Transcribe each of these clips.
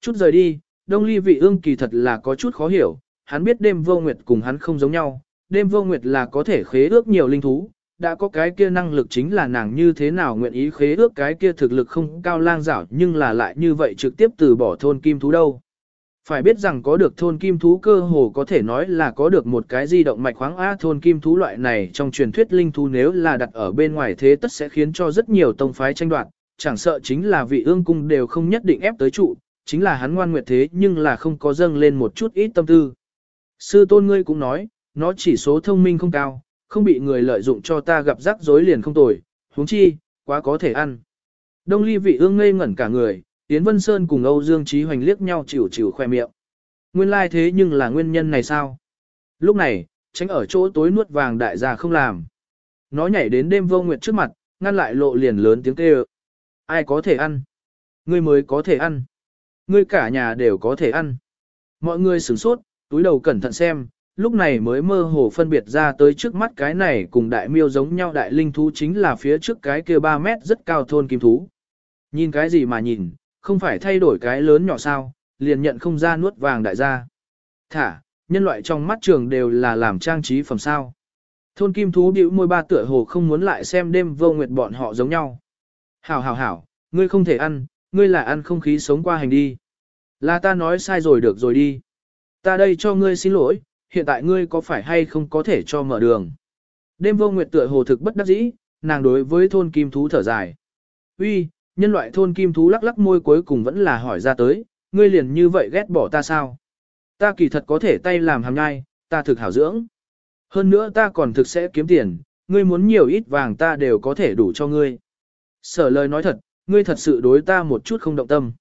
Chút rời đi, đông ly vị ương kỳ thật là có chút khó hiểu, hắn biết đêm vô nguyệt cùng hắn không giống nhau, đêm vô nguyệt là có thể khế ước nhiều linh thú, đã có cái kia năng lực chính là nàng như thế nào nguyện ý khế ước cái kia thực lực không cao lang dảo nhưng là lại như vậy trực tiếp từ bỏ thôn kim thú đâu. Phải biết rằng có được thôn kim thú cơ hồ có thể nói là có được một cái di động mạch khoáng á thôn kim thú loại này trong truyền thuyết linh thú nếu là đặt ở bên ngoài thế tất sẽ khiến cho rất nhiều tông phái tranh đoạt, chẳng sợ chính là vị ương cung đều không nhất định ép tới trụ, chính là hắn ngoan nguyệt thế nhưng là không có dâng lên một chút ít tâm tư. Sư tôn ngươi cũng nói, nó chỉ số thông minh không cao, không bị người lợi dụng cho ta gặp rắc rối liền không tồi, huống chi, quá có thể ăn. Đông ly vị ương ngây ngẩn cả người, Yến Vân Sơn cùng Âu Dương Trí Hoành liếc nhau chịu chịu khoe miệng. Nguyên lai like thế nhưng là nguyên nhân này sao? Lúc này, tránh ở chỗ tối nuốt vàng đại gia không làm. Nó nhảy đến đêm vô nguyệt trước mặt, ngăn lại lộ liền lớn tiếng kêu. Ai có thể ăn? Ngươi mới có thể ăn. Ngươi cả nhà đều có thể ăn. Mọi người sửng sốt, túi đầu cẩn thận xem, lúc này mới mơ hồ phân biệt ra tới trước mắt cái này cùng đại miêu giống nhau đại linh thú chính là phía trước cái kia 3 mét rất cao thôn kim thú. Nhìn cái gì mà nhìn, không phải thay đổi cái lớn nhỏ sao, liền nhận không ra nuốt vàng đại gia. Thả, nhân loại trong mắt trường đều là làm trang trí phẩm sao. Thôn kim thú bĩu môi ba tựa hồ không muốn lại xem đêm vô nguyệt bọn họ giống nhau. Hảo hảo hảo, ngươi không thể ăn, ngươi là ăn không khí sống qua hành đi. Là ta nói sai rồi được rồi đi. Ta đây cho ngươi xin lỗi, hiện tại ngươi có phải hay không có thể cho mở đường. Đêm vô nguyệt tựa hồ thực bất đắc dĩ, nàng đối với thôn kim thú thở dài. Uy, nhân loại thôn kim thú lắc lắc môi cuối cùng vẫn là hỏi ra tới, ngươi liền như vậy ghét bỏ ta sao? Ta kỳ thật có thể tay làm hàm nhai, ta thực hảo dưỡng. Hơn nữa ta còn thực sẽ kiếm tiền, ngươi muốn nhiều ít vàng ta đều có thể đủ cho ngươi. Sở lời nói thật, ngươi thật sự đối ta một chút không động tâm.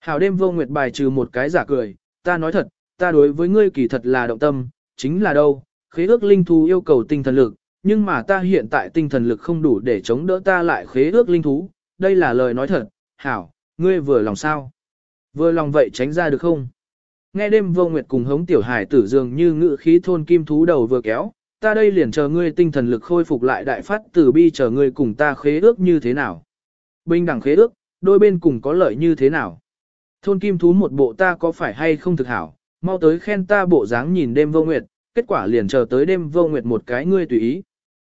Hảo đêm vô nguyệt bài trừ một cái giả cười, ta nói thật, ta đối với ngươi kỳ thật là động tâm, chính là đâu, khế ước linh thú yêu cầu tinh thần lực, nhưng mà ta hiện tại tinh thần lực không đủ để chống đỡ ta lại khế ước linh thú, đây là lời nói thật, hảo, ngươi vừa lòng sao? Vừa lòng vậy tránh ra được không? Nghe đêm vô nguyệt cùng hống tiểu hải tử dường như ngự khí thôn kim thú đầu vừa kéo, ta đây liền chờ ngươi tinh thần lực khôi phục lại đại phát tử bi chờ ngươi cùng ta khế ước như thế nào? Bình đẳng khế ước, đôi bên cùng có lợi như thế nào? Thôn kim thú một bộ ta có phải hay không thực hảo, mau tới khen ta bộ dáng nhìn đêm vô nguyệt, kết quả liền chờ tới đêm vô nguyệt một cái ngươi tùy ý.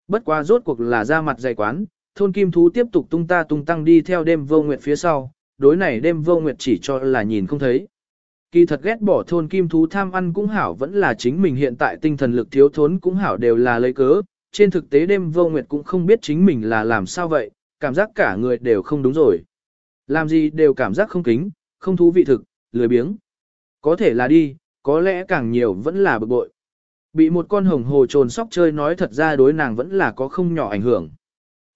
Bất quá rốt cuộc là ra mặt dày quán, thôn kim thú tiếp tục tung ta tung tăng đi theo đêm vô nguyệt phía sau, đối này đêm vô nguyệt chỉ cho là nhìn không thấy. Kỳ thật ghét bỏ thôn kim thú tham ăn cũng hảo vẫn là chính mình hiện tại tinh thần lực thiếu thốn cũng hảo đều là lấy cớ, trên thực tế đêm vô nguyệt cũng không biết chính mình là làm sao vậy, cảm giác cả người đều không đúng rồi. Làm gì đều cảm giác không kính, không thú vị thực, lười biếng. Có thể là đi, có lẽ càng nhiều vẫn là bực bội. Bị một con hồng hồ trồn sóc chơi nói thật ra đối nàng vẫn là có không nhỏ ảnh hưởng.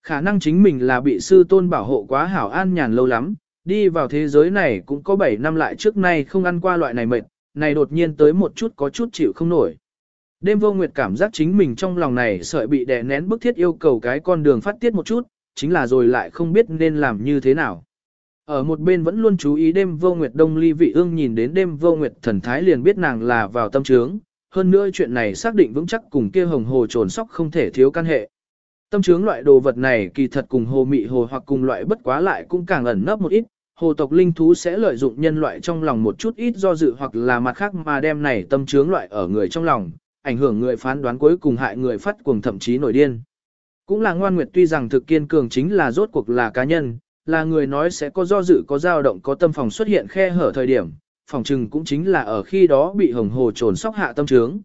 Khả năng chính mình là bị sư tôn bảo hộ quá hảo an nhàn lâu lắm, đi vào thế giới này cũng có 7 năm lại trước nay không ăn qua loại này mệt, này đột nhiên tới một chút có chút chịu không nổi. Đêm vô nguyệt cảm giác chính mình trong lòng này sợi bị đè nén bức thiết yêu cầu cái con đường phát tiết một chút, chính là rồi lại không biết nên làm như thế nào. Ở một bên vẫn luôn chú ý đêm vô nguyệt đông ly vị ương nhìn đến đêm vô nguyệt thần thái liền biết nàng là vào tâm trướng, hơn nữa chuyện này xác định vững chắc cùng kia hồng hồ trồn sóc không thể thiếu căn hệ. Tâm trướng loại đồ vật này kỳ thật cùng hồ mị hồ hoặc cùng loại bất quá lại cũng càng ẩn nấp một ít, hồ tộc linh thú sẽ lợi dụng nhân loại trong lòng một chút ít do dự hoặc là mặt khác mà đem này tâm trướng loại ở người trong lòng, ảnh hưởng người phán đoán cuối cùng hại người phát cuồng thậm chí nổi điên. Cũng là ngoan nguyệt tuy rằng thực kiên cường chính là rốt cuộc là cá nhân, là người nói sẽ có do dự có dao động có tâm phòng xuất hiện khe hở thời điểm, phòng trừng cũng chính là ở khi đó bị hồng hồ trồn sóc hạ tâm trướng.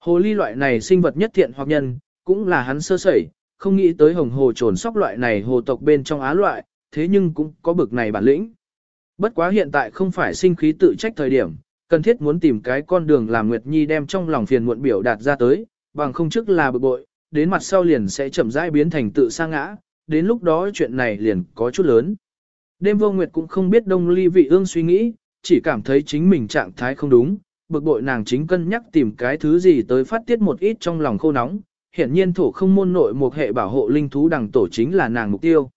Hồ ly loại này sinh vật nhất thiện hoặc nhân, cũng là hắn sơ sẩy, không nghĩ tới hồng hồ trồn sóc loại này hồ tộc bên trong á loại, thế nhưng cũng có bực này bản lĩnh. Bất quá hiện tại không phải sinh khí tự trách thời điểm, cần thiết muốn tìm cái con đường làm Nguyệt Nhi đem trong lòng phiền muộn biểu đạt ra tới, bằng không trước là bực bội, đến mặt sau liền sẽ chậm rãi biến thành tự sa ngã, đến lúc đó chuyện này liền có chút lớn. Đêm vô nguyệt cũng không biết đông ly vị ương suy nghĩ, chỉ cảm thấy chính mình trạng thái không đúng, bực bội nàng chính cân nhắc tìm cái thứ gì tới phát tiết một ít trong lòng khô nóng, hiển nhiên thổ không môn nội một hệ bảo hộ linh thú đằng tổ chính là nàng mục tiêu.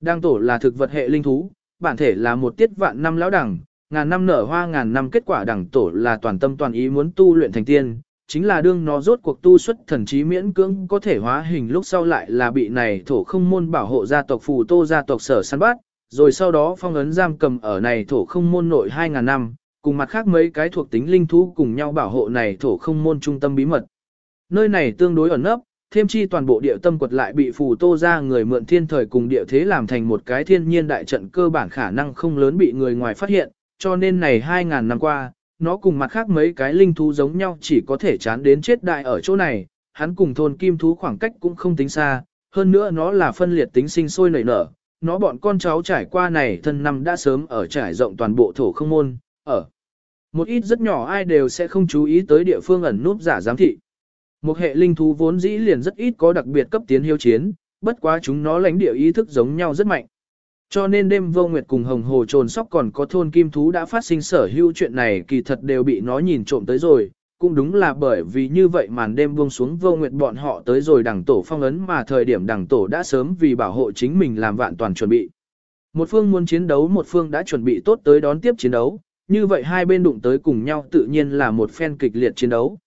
Đằng tổ là thực vật hệ linh thú, bản thể là một tiết vạn năm lão đằng, ngàn năm nở hoa ngàn năm kết quả đằng tổ là toàn tâm toàn ý muốn tu luyện thành tiên, chính là đương nó rốt cuộc tu xuất thần trí miễn cưỡng có thể hóa hình lúc sau lại là bị này thổ không môn bảo hộ gia tộc phù tô gia tộc sở săn bắt, rồi sau đó phong ấn giam cầm ở này thổ không môn nội 2.000 năm, cùng mặt khác mấy cái thuộc tính linh thú cùng nhau bảo hộ này thổ không môn trung tâm bí mật. Nơi này tương đối ẩn nấp, thêm chi toàn bộ địa tâm quật lại bị phù tô ra người mượn thiên thời cùng địa thế làm thành một cái thiên nhiên đại trận cơ bản khả năng không lớn bị người ngoài phát hiện, cho nên này 2.000 năm qua, nó cùng mặt khác mấy cái linh thú giống nhau chỉ có thể chán đến chết đại ở chỗ này, hắn cùng thôn kim thú khoảng cách cũng không tính xa, hơn nữa nó là phân liệt tính sinh sôi nảy nở, nó bọn con cháu trải qua này thân năm đã sớm ở trải rộng toàn bộ thổ không môn, ở một ít rất nhỏ ai đều sẽ không chú ý tới địa phương ẩn núp giả giám thị. Một hệ linh thú vốn dĩ liền rất ít có đặc biệt cấp tiến hiếu chiến, bất quá chúng nó lãnh địa ý thức giống nhau rất mạnh. Cho nên đêm vô nguyệt cùng hồng hồ trồn sóc còn có thôn kim thú đã phát sinh sở hữu chuyện này kỳ thật đều bị nó nhìn trộm tới rồi, cũng đúng là bởi vì như vậy màn đêm buông xuống vô nguyệt bọn họ tới rồi đằng tổ phong ấn mà thời điểm đằng tổ đã sớm vì bảo hộ chính mình làm vạn toàn chuẩn bị. Một phương muốn chiến đấu một phương đã chuẩn bị tốt tới đón tiếp chiến đấu, như vậy hai bên đụng tới cùng nhau tự nhiên là một phen kịch liệt chiến đấu.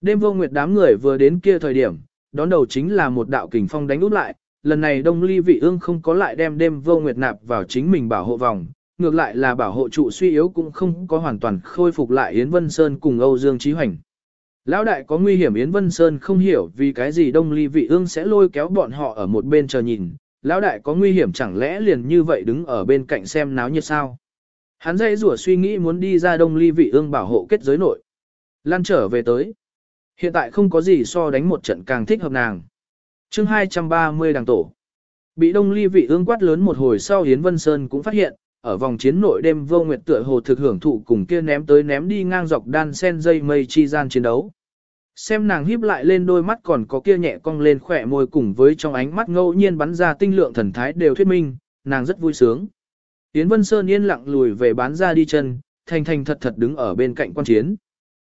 Đêm vô nguyệt đám người vừa đến kia thời điểm, đón đầu chính là một đạo kình phong đánh út lại, lần này đông ly vị ương không có lại đem đêm vô nguyệt nạp vào chính mình bảo hộ vòng, ngược lại là bảo hộ trụ suy yếu cũng không có hoàn toàn khôi phục lại Yến Vân Sơn cùng Âu Dương Chí Hoành. Lão đại có nguy hiểm Yến Vân Sơn không hiểu vì cái gì đông ly vị ương sẽ lôi kéo bọn họ ở một bên chờ nhìn, lão đại có nguy hiểm chẳng lẽ liền như vậy đứng ở bên cạnh xem náo nhiệt sao. Hắn dây rủa suy nghĩ muốn đi ra đông ly vị ương bảo hộ kết giới nội. Lan trở về tới. Hiện tại không có gì so đánh một trận càng thích hợp nàng chương 230 đảng tổ. Bị đông ly vị ương quát lớn một hồi sau Hiến Vân Sơn cũng phát hiện, ở vòng chiến nội đêm vô nguyệt tựa hồ thực hưởng thụ cùng kia ném tới ném đi ngang dọc đan sen dây mây chi gian chiến đấu. Xem nàng híp lại lên đôi mắt còn có kia nhẹ cong lên khỏe môi cùng với trong ánh mắt ngẫu nhiên bắn ra tinh lượng thần thái đều thuyết minh, nàng rất vui sướng. Yến Vân Sơn yên lặng lùi về bán ra đi chân, thành thành thật thật đứng ở bên cạnh quan chiến.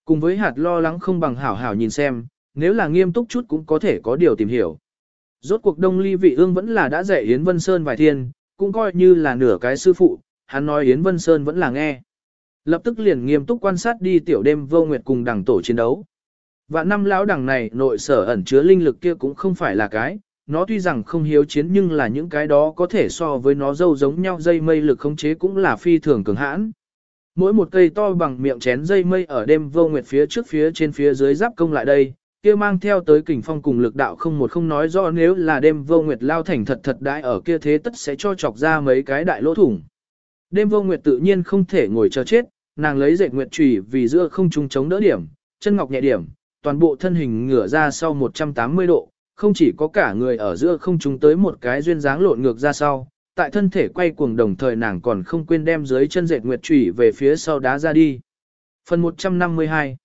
Cùng với hạt lo lắng không bằng hảo hảo nhìn xem, nếu là nghiêm túc chút cũng có thể có điều tìm hiểu. Rốt cuộc đông ly vị ương vẫn là đã dạy Yến Vân Sơn vài thiên, cũng coi như là nửa cái sư phụ, hắn nói Yến Vân Sơn vẫn là nghe. Lập tức liền nghiêm túc quan sát đi tiểu đêm vô nguyệt cùng đẳng tổ chiến đấu. Và năm lão đằng này nội sở ẩn chứa linh lực kia cũng không phải là cái, nó tuy rằng không hiếu chiến nhưng là những cái đó có thể so với nó dâu giống nhau dây mây lực khống chế cũng là phi thường cường hãn. Mỗi một cây to bằng miệng chén dây mây ở đêm vô nguyệt phía trước phía trên phía dưới giáp công lại đây, kia mang theo tới kình phong cùng lực đạo không một không nói rõ nếu là đêm vô nguyệt lao thành thật thật đại ở kia thế tất sẽ cho chọc ra mấy cái đại lỗ thủng. Đêm vô nguyệt tự nhiên không thể ngồi chờ chết, nàng lấy dệt nguyệt trùy vì giữa không trung chống đỡ điểm, chân ngọc nhẹ điểm, toàn bộ thân hình ngửa ra sau 180 độ, không chỉ có cả người ở giữa không trung tới một cái duyên dáng lộn ngược ra sau, tại thân thể quay cuồng đồng thời nàng còn không quên đem dưới chân dệt nguyệt trùy về phía sau đá ra đi. Phần 152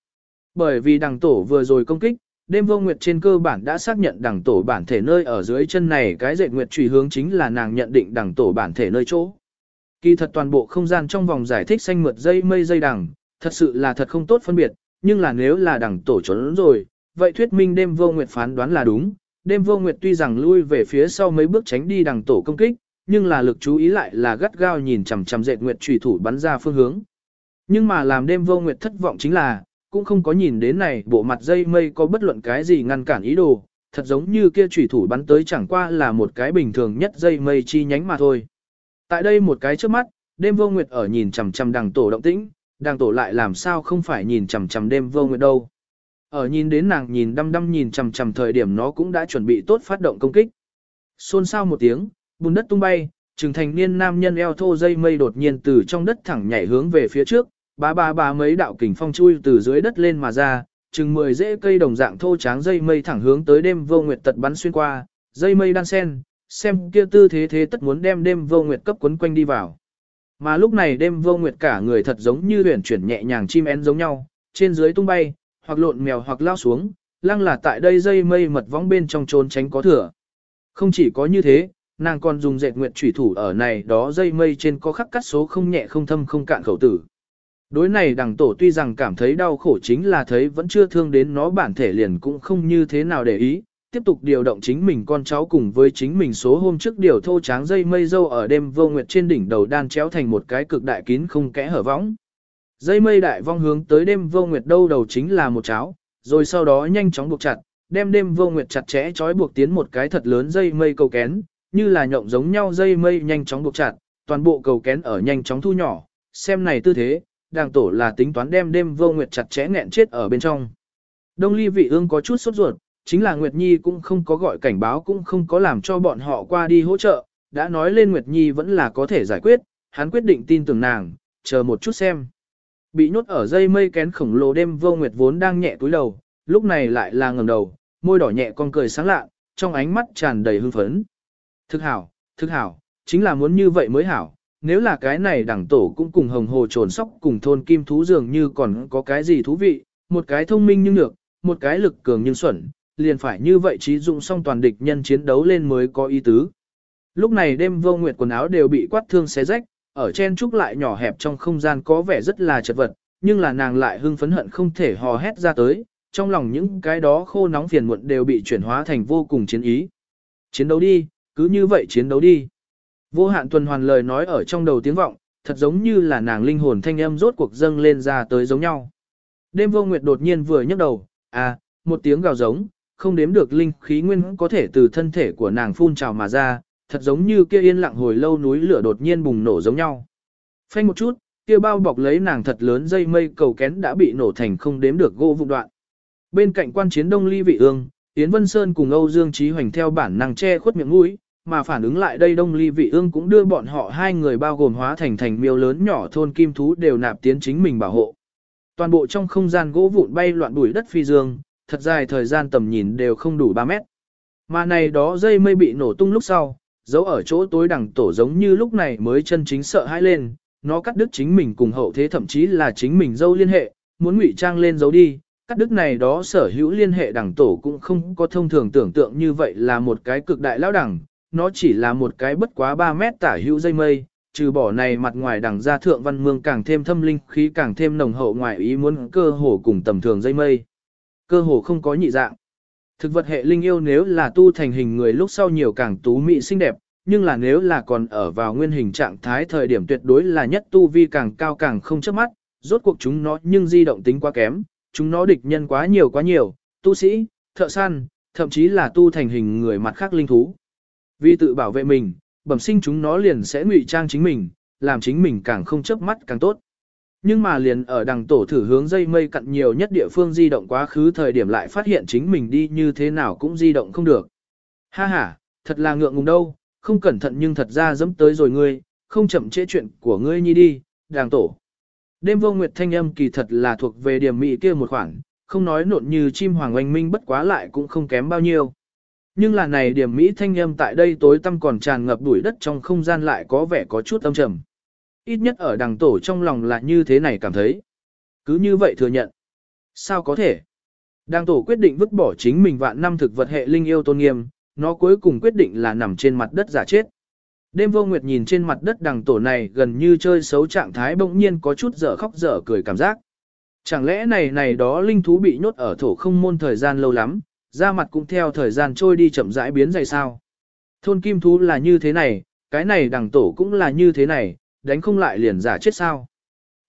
Bởi vì đằng tổ vừa rồi công kích, đêm vô nguyệt trên cơ bản đã xác nhận đằng tổ bản thể nơi ở dưới chân này cái dệt nguyệt trùy hướng chính là nàng nhận định đằng tổ bản thể nơi chỗ. Kỳ thật toàn bộ không gian trong vòng giải thích xanh mượt dây mây dây đằng, thật sự là thật không tốt phân biệt, nhưng là nếu là đằng tổ trốn rồi, vậy thuyết minh đêm vô nguyệt phán đoán là đúng. Đêm vô nguyệt tuy rằng lui về phía sau mấy bước tránh đi đằng tổ công kích, nhưng là lực chú ý lại là gắt gao nhìn chằm chằm dệt nguyệt trùy thủ bắn ra phương hướng. Nhưng mà làm đêm vô nguyệt thất vọng chính là, cũng không có nhìn đến này bộ mặt dây mây có bất luận cái gì ngăn cản ý đồ, thật giống như kia chủy thủ bắn tới chẳng qua là một cái bình thường nhất dây mây chi nhánh mà thôi. Tại đây một cái trước mắt, đêm vô nguyệt ở nhìn chằm chằm đằng tổ động tĩnh, đằng tổ lại làm sao không phải nhìn chằm chằm đêm vô nguyệt đâu. Ở nhìn đến nàng nhìn đăm đăm nhìn chằm chằm thời điểm nó cũng đã chuẩn bị tốt phát động công kích. Xôn xao một tiếng, bùn đất tung bay, trừng thành niên nam nhân eo thô dây mây đột nhiên từ trong đất thẳng nhảy hướng về phía trước, ba ba ba mấy đạo kình phong chui từ dưới đất lên mà ra, chừng mười rễ cây đồng dạng thô tráng dây mây thẳng hướng tới đêm vô nguyệt tật bắn xuyên qua, dây mây đan sen, xem kia tư thế thế tất muốn đem đêm vô nguyệt cấp quấn quanh đi vào. Mà lúc này đêm vô nguyệt cả người thật giống như huyền chuyển nhẹ nhàng chim én giống nhau, trên dưới tung bay, hoặc lộn mèo hoặc lao xuống, lăng là tại đây dây mây mật vong bên trong trốn tránh có thừa. Không chỉ có như thế, nàng còn dùng dệt nguyệt chủy thủ ở này đó dây mây trên có khắc cắt số không nhẹ không thâm không cạn khẩu tử. Đối này đằng tổ tuy rằng cảm thấy đau khổ chính là thấy vẫn chưa thương đến nó bản thể liền cũng không như thế nào để ý, tiếp tục điều động chính mình con cháu cùng với chính mình số hôm trước điều thô tráng dây mây dâu ở đêm vô nguyệt trên đỉnh đầu đan chéo thành một cái cực đại kín không kẽ hở võng. Dây mây đại vong hướng tới đêm vô nguyệt đâu đầu chính là một cháo, rồi sau đó nhanh chóng buộc chặt, đem đêm vô nguyệt chặt chẽ trói buộc tiến một cái thật lớn dây mây cầu kén, như là nhộng giống nhau dây mây nhanh chóng buộc chặt, toàn bộ cầu kén ở nhanh chóng thu nhỏ, xem này tư thế, đàng tổ là tính toán đem đêm vô nguyệt chặt chẽ nghẹn chết ở bên trong. Đông ly vị ương có chút sốt ruột, chính là Nguyệt Nhi cũng không có gọi cảnh báo cũng không có làm cho bọn họ qua đi hỗ trợ, đã nói lên Nguyệt Nhi vẫn là có thể giải quyết, hắn quyết định tin tưởng nàng, chờ một chút xem. Bị nhốt ở dây mây kén khổng lồ đêm vô Nguyệt vốn đang nhẹ túi đầu, lúc này lại là ngẩng đầu, môi đỏ nhẹ con cười sáng lạ, trong ánh mắt tràn đầy hưng phấn. Thực hảo, thực hảo, chính là muốn như vậy mới hảo. Nếu là cái này đẳng tổ cũng cùng hồng hồ trồn sóc cùng thôn kim thú dường như còn có cái gì thú vị, một cái thông minh nhưng được, một cái lực cường nhưng xuẩn, liền phải như vậy trí dụng xong toàn địch nhân chiến đấu lên mới có ý tứ. Lúc này đêm vô nguyệt quần áo đều bị quát thương xé rách, ở trên trúc lại nhỏ hẹp trong không gian có vẻ rất là chật vật, nhưng là nàng lại hưng phấn hận không thể hò hét ra tới, trong lòng những cái đó khô nóng phiền muộn đều bị chuyển hóa thành vô cùng chiến ý. Chiến đấu đi, cứ như vậy chiến đấu đi. Vô hạn tuần hoàn lời nói ở trong đầu tiếng vọng, thật giống như là nàng linh hồn thanh âm rốt cuộc dâng lên ra tới giống nhau. Đêm vô nguyệt đột nhiên vừa nhấc đầu, à, một tiếng gào giống, không đếm được linh khí nguyên có thể từ thân thể của nàng phun trào mà ra, thật giống như kia yên lặng hồi lâu núi lửa đột nhiên bùng nổ giống nhau. Phanh một chút, kia bao bọc lấy nàng thật lớn dây mây cầu kén đã bị nổ thành không đếm được gỗ vụn đoạn. Bên cạnh quan chiến Đông Ly Vị Ương, Yến Vân Sơn cùng Âu Dương Chí Hoành theo bản năng che khuất miệng mũi, mà phản ứng lại đây Đông Ly Vị Ương cũng đưa bọn họ hai người bao gồm hóa thành thành miêu lớn nhỏ thôn kim thú đều nạp tiến chính mình bảo hộ. Toàn bộ trong không gian gỗ vụn bay loạn bụi đất phi dương, thật dài thời gian tầm nhìn đều không đủ 3 mét. Mà này đó dây mây bị nổ tung lúc sau, giấu ở chỗ tối đằng tổ giống như lúc này mới chân chính sợ hãi lên, nó cắt đứt chính mình cùng hậu thế thậm chí là chính mình dâu liên hệ, muốn ngụy trang lên giấu đi, cắt đứt này đó sở hữu liên hệ đẳng tổ cũng không có thông thường tưởng tượng như vậy là một cái cực đại lão đẳng, nó chỉ là một cái bất quá 3 mét tả hữu dây mây, trừ bỏ này mặt ngoài đằng ra thượng văn mương càng thêm thâm linh khí càng thêm nồng hậu ngoài ý muốn cơ hồ cùng tầm thường dây mây. Cơ hồ không có nhị dạng. Thực vật hệ linh yêu nếu là tu thành hình người lúc sau nhiều càng tú mỹ xinh đẹp, nhưng là nếu là còn ở vào nguyên hình trạng thái thời điểm tuyệt đối là nhất tu vi càng cao càng không chớp mắt, rốt cuộc chúng nó nhưng di động tính quá kém, chúng nó địch nhân quá nhiều quá nhiều, tu sĩ, thợ săn, thậm chí là tu thành hình người mặt khác linh thú. Vì tự bảo vệ mình, bẩm sinh chúng nó liền sẽ ngụy trang chính mình, làm chính mình càng không chớp mắt càng tốt. Nhưng mà liền ở đằng tổ thử hướng dây mây cặn nhiều nhất địa phương di động quá khứ thời điểm lại phát hiện chính mình đi như thế nào cũng di động không được. Ha ha, thật là ngượng ngùng đâu, không cẩn thận nhưng thật ra dẫm tới rồi ngươi, không chậm trễ chuyện của ngươi nhi đi, đàng tổ. Đêm vô nguyệt thanh âm kỳ thật là thuộc về điểm mỹ kia một khoảng, không nói nộn như chim hoàng oanh minh bất quá lại cũng không kém bao nhiêu. Nhưng là này điểm mỹ thanh âm tại đây tối tăm còn tràn ngập đuổi đất trong không gian lại có vẻ có chút âm trầm. Ít nhất ở đằng tổ trong lòng là như thế này cảm thấy. Cứ như vậy thừa nhận. Sao có thể? Đằng tổ quyết định vứt bỏ chính mình vạn năm thực vật hệ linh yêu tôn nghiêm, nó cuối cùng quyết định là nằm trên mặt đất giả chết. Đêm vô nguyệt nhìn trên mặt đất đằng tổ này gần như chơi xấu trạng thái bỗng nhiên có chút dở khóc dở cười cảm giác. Chẳng lẽ này này đó linh thú bị nhốt ở thổ không môn thời gian lâu lắm, da mặt cũng theo thời gian trôi đi chậm rãi biến dày sao. Thôn kim thú là như thế này, cái này đằng tổ cũng là như thế này, đánh không lại liền giả chết sao.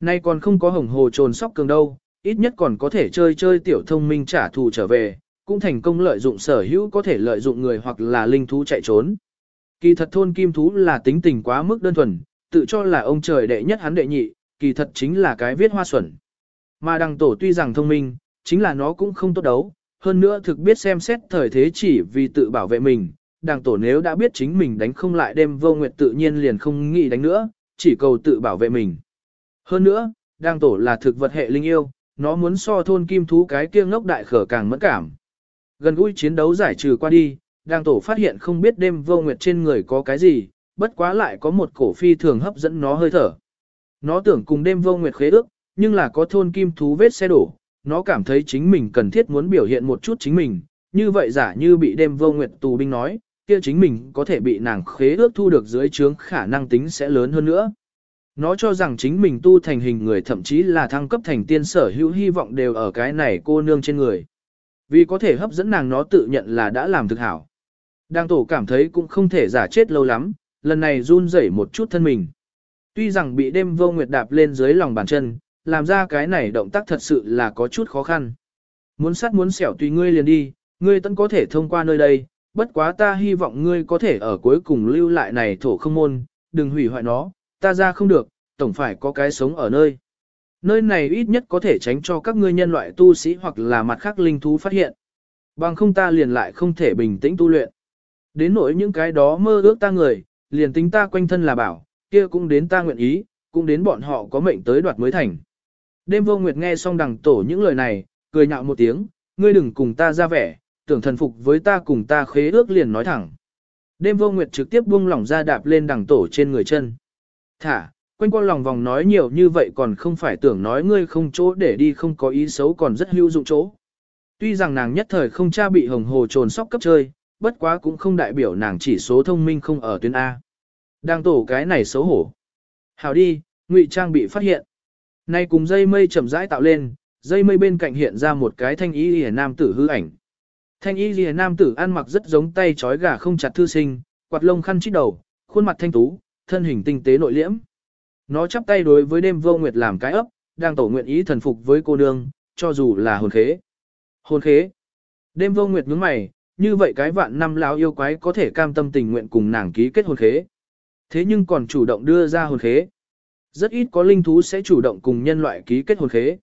Nay còn không có hồng hồ trồn sóc cường đâu, ít nhất còn có thể chơi chơi tiểu thông minh trả thù trở về, cũng thành công lợi dụng sở hữu có thể lợi dụng người hoặc là linh thú chạy trốn. Kỳ thật thôn kim thú là tính tình quá mức đơn thuần, tự cho là ông trời đệ nhất hắn đệ nhị, kỳ thật chính là cái viết hoa xuẩn. Mà đằng tổ tuy rằng thông minh, chính là nó cũng không tốt đấu, hơn nữa thực biết xem xét thời thế chỉ vì tự bảo vệ mình. đàng tổ nếu đã biết chính mình đánh không lại đêm vô nguyệt tự nhiên liền không nghĩ đánh nữa, chỉ cầu tự bảo vệ mình. Hơn nữa, đàng tổ là thực vật hệ linh yêu, nó muốn so thôn kim thú cái kia ngốc đại khở càng mẫn cảm. Gần gũi chiến đấu giải trừ qua đi, đàng tổ phát hiện không biết đêm vô nguyệt trên người có cái gì, bất quá lại có một cổ phi thường hấp dẫn nó hơi thở. Nó tưởng cùng đêm vô nguyệt khế ước, nhưng là có thôn kim thú vết xe đổ, nó cảm thấy chính mình cần thiết muốn biểu hiện một chút chính mình, như vậy giả như bị đêm vô nguyệt tù binh nói, kia chính mình có thể bị nàng khế ước thu được dưới trướng khả năng tính sẽ lớn hơn nữa. Nó cho rằng chính mình tu thành hình người thậm chí là thăng cấp thành tiên sở hữu hy vọng đều ở cái này cô nương trên người. Vì có thể hấp dẫn nàng nó tự nhận là đã làm thực hảo. Đang tổ cảm thấy cũng không thể giả chết lâu lắm, lần này run rẩy một chút thân mình. Tuy rằng bị đêm vô nguyệt đạp lên dưới lòng bàn chân, làm ra cái này động tác thật sự là có chút khó khăn. Muốn sát muốn xẻo tùy ngươi liền đi, ngươi tận có thể thông qua nơi đây, bất quá ta hy vọng ngươi có thể ở cuối cùng lưu lại này thổ không môn, đừng hủy hoại nó, ta ra không được, tổng phải có cái sống ở nơi. Nơi này ít nhất có thể tránh cho các ngươi nhân loại tu sĩ hoặc là mặt khác linh thú phát hiện. Bằng không ta liền lại không thể bình tĩnh tu luyện. Đến nỗi những cái đó mơ ước ta người, liền tính ta quanh thân là bảo, kia cũng đến ta nguyện ý, cũng đến bọn họ có mệnh tới đoạt mới thành. Đêm vô nguyệt nghe xong đằng tổ những lời này, cười nhạo một tiếng, ngươi đừng cùng ta ra vẻ, tưởng thần phục với ta cùng ta khế ước liền nói thẳng. Đêm vô nguyệt trực tiếp buông lỏng ra đạp lên đằng tổ trên người chân. Thả, quanh qua lòng vòng nói nhiều như vậy còn không phải tưởng nói ngươi không chỗ để đi không có ý xấu còn rất hữu dụng chỗ. Tuy rằng nàng nhất thời không cha bị hồng hồ trồn sóc cấp chơi, bất quá cũng không đại biểu nàng chỉ số thông minh không ở tuyến A. Đang tổ cái này xấu hổ. Hào đi, ngụy trang bị phát hiện. Nay cùng dây mây chậm rãi tạo lên, dây mây bên cạnh hiện ra một cái thanh y lìa nam tử hư ảnh. Thanh y lìa nam tử ăn mặc rất giống tay trói gà không chặt thư sinh, quạt lông khăn chít đầu, khuôn mặt thanh tú, thân hình tinh tế nội liễm. Nó chắp tay đối với đêm vô nguyệt làm cái ấp, đang tổ nguyện ý thần phục với cô nương, cho dù là hồn khế. Hồn khế. Đêm vô nguyệt nhướng mày, như vậy cái vạn năm lão yêu quái có thể cam tâm tình nguyện cùng nàng ký kết hồn khế. Thế nhưng còn chủ động đưa ra hồn khế. Rất ít có linh thú sẽ chủ động cùng nhân loại ký kết hồn khế.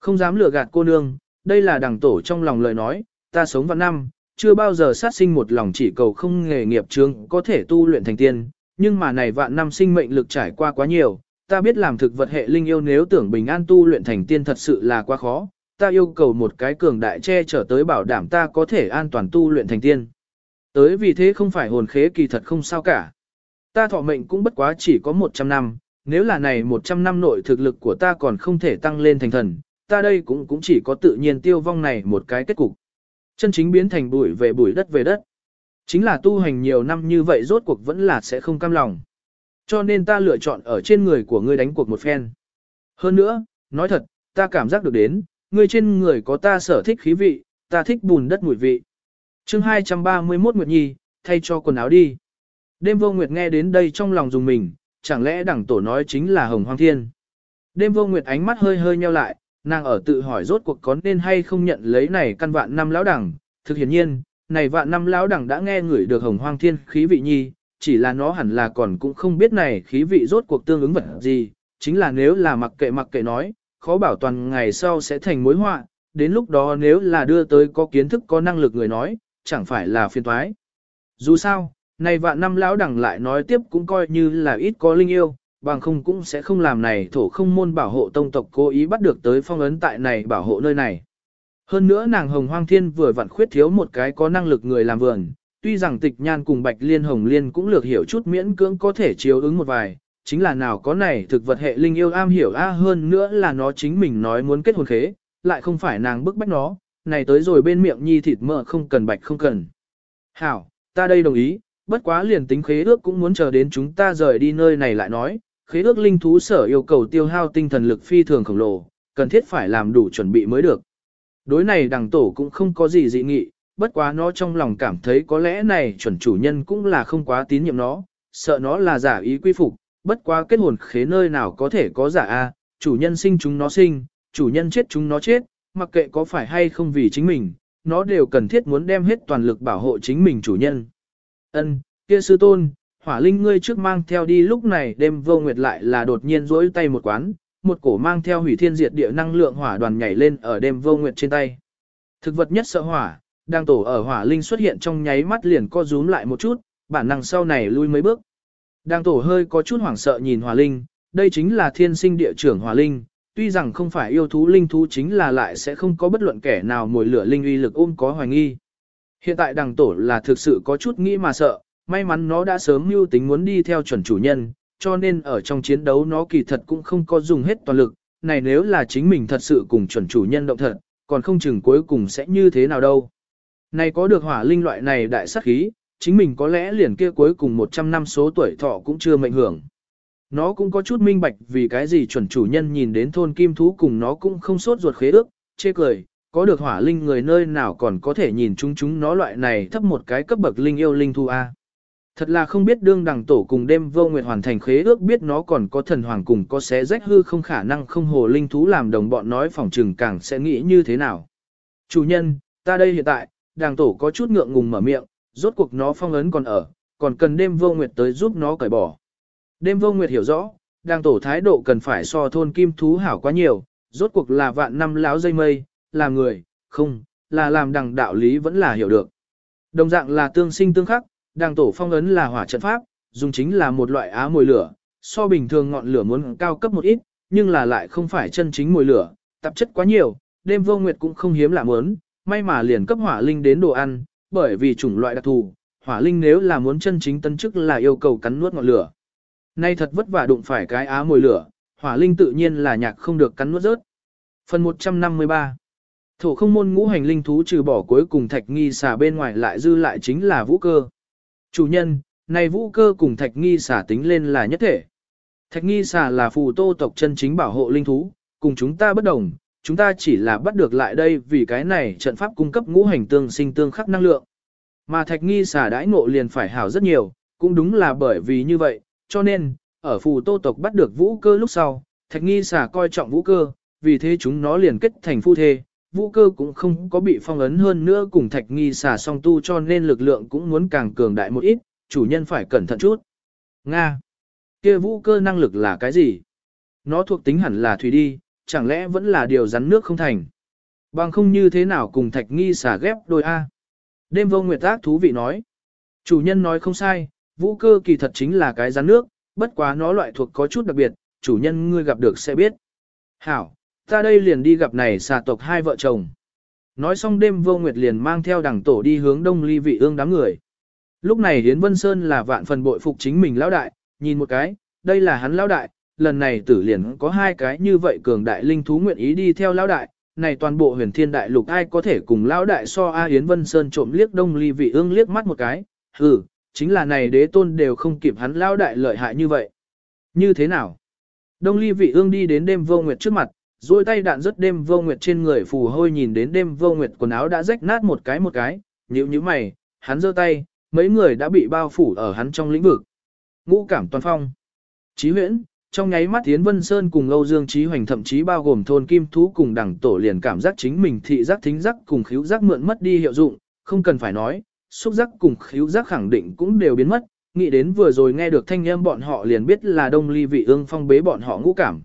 Không dám lừa gạt cô nương, đây là đằng tổ trong lòng lời nói, ta sống vạn năm, chưa bao giờ sát sinh một lòng chỉ cầu không nghề nghiệp trường có thể tu luyện thành tiên, nhưng mà này vạn năm sinh mệnh lực trải qua quá nhiều, ta biết làm thực vật hệ linh yêu nếu tưởng bình an tu luyện thành tiên thật sự là quá khó, ta yêu cầu một cái cường đại che trở tới bảo đảm ta có thể an toàn tu luyện thành tiên. Tới vì thế không phải hồn khế kỳ thật không sao cả. Ta thọ mệnh cũng bất quá chỉ có 100 năm, nếu là này 100 năm nội thực lực của ta còn không thể tăng lên thành thần, ta đây cũng cũng chỉ có tự nhiên tiêu vong này một cái kết cục. Chân chính biến thành bụi về bụi đất về đất. Chính là tu hành nhiều năm như vậy rốt cuộc vẫn là sẽ không cam lòng. Cho nên ta lựa chọn ở trên người của ngươi đánh cuộc một phen. Hơn nữa, nói thật, ta cảm giác được đến, ngươi trên người có ta sở thích khí vị, ta thích bùn đất mùi vị. chương 231 Nguyệt Nhi, thay cho quần áo đi. Đêm vô Nguyệt nghe đến đây trong lòng dùng mình, chẳng lẽ đẳng tổ nói chính là Hồng Hoang Thiên. Đêm vô Nguyệt ánh mắt hơi hơi nheo lại, nàng ở tự hỏi rốt cuộc có nên hay không nhận lấy này căn vạn năm lão đẳng. Thực hiển nhiên, này vạn năm lão đẳng đã nghe ngửi được Hồng Hoang Thiên khí vị nhi, chỉ là nó hẳn là còn cũng không biết này khí vị rốt cuộc tương ứng vật gì, chính là nếu là mặc kệ mặc kệ nói, khó bảo toàn ngày sau sẽ thành mối họa, đến lúc đó nếu là đưa tới có kiến thức có năng lực người nói, chẳng phải là phiền toái. Dù sao, này vạn năm lão đẳng lại nói tiếp cũng coi như là ít có linh yêu, bằng không cũng sẽ không làm này thổ không môn bảo hộ tông tộc cố ý bắt được tới phong ấn tại này bảo hộ nơi này. Hơn nữa nàng Hồng Hoang Thiên vừa vặn khuyết thiếu một cái có năng lực người làm vườn, tuy rằng tịch nhan cùng Bạch Liên Hồng Liên cũng lược hiểu chút miễn cưỡng có thể chiếu ứng một vài, chính là nào có này thực vật hệ linh yêu am hiểu a hơn nữa là nó chính mình nói muốn kết hôn khế, lại không phải nàng bức bách nó, này tới rồi bên miệng nhi thịt mỡ không cần bạch không cần. Hảo, ta đây đồng ý, bất quá liền tính khế ước cũng muốn chờ đến chúng ta rời đi nơi này lại nói, khế ước linh thú sở yêu cầu tiêu hao tinh thần lực phi thường khổng lồ, cần thiết phải làm đủ chuẩn bị mới được. Đối này đằng tổ cũng không có gì dị nghị, bất quá nó trong lòng cảm thấy có lẽ này chuẩn chủ nhân cũng là không quá tín nhiệm nó, sợ nó là giả ý quy phục, bất quá kết hồn khế nơi nào có thể có giả a, chủ nhân sinh chúng nó sinh, chủ nhân chết chúng nó chết, mặc kệ có phải hay không vì chính mình, nó đều cần thiết muốn đem hết toàn lực bảo hộ chính mình chủ nhân. Ân, kia sư tôn, hỏa linh ngươi trước mang theo đi lúc này đêm vô nguyệt lại là đột nhiên rỗi tay một quán, một cổ mang theo hủy thiên diệt địa năng lượng hỏa đoàn nhảy lên ở đêm vô nguyệt trên tay. Thực vật nhất sợ hỏa, đang tổ ở hỏa linh xuất hiện trong nháy mắt liền co rúm lại một chút, bản năng sau này lui mấy bước. Đang tổ hơi có chút hoảng sợ nhìn hỏa linh, đây chính là thiên sinh địa trưởng hỏa linh, tuy rằng không phải yêu thú linh thú chính là lại sẽ không có bất luận kẻ nào mồi lửa linh uy lực ôm có hoài nghi. Hiện tại đằng tổ là thực sự có chút nghĩ mà sợ, may mắn nó đã sớm mưu tính muốn đi theo chuẩn chủ nhân, cho nên ở trong chiến đấu nó kỳ thật cũng không có dùng hết toàn lực, này nếu là chính mình thật sự cùng chuẩn chủ nhân động thật, còn không chừng cuối cùng sẽ như thế nào đâu. Này có được hỏa linh loại này đại sát khí, chính mình có lẽ liền kia cuối cùng 100 năm số tuổi thọ cũng chưa mệnh hưởng. Nó cũng có chút minh bạch vì cái gì chuẩn chủ nhân nhìn đến thôn kim thú cùng nó cũng không sốt ruột khế ước, chê cười, có được hỏa linh người nơi nào còn có thể nhìn chúng chúng nó loại này thấp một cái cấp bậc linh yêu linh thu A. Thật là không biết đương đằng tổ cùng đêm vô nguyệt hoàn thành khế ước biết nó còn có thần hoàng cùng có xé rách hư không khả năng không hồ linh thú làm đồng bọn nói phòng trừng càng sẽ nghĩ như thế nào. Chủ nhân, ta đây hiện tại, đằng tổ có chút ngượng ngùng mở miệng, rốt cuộc nó phong ấn còn ở, còn cần đêm vô nguyệt tới giúp nó cởi bỏ. Đêm vô nguyệt hiểu rõ, đang tổ thái độ cần phải so thôn kim thú hảo quá nhiều, rốt cuộc là vạn năm láo dây mây, làm người, không, là làm đằng đạo lý vẫn là hiểu được. Đồng dạng là tương sinh tương khắc, đằng tổ phong ấn là hỏa trận pháp, dùng chính là một loại á mồi lửa, so bình thường ngọn lửa muốn cao cấp một ít, nhưng là lại không phải chân chính mồi lửa, tạp chất quá nhiều, đêm vô nguyệt cũng không hiếm lạ muốn, may mà liền cấp hỏa linh đến đồ ăn, bởi vì chủng loại đặc thù, hỏa linh nếu là muốn chân chính tân chức là yêu cầu cắn nuốt ngọn lửa. Nay thật vất vả đụng phải cái á mồi lửa, hỏa linh tự nhiên là nhạc không được cắn nuốt rớt. Phần 153 Thổ không môn ngũ hành linh thú trừ bỏ cuối cùng thạch nghi xả bên ngoài lại dư lại chính là vũ cơ. Chủ nhân, này vũ cơ cùng thạch nghi xả tính lên là nhất thể. Thạch nghi xả là phù tô tộc chân chính bảo hộ linh thú, cùng chúng ta bất đồng, chúng ta chỉ là bắt được lại đây vì cái này trận pháp cung cấp ngũ hành tương sinh tương khắc năng lượng. Mà thạch nghi xả đãi ngộ liền phải hảo rất nhiều, cũng đúng là bởi vì như vậy, cho nên, ở phù tô tộc bắt được vũ cơ lúc sau, thạch nghi xả coi trọng vũ cơ, vì thế chúng nó liền kết thành phu thê, vũ cơ cũng không có bị phong ấn hơn nữa cùng thạch nghi xả song tu cho nên lực lượng cũng muốn càng cường đại một ít, chủ nhân phải cẩn thận chút. Nga. kia vũ cơ năng lực là cái gì? Nó thuộc tính hẳn là thủy đi, chẳng lẽ vẫn là điều rắn nước không thành? Bằng không như thế nào cùng thạch nghi xả ghép đôi A. Đêm vô nguyệt tác thú vị nói. Chủ nhân nói không sai, vũ cơ kỳ thật chính là cái rắn nước, bất quá nó loại thuộc có chút đặc biệt, chủ nhân ngươi gặp được sẽ biết. Hảo, ta đây liền đi gặp này xà tộc hai vợ chồng. Nói xong đêm vô nguyệt liền mang theo đẳng tổ đi hướng đông ly vị ương đám người. Lúc này Hiến Vân Sơn là vạn phần bội phục chính mình lão đại, nhìn một cái, đây là hắn lão đại, lần này tử liền có hai cái như vậy cường đại linh thú nguyện ý đi theo lão đại, này toàn bộ huyền thiên đại lục ai có thể cùng lão đại so A Yến Vân Sơn trộm liếc đông ly vị ương liếc mắt một cái, hừ, chính là này đế tôn đều không kịp hắn lão đại lợi hại như vậy. Như thế nào? Đông ly vị ương đi đến đêm vô nguyệt trước mặt, duỗi tay đạn rất đêm vô nguyệt trên người phù hôi nhìn đến đêm vô nguyệt quần áo đã rách nát một cái một cái, nhíu nhíu mày, hắn giơ tay, mấy người đã bị bao phủ ở hắn trong lĩnh vực. Ngũ cảm toàn phong. Chí huyễn, trong nháy mắt Tiến Vân Sơn cùng Âu Dương Chí Hoành thậm chí bao gồm thôn kim thú cùng đẳng tổ liền cảm giác chính mình thị giác thính giác cùng khíu giác mượn mất đi hiệu dụng, không cần phải nói, xúc giác cùng khíu giác khẳng định cũng đều biến mất, nghĩ đến vừa rồi nghe được thanh âm bọn họ liền biết là đông ly vị ương phong bế bọn họ ngũ cảm.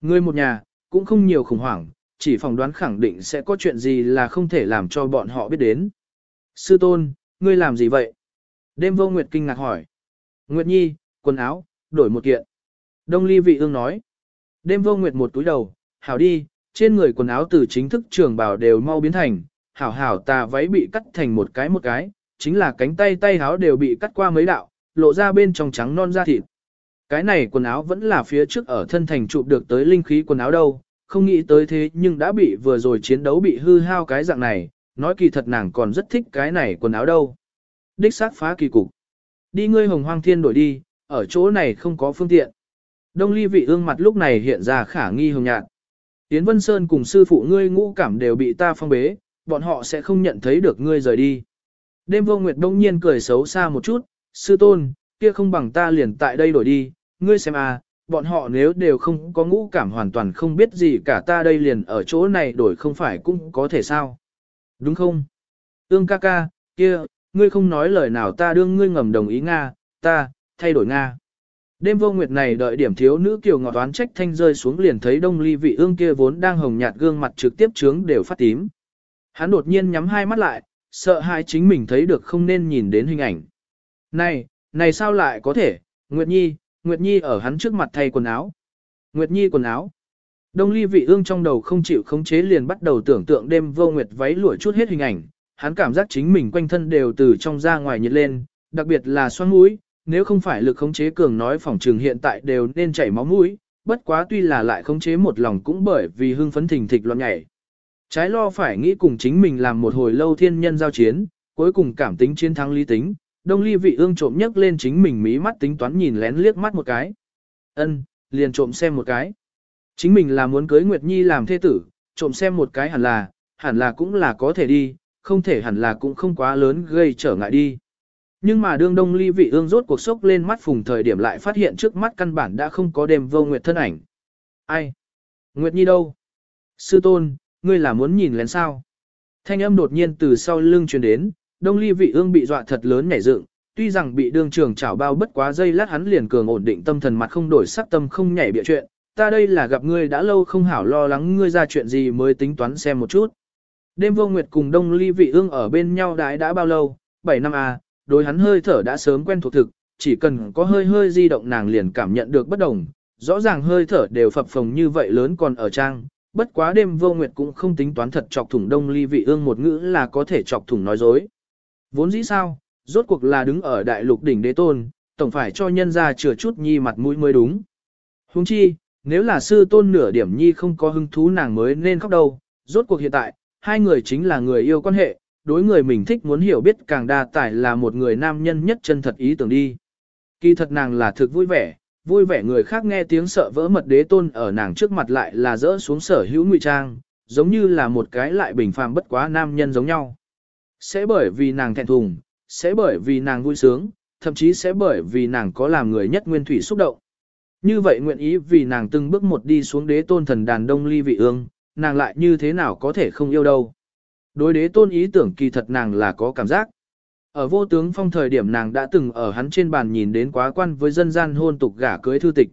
Người một nhà, cũng không nhiều khủng hoảng, chỉ phỏng đoán khẳng định sẽ có chuyện gì là không thể làm cho bọn họ biết đến. Sư tôn, ngươi làm gì vậy? Đêm vô Nguyệt kinh ngạc hỏi. Nguyệt Nhi, quần áo, đổi một kiện. Đông ly vị ương nói. Đêm vô Nguyệt một túi đầu, hảo đi, trên người quần áo từ chính thức trường bào đều mau biến thành, hảo hảo tà váy bị cắt thành một cái một cái, chính là cánh tay tay áo đều bị cắt qua mấy đạo, lộ ra bên trong trắng non da thịt. Cái này quần áo vẫn là phía trước ở thân thành chụp được tới linh khí quần áo đâu, không nghĩ tới thế nhưng đã bị vừa rồi chiến đấu bị hư hao cái dạng này, nói kỳ thật nàng còn rất thích cái này quần áo đâu. Đích xác phá kỳ cục. Đi ngươi hồng hoang thiên đổi đi, ở chỗ này không có phương tiện. Đông ly vị ương mặt lúc này hiện ra khả nghi hồng nhạt. Yến Vân Sơn cùng sư phụ ngươi ngũ cảm đều bị ta phong bế, bọn họ sẽ không nhận thấy được ngươi rời đi. Đêm vô nguyệt đông nhiên cười xấu xa một chút, sư tôn, kia không bằng ta liền tại đây đổi đi, ngươi xem à, bọn họ nếu đều không có ngũ cảm hoàn toàn không biết gì cả ta đây liền ở chỗ này đổi không phải cũng có thể sao. Đúng không? Ương ca ca, kia, ngươi không nói lời nào ta đương ngươi ngầm đồng ý Nga, ta, thay đổi Nga. Đêm vô nguyệt này đợi điểm thiếu nữ kiều ngọt oán trách thanh rơi xuống liền thấy đông ly vị ương kia vốn đang hồng nhạt gương mặt trực tiếp trướng đều phát tím. Hắn đột nhiên nhắm hai mắt lại, sợ hai chính mình thấy được không nên nhìn đến hình ảnh. Này, này sao lại có thể, Nguyệt Nhi, Nguyệt Nhi ở hắn trước mặt thay quần áo. Nguyệt Nhi quần áo. Đông ly vị ương trong đầu không chịu khống chế liền bắt đầu tưởng tượng đêm vô nguyệt váy lụa chút hết hình ảnh, hắn cảm giác chính mình quanh thân đều từ trong ra ngoài nhiệt lên, đặc biệt là xoắn mũi, nếu không phải lực khống chế cường nói phòng trường hiện tại đều nên chảy máu mũi, bất quá tuy là lại khống chế một lòng cũng bởi vì hưng phấn thình thịch loạn nhảy. Trái lo phải nghĩ cùng chính mình làm một hồi lâu thiên nhân giao chiến, cuối cùng cảm tính chiến thắng lý tính, đông ly vị ương trộm nhấc lên chính mình mí mắt tính toán nhìn lén liếc mắt một cái. ân liền trộm xem một cái. Chính mình là muốn cưới Nguyệt Nhi làm thế tử, trộm xem một cái hẳn là, hẳn là cũng là có thể đi, không thể hẳn là cũng không quá lớn gây trở ngại đi. Nhưng mà đương đông ly vị ương rốt cuộc sốc lên mắt phùng thời điểm lại phát hiện trước mắt căn bản đã không có đêm vô Nguyệt thân ảnh. Ai? Nguyệt Nhi đâu? Sư tôn, ngươi là muốn nhìn lén sao? Thanh âm đột nhiên từ sau lưng truyền đến, đông ly vị ương bị dọa thật lớn nhảy dựng, tuy rằng bị đương trường chảo bao bất quá dây lát hắn liền cường ổn định tâm thần mặt không đổi sắc tâm không nhảy bịa chuyện, ta đây là gặp ngươi đã lâu không hảo lo lắng ngươi ra chuyện gì mới tính toán xem một chút. Đêm vô nguyệt cùng đông ly vị ương ở bên nhau đái đã bao lâu, 7 năm à, đối hắn hơi thở đã sớm quen thuộc thực, chỉ cần có hơi hơi di động nàng liền cảm nhận được bất đồng, rõ ràng hơi thở đều phập phồng như vậy lớn còn ở trang, bất quá đêm vô nguyệt cũng không tính toán thật chọc thủng đông ly vị ương một ngữ là có thể chọc thủng nói dối. Vốn dĩ sao, rốt cuộc là đứng ở đại lục đỉnh đế tôn, tổng phải cho nhân ra chừa chút nhi mặt mũi mới đúng. Huống chi, nếu là sư tôn nửa điểm nhi không có hứng thú nàng mới nên khóc đâu, rốt cuộc hiện tại, hai người chính là người yêu quan hệ, đối người mình thích muốn hiểu biết càng đa tải là một người nam nhân nhất chân thật ý tưởng đi. Kỳ thật nàng là thực vui vẻ, vui vẻ người khác nghe tiếng sợ vỡ mật đế tôn ở nàng trước mặt lại là rỡ xuống sở hữu ngụy trang, giống như là một cái lại bình phàm bất quá nam nhân giống nhau. Sẽ bởi vì nàng thẹn thùng, sẽ bởi vì nàng vui sướng, thậm chí sẽ bởi vì nàng có làm người nhất nguyên thủy xúc động. Như vậy nguyện ý vì nàng từng bước một đi xuống đế tôn thần đàn đông ly vị ương, nàng lại như thế nào có thể không yêu đâu. Đối đế tôn ý tưởng kỳ thật nàng là có cảm giác. Ở vô tướng phong thời điểm nàng đã từng ở hắn trên bàn nhìn đến quá quan với dân gian hôn tục gả cưới thư tịch.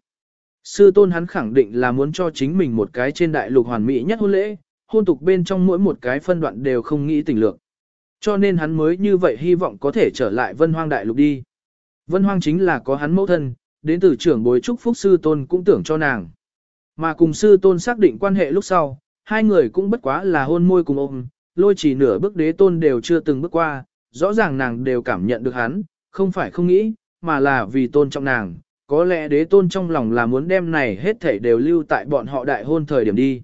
Sư tôn hắn khẳng định là muốn cho chính mình một cái trên đại lục hoàn mỹ nhất hôn lễ, hôn tục bên trong mỗi một cái phân đoạn đều không nghĩ tình lược. Cho nên hắn mới như vậy hy vọng có thể trở lại vân hoang đại lục đi. Vân hoang chính là có hắn mẫu thân, đến từ trưởng bối trúc phúc sư tôn cũng tưởng cho nàng. Mà cùng sư tôn xác định quan hệ lúc sau, hai người cũng bất quá là hôn môi cùng ôm, lôi chỉ nửa bước đế tôn đều chưa từng bước qua, rõ ràng nàng đều cảm nhận được hắn, không phải không nghĩ, mà là vì tôn trọng nàng, có lẽ đế tôn trong lòng là muốn đem này hết thảy đều lưu tại bọn họ đại hôn thời điểm đi.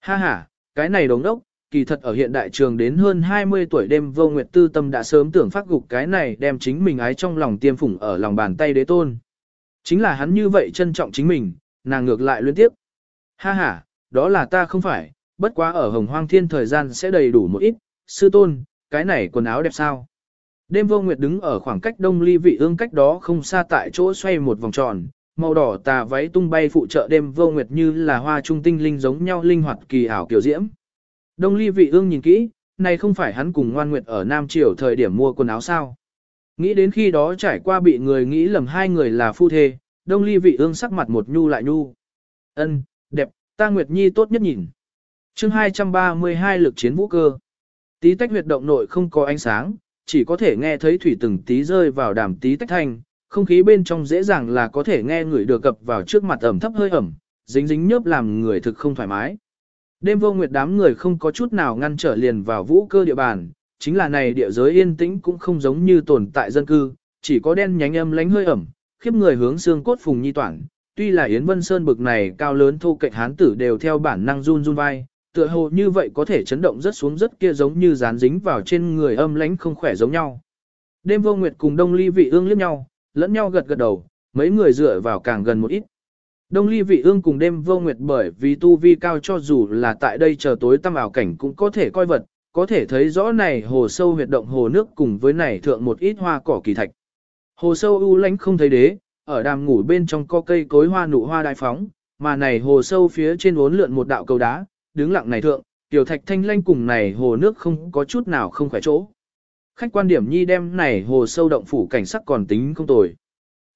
Ha ha, cái này đồng đốc, kỳ thật ở hiện đại trường đến hơn 20 tuổi đêm vô nguyệt tư tâm đã sớm tưởng phát gục cái này đem chính mình ái trong lòng tiêm phủng ở lòng bàn tay đế tôn. Chính là hắn như vậy trân trọng chính mình, nàng ngược lại liên tiếp. Ha ha, đó là ta không phải, bất quá ở hồng hoang thiên thời gian sẽ đầy đủ một ít, sư tôn, cái này quần áo đẹp sao. Đêm vô nguyệt đứng ở khoảng cách đông ly vị ương cách đó không xa tại chỗ xoay một vòng tròn, màu đỏ tà váy tung bay phụ trợ đêm vô nguyệt như là hoa trung tinh linh giống nhau linh hoạt kỳ ảo kiểu diễm. Đông ly vị ương nhìn kỹ, này không phải hắn cùng ngoan nguyệt ở Nam Triều thời điểm mua quần áo sao. Nghĩ đến khi đó trải qua bị người nghĩ lầm hai người là phu thê, đông ly vị ương sắc mặt một nhu lại nhu. ân đẹp, ta Nguyệt Nhi tốt nhất nhìn. chương 232 lực chiến vũ cơ. Tí tách huyệt động nội không có ánh sáng, chỉ có thể nghe thấy thủy từng tí rơi vào đàm tí tách thanh, không khí bên trong dễ dàng là có thể nghe người được cập vào trước mặt ẩm thấp hơi ẩm, dính dính nhớp làm người thực không thoải mái. Đêm vô nguyệt đám người không có chút nào ngăn trở liền vào vũ cơ địa bàn, chính là này địa giới yên tĩnh cũng không giống như tồn tại dân cư, chỉ có đen nhánh âm lánh hơi ẩm, khiếp người hướng xương cốt phùng nhi toản. Tuy là Yến Vân Sơn bực này cao lớn thu cạnh hán tử đều theo bản năng run run vai, tựa hồ như vậy có thể chấn động rất xuống rất kia giống như dán dính vào trên người âm lãnh không khỏe giống nhau. Đêm vô nguyệt cùng đông ly vị ương liếc nhau, lẫn nhau gật gật đầu, mấy người dựa vào càng gần một ít. Đông ly vị ương cùng đêm vô nguyệt bởi vì tu vi cao cho dù là tại đây chờ tối tăm ảo cảnh cũng có thể coi vật, có thể thấy rõ này hồ sâu huyệt động hồ nước cùng với này thượng một ít hoa cỏ kỳ thạch. Hồ sâu u lánh không thấy đế, ở đàm ngủ bên trong có cây cối hoa nụ hoa đại phóng, mà này hồ sâu phía trên uốn lượn một đạo cầu đá, đứng lặng này thượng, tiểu thạch thanh lanh cùng này hồ nước không có chút nào không khỏe chỗ. Khách quan điểm nhi đem này hồ sâu động phủ cảnh sắc còn tính không tồi.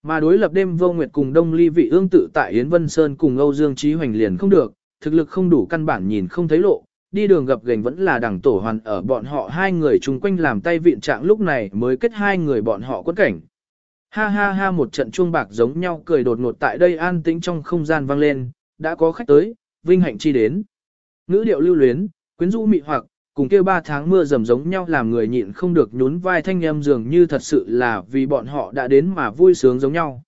Mà đối lập đêm vô nguyệt cùng đông ly vị ương tự tại Yến Vân Sơn cùng Âu Dương Trí Hoành liền không được, thực lực không đủ căn bản nhìn không thấy lộ, đi đường gặp gành vẫn là đẳng tổ hoàn ở bọn họ hai người chung quanh làm tay viện trạng lúc này mới kết hai người bọn họ quất cảnh. Ha ha ha một trận chuông bạc giống nhau cười đột ngột tại đây an tĩnh trong không gian vang lên, đã có khách tới, vinh hạnh chi đến. Ngữ điệu lưu luyến, quyến rũ mị hoặc, cùng kia ba tháng mưa rầm giống nhau làm người nhịn không được nhún vai thanh âm dường như thật sự là vì bọn họ đã đến mà vui sướng giống nhau.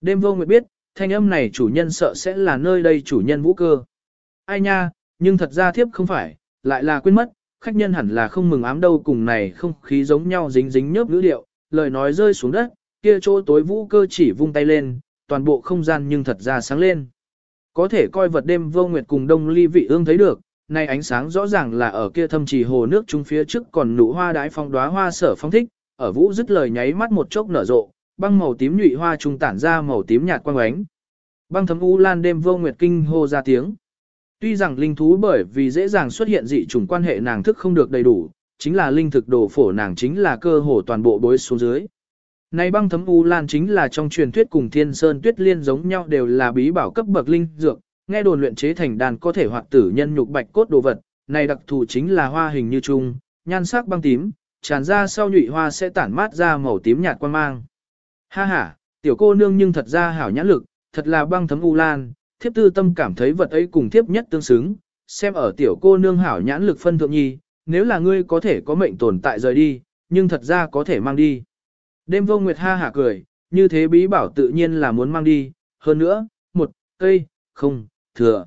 Đêm vô nguyệt biết, thanh âm này chủ nhân sợ sẽ là nơi đây chủ nhân vũ cơ. Ai nha, nhưng thật ra thiếp không phải, lại là quên mất, khách nhân hẳn là không mừng ám đâu cùng này không khí giống nhau dính dính nhớp ngữ điệu, lời nói rơi xuống đất, kia chỗ tối vũ cơ chỉ vung tay lên, toàn bộ không gian nhưng thật ra sáng lên. Có thể coi vật đêm vô nguyệt cùng đông ly vị ương thấy được, nay ánh sáng rõ ràng là ở kia thâm trì hồ nước trung phía trước còn nụ hoa đái phong đóa hoa sở phong thích, ở vũ dứt lời nháy mắt một chốc nở rộ, băng màu tím nhụy hoa trung tản ra màu tím nhạt quang ánh. Băng thấm u lan đêm vô nguyệt kinh hô ra tiếng. Tuy rằng linh thú bởi vì dễ dàng xuất hiện dị chủng quan hệ nàng thức không được đầy đủ, chính là linh thực đồ phổ nàng chính là cơ hồ toàn bộ bối xuống dưới. Này băng thấm u lan chính là trong truyền thuyết cùng thiên sơn tuyết liên giống nhau đều là bí bảo cấp bậc linh dược, nghe đồn luyện chế thành đàn có thể hoạt tử nhân nhục bạch cốt đồ vật, này đặc thù chính là hoa hình như trung, nhan sắc băng tím, tràn ra sau nhụy hoa sẽ tản mát ra màu tím nhạt quan mang. Ha ha, tiểu cô nương nhưng thật ra hảo nhãn lực, thật là băng thấm u lan, thiếp tư tâm cảm thấy vật ấy cùng thiếp nhất tương xứng, xem ở tiểu cô nương hảo nhãn lực phân thượng nhi, nếu là ngươi có thể có mệnh tồn tại rời đi, nhưng thật ra có thể mang đi. Đêm vô nguyệt ha hả cười, như thế bí bảo tự nhiên là muốn mang đi, hơn nữa, một, cây, không, thừa.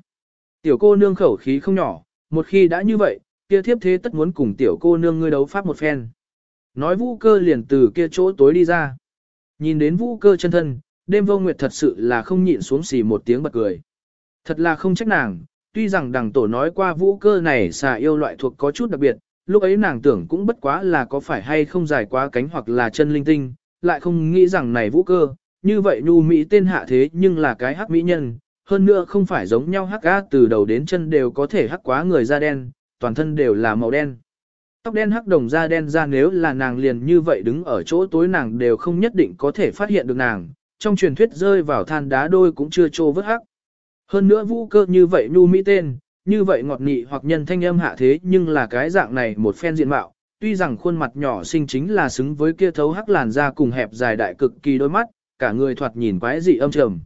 Tiểu cô nương khẩu khí không nhỏ, một khi đã như vậy, kia thiếp thế tất muốn cùng tiểu cô nương ngươi đấu pháp một phen. Nói vũ cơ liền từ kia chỗ tối đi ra. Nhìn đến vũ cơ chân thân, đêm vô nguyệt thật sự là không nhịn xuống xì một tiếng bật cười. Thật là không trách nàng, tuy rằng đằng tổ nói qua vũ cơ này xà yêu loại thuộc có chút đặc biệt, lúc ấy nàng tưởng cũng bất quá là có phải hay không dài quá cánh hoặc là chân linh tinh, lại không nghĩ rằng này vũ cơ, như vậy nhu mỹ tên hạ thế nhưng là cái hắc mỹ nhân, hơn nữa không phải giống nhau hắc á từ đầu đến chân đều có thể hắc quá người da đen, toàn thân đều là màu đen. Tóc đen hắc đồng da đen ra nếu là nàng liền như vậy đứng ở chỗ tối nàng đều không nhất định có thể phát hiện được nàng, trong truyền thuyết rơi vào than đá đôi cũng chưa trô vớt hắc. Hơn nữa vũ cơ như vậy nu mỹ tên, như vậy ngọt nị hoặc nhân thanh âm hạ thế nhưng là cái dạng này một phen diện mạo, tuy rằng khuôn mặt nhỏ xinh chính là xứng với kia thấu hắc làn da cùng hẹp dài đại cực kỳ đôi mắt, cả người thoạt nhìn quái dị âm trầm.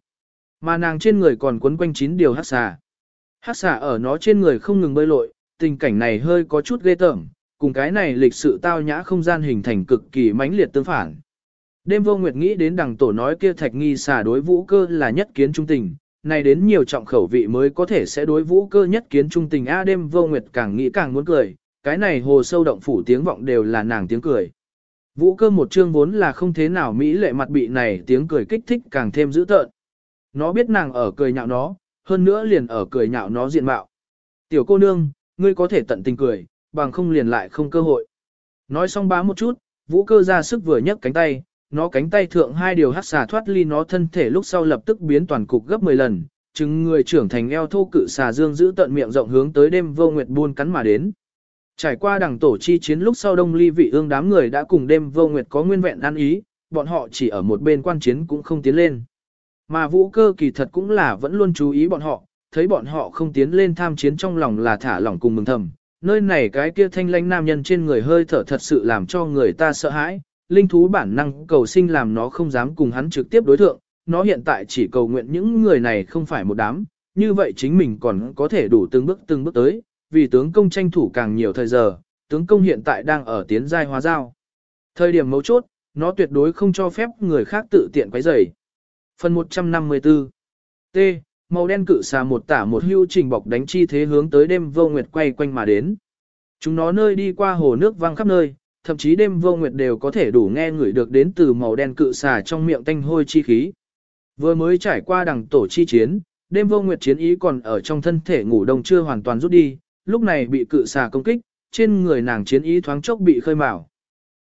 Mà nàng trên người còn quấn quanh chín điều hắc xà. Hắc xà ở nó trên người không ngừng bơi lội, tình cảnh này hơi có chút ghê tởm, cùng cái này lịch sự tao nhã không gian hình thành cực kỳ mãnh liệt tương phản. Đêm vô nguyệt nghĩ đến đằng tổ nói kia thạch nghi xà đối vũ cơ là nhất kiến trung tình, này đến nhiều trọng khẩu vị mới có thể sẽ đối vũ cơ nhất kiến trung tình a đêm vô nguyệt càng nghĩ càng muốn cười, cái này hồ sâu động phủ tiếng vọng đều là nàng tiếng cười. Vũ cơ một chương vốn là không thế nào mỹ lệ mặt bị này tiếng cười kích thích càng thêm dữ tợn. Nó biết nàng ở cười nhạo nó, hơn nữa liền ở cười nhạo nó diện mạo. Tiểu cô nương, ngươi có thể tận tình cười, bằng không liền lại không cơ hội. Nói xong bá một chút, vũ cơ ra sức vừa nhấc cánh tay, nó cánh tay thượng hai điều hắc xà thoát ly nó thân thể lúc sau lập tức biến toàn cục gấp 10 lần, chứng người trưởng thành eo thô cự xà dương giữ tận miệng rộng hướng tới đêm vô nguyệt buôn cắn mà đến. Trải qua đằng tổ chi chiến lúc sau đông ly vị ương đám người đã cùng đêm vô nguyệt có nguyên vẹn ăn ý, bọn họ chỉ ở một bên quan chiến cũng không tiến lên. Mà vũ cơ kỳ thật cũng là vẫn luôn chú ý bọn họ, thấy bọn họ không tiến lên tham chiến trong lòng là thả lỏng cùng mừng thầm. Nơi này cái kia thanh lãnh nam nhân trên người hơi thở thật sự làm cho người ta sợ hãi, linh thú bản năng cầu sinh làm nó không dám cùng hắn trực tiếp đối thượng, nó hiện tại chỉ cầu nguyện những người này không phải một đám, như vậy chính mình còn có thể đủ từng bước từng bước tới, vì tướng công tranh thủ càng nhiều thời giờ, tướng công hiện tại đang ở tiến giai hóa giao. Thời điểm mấu chốt, nó tuyệt đối không cho phép người khác tự tiện quấy rầy. Phần 154 T. Màu đen cự xà một tả một hưu trình bọc đánh chi thế hướng tới đêm vô nguyệt quay quanh mà đến. Chúng nó nơi đi qua hồ nước vang khắp nơi, thậm chí đêm vô nguyệt đều có thể đủ nghe ngửi được đến từ màu đen cự xà trong miệng tanh hôi chi khí. Vừa mới trải qua đằng tổ chi chiến, đêm vô nguyệt chiến ý còn ở trong thân thể ngủ đông chưa hoàn toàn rút đi, lúc này bị cự xà công kích, trên người nàng chiến ý thoáng chốc bị khơi mào.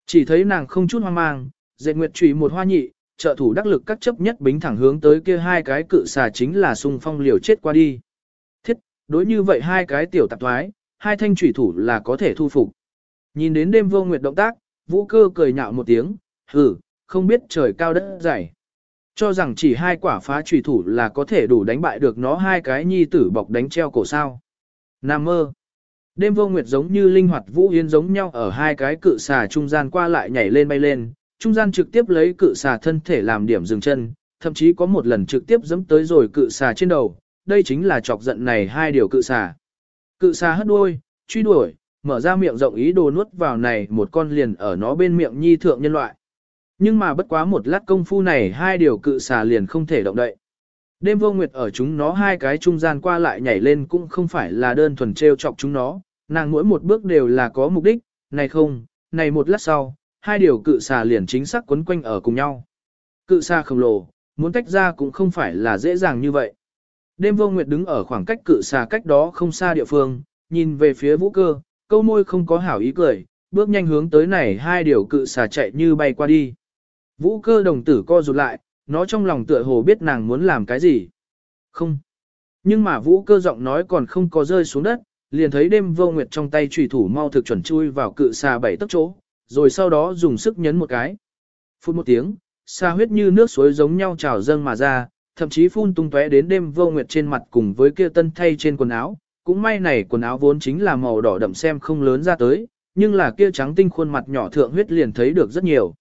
Chỉ thấy nàng không chút hoang mang, dệt nguyệt trùy một hoa nhị, trợ thủ đắc lực các chấp nhất bính thẳng hướng tới kia hai cái cự xà chính là xung phong liều chết qua đi. Thiết, đối như vậy hai cái tiểu tạp thoái, hai thanh trùy thủ là có thể thu phục. Nhìn đến đêm vô nguyệt động tác, vũ cơ cười nhạo một tiếng, hừ, không biết trời cao đất dày. Cho rằng chỉ hai quả phá trùy thủ là có thể đủ đánh bại được nó hai cái nhi tử bọc đánh treo cổ sao. Nam mơ. Đêm vô nguyệt giống như linh hoạt vũ yên giống nhau ở hai cái cự xà trung gian qua lại nhảy lên bay lên, trung gian trực tiếp lấy cự xà thân thể làm điểm dừng chân, thậm chí có một lần trực tiếp dẫm tới rồi cự xà trên đầu, đây chính là chọc giận này hai điều cự xà. Cự xà hất đuôi, truy đuổi, mở ra miệng rộng ý đồ nuốt vào này một con liền ở nó bên miệng nhi thượng nhân loại. Nhưng mà bất quá một lát công phu này hai điều cự xà liền không thể động đậy. Đêm vô nguyệt ở chúng nó hai cái trung gian qua lại nhảy lên cũng không phải là đơn thuần treo chọc chúng nó, nàng mỗi một bước đều là có mục đích, này không, này một lát sau, hai điều cự xà liền chính xác quấn quanh ở cùng nhau. Cự xà khổng lồ, muốn tách ra cũng không phải là dễ dàng như vậy. Đêm vô nguyệt đứng ở khoảng cách cự xà cách đó không xa địa phương, nhìn về phía vũ cơ, câu môi không có hảo ý cười, bước nhanh hướng tới này hai điều cự xà chạy như bay qua đi. Vũ cơ đồng tử co rụt lại, nó trong lòng tựa hồ biết nàng muốn làm cái gì. Không. Nhưng mà vũ cơ giọng nói còn không có rơi xuống đất, liền thấy đêm vô nguyệt trong tay trùy thủ mau thực chuẩn chui vào cự xà bảy tấc chỗ, rồi sau đó dùng sức nhấn một cái. Phút một tiếng, xa huyết như nước suối giống nhau trào dâng mà ra, thậm chí phun tung tóe đến đêm vô nguyệt trên mặt cùng với kia tân thay trên quần áo. Cũng may này quần áo vốn chính là màu đỏ đậm xem không lớn ra tới, nhưng là kia trắng tinh khuôn mặt nhỏ thượng huyết liền thấy được rất nhiều.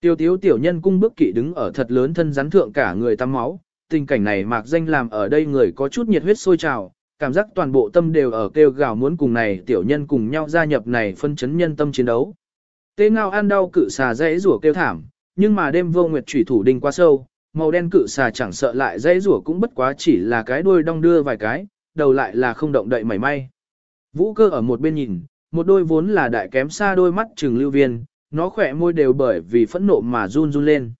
Tiêu tiếu tiểu nhân cung bước kỵ đứng ở thật lớn thân rắn thượng cả người tắm máu, tình cảnh này mạc danh làm ở đây người có chút nhiệt huyết sôi trào, cảm giác toàn bộ tâm đều ở kêu gào muốn cùng này tiểu nhân cùng nhau gia nhập này phân chấn nhân tâm chiến đấu. Tế ngao ăn đau cự xà dãy rủa kêu thảm, nhưng mà đêm vô nguyệt chủy thủ đinh quá sâu, màu đen cự xà chẳng sợ lại dãy rủa cũng bất quá chỉ là cái đuôi đong đưa vài cái, đầu lại là không động đậy mảy may. Vũ cơ ở một bên nhìn, một đôi vốn là đại kém xa đôi mắt trừng lưu viên, nó khỏe môi đều bởi vì phẫn nộ mà run run lên.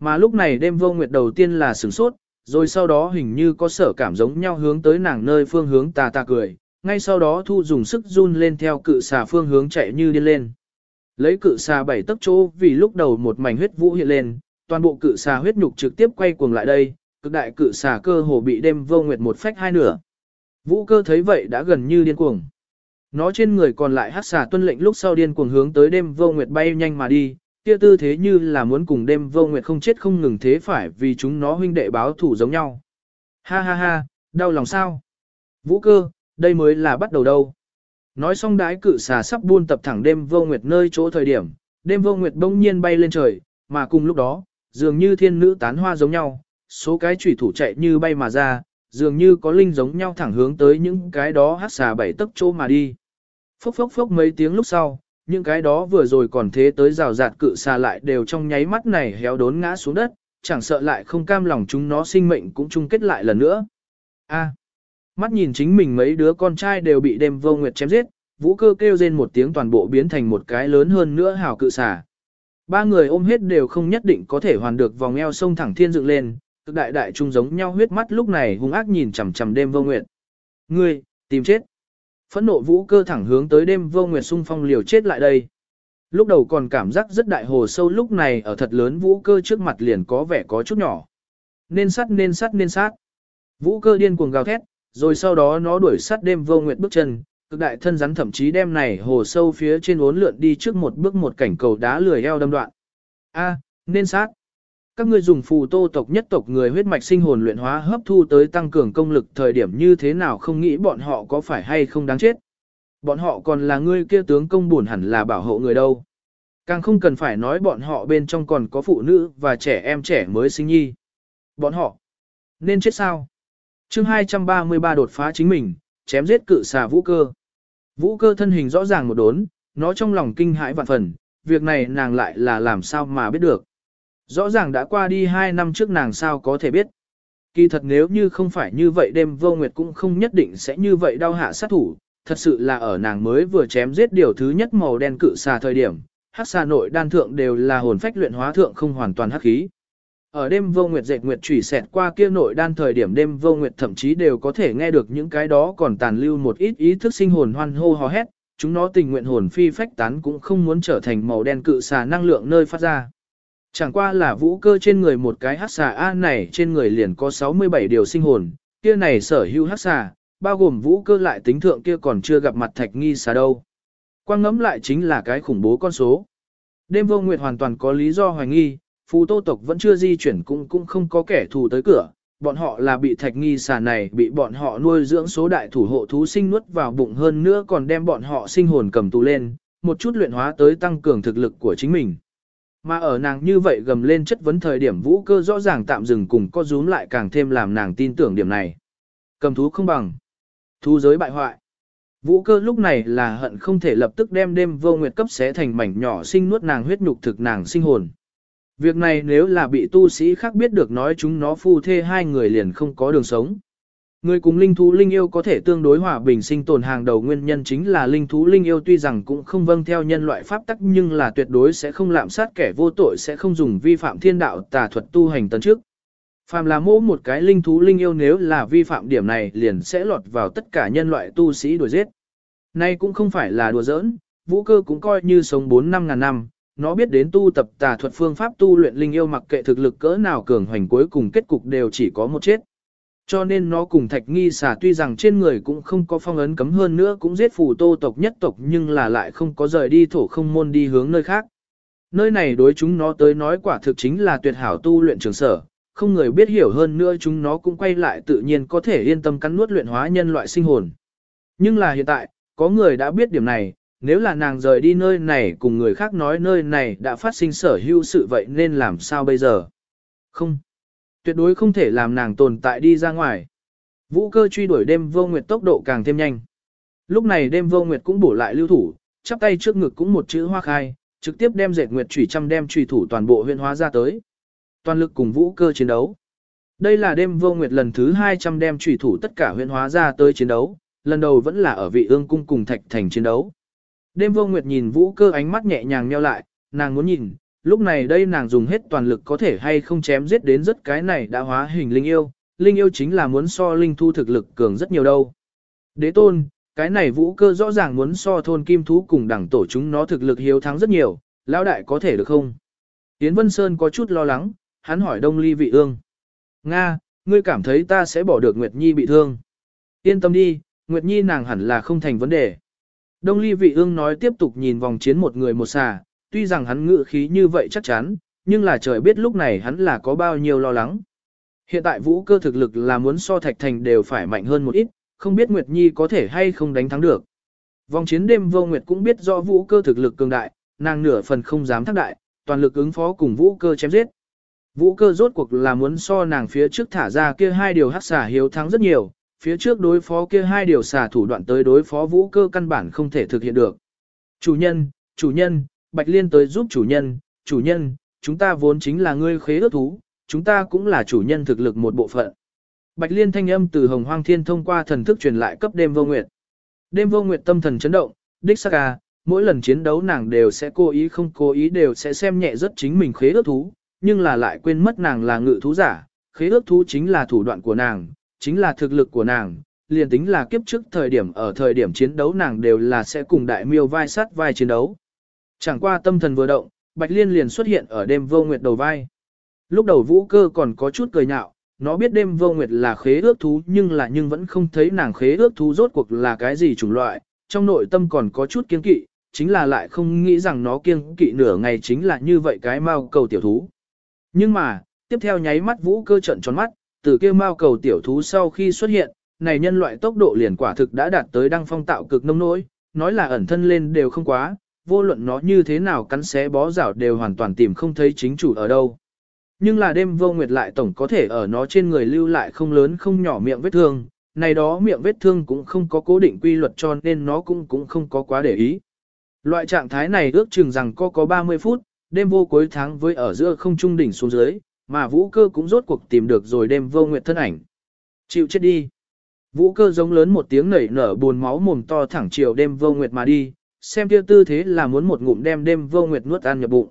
Mà lúc này đêm vô nguyệt đầu tiên là sửng sốt, rồi sau đó hình như có sở cảm giống nhau hướng tới nàng nơi phương hướng tà tà cười, ngay sau đó thu dùng sức run lên theo cự xà phương hướng chạy như điên lên. Lấy cự xà bảy tấc chỗ vì lúc đầu một mảnh huyết vũ hiện lên, toàn bộ cự xà huyết nhục trực tiếp quay cuồng lại đây, cực đại cự xà cơ hồ bị đêm vô nguyệt một phách hai nửa. Vũ cơ thấy vậy đã gần như điên cuồng. Nó trên người còn lại hắc xà tuân lệnh lúc sau điên cuồng hướng tới đêm vô nguyệt bay nhanh mà đi, kia tư thế như là muốn cùng đêm vô nguyệt không chết không ngừng thế phải vì chúng nó huynh đệ báo thủ giống nhau. Ha ha ha, đau lòng sao? Vũ cơ, đây mới là bắt đầu đâu. Nói xong đái cự xà sắp buôn tập thẳng đêm vô nguyệt nơi chỗ thời điểm, đêm vô nguyệt bỗng nhiên bay lên trời, mà cùng lúc đó, dường như thiên nữ tán hoa giống nhau, số cái chủy thủ chạy như bay mà ra, dường như có linh giống nhau thẳng hướng tới những cái đó hát xà bảy tấc chỗ mà đi. Phốc phốc phốc mấy tiếng lúc sau, những cái đó vừa rồi còn thế tới rào rạt cự xà lại đều trong nháy mắt này héo đốn ngã xuống đất, chẳng sợ lại không cam lòng chúng nó sinh mệnh cũng chung kết lại lần nữa. A mắt nhìn chính mình mấy đứa con trai đều bị đêm vô nguyệt chém giết, vũ cơ kêu rên một tiếng toàn bộ biến thành một cái lớn hơn nữa hào cự xà. Ba người ôm hết đều không nhất định có thể hoàn được vòng eo sông thẳng thiên dựng lên, cực đại đại trung giống nhau huyết mắt lúc này hung ác nhìn chằm chằm đêm vô nguyệt. Ngươi, tìm chết. Phẫn nộ vũ cơ thẳng hướng tới đêm vô nguyệt sung phong liều chết lại đây. Lúc đầu còn cảm giác rất đại hồ sâu lúc này ở thật lớn vũ cơ trước mặt liền có vẻ có chút nhỏ. Nên sát nên sát nên sát. Vũ cơ điên cuồng gào thét, rồi sau đó nó đuổi sát đêm vô nguyệt bước chân, cực đại thân rắn thậm chí đem này hồ sâu phía trên uốn lượn đi trước một bước một cảnh cầu đá lười eo đâm đoạn. A, à, nên sát. Các ngươi dùng phù tô tộc nhất tộc người huyết mạch sinh hồn luyện hóa hấp thu tới tăng cường công lực thời điểm như thế nào không nghĩ bọn họ có phải hay không đáng chết. Bọn họ còn là ngươi kia tướng công buồn hẳn là bảo hộ người đâu. Càng không cần phải nói bọn họ bên trong còn có phụ nữ và trẻ em trẻ mới sinh nhi. Bọn họ nên chết sao? Chương 233 đột phá chính mình, chém giết cự xà vũ cơ. Vũ cơ thân hình rõ ràng một đốn, nó trong lòng kinh hãi vạn phần, việc này nàng lại là làm sao mà biết được. Rõ ràng đã qua đi 2 năm trước nàng sao có thể biết. Kỳ thật nếu như không phải như vậy đêm vô nguyệt cũng không nhất định sẽ như vậy đau hạ sát thủ, thật sự là ở nàng mới vừa chém giết điều thứ nhất màu đen cự xà thời điểm, hắc xà nội đan thượng đều là hồn phách luyện hóa thượng không hoàn toàn hắc khí. Ở đêm vô nguyệt dệt nguyệt chủy xẹt qua kia nội đan thời điểm đêm vô nguyệt thậm chí đều có thể nghe được những cái đó còn tàn lưu một ít ý thức sinh hồn hoan hô hò hét, chúng nó tình nguyện hồn phi phách tán cũng không muốn trở thành màu đen cự xà năng lượng nơi phát ra. Chẳng qua là vũ cơ trên người một cái hắc xà A này trên người liền có 67 điều sinh hồn, kia này sở hữu hắc xà, bao gồm vũ cơ lại tính thượng kia còn chưa gặp mặt thạch nghi xà đâu. Quang ngẫm lại chính là cái khủng bố con số. Đêm vô nguyệt hoàn toàn có lý do hoài nghi, phù tô tộc vẫn chưa di chuyển cũng cũng không có kẻ thù tới cửa. Bọn họ là bị thạch nghi xà này bị bọn họ nuôi dưỡng số đại thủ hộ thú sinh nuốt vào bụng hơn nữa còn đem bọn họ sinh hồn cầm tù lên, một chút luyện hóa tới tăng cường thực lực của chính mình. Mà ở nàng như vậy gầm lên chất vấn thời điểm vũ cơ rõ ràng tạm dừng cùng co rúm lại càng thêm làm nàng tin tưởng điểm này. Cầm thú không bằng. Thu giới bại hoại. Vũ cơ lúc này là hận không thể lập tức đem đêm vô nguyệt cấp xé thành mảnh nhỏ sinh nuốt nàng huyết nhục thực nàng sinh hồn. Việc này nếu là bị tu sĩ khác biết được nói chúng nó phu thê hai người liền không có đường sống. Người cùng linh thú linh yêu có thể tương đối hòa bình sinh tồn hàng đầu nguyên nhân chính là linh thú linh yêu tuy rằng cũng không vâng theo nhân loại pháp tắc nhưng là tuyệt đối sẽ không lạm sát kẻ vô tội sẽ không dùng vi phạm thiên đạo tà thuật tu hành tấn trước. Phàm là mỗ một cái linh thú linh yêu nếu là vi phạm điểm này liền sẽ lọt vào tất cả nhân loại tu sĩ đuổi giết. Nay cũng không phải là đùa giỡn, vũ cơ cũng coi như sống 4 năm ngàn năm, nó biết đến tu tập tà thuật phương pháp tu luyện linh yêu mặc kệ thực lực cỡ nào cường hoành cuối cùng kết cục đều chỉ có một chết. Cho nên nó cùng thạch nghi xà tuy rằng trên người cũng không có phong ấn cấm hơn nữa cũng giết phù tô tộc nhất tộc nhưng là lại không có rời đi thổ không môn đi hướng nơi khác. Nơi này đối chúng nó tới nói quả thực chính là tuyệt hảo tu luyện trường sở, không người biết hiểu hơn nữa chúng nó cũng quay lại tự nhiên có thể yên tâm cắn nuốt luyện hóa nhân loại sinh hồn. Nhưng là hiện tại, có người đã biết điểm này, nếu là nàng rời đi nơi này cùng người khác nói nơi này đã phát sinh sở hữu sự vậy nên làm sao bây giờ? Không. Tuyệt đối không thể làm nàng tồn tại đi ra ngoài. Vũ cơ truy đuổi đêm vô nguyệt tốc độ càng thêm nhanh. Lúc này đêm vô nguyệt cũng bổ lại lưu thủ, chắp tay trước ngực cũng một chữ hoa khai, trực tiếp đem dệt nguyệt chủy trăm đem chủy thủ toàn bộ huyện hóa ra tới. Toàn lực cùng vũ cơ chiến đấu. Đây là đêm vô nguyệt lần thứ 200 đem chủy thủ tất cả huyện hóa ra tới chiến đấu, lần đầu vẫn là ở vị ương cung cùng thạch thành chiến đấu. Đêm vô nguyệt nhìn vũ cơ ánh mắt nhẹ nhàng nheo lại, nàng muốn nhìn, lúc này đây nàng dùng hết toàn lực có thể hay không chém giết đến rất cái này đã hóa hình linh yêu, linh yêu chính là muốn so linh thu thực lực cường rất nhiều đâu. Đế tôn, cái này vũ cơ rõ ràng muốn so thôn kim thú cùng đẳng tổ chúng nó thực lực hiếu thắng rất nhiều, lão đại có thể được không? Yến Vân Sơn có chút lo lắng, hắn hỏi Đông Ly vị ương. Nga, ngươi cảm thấy ta sẽ bỏ được Nguyệt Nhi bị thương. Yên tâm đi, Nguyệt Nhi nàng hẳn là không thành vấn đề. Đông Ly vị ương nói tiếp tục nhìn vòng chiến một người một xà, tuy rằng hắn ngự khí như vậy chắc chắn, nhưng là trời biết lúc này hắn là có bao nhiêu lo lắng. Hiện tại vũ cơ thực lực là muốn so thạch thành đều phải mạnh hơn một ít, không biết Nguyệt Nhi có thể hay không đánh thắng được. Vòng chiến đêm vô Nguyệt cũng biết do vũ cơ thực lực cường đại, nàng nửa phần không dám thác đại, toàn lực ứng phó cùng vũ cơ chém giết. Vũ cơ rốt cuộc là muốn so nàng phía trước thả ra kia hai điều hắc xả hiếu thắng rất nhiều, phía trước đối phó kia hai điều xả thủ đoạn tới đối phó vũ cơ căn bản không thể thực hiện được. Chủ nhân, chủ nhân, Bạch Liên tới giúp chủ nhân, chủ nhân, chúng ta vốn chính là ngươi khế ước thú, chúng ta cũng là chủ nhân thực lực một bộ phận. Bạch Liên thanh âm từ Hồng Hoang Thiên thông qua thần thức truyền lại cấp đêm vô nguyệt. Đêm vô nguyệt tâm thần chấn động, đích xác à, mỗi lần chiến đấu nàng đều sẽ cố ý không cố ý đều sẽ xem nhẹ rất chính mình khế ước thú, nhưng là lại quên mất nàng là ngự thú giả, khế ước thú chính là thủ đoạn của nàng, chính là thực lực của nàng, liền tính là kiếp trước thời điểm ở thời điểm chiến đấu nàng đều là sẽ cùng đại miêu vai sát vai chiến đấu. Chẳng qua tâm thần vừa động, Bạch Liên liền xuất hiện ở đêm vô nguyệt đầu vai. Lúc đầu vũ cơ còn có chút cười nhạo, nó biết đêm vô nguyệt là khế ước thú nhưng là nhưng vẫn không thấy nàng khế ước thú rốt cuộc là cái gì chủng loại, trong nội tâm còn có chút kiên kỵ, chính là lại không nghĩ rằng nó kiên kỵ nửa ngày chính là như vậy cái mau cầu tiểu thú. Nhưng mà, tiếp theo nháy mắt vũ cơ trận tròn mắt, từ kia mao cầu tiểu thú sau khi xuất hiện, này nhân loại tốc độ liền quả thực đã đạt tới đăng phong tạo cực nông nỗi, nói là ẩn thân lên đều không quá, vô luận nó như thế nào cắn xé bó rảo đều hoàn toàn tìm không thấy chính chủ ở đâu. Nhưng là đêm vô nguyệt lại tổng có thể ở nó trên người lưu lại không lớn không nhỏ miệng vết thương, này đó miệng vết thương cũng không có cố định quy luật cho nên nó cũng cũng không có quá để ý. Loại trạng thái này ước chừng rằng có có 30 phút, đêm vô cuối tháng với ở giữa không trung đỉnh xuống dưới, mà vũ cơ cũng rốt cuộc tìm được rồi đêm vô nguyệt thân ảnh. Chịu chết đi. Vũ cơ giống lớn một tiếng nảy nở buồn máu mồm to thẳng chiều đêm vô nguyệt mà đi, xem kia tư thế là muốn một ngụm đem đêm vô nguyệt nuốt ăn nhập bụng.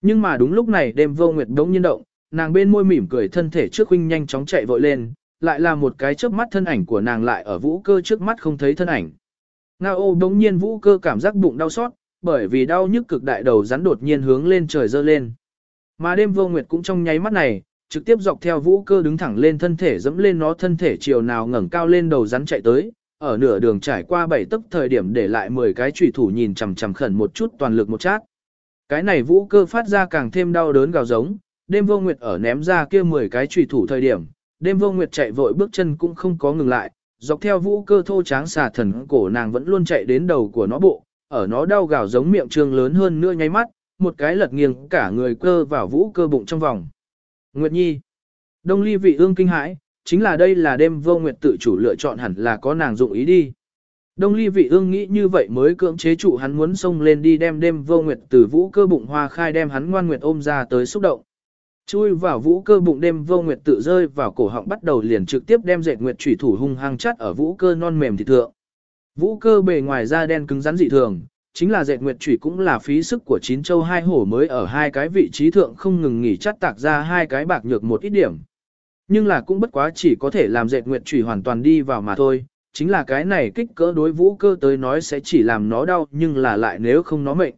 Nhưng mà đúng lúc này đêm vô nguyệt đống nhiên động, nàng bên môi mỉm cười thân thể trước huynh nhanh chóng chạy vội lên, lại là một cái chớp mắt thân ảnh của nàng lại ở vũ cơ trước mắt không thấy thân ảnh. Ngao ô đống nhiên vũ cơ cảm giác bụng đau xót, bởi vì đau nhức cực đại đầu rắn đột nhiên hướng lên trời dơ lên. Mà đêm vô nguyệt cũng trong nháy mắt này, trực tiếp dọc theo vũ cơ đứng thẳng lên thân thể dẫm lên nó thân thể chiều nào ngẩng cao lên đầu rắn chạy tới, ở nửa đường trải qua bảy tấc thời điểm để lại 10 cái chủy thủ nhìn chằm chằm khẩn một chút toàn lực một chát. Cái này vũ cơ phát ra càng thêm đau đớn gào giống, đêm vô nguyệt ở ném ra kia 10 cái chủy thủ thời điểm, đêm vô nguyệt chạy vội bước chân cũng không có ngừng lại, dọc theo vũ cơ thô tráng xà thần cổ nàng vẫn luôn chạy đến đầu của nó bộ, ở nó đau gào giống miệng trương lớn hơn nữa nháy mắt, một cái lật nghiêng cả người cơ vào vũ cơ bụng trong vòng. Nguyệt Nhi Đông ly vị ương kinh hãi, chính là đây là đêm vô nguyệt tự chủ lựa chọn hẳn là có nàng dụng ý đi. Đông ly vị ương nghĩ như vậy mới cưỡng chế trụ hắn muốn xông lên đi đem đêm vô nguyệt từ vũ cơ bụng hoa khai đem hắn ngoan nguyệt ôm ra tới xúc động. Chui vào vũ cơ bụng đêm vô nguyệt tự rơi vào cổ họng bắt đầu liền trực tiếp đem dệt nguyệt chủy thủ hung hăng chắt ở vũ cơ non mềm thịt thượng. Vũ cơ bề ngoài da đen cứng rắn dị thường, chính là dệt nguyệt chủy cũng là phí sức của chín châu hai hổ mới ở hai cái vị trí thượng không ngừng nghỉ chắt tạc ra hai cái bạc nhược một ít điểm. Nhưng là cũng bất quá chỉ có thể làm dệt nguyệt chủy hoàn toàn đi vào mà thôi, chính là cái này kích cỡ đối vũ cơ tới nói sẽ chỉ làm nó đau nhưng là lại nếu không nó mệnh.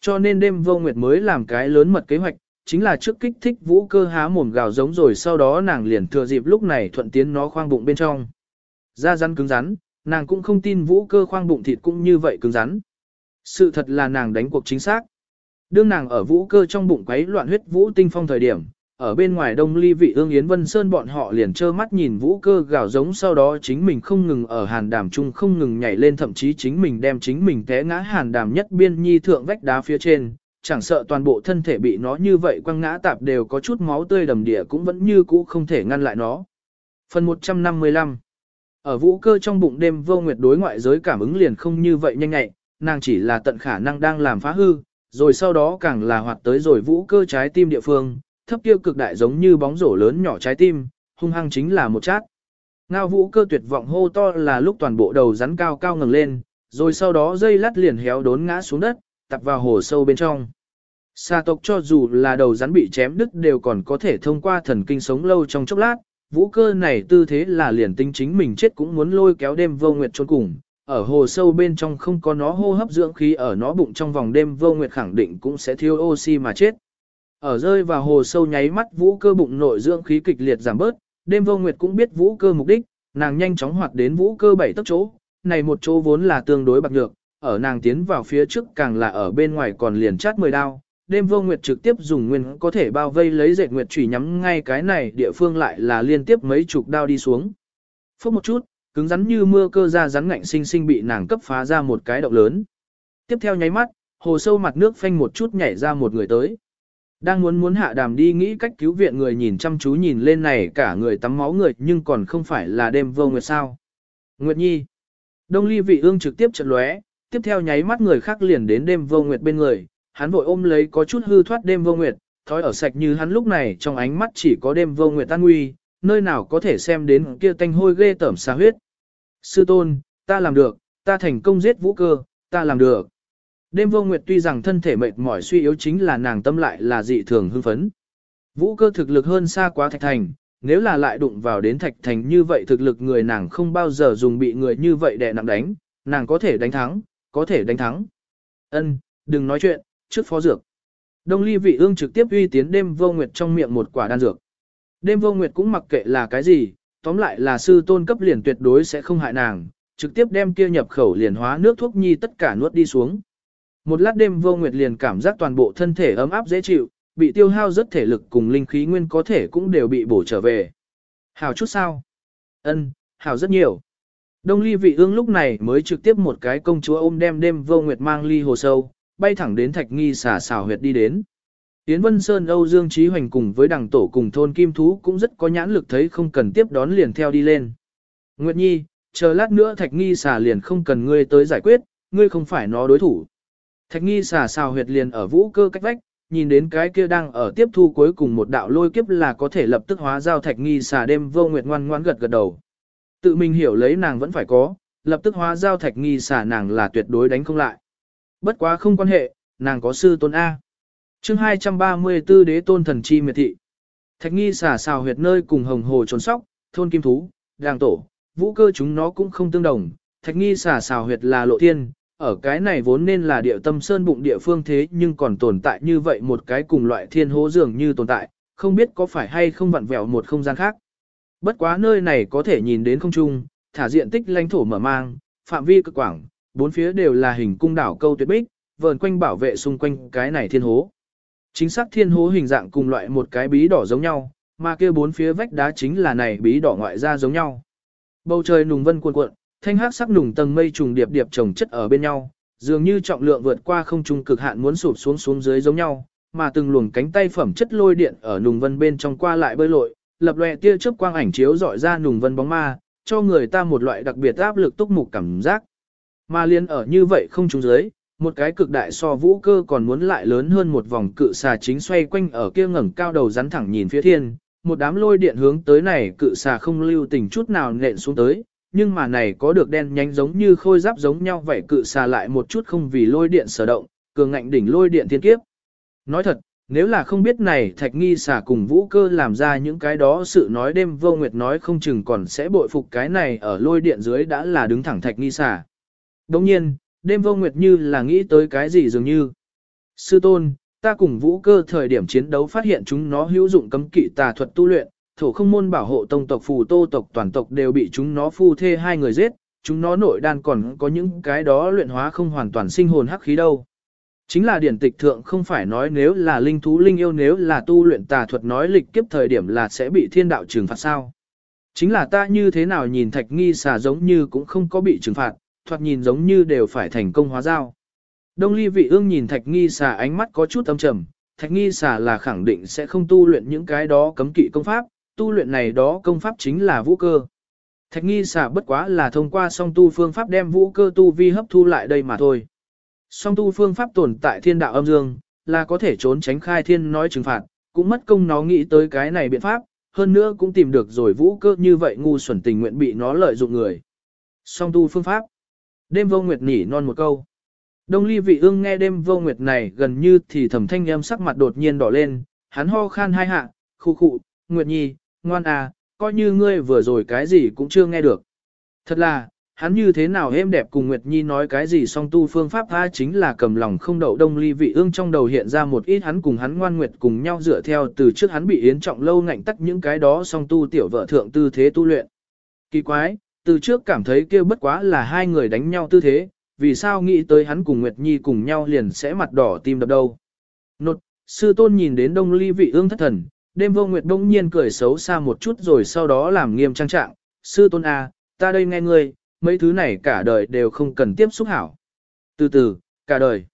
Cho nên đêm vô nguyệt mới làm cái lớn mật kế hoạch, chính là trước kích thích vũ cơ há mồm gào giống rồi sau đó nàng liền thừa dịp lúc này thuận tiến nó khoang bụng bên trong. Da rắn cứng rắn, nàng cũng không tin vũ cơ khoang bụng thịt cũng như vậy cứng rắn. Sự thật là nàng đánh cuộc chính xác. đương nàng ở vũ cơ trong bụng quấy loạn huyết vũ tinh phong thời điểm, ở bên ngoài đông ly vị ương Yến Vân Sơn bọn họ liền trơ mắt nhìn vũ cơ gào giống sau đó chính mình không ngừng ở hàn đàm chung không ngừng nhảy lên thậm chí chính mình đem chính mình té ngã hàn đàm nhất biên nhi thượng vách đá phía trên, chẳng sợ toàn bộ thân thể bị nó như vậy quăng ngã tạp đều có chút máu tươi đầm địa cũng vẫn như cũ không thể ngăn lại nó. Phần 155 Ở vũ cơ trong bụng đêm vô nguyệt đối ngoại giới cảm ứng liền không như vậy nhanh nhạy, nàng chỉ là tận khả năng đang làm phá hư, rồi sau đó càng là hoạt tới rồi vũ cơ trái tim địa phương, thấp kia cực đại giống như bóng rổ lớn nhỏ trái tim, hung hăng chính là một chát. Ngao vũ cơ tuyệt vọng hô to là lúc toàn bộ đầu rắn cao cao ngẩng lên, rồi sau đó dây lát liền héo đốn ngã xuống đất, tập vào hồ sâu bên trong. Sa tộc cho dù là đầu rắn bị chém đứt đều còn có thể thông qua thần kinh sống lâu trong chốc lát, vũ cơ này tư thế là liền tinh chính mình chết cũng muốn lôi kéo đêm vô nguyệt trốn cùng, ở hồ sâu bên trong không có nó hô hấp dưỡng khí ở nó bụng trong vòng đêm vô nguyệt khẳng định cũng sẽ thiếu oxy mà chết. Ở rơi vào hồ sâu nháy mắt vũ cơ bụng nội dưỡng khí kịch liệt giảm bớt, đêm vô nguyệt cũng biết vũ cơ mục đích, nàng nhanh chóng hoạt đến vũ cơ bảy tấc chỗ, này một chỗ vốn là tương đối bạc nhược, ở nàng tiến vào phía trước càng là ở bên ngoài còn liền chát mười đao. Đêm vô nguyệt trực tiếp dùng nguyên có thể bao vây lấy dệt nguyệt chủy nhắm ngay cái này địa phương lại là liên tiếp mấy chục đao đi xuống. Phước một chút, cứng rắn như mưa cơ ra rắn ngạnh sinh sinh bị nàng cấp phá ra một cái động lớn. Tiếp theo nháy mắt, hồ sâu mặt nước phanh một chút nhảy ra một người tới. Đang muốn muốn hạ đàm đi nghĩ cách cứu viện người nhìn chăm chú nhìn lên này cả người tắm máu người nhưng còn không phải là đêm vô nguyệt sao. Nguyệt Nhi. Đông ly vị ương trực tiếp trận lóe, tiếp theo nháy mắt người khác liền đến đêm vô nguyệt bên người, hắn vội ôm lấy có chút hư thoát đêm vô nguyệt, thói ở sạch như hắn lúc này trong ánh mắt chỉ có đêm vô nguyệt tan nguy, nơi nào có thể xem đến kia tanh hôi ghê tởm xa huyết. Sư tôn, ta làm được, ta thành công giết vũ cơ, ta làm được. Đêm vô nguyệt tuy rằng thân thể mệt mỏi suy yếu chính là nàng tâm lại là dị thường hưng phấn. Vũ cơ thực lực hơn xa quá thạch thành, nếu là lại đụng vào đến thạch thành như vậy thực lực người nàng không bao giờ dùng bị người như vậy đè nặng đánh, nàng có thể đánh thắng, có thể đánh thắng. Ân, đừng nói chuyện, trước phó dược. Đông ly vị ương trực tiếp uy tiến đêm vô nguyệt trong miệng một quả đan dược. Đêm vô nguyệt cũng mặc kệ là cái gì, tóm lại là sư tôn cấp liền tuyệt đối sẽ không hại nàng, trực tiếp đem kia nhập khẩu liền hóa nước thuốc nhi tất cả nuốt đi xuống. Một lát đêm vô nguyệt liền cảm giác toàn bộ thân thể ấm áp dễ chịu, bị tiêu hao rất thể lực cùng linh khí nguyên có thể cũng đều bị bổ trở về. Hảo chút sao? Ân, hảo rất nhiều. Đông ly vị ương lúc này mới trực tiếp một cái công chúa ôm đem đêm vô nguyệt mang ly hồ sâu, bay thẳng đến thạch nghi xả xào huyệt đi đến. Tiến Vân Sơn Âu Dương Trí Hoành cùng với đằng tổ cùng thôn Kim Thú cũng rất có nhãn lực thấy không cần tiếp đón liền theo đi lên. Nguyệt Nhi, chờ lát nữa thạch nghi xả liền không cần ngươi tới giải quyết, ngươi không phải nó đối thủ. Thạch nghi xả xào huyệt liền ở vũ cơ cách vách, nhìn đến cái kia đang ở tiếp thu cuối cùng một đạo lôi kiếp là có thể lập tức hóa giao thạch nghi xả đêm vô nguyệt ngoan ngoãn gật gật đầu. Tự mình hiểu lấy nàng vẫn phải có, lập tức hóa giao thạch nghi xả nàng là tuyệt đối đánh không lại. Bất quá không quan hệ, nàng có sư tôn A chương 234 đế tôn thần chi miệt thị. Thạch nghi xả xào huyệt nơi cùng hồng hồ trốn sóc, thôn kim thú, đàng tổ, vũ cơ chúng nó cũng không tương đồng. Thạch nghi xả xào huyệt là lộ thiên, ở cái này vốn nên là địa tâm sơn bụng địa phương thế nhưng còn tồn tại như vậy một cái cùng loại thiên hố dường như tồn tại, không biết có phải hay không vặn vẹo một không gian khác. Bất quá nơi này có thể nhìn đến không trung, thả diện tích lãnh thổ mở mang, phạm vi cực quảng, bốn phía đều là hình cung đảo câu tuyệt bích, vờn quanh bảo vệ xung quanh cái này thiên hố. Chính xác thiên hố hình dạng cùng loại một cái bí đỏ giống nhau, mà kia bốn phía vách đá chính là này bí đỏ ngoại ra giống nhau. Bầu trời nùng vân cuộn cuộn, thanh hắc sắc nùng tầng mây trùng điệp điệp chồng chất ở bên nhau, dường như trọng lượng vượt qua không trung cực hạn muốn sụp xuống xuống dưới giống nhau, mà từng luồng cánh tay phẩm chất lôi điện ở nùng vân bên trong qua lại bơi lội, lập lòe tia chớp quang ảnh chiếu dọi ra nùng vân bóng ma, cho người ta một loại đặc biệt áp lực túc mục cảm giác. Mà liên ở như vậy không trung dưới, một cái cực đại so vũ cơ còn muốn lại lớn hơn một vòng cự xà chính xoay quanh ở kia ngẩng cao đầu rắn thẳng nhìn phía thiên, một đám lôi điện hướng tới này cự xà không lưu tình chút nào nện xuống tới, nhưng mà này có được đen nhánh giống như khôi giáp giống nhau vậy cự xà lại một chút không vì lôi điện sở động, cường ngạnh đỉnh lôi điện thiên kiếp. Nói thật, nếu là không biết này thạch nghi xà cùng vũ cơ làm ra những cái đó sự nói đêm vô nguyệt nói không chừng còn sẽ bội phục cái này ở lôi điện dưới đã là đứng thẳng thạch nghi xà. Đồng nhiên, đêm vô nguyệt như là nghĩ tới cái gì dường như. Sư tôn, ta cùng vũ cơ thời điểm chiến đấu phát hiện chúng nó hữu dụng cấm kỵ tà thuật tu luyện, thổ không môn bảo hộ tông tộc phù tô tộc toàn tộc đều bị chúng nó phu thê hai người giết, chúng nó nội đan còn có những cái đó luyện hóa không hoàn toàn sinh hồn hắc khí đâu. Chính là điển tịch thượng không phải nói nếu là linh thú linh yêu nếu là tu luyện tà thuật nói lịch kiếp thời điểm là sẽ bị thiên đạo trừng phạt sao. Chính là ta như thế nào nhìn thạch nghi xà giống như cũng không có bị trừng phạt, thoạt nhìn giống như đều phải thành công hóa giao. Đông ly vị ương nhìn thạch nghi xà ánh mắt có chút âm trầm, thạch nghi xà là khẳng định sẽ không tu luyện những cái đó cấm kỵ công pháp, tu luyện này đó công pháp chính là vũ cơ. Thạch nghi xà bất quá là thông qua song tu phương pháp đem vũ cơ tu vi hấp thu lại đây mà thôi. Song tu phương pháp tồn tại thiên đạo âm dương, là có thể trốn tránh khai thiên nói trừng phạt, cũng mất công nó nghĩ tới cái này biện pháp, hơn nữa cũng tìm được rồi vũ cơ như vậy ngu xuẩn tình nguyện bị nó lợi dụng người. Song tu phương pháp. Đêm vô nguyệt nỉ non một câu. Đông ly vị ương nghe đêm vô nguyệt này gần như thì thẩm thanh âm sắc mặt đột nhiên đỏ lên, hắn ho khan hai hạ, khu khụ, nguyệt nhi, ngoan à, coi như ngươi vừa rồi cái gì cũng chưa nghe được. Thật là, hắn như thế nào êm đẹp cùng Nguyệt Nhi nói cái gì song tu phương pháp tha chính là cầm lòng không đậu đông ly vị ương trong đầu hiện ra một ít hắn cùng hắn ngoan nguyệt cùng nhau dựa theo từ trước hắn bị yến trọng lâu ngạnh tắt những cái đó song tu tiểu vợ thượng tư thế tu luyện. Kỳ quái, từ trước cảm thấy kia bất quá là hai người đánh nhau tư thế, vì sao nghĩ tới hắn cùng Nguyệt Nhi cùng nhau liền sẽ mặt đỏ tim đập đâu. Nột, sư tôn nhìn đến đông ly vị ương thất thần, đêm vô Nguyệt đông nhiên cười xấu xa một chút rồi sau đó làm nghiêm trang trạng, sư tôn à, ta đây nghe ngươi, mấy thứ này cả đời đều không cần tiếp xúc hảo. Từ từ, cả đời.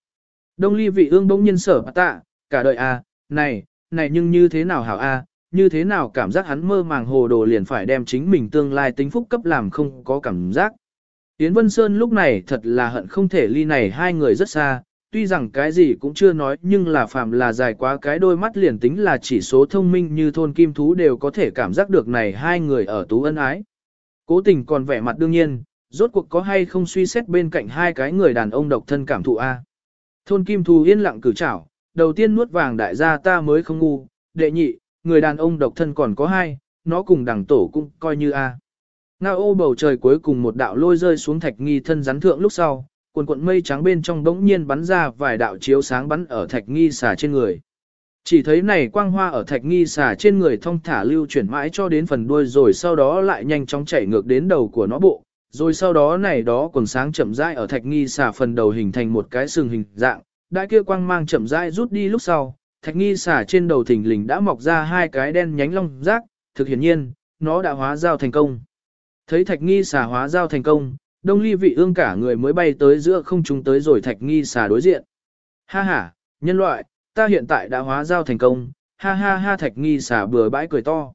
Đông ly vị ương bỗng nhiên sở tạ, cả đời à, này, này nhưng như thế nào hảo a, à, như thế nào cảm giác hắn mơ màng hồ đồ liền phải đem chính mình tương lai tính phúc cấp làm không có cảm giác. Yến Vân Sơn lúc này thật là hận không thể ly này hai người rất xa, tuy rằng cái gì cũng chưa nói nhưng là phạm là dài quá cái đôi mắt liền tính là chỉ số thông minh như thôn kim thú đều có thể cảm giác được này hai người ở tú ân ái. Cố tình còn vẻ mặt đương nhiên, rốt cuộc có hay không suy xét bên cạnh hai cái người đàn ông độc thân cảm thụ A. Thôn kim thú yên lặng cử chảo, đầu tiên nuốt vàng đại gia ta mới không ngu, đệ nhị, người đàn ông độc thân còn có hai, nó cùng đẳng tổ cũng coi như A. Ngao ô bầu trời cuối cùng một đạo lôi rơi xuống thạch nghi thân rắn thượng lúc sau, cuộn cuộn mây trắng bên trong bỗng nhiên bắn ra vài đạo chiếu sáng bắn ở thạch nghi xà trên người. Chỉ thấy này quang hoa ở thạch nghi xà trên người thông thả lưu chuyển mãi cho đến phần đuôi rồi sau đó lại nhanh chóng chảy ngược đến đầu của nó bộ, rồi sau đó này đó quần sáng chậm rãi ở thạch nghi xà phần đầu hình thành một cái sừng hình dạng, đại kia quang mang chậm rãi rút đi lúc sau, thạch nghi xả trên đầu thình lình đã mọc ra hai cái đen nhánh long rác, thực hiển nhiên, nó đã hóa giao thành công. Thấy thạch nghi xả hóa giao thành công, đông ly vị ương cả người mới bay tới giữa không trung tới rồi thạch nghi xả đối diện. Ha ha, nhân loại, ta hiện tại đã hóa giao thành công, ha ha ha thạch nghi xả bừa bãi cười to.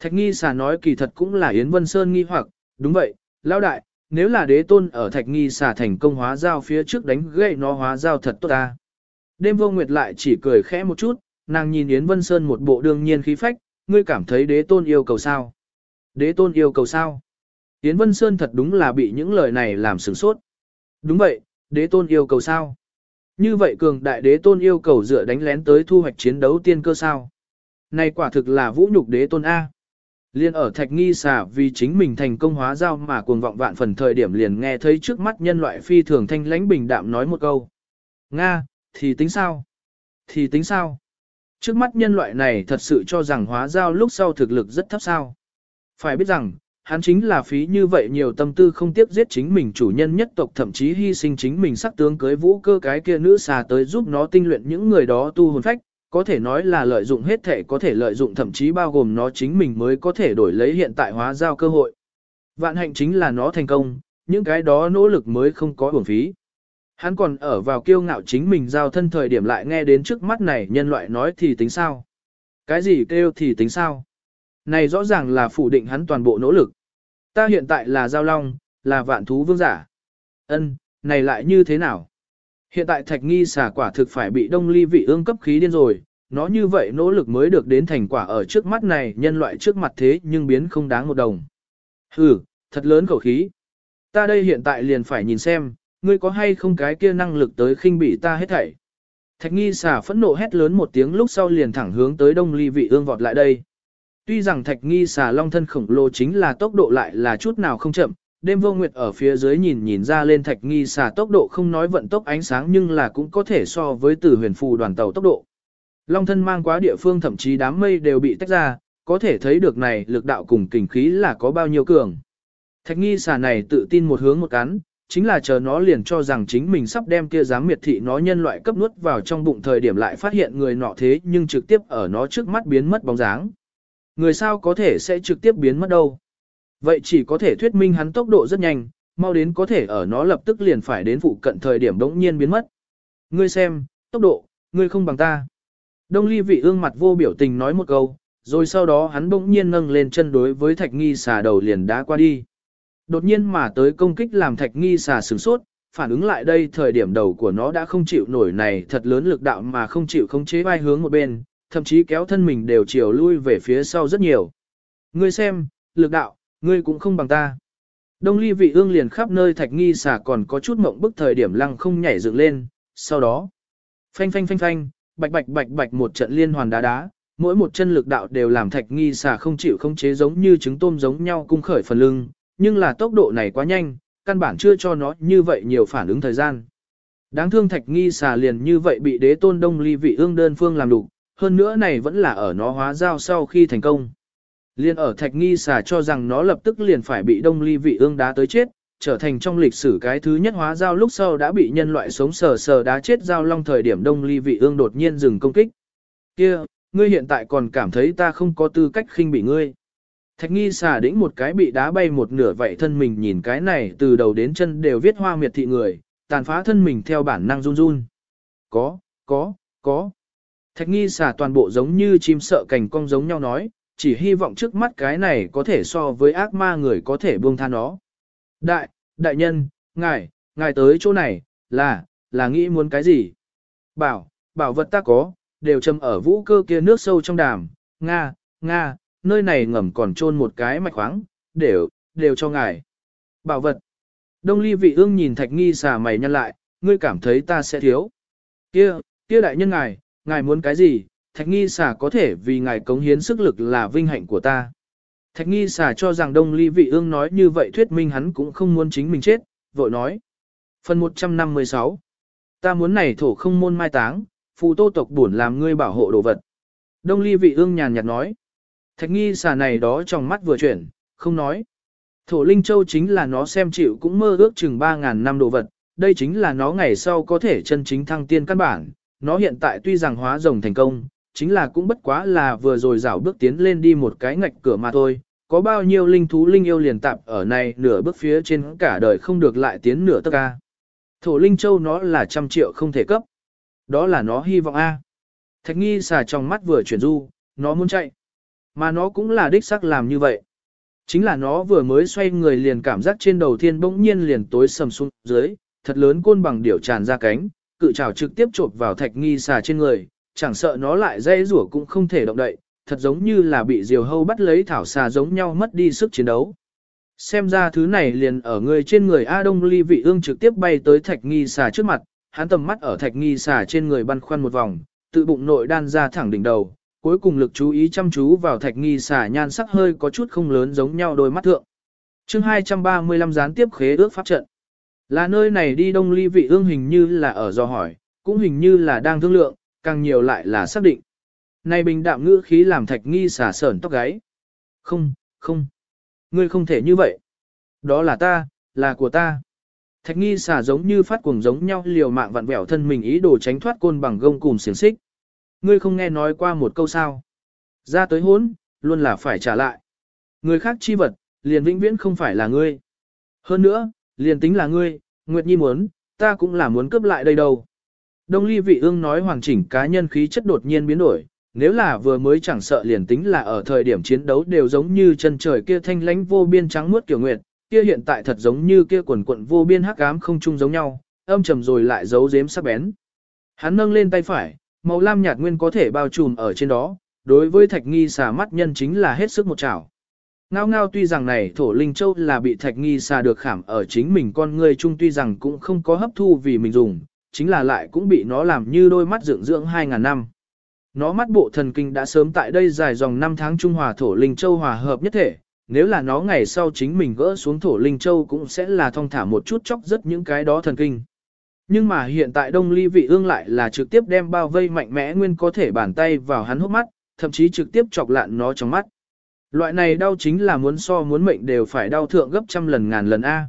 Thạch nghi xà nói kỳ thật cũng là Yến Vân Sơn nghi hoặc, đúng vậy, lão đại, nếu là đế tôn ở thạch nghi xà thành công hóa giao phía trước đánh gậy nó hóa giao thật tốt ta. Đêm vô nguyệt lại chỉ cười khẽ một chút, nàng nhìn Yến Vân Sơn một bộ đương nhiên khí phách, ngươi cảm thấy đế tôn yêu cầu sao? Đế tôn yêu cầu sao? Yến Vân Sơn thật đúng là bị những lời này làm sửng sốt. Đúng vậy, đế tôn yêu cầu sao? Như vậy cường đại đế tôn yêu cầu dựa đánh lén tới thu hoạch chiến đấu tiên cơ sao? Này quả thực là vũ nhục đế tôn A. Liên ở thạch nghi xà vì chính mình thành công hóa giao mà cuồng vọng vạn phần thời điểm liền nghe thấy trước mắt nhân loại phi thường thanh lãnh bình đạm nói một câu. Nga, thì tính sao? Thì tính sao? Trước mắt nhân loại này thật sự cho rằng hóa giao lúc sau thực lực rất thấp sao. Phải biết rằng, hắn chính là phí như vậy nhiều tâm tư không tiếp giết chính mình chủ nhân nhất tộc thậm chí hy sinh chính mình sắc tướng cưới vũ cơ cái kia nữ xà tới giúp nó tinh luyện những người đó tu hồn phách, có thể nói là lợi dụng hết thể có thể lợi dụng thậm chí bao gồm nó chính mình mới có thể đổi lấy hiện tại hóa giao cơ hội. Vạn hạnh chính là nó thành công, những cái đó nỗ lực mới không có uổng phí. Hắn còn ở vào kiêu ngạo chính mình giao thân thời điểm lại nghe đến trước mắt này nhân loại nói thì tính sao? Cái gì kêu thì tính sao? Này rõ ràng là phủ định hắn toàn bộ nỗ lực. Ta hiện tại là giao long, là vạn thú vương giả. Ân, này lại như thế nào? Hiện tại thạch nghi xà quả thực phải bị đông ly vị ương cấp khí điên rồi, nó như vậy nỗ lực mới được đến thành quả ở trước mắt này nhân loại trước mặt thế nhưng biến không đáng một đồng. Hừ, thật lớn khẩu khí. Ta đây hiện tại liền phải nhìn xem, ngươi có hay không cái kia năng lực tới khinh bỉ ta hết thảy. Thạch nghi xà phẫn nộ hét lớn một tiếng lúc sau liền thẳng hướng tới đông ly vị ương vọt lại đây. Tuy rằng thạch nghi xà long thân khổng lồ chính là tốc độ lại là chút nào không chậm, đêm vô nguyệt ở phía dưới nhìn nhìn ra lên thạch nghi xà tốc độ không nói vận tốc ánh sáng nhưng là cũng có thể so với tử huyền phù đoàn tàu tốc độ. Long thân mang quá địa phương thậm chí đám mây đều bị tách ra, có thể thấy được này lực đạo cùng kình khí là có bao nhiêu cường. Thạch nghi xà này tự tin một hướng một cắn, chính là chờ nó liền cho rằng chính mình sắp đem kia dám miệt thị nó nhân loại cấp nuốt vào trong bụng thời điểm lại phát hiện người nọ thế nhưng trực tiếp ở nó trước mắt biến mất bóng dáng. Người sao có thể sẽ trực tiếp biến mất đâu. Vậy chỉ có thể thuyết minh hắn tốc độ rất nhanh, mau đến có thể ở nó lập tức liền phải đến phụ cận thời điểm đống nhiên biến mất. Ngươi xem, tốc độ, ngươi không bằng ta. Đông ly vị ương mặt vô biểu tình nói một câu, rồi sau đó hắn bỗng nhiên nâng lên chân đối với thạch nghi xà đầu liền đá qua đi. Đột nhiên mà tới công kích làm thạch nghi xà sửng sốt, phản ứng lại đây thời điểm đầu của nó đã không chịu nổi này thật lớn lực đạo mà không chịu khống chế vai hướng một bên, thậm chí kéo thân mình đều chiều lui về phía sau rất nhiều. Ngươi xem, lực đạo, ngươi cũng không bằng ta. Đông ly vị ương liền khắp nơi thạch nghi xà còn có chút mộng bức thời điểm lăng không nhảy dựng lên, sau đó, phanh phanh phanh phanh, bạch bạch bạch bạch một trận liên hoàn đá đá, mỗi một chân lực đạo đều làm thạch nghi xà không chịu không chế giống như trứng tôm giống nhau cung khởi phần lưng, nhưng là tốc độ này quá nhanh, căn bản chưa cho nó như vậy nhiều phản ứng thời gian. Đáng thương thạch nghi xà liền như vậy bị đế tôn đông ly vị ương đơn phương làm đủ, hơn nữa này vẫn là ở nó hóa giao sau khi thành công. Liên ở thạch nghi xà cho rằng nó lập tức liền phải bị đông ly vị ương đá tới chết, trở thành trong lịch sử cái thứ nhất hóa giao lúc sau đã bị nhân loại sống sờ sờ đá chết giao long thời điểm đông ly vị ương đột nhiên dừng công kích. Kia, ngươi hiện tại còn cảm thấy ta không có tư cách khinh bị ngươi. Thạch nghi xà đĩnh một cái bị đá bay một nửa vậy thân mình nhìn cái này từ đầu đến chân đều viết hoa miệt thị người, tàn phá thân mình theo bản năng run run. Có, có, có. Thạch nghi xà toàn bộ giống như chim sợ cành cong giống nhau nói, chỉ hy vọng trước mắt cái này có thể so với ác ma người có thể buông tha nó. Đại, đại nhân, ngài, ngài tới chỗ này, là, là nghĩ muốn cái gì? Bảo, bảo vật ta có, đều châm ở vũ cơ kia nước sâu trong đàm, Nga, Nga, nơi này ngầm còn trôn một cái mạch khoáng, đều, đều cho ngài. Bảo vật. Đông ly vị ương nhìn thạch nghi xà mày nhăn lại, ngươi cảm thấy ta sẽ thiếu. Kia, kia đại nhân ngài, ngài muốn cái gì, thạch nghi xà có thể vì ngài cống hiến sức lực là vinh hạnh của ta. Thạch nghi xà cho rằng đông ly vị ương nói như vậy thuyết minh hắn cũng không muốn chính mình chết, vội nói. Phần 156 Ta muốn này thổ không môn mai táng, phù tô tộc buồn làm ngươi bảo hộ đồ vật. Đông ly vị ương nhàn nhạt nói. Thạch nghi xà này đó trong mắt vừa chuyển, không nói. Thổ Linh Châu chính là nó xem chịu cũng mơ ước chừng 3.000 năm đồ vật, đây chính là nó ngày sau có thể chân chính thăng tiên căn bản. Nó hiện tại tuy rằng hóa rồng thành công, chính là cũng bất quá là vừa rồi rảo bước tiến lên đi một cái ngạch cửa mà thôi. Có bao nhiêu linh thú linh yêu liền tạp ở này nửa bước phía trên cả đời không được lại tiến nửa tất ca. Thổ Linh Châu nó là trăm triệu không thể cấp. Đó là nó hy vọng A. Thạch nghi xà trong mắt vừa chuyển du, nó muốn chạy. Mà nó cũng là đích xác làm như vậy. Chính là nó vừa mới xoay người liền cảm giác trên đầu thiên bỗng nhiên liền tối sầm xuống dưới, thật lớn côn bằng điểu tràn ra cánh, cự trào trực tiếp chộp vào thạch nghi xà trên người, chẳng sợ nó lại dây rủa cũng không thể động đậy, thật giống như là bị diều hâu bắt lấy thảo xà giống nhau mất đi sức chiến đấu. Xem ra thứ này liền ở người trên người A Đông Ly vị ương trực tiếp bay tới thạch nghi xà trước mặt, hắn tầm mắt ở thạch nghi xà trên người băn khoăn một vòng, tự bụng nội đan ra thẳng đỉnh đầu, cuối cùng lực chú ý chăm chú vào thạch nghi xả nhan sắc hơi có chút không lớn giống nhau đôi mắt thượng. chương 235 gián tiếp khế ước pháp trận. Là nơi này đi đông ly vị ương hình như là ở do hỏi, cũng hình như là đang thương lượng, càng nhiều lại là xác định. Này bình đạm ngữ khí làm thạch nghi xả sởn tóc gáy. Không, không. Ngươi không thể như vậy. Đó là ta, là của ta. Thạch nghi xả giống như phát cuồng giống nhau liều mạng vặn vẹo thân mình ý đồ tránh thoát côn bằng gông cùng xiềng xích. Ngươi không nghe nói qua một câu sao. Ra tới hốn, luôn là phải trả lại. Người khác chi vật, liền vĩnh viễn không phải là ngươi. Hơn nữa, liền tính là ngươi, Nguyệt Nhi muốn, ta cũng là muốn cướp lại đây đâu. Đông ly vị ương nói hoàng chỉnh cá nhân khí chất đột nhiên biến đổi, nếu là vừa mới chẳng sợ liền tính là ở thời điểm chiến đấu đều giống như chân trời kia thanh lánh vô biên trắng muốt kiểu nguyệt, kia hiện tại thật giống như kia quần quận vô biên hắc ám không chung giống nhau, âm trầm rồi lại giấu giếm sắc bén. Hắn nâng lên tay phải, màu lam nhạt nguyên có thể bao trùm ở trên đó, đối với thạch nghi xà mắt nhân chính là hết sức một chảo. Ngao ngao tuy rằng này thổ linh châu là bị thạch nghi xà được khảm ở chính mình con người chung tuy rằng cũng không có hấp thu vì mình dùng, chính là lại cũng bị nó làm như đôi mắt dưỡng dưỡng 2.000 năm. Nó mắt bộ thần kinh đã sớm tại đây dài dòng 5 tháng Trung Hòa thổ linh châu hòa hợp nhất thể, nếu là nó ngày sau chính mình gỡ xuống thổ linh châu cũng sẽ là thong thả một chút chóc rất những cái đó thần kinh. Nhưng mà hiện tại Đông Ly vị ương lại là trực tiếp đem bao vây mạnh mẽ nguyên có thể bàn tay vào hắn hốc mắt, thậm chí trực tiếp chọc lạn nó trong mắt. Loại này đau chính là muốn so muốn mệnh đều phải đau thượng gấp trăm lần ngàn lần A.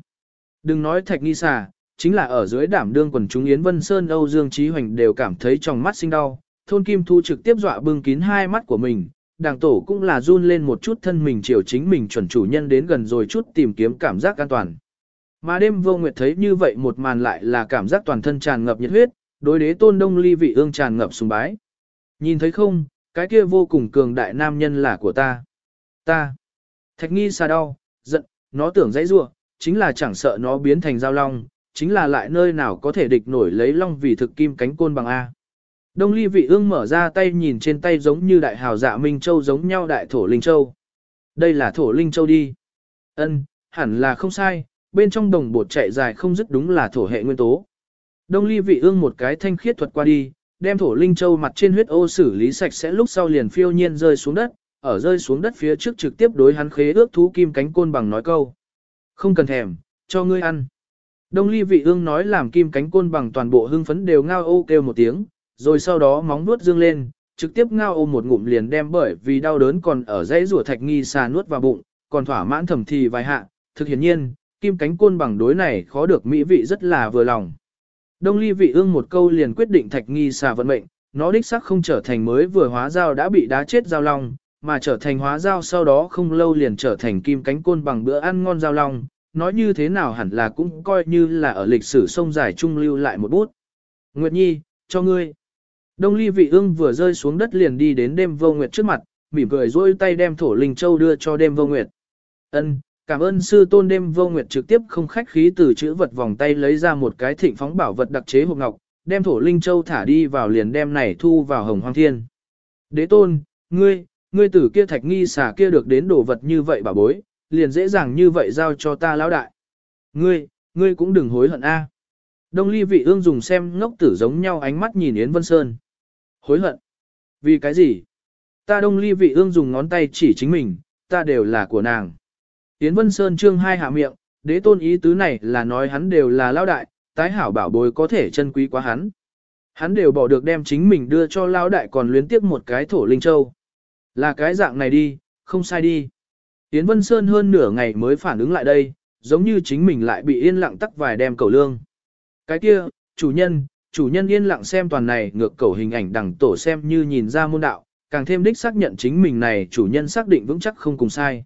Đừng nói thạch nghi xà, chính là ở dưới đảm đương quần chúng Yến Vân Sơn Âu Dương Trí Hoành đều cảm thấy trong mắt sinh đau, thôn kim thu trực tiếp dọa bưng kín hai mắt của mình, đàng tổ cũng là run lên một chút thân mình chiều chính mình chuẩn chủ nhân đến gần rồi chút tìm kiếm cảm giác an toàn. Mà đêm vô nguyệt thấy như vậy một màn lại là cảm giác toàn thân tràn ngập nhiệt huyết, đối đế tôn đông ly vị ương tràn ngập sùng bái. Nhìn thấy không, cái kia vô cùng cường đại nam nhân là của ta. Ta. Thạch nghi xà đau, giận, nó tưởng dãy rua, chính là chẳng sợ nó biến thành giao long, chính là lại nơi nào có thể địch nổi lấy long vì thực kim cánh côn bằng A. Đông ly vị ương mở ra tay nhìn trên tay giống như đại hào dạ Minh Châu giống nhau đại thổ Linh Châu. Đây là thổ Linh Châu đi. Ân, hẳn là không sai, bên trong đồng bột chạy dài không dứt đúng là thổ hệ nguyên tố. Đông ly vị ương một cái thanh khiết thuật qua đi, đem thổ Linh Châu mặt trên huyết ô xử lý sạch sẽ lúc sau liền phiêu nhiên rơi xuống đất, ở rơi xuống đất phía trước trực tiếp đối hắn khế ước thú kim cánh côn bằng nói câu. Không cần thèm, cho ngươi ăn. Đông ly vị ương nói làm kim cánh côn bằng toàn bộ hưng phấn đều ngao ô kêu một tiếng, rồi sau đó móng nuốt dương lên, trực tiếp ngao ô một ngụm liền đem bởi vì đau đớn còn ở dãy rùa thạch nghi xà nuốt vào bụng, còn thỏa mãn thầm thì vài hạ, thực hiển nhiên, kim cánh côn bằng đối này khó được mỹ vị rất là vừa lòng. Đông ly vị ương một câu liền quyết định thạch nghi xà vận mệnh, nó đích xác không trở thành mới vừa hóa dao đã bị đá chết dao long, mà trở thành hóa dao sau đó không lâu liền trở thành kim cánh côn bằng bữa ăn ngon dao long, nói như thế nào hẳn là cũng coi như là ở lịch sử sông dài trung lưu lại một bút. Nguyệt Nhi, cho ngươi. Đông ly vị ương vừa rơi xuống đất liền đi đến đêm vô nguyệt trước mặt, mỉm cười duỗi tay đem thổ linh châu đưa cho đêm vô nguyệt. Ân, cảm ơn sư tôn đêm vô nguyệt trực tiếp không khách khí từ chữ vật vòng tay lấy ra một cái thịnh phóng bảo vật đặc chế hộp ngọc, đem thổ linh châu thả đi vào liền đem này thu vào hồng hoang thiên. Đế tôn, ngươi, ngươi tử kia thạch nghi xả kia được đến đồ vật như vậy bà bối, liền dễ dàng như vậy giao cho ta lão đại. Ngươi, ngươi cũng đừng hối hận a. Đông ly vị ương dùng xem ngốc tử giống nhau ánh mắt nhìn Yến Vân Sơn. Hối hận. Vì cái gì? Ta đông ly vị ương dùng ngón tay chỉ chính mình, ta đều là của nàng. Yến Vân Sơn trương hai hạ miệng, đế tôn ý tứ này là nói hắn đều là lão đại, tái hảo bảo bối có thể chân quý quá hắn. Hắn đều bỏ được đem chính mình đưa cho lão đại còn luyến tiếp một cái thổ linh châu. Là cái dạng này đi, không sai đi. Yến Vân Sơn hơn nửa ngày mới phản ứng lại đây, giống như chính mình lại bị yên lặng tắc vài đem cầu lương. Cái kia, chủ nhân, chủ nhân yên lặng xem toàn này ngược cầu hình ảnh đằng tổ xem như nhìn ra môn đạo, càng thêm đích xác nhận chính mình này chủ nhân xác định vững chắc không cùng sai.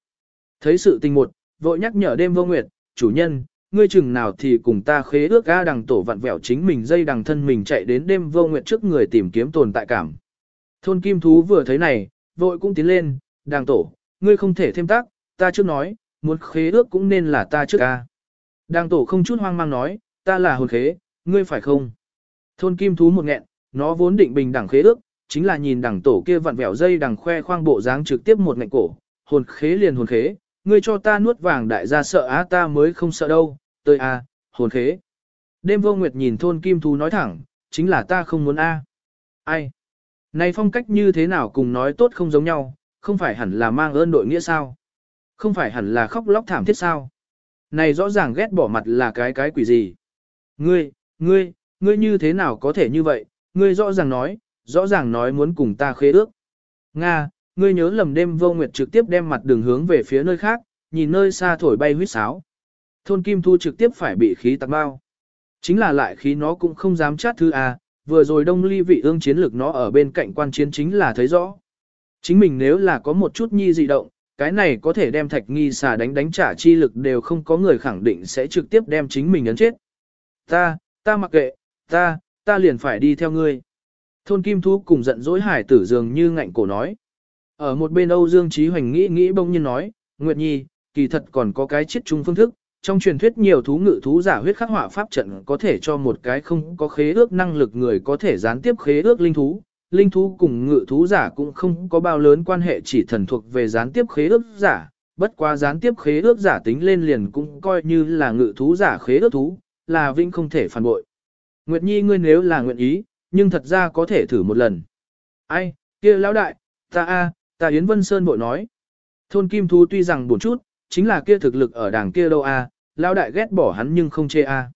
Thấy sự tình một, vội nhắc nhở đêm vô nguyệt, chủ nhân, ngươi chừng nào thì cùng ta khế ước ga đằng tổ vặn vẹo chính mình dây đằng thân mình chạy đến đêm vô nguyệt trước người tìm kiếm tồn tại cảm. Thôn kim thú vừa thấy này, vội cũng tiến lên, đằng tổ, ngươi không thể thêm tác, ta trước nói, muốn khế ước cũng nên là ta trước ca. Đằng tổ không chút hoang mang nói, ta là hồn khế, ngươi phải không? Thôn kim thú một nghẹn, nó vốn định bình đẳng khế ước, chính là nhìn đẳng tổ kia vặn vẹo dây đằng khoe khoang bộ dáng trực tiếp một ngạnh cổ, hồn khế liền hồn khế, ngươi cho ta nuốt vàng đại gia sợ á ta mới không sợ đâu, tơi a, à, hồn khế. Đêm vô nguyệt nhìn thôn kim thú nói thẳng, chính là ta không muốn a. Ai? Này phong cách như thế nào cùng nói tốt không giống nhau, không phải hẳn là mang ơn đội nghĩa sao? Không phải hẳn là khóc lóc thảm thiết sao? Này rõ ràng ghét bỏ mặt là cái cái quỷ gì? Ngươi, ngươi, ngươi như thế nào có thể như vậy? Ngươi rõ ràng nói, rõ ràng nói muốn cùng ta khế ước. Nga, ngươi nhớ lầm đêm vô nguyệt trực tiếp đem mặt đường hướng về phía nơi khác, nhìn nơi xa thổi bay huyết sáo. Thôn Kim Thu trực tiếp phải bị khí tạc bao. Chính là lại khí nó cũng không dám chát thứ à, vừa rồi đông ly vị ương chiến lược nó ở bên cạnh quan chiến chính là thấy rõ. Chính mình nếu là có một chút nhi dị động, cái này có thể đem thạch nghi xà đánh đánh trả chi lực đều không có người khẳng định sẽ trực tiếp đem chính mình ấn chết. Ta, ta mặc kệ, ta, ta liền phải đi theo ngươi. Thôn Kim Thu cùng giận dỗi hải tử dường như ngạnh cổ nói. Ở một bên Âu Dương Trí Hoành nghĩ nghĩ bông nhiên nói, Nguyệt Nhi, kỳ thật còn có cái chiết chung phương thức, trong truyền thuyết nhiều thú ngự thú giả huyết khắc họa pháp trận có thể cho một cái không có khế ước năng lực người có thể gián tiếp khế ước linh thú. Linh thú cùng ngự thú giả cũng không có bao lớn quan hệ chỉ thần thuộc về gián tiếp khế ước giả, bất quá gián tiếp khế ước giả tính lên liền cũng coi như là ngự thú giả khế ước thú, là vinh không thể phản bội. Nguyệt Nhi ngươi nếu là nguyện ý, nhưng thật ra có thể thử một lần. Ai, kia lão đại, ta a, ta Yến Vân Sơn bội nói. Thôn Kim Thú tuy rằng buồn chút, chính là kia thực lực ở đảng kia đâu a, lão đại ghét bỏ hắn nhưng không chê a.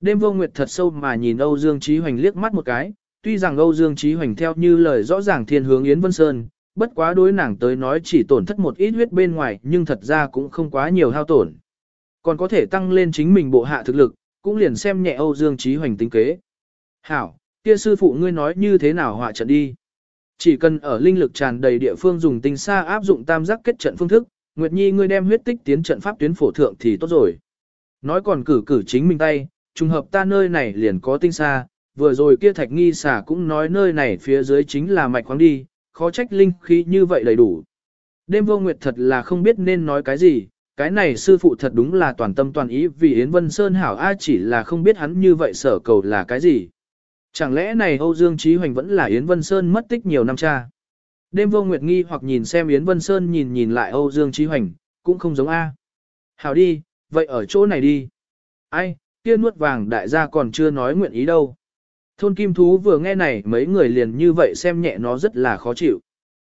Đêm vô nguyệt thật sâu mà nhìn Âu Dương Chí Hoành liếc mắt một cái, tuy rằng Âu Dương Chí Hoành theo như lời rõ ràng thiên hướng Yến Vân Sơn, bất quá đối nàng tới nói chỉ tổn thất một ít huyết bên ngoài nhưng thật ra cũng không quá nhiều hao tổn. còn có thể tăng lên chính mình bộ hạ thực lực, cũng liền xem nhẹ Âu Dương Chí Hoành tính kế. Hảo, kia sư phụ ngươi nói như thế nào họa trận đi. Chỉ cần ở linh lực tràn đầy địa phương dùng tinh xa áp dụng tam giác kết trận phương thức, Nguyệt Nhi ngươi đem huyết tích tiến trận pháp tuyến phổ thượng thì tốt rồi. Nói còn cử cử chính mình tay, trùng hợp ta nơi này liền có tinh xa, vừa rồi kia thạch nghi xả cũng nói nơi này phía dưới chính là mạch khoáng đi, khó trách linh khí như vậy đầy đủ. Đêm vô nguyệt thật là không biết nên nói cái gì, cái này sư phụ thật đúng là toàn tâm toàn ý vì Yến Vân Sơn hảo a chỉ là không biết hắn như vậy sở cầu là cái gì. Chẳng lẽ này Âu Dương Trí Hoành vẫn là Yến Vân Sơn mất tích nhiều năm cha. Đêm vô nguyệt nghi hoặc nhìn xem Yến Vân Sơn nhìn nhìn lại Âu Dương Trí Hoành, cũng không giống A. Hảo đi, vậy ở chỗ này đi. Ai, kia nuốt vàng đại gia còn chưa nói nguyện ý đâu. Thôn Kim Thú vừa nghe này mấy người liền như vậy xem nhẹ nó rất là khó chịu.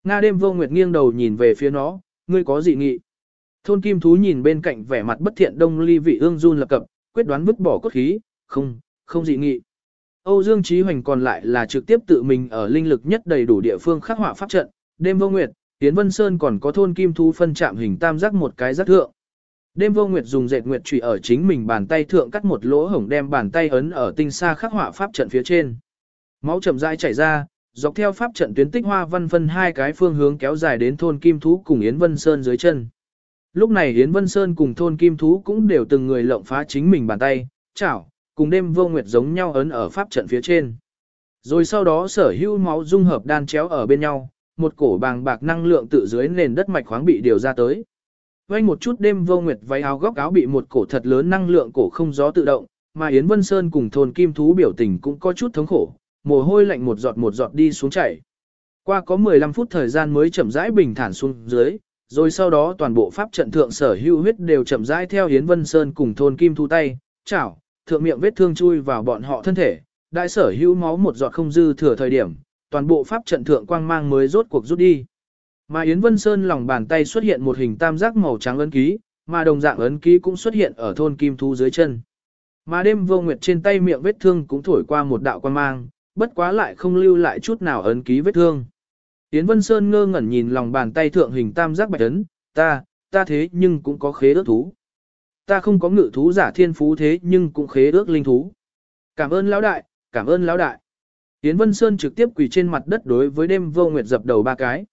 Nga đêm vô nguyệt nghiêng đầu nhìn về phía nó, ngươi có gì nghị. Thôn Kim Thú nhìn bên cạnh vẻ mặt bất thiện đông ly vị ương run lập cập, quyết đoán vứt bỏ cốt khí, không, không dị nghị. Âu Dương Chí Hoành còn lại là trực tiếp tự mình ở linh lực nhất đầy đủ địa phương khắc họa pháp trận, đêm vô nguyệt, Tiến Vân Sơn còn có thôn Kim Thú phân chạm hình tam giác một cái giác thượng. Đêm vô nguyệt dùng dệt nguyệt trụy ở chính mình bàn tay thượng cắt một lỗ hổng đem bàn tay ấn ở tinh xa khắc họa pháp trận phía trên. Máu chậm rãi chảy ra, dọc theo pháp trận tuyến tích hoa văn phân hai cái phương hướng kéo dài đến thôn Kim Thú cùng Yến Vân Sơn dưới chân. Lúc này Yến Vân Sơn cùng thôn Kim Thú cũng đều từng người lộng phá chính mình bàn tay, chảo, cùng đêm vô nguyệt giống nhau ấn ở pháp trận phía trên. Rồi sau đó sở hữu máu dung hợp đan chéo ở bên nhau, một cổ bàng bạc năng lượng tự dưới nền đất mạch khoáng bị điều ra tới. Vây một chút đêm vô nguyệt váy áo góc áo bị một cổ thật lớn năng lượng cổ không gió tự động, mà Yến Vân Sơn cùng thôn kim thú biểu tình cũng có chút thống khổ, mồ hôi lạnh một giọt một giọt đi xuống chảy. Qua có 15 phút thời gian mới chậm rãi bình thản xuống dưới, rồi sau đó toàn bộ pháp trận thượng sở hữu huyết đều chậm rãi theo Yến Vân Sơn cùng thôn kim thú tay, chảo, thượng miệng vết thương chui vào bọn họ thân thể, đại sở hữu máu một giọt không dư thừa thời điểm, toàn bộ pháp trận thượng quang mang mới rốt cuộc rút đi. Mà Yến Vân Sơn lòng bàn tay xuất hiện một hình tam giác màu trắng ấn ký, mà đồng dạng ấn ký cũng xuất hiện ở thôn kim thú dưới chân. Mà đêm vô nguyệt trên tay miệng vết thương cũng thổi qua một đạo quang mang, bất quá lại không lưu lại chút nào ấn ký vết thương. Yến Vân Sơn ngơ ngẩn nhìn lòng bàn tay thượng hình tam giác bạch ấn, ta, ta thế nhưng cũng có khế ước thú. Ta không có ngự thú giả thiên phú thế nhưng cũng khế ước linh thú. Cảm ơn lão đại, cảm ơn lão đại. Yến Vân Sơn trực tiếp quỳ trên mặt đất đối với đêm vô nguyệt dập đầu ba cái.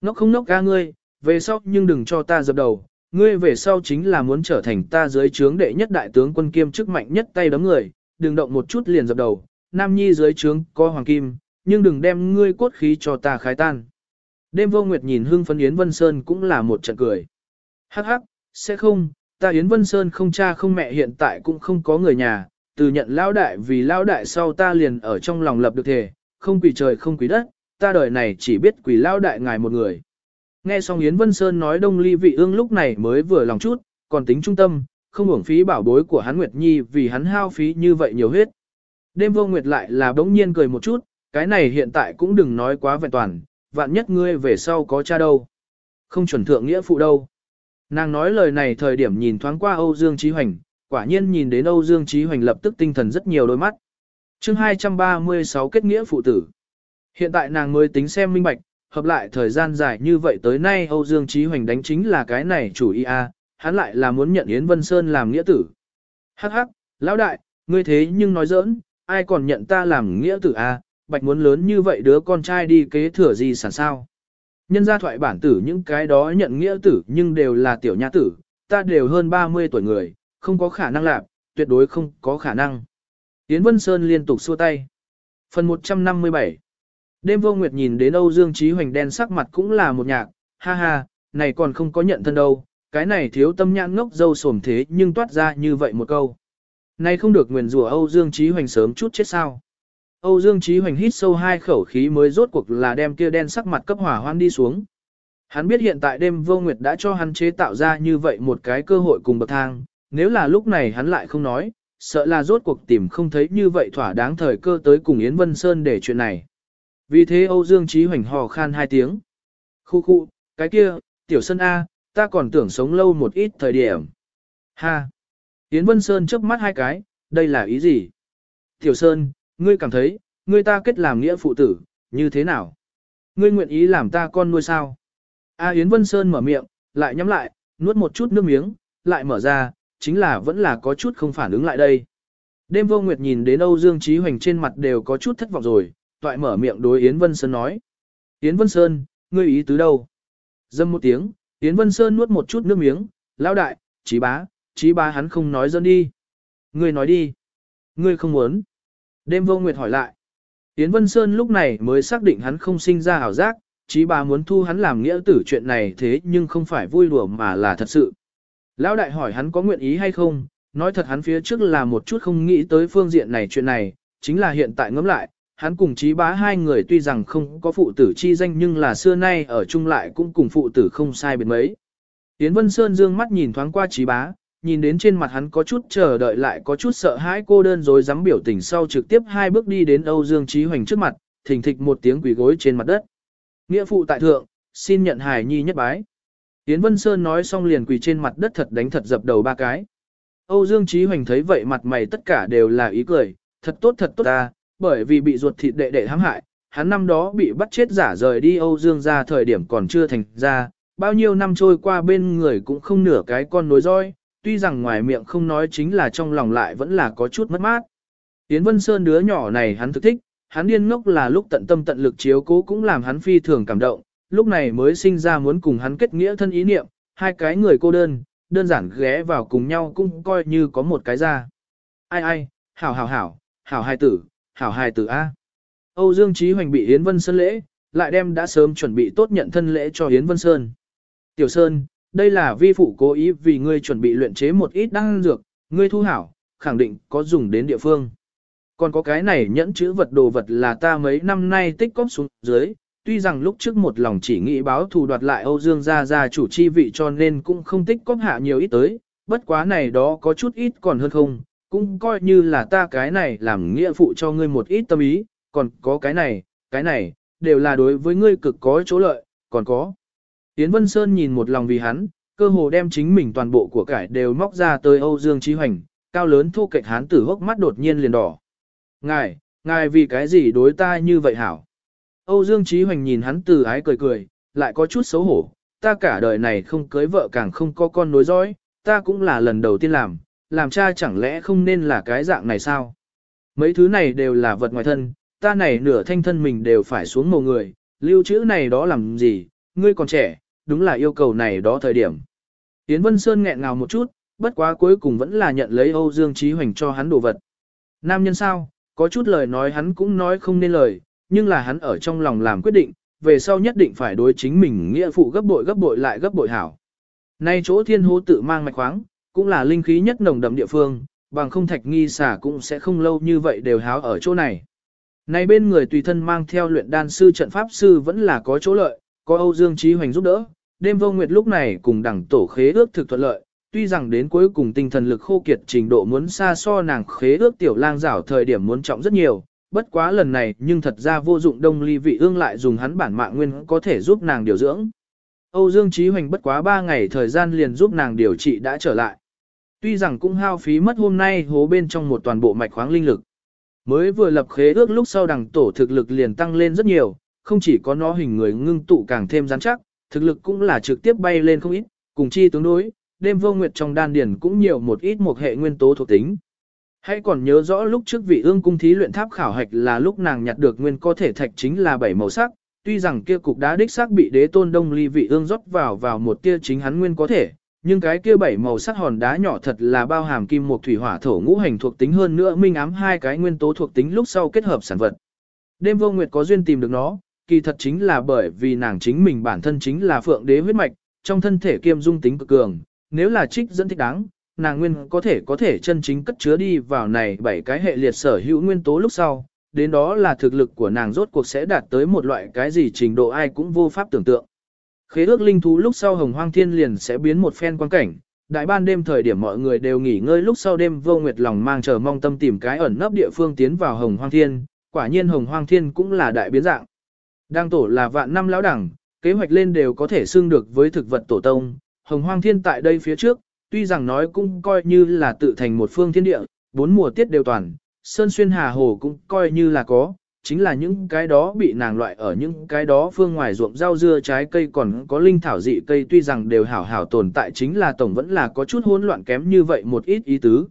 Nó không nốc ca ngươi, về sau nhưng đừng cho ta dập đầu, ngươi về sau chính là muốn trở thành ta dưới trướng đệ nhất đại tướng quân kiêm chức mạnh nhất tay đấm người, đừng động một chút liền dập đầu, nam nhi dưới trướng có hoàng kim, nhưng đừng đem ngươi cốt khí cho ta khái tan. Đêm vô nguyệt nhìn hương phấn Yến Vân Sơn cũng là một trận cười. Hắc hắc, sẽ không, ta Yến Vân Sơn không cha không mẹ hiện tại cũng không có người nhà, từ nhận lão đại vì lão đại sau ta liền ở trong lòng lập được thể, không quỷ trời không quỷ đất, ta đời này chỉ biết quỷ lão đại ngài một người. Nghe xong Yến Vân Sơn nói đông ly vị ương lúc này mới vừa lòng chút, còn tính trung tâm, không uổng phí bảo bối của hắn Nguyệt Nhi vì hắn hao phí như vậy nhiều huyết. Đêm vô Nguyệt lại là đống nhiên cười một chút, cái này hiện tại cũng đừng nói quá vẹn toàn, vạn nhất ngươi về sau có cha đâu. Không chuẩn thượng nghĩa phụ đâu. Nàng nói lời này thời điểm nhìn thoáng qua Âu Dương Trí Hoành, quả nhiên nhìn đến Âu Dương Trí Hoành lập tức tinh thần rất nhiều đôi mắt. chương 236 kết nghĩa phụ tử. Hiện tại nàng mới tính xem minh bạch, hợp lại thời gian dài như vậy tới nay Âu Dương Trí Hoành đánh chính là cái này chủ ý a, hắn lại là muốn nhận Yến Vân Sơn làm nghĩa tử. Hắc hắc, lão đại, ngươi thế nhưng nói giỡn, ai còn nhận ta làm nghĩa tử a, bạch muốn lớn như vậy đứa con trai đi kế thừa gì sản sao. Nhân gia thoại bản tử những cái đó nhận nghĩa tử nhưng đều là tiểu nha tử, ta đều hơn 30 tuổi người, không có khả năng làm, tuyệt đối không có khả năng. Yến Vân Sơn liên tục xua tay. Phần 157 Đêm vô nguyệt nhìn đến Âu Dương Trí Hoành đen sắc mặt cũng là một nhạc, ha ha, này còn không có nhận thân đâu, cái này thiếu tâm nhãn ngốc dâu sồm thế nhưng toát ra như vậy một câu. Này không được nguyền rủa Âu Dương Trí Hoành sớm chút chết sao. Âu Dương Chí Hoành hít sâu hai khẩu khí mới rốt cuộc là đem kia đen sắc mặt cấp hỏa hoan đi xuống. Hắn biết hiện tại đêm vô nguyệt đã cho hắn chế tạo ra như vậy một cái cơ hội cùng bậc thang, nếu là lúc này hắn lại không nói, sợ là rốt cuộc tìm không thấy như vậy thỏa đáng thời cơ tới cùng Yến Vân Sơn để chuyện này. Vì thế Âu Dương Chí Hoành hò khan hai tiếng. Khu khu, cái kia, tiểu sân A, ta còn tưởng sống lâu một ít thời điểm. Ha! Yến Vân Sơn chớp mắt hai cái, đây là ý gì? Tiểu Sơn, ngươi cảm thấy, ngươi ta kết làm nghĩa phụ tử, như thế nào? Ngươi nguyện ý làm ta con nuôi sao? A Yến Vân Sơn mở miệng, lại nhắm lại, nuốt một chút nước miếng, lại mở ra, chính là vẫn là có chút không phản ứng lại đây. Đêm vô nguyệt nhìn đến Âu Dương Trí Hoành trên mặt đều có chút thất vọng rồi, toại mở miệng đối Yến Vân Sơn nói. Yến Vân Sơn, ngươi ý tứ đâu? Dâm một tiếng, Yến Vân Sơn nuốt một chút nước miếng, lão đại, trí bá, trí bá hắn không nói dân đi. Ngươi nói đi. Ngươi không muốn. Đêm vô nguyệt hỏi lại. Yến Vân Sơn lúc này mới xác định hắn không sinh ra ảo giác, Chí bá muốn thu hắn làm nghĩa tử chuyện này thế nhưng không phải vui đùa mà là thật sự. Lão đại hỏi hắn có nguyện ý hay không, nói thật hắn phía trước là một chút không nghĩ tới phương diện này chuyện này, chính là hiện tại ngẫm lại, hắn cùng trí bá hai người tuy rằng không có phụ tử chi danh nhưng là xưa nay ở chung lại cũng cùng phụ tử không sai biệt mấy. Yến Vân Sơn dương mắt nhìn thoáng qua trí bá, nhìn đến trên mặt hắn có chút chờ đợi lại có chút sợ hãi cô đơn rồi dám biểu tình sau trực tiếp hai bước đi đến Âu Dương Trí Hoành trước mặt, thình thịch một tiếng quỳ gối trên mặt đất. Nghĩa phụ tại thượng, xin nhận hài nhi nhất bái. Yến Vân Sơn nói xong liền quỳ trên mặt đất thật đánh thật dập đầu ba cái. Âu Dương Trí Hoành thấy vậy mặt mày tất cả đều là ý cười, thật tốt thật tốt ta, bởi vì bị ruột thịt đệ đệ hãm hại, hắn năm đó bị bắt chết giả rời đi Âu Dương ra thời điểm còn chưa thành ra, bao nhiêu năm trôi qua bên người cũng không nửa cái con nối roi, tuy rằng ngoài miệng không nói chính là trong lòng lại vẫn là có chút mất mát. Yến Vân Sơn đứa nhỏ này hắn thực thích, hắn điên ngốc là lúc tận tâm tận lực chiếu cố cũng làm hắn phi thường cảm động, lúc này mới sinh ra muốn cùng hắn kết nghĩa thân ý niệm, hai cái người cô đơn, đơn giản ghé vào cùng nhau cũng coi như có một cái ra. Ai ai, hảo hảo hảo, hảo hài tử, hảo hài tử A. Âu Dương Trí Hoành bị Yến Vân Sơn lễ, lại đem đã sớm chuẩn bị tốt nhận thân lễ cho Yến Vân Sơn. Tiểu Sơn, đây là vi phụ cố ý vì ngươi chuẩn bị luyện chế một ít đan dược, ngươi thu hảo, khẳng định có dùng đến địa phương. Còn có cái này nhẫn chữ vật đồ vật là ta mấy năm nay tích cóp xuống dưới, tuy rằng lúc trước một lòng chỉ nghĩ báo thù đoạt lại Âu Dương gia gia chủ chi vị cho nên cũng không tích cóp hạ nhiều ít tới, bất quá này đó có chút ít còn hơn không, cũng coi như là ta cái này làm nghĩa phụ cho ngươi một ít tâm ý, còn có cái này, cái này, đều là đối với ngươi cực có chỗ lợi, còn có. Tiến Vân Sơn nhìn một lòng vì hắn, cơ hồ đem chính mình toàn bộ của cải đều móc ra tới Âu Dương Chí Hoành, cao lớn thu kịch hán tử hốc mắt đột nhiên liền đỏ. Ngài, ngài vì cái gì đối ta như vậy hảo? Âu Dương Chí Hoành nhìn hắn từ ái cười cười, lại có chút xấu hổ, ta cả đời này không cưới vợ càng không có con nối dõi, ta cũng là lần đầu tiên làm, làm cha chẳng lẽ không nên là cái dạng này sao? Mấy thứ này đều là vật ngoài thân, ta này nửa thanh thân mình đều phải xuống mồ người, lưu trữ này đó làm gì, ngươi còn trẻ, đúng là yêu cầu này đó thời điểm. Yến Vân Sơn nghẹn ngào một chút, bất quá cuối cùng vẫn là nhận lấy Âu Dương Chí Hoành cho hắn đồ vật. Nam nhân sao, có chút lời nói hắn cũng nói không nên lời, nhưng là hắn ở trong lòng làm quyết định, về sau nhất định phải đối chính mình nghĩa phụ gấp bội gấp bội lại gấp bội hảo. Nay chỗ thiên hố tự mang mạch khoáng, cũng là linh khí nhất nồng đậm địa phương, bằng không thạch nghi xả cũng sẽ không lâu như vậy đều háo ở chỗ này. Này bên người tùy thân mang theo luyện đan sư trận pháp sư vẫn là có chỗ lợi, có Âu Dương Trí Hoành giúp đỡ, đêm vô nguyệt lúc này cùng đẳng tổ khế ước thực thuận lợi, tuy rằng đến cuối cùng tinh thần lực khô kiệt trình độ muốn xa so nàng khế ước tiểu lang rảo thời điểm muốn trọng rất nhiều, bất quá lần này nhưng thật ra vô dụng đông ly vị ương lại dùng hắn bản mạng nguyên có thể giúp nàng điều dưỡng. Âu Dương Chí Hoành bất quá 3 ngày thời gian liền giúp nàng điều trị đã trở lại. Tuy rằng cũng hao phí mất hôm nay hố bên trong một toàn bộ mạch khoáng linh lực. Mới vừa lập khế ước lúc sau đằng tổ thực lực liền tăng lên rất nhiều, không chỉ có nó hình người ngưng tụ càng thêm rắn chắc, thực lực cũng là trực tiếp bay lên không ít, cùng chi tướng đối, đêm vô nguyệt trong đan điển cũng nhiều một ít một hệ nguyên tố thuộc tính. Hãy còn nhớ rõ lúc trước vị ương cung thí luyện tháp khảo hạch là lúc nàng nhặt được nguyên có thể thạch chính là bảy màu sắc, tuy rằng kia cục đá đích xác bị đế tôn đông ly vị ương rót vào vào một tia chính hắn nguyên có thể, nhưng cái kia bảy màu sắc hòn đá nhỏ thật là bao hàm kim một thủy hỏa thổ ngũ hành thuộc tính hơn nữa minh ám hai cái nguyên tố thuộc tính lúc sau kết hợp sản vật. Đêm vô nguyệt có duyên tìm được nó, kỳ thật chính là bởi vì nàng chính mình bản thân chính là phượng đế huyết mạch, trong thân thể kiêm dung tính cực cường, nếu là trích dẫn thích đáng, nàng nguyên có thể có thể chân chính cất chứa đi vào này bảy cái hệ liệt sở hữu nguyên tố lúc sau, đến đó là thực lực của nàng rốt cuộc sẽ đạt tới một loại cái gì trình độ ai cũng vô pháp tưởng tượng. Khế ước linh thú lúc sau hồng hoang thiên liền sẽ biến một phen quan cảnh, đại ban đêm thời điểm mọi người đều nghỉ ngơi lúc sau đêm vô nguyệt lòng mang chờ mong tâm tìm cái ẩn nấp địa phương tiến vào hồng hoang thiên, quả nhiên hồng hoang thiên cũng là đại biến dạng. Đang tổ là vạn năm lão đẳng, kế hoạch lên đều có thể xưng được với thực vật tổ tông, hồng hoang thiên tại đây phía trước, tuy rằng nói cũng coi như là tự thành một phương thiên địa, bốn mùa tiết đều toàn, sơn xuyên hà hồ cũng coi như là có, chính là những cái đó bị nàng loại ở những cái đó phương ngoài ruộng rau dưa trái cây còn có linh thảo dị cây tuy rằng đều hảo hảo tồn tại chính là tổng vẫn là có chút hỗn loạn kém như vậy một ít ý tứ.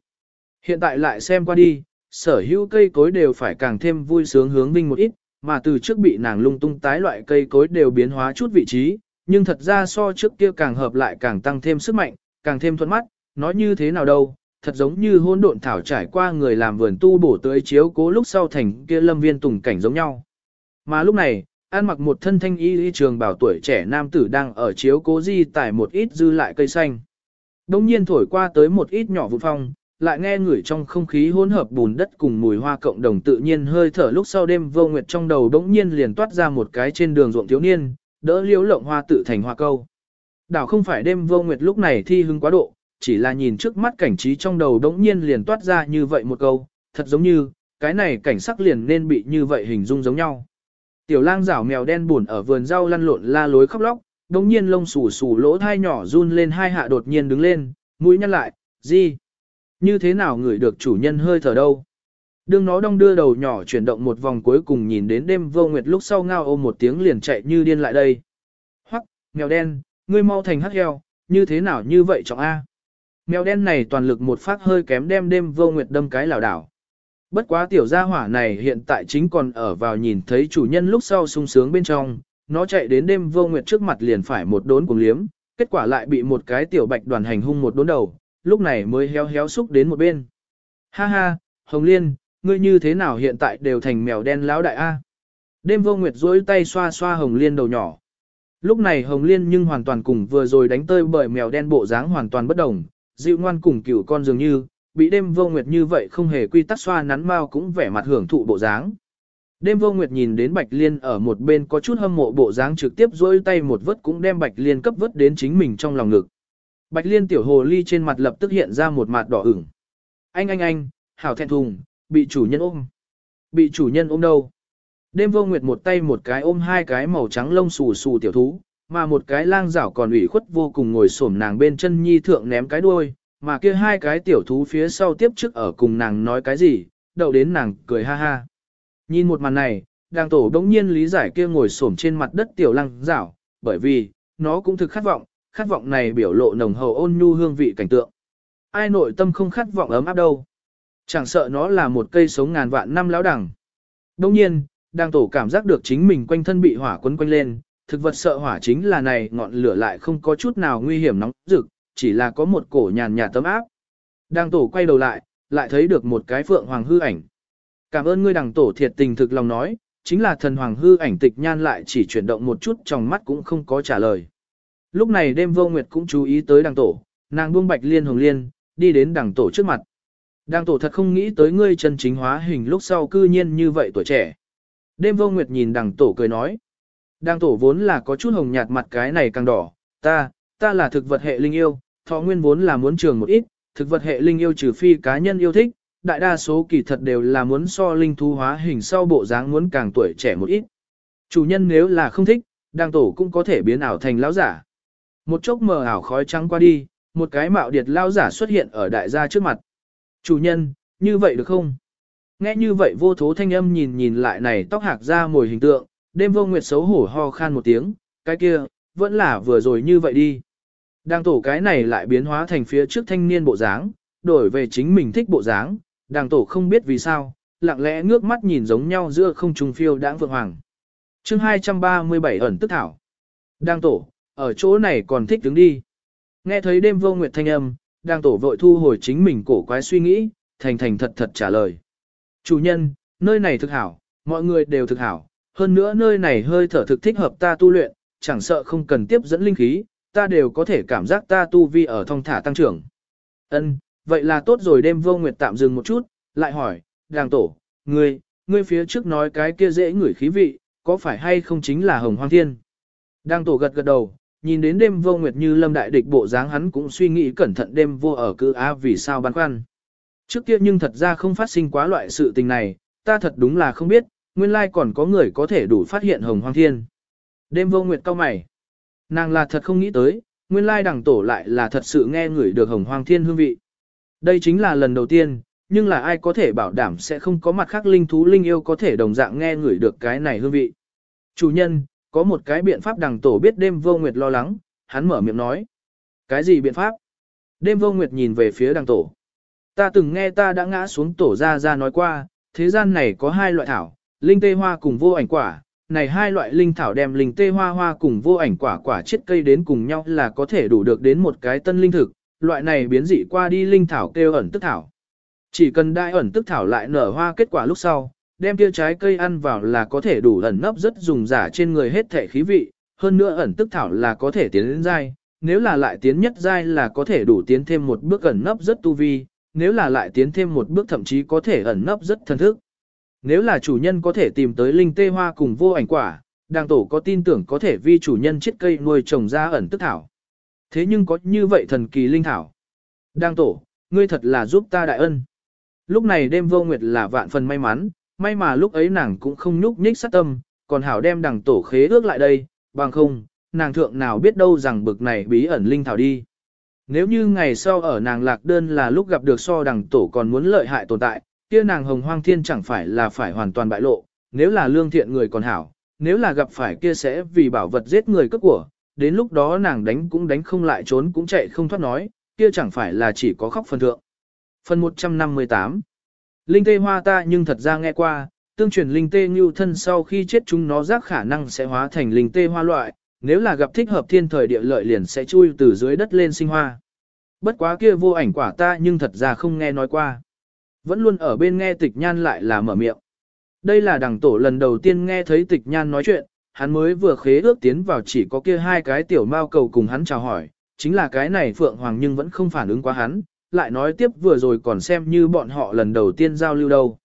Hiện tại lại xem qua đi, sở hữu cây cối đều phải càng thêm vui sướng hướng vinh một ít, mà từ trước bị nàng lung tung tái loại cây cối đều biến hóa chút vị trí, nhưng thật ra so trước kia càng hợp lại càng tăng thêm sức mạnh, càng thêm thuận mắt, nói như thế nào đâu, thật giống như hôn độn thảo trải qua người làm vườn tu bổ tới chiếu cố lúc sau thành kia lâm viên tùng cảnh giống nhau. Mà lúc này, an mặc một thân thanh y y trường bảo tuổi trẻ nam tử đang ở chiếu cố di tải một ít dư lại cây xanh. Đông nhiên thổi qua tới một ít nhỏ vụ phong, lại nghe ngửi trong không khí hỗn hợp bùn đất cùng mùi hoa cộng đồng tự nhiên hơi thở lúc sau đêm vô nguyệt trong đầu đống nhiên liền toát ra một cái trên đường ruộng thiếu niên, đỡ liễu lộng hoa tự thành hoa câu. Đảo không phải đêm vô nguyệt lúc này thi hứng quá độ, chỉ là nhìn trước mắt cảnh trí trong đầu đống nhiên liền toát ra như vậy một câu, thật giống như, cái này cảnh sắc liền nên bị như vậy hình dung giống nhau. Tiểu lang rảo mèo đen buồn ở vườn rau lăn lộn la lối khóc lóc, đống nhiên lông xù xù lỗ thai nhỏ run lên hai hạ đột nhiên đứng lên, mũi nhăn lại, gì? Như thế nào người được chủ nhân hơi thở đâu? Đương nó đong đưa đầu nhỏ chuyển động một vòng cuối cùng nhìn đến đêm vô nguyệt lúc sau ngao ôm một tiếng liền chạy như điên lại đây. Hoắc, mèo đen, ngươi mau thành hắc heo, như thế nào như vậy trọng A? Mèo đen này toàn lực một phát hơi kém đem đêm vô nguyệt đâm cái lảo đảo. Bất quá tiểu gia hỏa này hiện tại chính còn ở vào nhìn thấy chủ nhân lúc sau sung sướng bên trong, nó chạy đến đêm vô nguyệt trước mặt liền phải một đốn cùng liếm, kết quả lại bị một cái tiểu bạch đoàn hành hung một đốn đầu, lúc này mới héo héo xúc đến một bên. Ha ha, Hồng Liên, ngươi như thế nào hiện tại đều thành mèo đen lão đại A. Đêm vô nguyệt duỗi tay xoa xoa Hồng Liên đầu nhỏ. Lúc này Hồng Liên nhưng hoàn toàn cùng vừa rồi đánh tơi bởi mèo đen bộ dáng hoàn toàn bất đồng, dịu ngoan cùng cửu con dường như, bị đêm vô nguyệt như vậy không hề quy tắc xoa nắn mau cũng vẻ mặt hưởng thụ bộ dáng. Đêm vô nguyệt nhìn đến Bạch Liên ở một bên có chút hâm mộ bộ dáng trực tiếp duỗi tay một vớt cũng đem Bạch Liên cấp vớt đến chính mình trong lòng ngực. Bạch Liên tiểu hồ ly trên mặt lập tức hiện ra một mặt đỏ ửng. Anh anh anh, hảo thẹn thùng, bị chủ nhân ôm. Bị chủ nhân ôm đâu? Đêm vô nguyệt một tay một cái ôm hai cái màu trắng lông xù xù tiểu thú, mà một cái lang rảo còn ủy khuất vô cùng ngồi xổm nàng bên chân nhi thượng ném cái đuôi, mà kia hai cái tiểu thú phía sau tiếp trước ở cùng nàng nói cái gì, đậu đến nàng cười ha ha. Nhìn một màn này, đàng tổ đống nhiên lý giải kia ngồi xổm trên mặt đất tiểu lang rảo, bởi vì, nó cũng thực khát vọng, khát vọng này biểu lộ nồng hậu ôn nhu hương vị cảnh tượng. Ai nội tâm không khát vọng ấm áp đâu. Chẳng sợ nó là một cây sống ngàn vạn năm lão đẳng. Đông nhiên, đang tổ cảm giác được chính mình quanh thân bị hỏa quấn quanh lên, thực vật sợ hỏa chính là này ngọn lửa lại không có chút nào nguy hiểm nóng rực, chỉ là có một cổ nhàn nhạt tấm áp. Đang tổ quay đầu lại, lại thấy được một cái phượng hoàng hư ảnh. Cảm ơn ngươi đằng tổ thiệt tình thực lòng nói, chính là thần hoàng hư ảnh tịch nhan lại chỉ chuyển động một chút trong mắt cũng không có trả lời. Lúc này đêm vô nguyệt cũng chú ý tới đằng tổ, nàng buông bạch liên hồng liên, đi đến đằng tổ trước mặt. Đằng tổ thật không nghĩ tới ngươi chân chính hóa hình lúc sau cư nhiên như vậy tuổi trẻ. Đêm vô nguyệt nhìn đằng tổ cười nói. Đằng tổ vốn là có chút hồng nhạt mặt cái này càng đỏ, ta, ta là thực vật hệ linh yêu, thọ nguyên vốn là muốn trường một ít, thực vật hệ linh yêu trừ phi cá nhân yêu thích, đại đa số kỳ thật đều là muốn so linh thú hóa hình sau bộ dáng muốn càng tuổi trẻ một ít. Chủ nhân nếu là không thích, đàng tổ cũng có thể biến ảo thành lão giả. Một chốc mờ ảo khói trắng qua đi, một cái mạo điệt lao giả xuất hiện ở đại gia trước mặt. Chủ nhân, như vậy được không? Nghe như vậy vô thố thanh âm nhìn nhìn lại này tóc hạc ra mồi hình tượng, đêm vô nguyệt xấu hổ ho khan một tiếng, cái kia, vẫn là vừa rồi như vậy đi. Đang tổ cái này lại biến hóa thành phía trước thanh niên bộ dáng, đổi về chính mình thích bộ dáng, đàng tổ không biết vì sao, lặng lẽ ngước mắt nhìn giống nhau giữa không trùng phiêu đãng vượng hoàng. chương 237 ẩn tức thảo. Đang tổ, ở chỗ này còn thích đứng đi. Nghe thấy đêm vô nguyệt thanh âm, đang tổ vội thu hồi chính mình cổ quái suy nghĩ, thành thành thật thật trả lời. Chủ nhân, nơi này thực hảo, mọi người đều thực hảo, hơn nữa nơi này hơi thở thực thích hợp ta tu luyện, chẳng sợ không cần tiếp dẫn linh khí, ta đều có thể cảm giác ta tu vi ở thong thả tăng trưởng. Ân, vậy là tốt rồi đêm vô nguyệt tạm dừng một chút, lại hỏi, đàng tổ, ngươi, ngươi phía trước nói cái kia dễ ngửi khí vị, có phải hay không chính là hồng hoang thiên? Đàng tổ gật gật đầu, nhìn đến đêm vô nguyệt như lâm đại địch bộ dáng hắn cũng suy nghĩ cẩn thận đêm vô ở cư á vì sao băn khoăn. Trước kia nhưng thật ra không phát sinh quá loại sự tình này, ta thật đúng là không biết, nguyên lai còn có người có thể đủ phát hiện hồng hoang thiên. Đêm vô nguyệt cao mày. Nàng là thật không nghĩ tới, nguyên lai đẳng tổ lại là thật sự nghe người được hồng hoang thiên hương vị. Đây chính là lần đầu tiên, nhưng là ai có thể bảo đảm sẽ không có mặt khác linh thú linh yêu có thể đồng dạng nghe ngửi được cái này hương vị. Chủ nhân, có một cái biện pháp đằng tổ biết đêm vô nguyệt lo lắng, hắn mở miệng nói. Cái gì biện pháp? Đêm vô nguyệt nhìn về phía đằng tổ. Ta từng nghe ta đã ngã xuống tổ ra ra nói qua, thế gian này có hai loại thảo, linh tê hoa cùng vô ảnh quả. Này hai loại linh thảo đem linh tê hoa hoa cùng vô ảnh quả quả chết cây đến cùng nhau là có thể đủ được đến một cái tân linh thực, loại này biến dị qua đi linh thảo kêu ẩn tức thảo. Chỉ cần đại ẩn tức thảo lại nở hoa kết quả lúc sau, đem kia trái cây ăn vào là có thể đủ ẩn nấp rất dùng giả trên người hết thể khí vị, hơn nữa ẩn tức thảo là có thể tiến đến dai, nếu là lại tiến nhất dai là có thể đủ tiến thêm một bước ẩn nấp rất tu vi, nếu là lại tiến thêm một bước thậm chí có thể ẩn nấp rất thân thức. Nếu là chủ nhân có thể tìm tới linh tê hoa cùng vô ảnh quả, đàng tổ có tin tưởng có thể vi chủ nhân chết cây nuôi trồng ra ẩn tức thảo. Thế nhưng có như vậy thần kỳ linh thảo. Đàng tổ, ngươi thật là giúp ta đại ân. Lúc này đêm vô nguyệt là vạn phần may mắn, may mà lúc ấy nàng cũng không nhúc nhích sát tâm, còn hảo đem đằng tổ khế ước lại đây, bằng không, nàng thượng nào biết đâu rằng bực này bí ẩn linh thảo đi. Nếu như ngày sau ở nàng lạc đơn là lúc gặp được so đằng tổ còn muốn lợi hại tồn tại, kia nàng hồng hoang thiên chẳng phải là phải hoàn toàn bại lộ, nếu là lương thiện người còn hảo, nếu là gặp phải kia sẽ vì bảo vật giết người cướp của, đến lúc đó nàng đánh cũng đánh không lại trốn cũng chạy không thoát nói, kia chẳng phải là chỉ có khóc phần thượng. Phần 158 Linh tê hoa ta nhưng thật ra nghe qua, tương truyền linh tê như thân sau khi chết chúng nó rác khả năng sẽ hóa thành linh tê hoa loại, nếu là gặp thích hợp thiên thời địa lợi liền sẽ chui từ dưới đất lên sinh hoa. Bất quá kia vô ảnh quả ta nhưng thật ra không nghe nói qua. Vẫn luôn ở bên nghe tịch nhan lại là mở miệng. Đây là đằng tổ lần đầu tiên nghe thấy tịch nhan nói chuyện, hắn mới vừa khế ước tiến vào chỉ có kia hai cái tiểu mao cầu cùng hắn chào hỏi, chính là cái này Phượng Hoàng nhưng vẫn không phản ứng quá hắn, lại nói tiếp vừa rồi còn xem như bọn họ lần đầu tiên giao lưu đâu.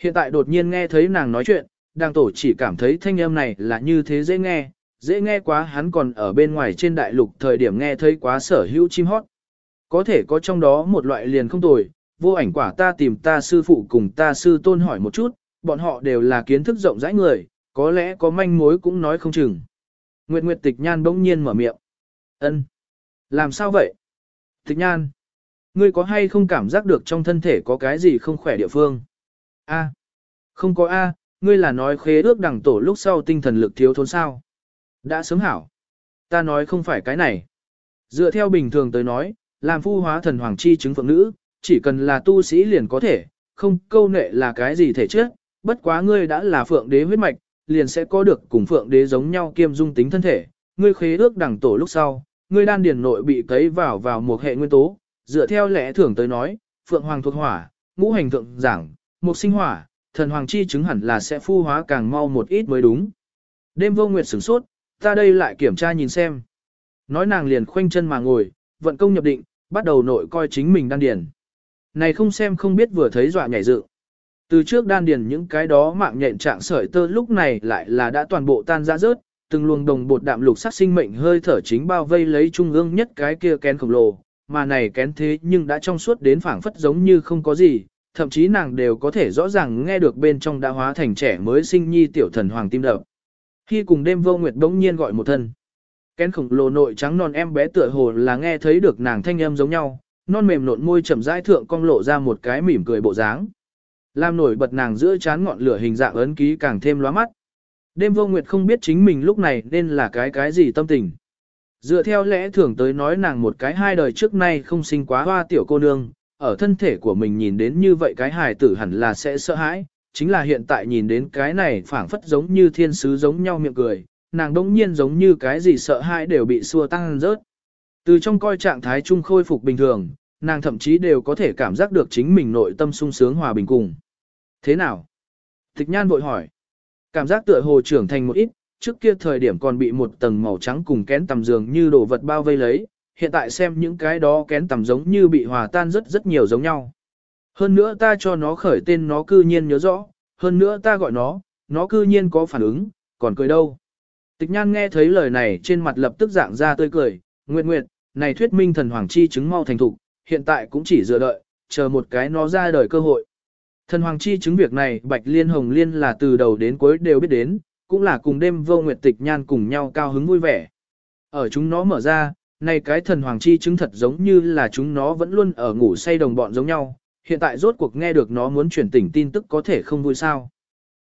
Hiện tại đột nhiên nghe thấy nàng nói chuyện, đàng tổ chỉ cảm thấy thanh âm này là như thế dễ nghe, dễ nghe quá hắn còn ở bên ngoài trên đại lục thời điểm nghe thấy quá sở hữu chim hót. Có thể có trong đó một loại liền không tồi, vô ảnh quả ta tìm ta sư phụ cùng ta sư tôn hỏi một chút, bọn họ đều là kiến thức rộng rãi người, có lẽ có manh mối cũng nói không chừng. Nguyệt Nguyệt Tịch Nhan bỗng nhiên mở miệng. Ân, Làm sao vậy? Tịch Nhan. Ngươi có hay không cảm giác được trong thân thể có cái gì không khỏe địa phương? A. Không có A, ngươi là nói khế ước đằng tổ lúc sau tinh thần lực thiếu thốn sao? Đã sớm hảo. Ta nói không phải cái này. Dựa theo bình thường tới nói, làm phu hóa thần hoàng chi chứng phượng nữ, chỉ cần là tu sĩ liền có thể, không câu nệ là cái gì thể trước, bất quá ngươi đã là phượng đế huyết mạch, liền sẽ có được cùng phượng đế giống nhau kiêm dung tính thân thể. Ngươi khế ước đằng tổ lúc sau, ngươi đan điền nội bị cấy vào vào một hệ nguyên tố, dựa theo lẽ thường tới nói, phượng hoàng thuộc hỏa, ngũ hành thượng giảng, một sinh hỏa, thần hoàng chi chứng hẳn là sẽ phu hóa càng mau một ít mới đúng. Đêm vô nguyệt sửng sốt, ta đây lại kiểm tra nhìn xem. Nói nàng liền khoanh chân mà ngồi, vận công nhập định, bắt đầu nội coi chính mình đan điền. Này không xem không biết vừa thấy dọa nhảy dựng. Từ trước đan điền những cái đó mạng nhện trạng sợi tơ lúc này lại là đã toàn bộ tan ra rớt, từng luồng đồng bột đạm lục sát sinh mệnh hơi thở chính bao vây lấy trung ương nhất cái kia kén khổng lồ, mà này kén thế nhưng đã trong suốt đến phảng phất giống như không có gì, thậm chí nàng đều có thể rõ ràng nghe được bên trong đã hóa thành trẻ mới sinh nhi tiểu thần hoàng tim đập. Khi cùng đêm vô nguyệt bỗng nhiên gọi một thân. Kén khổng lồ nội trắng non em bé tựa hồ là nghe thấy được nàng thanh âm giống nhau, non mềm nộn môi chậm rãi thượng cong lộ ra một cái mỉm cười bộ dáng. Làm nổi bật nàng giữa chán ngọn lửa hình dạng ấn ký càng thêm lóa mắt. Đêm vô nguyệt không biết chính mình lúc này nên là cái cái gì tâm tình. Dựa theo lẽ thường tới nói nàng một cái hai đời trước nay không sinh quá hoa tiểu cô nương, ở thân thể của mình nhìn đến như vậy cái hài tử hẳn là sẽ sợ hãi, chính là hiện tại nhìn đến cái này phảng phất giống như thiên sứ giống nhau miệng cười, nàng đống nhiên giống như cái gì sợ hãi đều bị xua tăng rớt. Từ trong coi trạng thái trung khôi phục bình thường, nàng thậm chí đều có thể cảm giác được chính mình nội tâm sung sướng hòa bình cùng. Thế nào? Tịch nhan vội hỏi. Cảm giác tựa hồ trưởng thành một ít, trước kia thời điểm còn bị một tầng màu trắng cùng kén tầm giường như đồ vật bao vây lấy, hiện tại xem những cái đó kén tầm giống như bị hòa tan rất rất nhiều giống nhau. Hơn nữa ta cho nó khởi tên nó cư nhiên nhớ rõ, hơn nữa ta gọi nó, nó cư nhiên có phản ứng, còn cười đâu. Tịch nhan nghe thấy lời này trên mặt lập tức dạng ra tươi cười, nguyện nguyện, này thuyết minh thần hoàng chi chứng mau thành thục, hiện tại cũng chỉ dựa đợi, chờ một cái nó ra đời cơ hội. Thần hoàng chi chứng việc này Bạch Liên Hồng Liên là từ đầu đến cuối đều biết đến, cũng là cùng đêm vô nguyệt tịch nhan cùng nhau cao hứng vui vẻ. Ở chúng nó mở ra, này cái thần hoàng chi chứng thật giống như là chúng nó vẫn luôn ở ngủ say đồng bọn giống nhau, hiện tại rốt cuộc nghe được nó muốn chuyển tỉnh tin tức có thể không vui sao.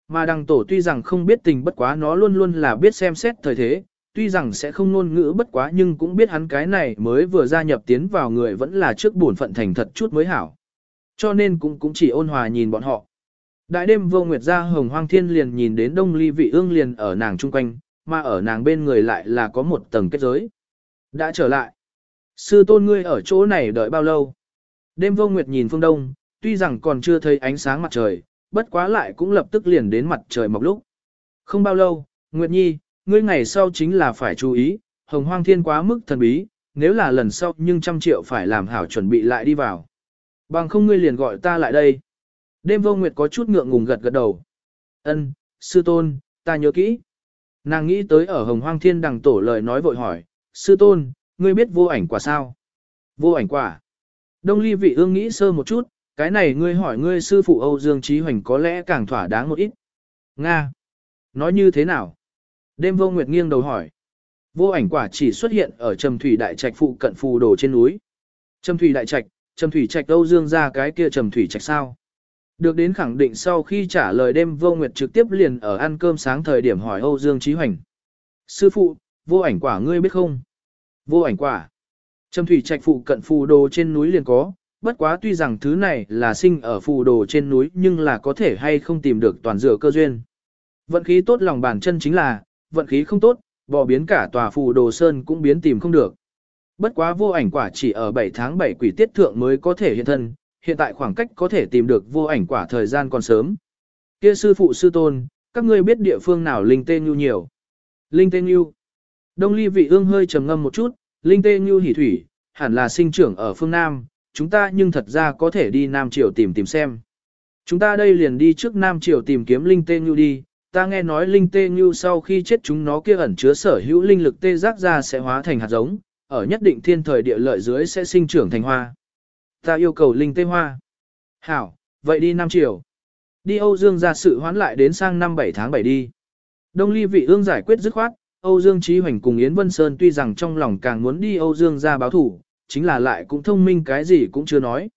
Mà đăng tổ tuy rằng không biết tình bất quá nó luôn luôn là biết xem xét thời thế, tuy rằng sẽ không ngôn ngữ bất quá nhưng cũng biết hắn cái này mới vừa gia nhập tiến vào người vẫn là trước buồn phận thành thật chút mới hảo. Cho nên cũng cũng chỉ ôn hòa nhìn bọn họ. Đại đêm vô nguyệt ra hồng hoang thiên liền nhìn đến đông ly vị ương liền ở nàng chung quanh, mà ở nàng bên người lại là có một tầng kết giới. Đã trở lại. Sư tôn ngươi ở chỗ này đợi bao lâu? Đêm vô nguyệt nhìn phương đông, tuy rằng còn chưa thấy ánh sáng mặt trời, bất quá lại cũng lập tức liền đến mặt trời mọc lúc. Không bao lâu, Nguyệt Nhi, ngươi ngày sau chính là phải chú ý, hồng hoang thiên quá mức thần bí, nếu là lần sau nhưng trăm triệu phải làm hảo chuẩn bị lại đi vào. Bằng không ngươi liền gọi ta lại đây. Đêm vô nguyệt có chút ngượng ngùng gật gật đầu. Ân, sư tôn, ta nhớ kỹ. Nàng nghĩ tới ở hồng hoang thiên đằng tổ lời nói vội hỏi, sư tôn, ngươi biết vô ảnh quả sao? Vô ảnh quả. Đông ly vị ương nghĩ sơ một chút, cái này ngươi hỏi ngươi sư phụ Âu Dương Trí Hoành có lẽ càng thỏa đáng một ít. Nga. Nói như thế nào? Đêm vô nguyệt nghiêng đầu hỏi. Vô ảnh quả chỉ xuất hiện ở trầm thủy đại trạch phụ cận phù đồ trên núi. Trầm thủy đại trạch, trầm thủy trạch Âu Dương ra cái kia trầm thủy trạch sao? Được đến khẳng định sau khi trả lời đêm vô nguyệt trực tiếp liền ở ăn cơm sáng thời điểm hỏi Âu Dương Trí Hoành. Sư phụ, vô ảnh quả ngươi biết không? Vô ảnh quả. Trầm thủy trạch phụ cận phù đồ trên núi liền có, bất quá tuy rằng thứ này là sinh ở phù đồ trên núi nhưng là có thể hay không tìm được toàn dựa cơ duyên. Vận khí tốt lòng bàn chân chính là, vận khí không tốt, bỏ biến cả tòa phù đồ sơn cũng biến tìm không được. Bất quá vô ảnh quả chỉ ở 7 tháng 7 quỷ tiết thượng mới có thể hiện thân, hiện tại khoảng cách có thể tìm được vô ảnh quả thời gian còn sớm. Kia sư phụ sư tôn, các ngươi biết địa phương nào linh tê nhu nhiều. Linh tê nhu. Đông ly vị ương hơi trầm ngâm một chút, linh tê nhu hỉ thủy, hẳn là sinh trưởng ở phương Nam, chúng ta nhưng thật ra có thể đi Nam Triều tìm tìm xem. Chúng ta đây liền đi trước Nam Triều tìm kiếm linh tê nhu đi, ta nghe nói linh tê nhu sau khi chết chúng nó kia ẩn chứa sở hữu linh lực tê giác ra sẽ hóa thành hạt giống, ở nhất định thiên thời địa lợi dưới sẽ sinh trưởng thành hoa. Ta yêu cầu linh tê hoa. Hảo, vậy đi Nam Triều. Đi Âu Dương ra sự hoán lại đến sang năm 7 tháng 7 đi. Đông ly vị ương giải quyết dứt khoát, Âu Dương Trí Hoành cùng Yến Vân Sơn tuy rằng trong lòng càng muốn đi Âu Dương ra báo thủ, chính là lại cũng thông minh cái gì cũng chưa nói.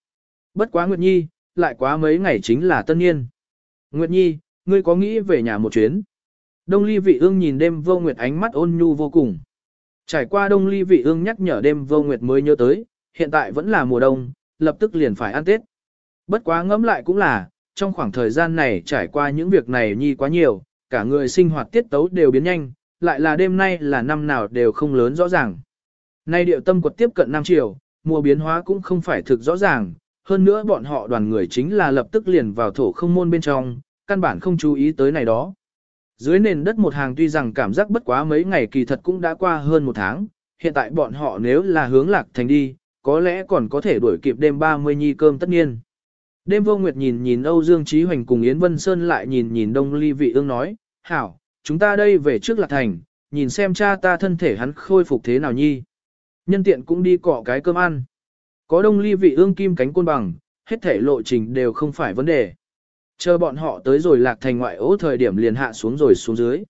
Bất quá Nguyệt Nhi, lại quá mấy ngày chính là tân niên. Nguyệt Nhi, ngươi có nghĩ về nhà một chuyến? Đông ly vị ương nhìn đêm vô nguyệt ánh mắt ôn nhu vô cùng. Trải qua đông ly vị ương nhắc nhở đêm vô nguyệt mới nhớ tới, hiện tại vẫn là mùa đông, lập tức liền phải ăn Tết. Bất quá ngẫm lại cũng là, trong khoảng thời gian này trải qua những việc này nhi quá nhiều, cả người sinh hoạt tiết tấu đều biến nhanh, lại là đêm nay là năm nào đều không lớn rõ ràng. Nay điệu tâm quật tiếp cận Nam Triều, mùa biến hóa cũng không phải thực rõ ràng, hơn nữa bọn họ đoàn người chính là lập tức liền vào thổ không môn bên trong, căn bản không chú ý tới này đó. Dưới nền đất một hàng tuy rằng cảm giác bất quá mấy ngày kỳ thật cũng đã qua hơn một tháng, hiện tại bọn họ nếu là hướng lạc thành đi, có lẽ còn có thể đuổi kịp đêm 30 nhi cơm tất nhiên. Đêm vô nguyệt nhìn nhìn Âu Dương Trí Hoành cùng Yến Vân Sơn lại nhìn nhìn Đông Ly Vị ương nói, hảo, chúng ta đây về trước lạc thành, nhìn xem cha ta thân thể hắn khôi phục thế nào nhi. Nhân tiện cũng đi cọ cái cơm ăn. Có Đông Ly Vị ương kim cánh côn bằng, hết thể lộ trình đều không phải vấn đề. Chờ bọn họ tới rồi lạc thành ngoại ố thời điểm liền hạ xuống rồi xuống dưới.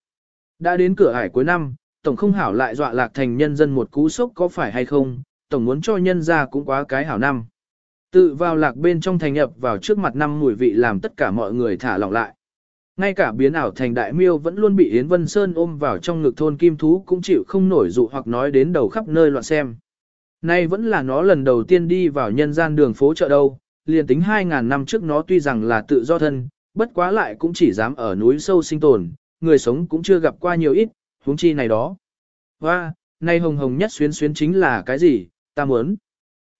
Đã đến cửa hải cuối năm, tổng không hảo lại dọa lạc thành nhân dân một cú sốc có phải hay không, tổng muốn cho nhân ra cũng quá cái hảo năm. Tự vào lạc bên trong thành nhập vào trước mặt năm mùi vị làm tất cả mọi người thả lỏng lại. Ngay cả biến ảo thành đại miêu vẫn luôn bị Yến Vân Sơn ôm vào trong ngực thôn kim thú cũng chịu không nổi dụ hoặc nói đến đầu khắp nơi loạn xem. Nay vẫn là nó lần đầu tiên đi vào nhân gian đường phố chợ đâu, liền tính 2.000 năm trước nó tuy rằng là tự do thân, bất quá lại cũng chỉ dám ở núi sâu sinh tồn, người sống cũng chưa gặp qua nhiều ít, huống chi này đó. Và, nay hồng hồng nhất xuyến xuyến chính là cái gì, ta muốn.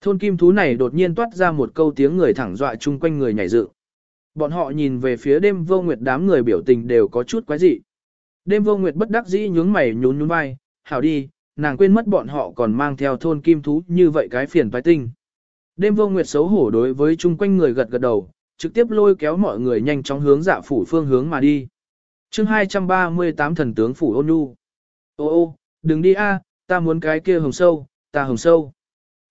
Thôn kim thú này đột nhiên toát ra một câu tiếng người thẳng dọa chung quanh người nhảy dựng. Bọn họ nhìn về phía đêm vô nguyệt đám người biểu tình đều có chút quái dị. Đêm vô nguyệt bất đắc dĩ nhướng mày nhún nhún vai, hảo đi, nàng quên mất bọn họ còn mang theo thôn kim thú như vậy cái phiền toái tinh. Đêm vô nguyệt xấu hổ đối với chung quanh người gật gật đầu, trực tiếp lôi kéo mọi người nhanh chóng hướng dạ phủ phương hướng mà đi. chương 238 thần tướng phủ ôn nhu. Ô ô, đừng đi a, ta muốn cái kia hồng sâu, ta hồng sâu.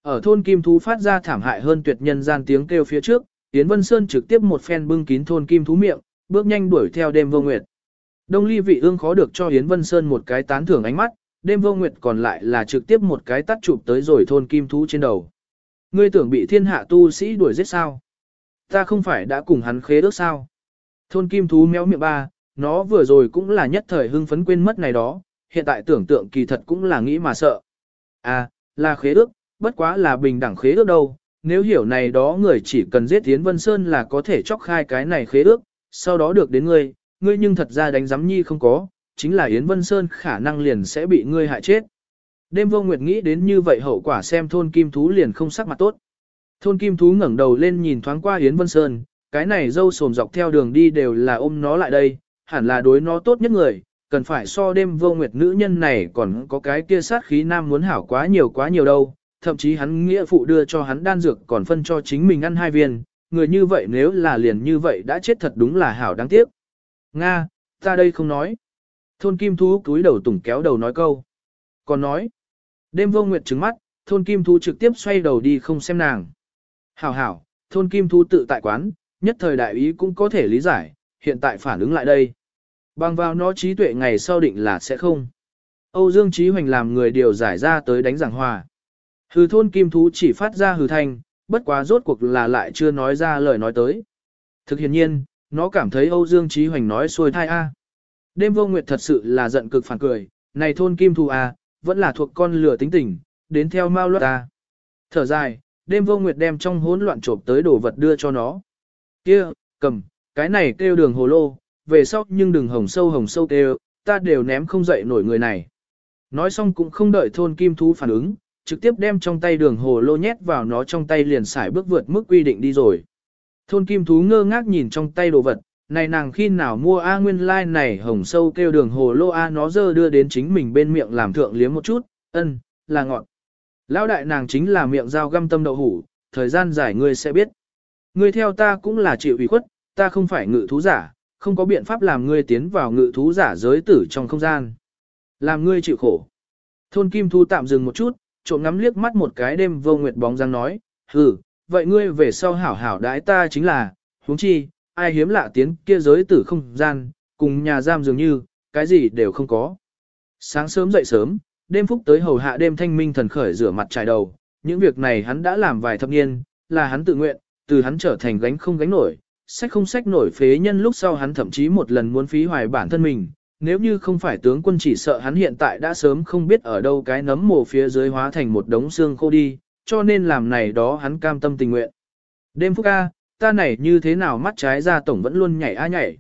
Ở thôn kim thú phát ra thảm hại hơn tuyệt nhân gian tiếng kêu phía trước, Yến Vân Sơn trực tiếp một phen bưng kín thôn kim thú miệng, bước nhanh đuổi theo đêm vô nguyệt. Đông ly vị ương khó được cho Yến Vân Sơn một cái tán thưởng ánh mắt, đêm vô nguyệt còn lại là trực tiếp một cái tắt chụp tới rồi thôn kim thú trên đầu. Ngươi tưởng bị thiên hạ tu sĩ đuổi giết sao? Ta không phải đã cùng hắn khế ước sao? Thôn kim thú méo miệng ba, nó vừa rồi cũng là nhất thời hưng phấn quên mất này đó, hiện tại tưởng tượng kỳ thật cũng là nghĩ mà sợ. À, là khế ước, bất quá là bình đẳng khế ước đâu, nếu hiểu này đó người chỉ cần giết Yến Vân Sơn là có thể chóc khai cái này khế ước, sau đó được đến ngươi, ngươi nhưng thật ra đánh giám nhi không có, chính là Yến Vân Sơn khả năng liền sẽ bị ngươi hại chết. Đêm vô nguyệt nghĩ đến như vậy hậu quả xem thôn kim thú liền không sắc mặt tốt. Thôn kim thú ngẩng đầu lên nhìn thoáng qua Yến Vân Sơn, cái này dâu sồm dọc theo đường đi đều là ôm nó lại đây, hẳn là đối nó tốt nhất người, cần phải so đêm vô nguyệt nữ nhân này còn có cái kia sát khí nam muốn hảo quá nhiều quá nhiều đâu, thậm chí hắn nghĩa phụ đưa cho hắn đan dược còn phân cho chính mình ăn hai viên, người như vậy nếu là liền như vậy đã chết thật đúng là hảo đáng tiếc. Nga, ta đây không nói. Thôn kim thú cúi đầu tủng kéo đầu nói câu. Còn nói, đêm vô nguyệt trứng mắt, thôn kim thú trực tiếp xoay đầu đi không xem nàng. Hảo hảo, thôn kim thú tự tại quán, nhất thời đại ý cũng có thể lý giải, hiện tại phản ứng lại đây. Bằng vào nó trí tuệ ngày sau định là sẽ không. Âu Dương Trí Hoành làm người điều giải ra tới đánh giảng hòa. Hừ thôn kim thú chỉ phát ra hừ thanh, bất quá rốt cuộc là lại chưa nói ra lời nói tới. Thực hiện nhiên, nó cảm thấy Âu Dương Trí Hoành nói xuôi thai A. Đêm vô nguyệt thật sự là giận cực phản cười, này thôn kim thú A, vẫn là thuộc con lửa tính tình, đến theo mau luật A. Thở dài, đêm vô nguyệt đem trong hỗn loạn trộm tới đồ vật đưa cho nó. Kia, cầm, cái này kêu đường hồ lô, về sau nhưng đừng hồng sâu hồng sâu kêu, ta đều ném không dậy nổi người này. Nói xong cũng không đợi thôn kim thú phản ứng, trực tiếp đem trong tay đường hồ lô nhét vào nó trong tay liền xài bước vượt mức quy định đi rồi. Thôn kim thú ngơ ngác nhìn trong tay đồ vật, này nàng khi nào mua A nguyên lai like này hồng sâu kêu đường hồ lô A nó dơ đưa đến chính mình bên miệng làm thượng liếm một chút, ân, là ngọn. Lão đại nàng chính là miệng dao găm tâm đậu hủ, thời gian dài ngươi sẽ biết. Ngươi theo ta cũng là chịu ủy khuất, ta không phải ngự thú giả, không có biện pháp làm ngươi tiến vào ngự thú giả giới tử trong không gian. Làm ngươi chịu khổ. Thôn Kim Thu tạm dừng một chút, trộm ngắm liếc mắt một cái đêm vô nguyệt bóng dáng nói, hừ, vậy ngươi về sau hảo hảo đãi ta chính là, huống chi, ai hiếm lạ tiến kia giới tử không gian, cùng nhà giam dường như, cái gì đều không có. Sáng sớm dậy sớm, đêm phúc tới hầu hạ đêm thanh minh thần khởi rửa mặt trải đầu, những việc này hắn đã làm vài thập niên, là hắn tự nguyện, từ hắn trở thành gánh không gánh nổi, sách không sách nổi phế nhân lúc sau hắn thậm chí một lần muốn phí hoài bản thân mình, nếu như không phải tướng quân chỉ sợ hắn hiện tại đã sớm không biết ở đâu cái nấm mồ phía dưới hóa thành một đống xương khô đi, cho nên làm này đó hắn cam tâm tình nguyện. Đêm phúc A, ta này như thế nào mắt trái ra tổng vẫn luôn nhảy a nhảy.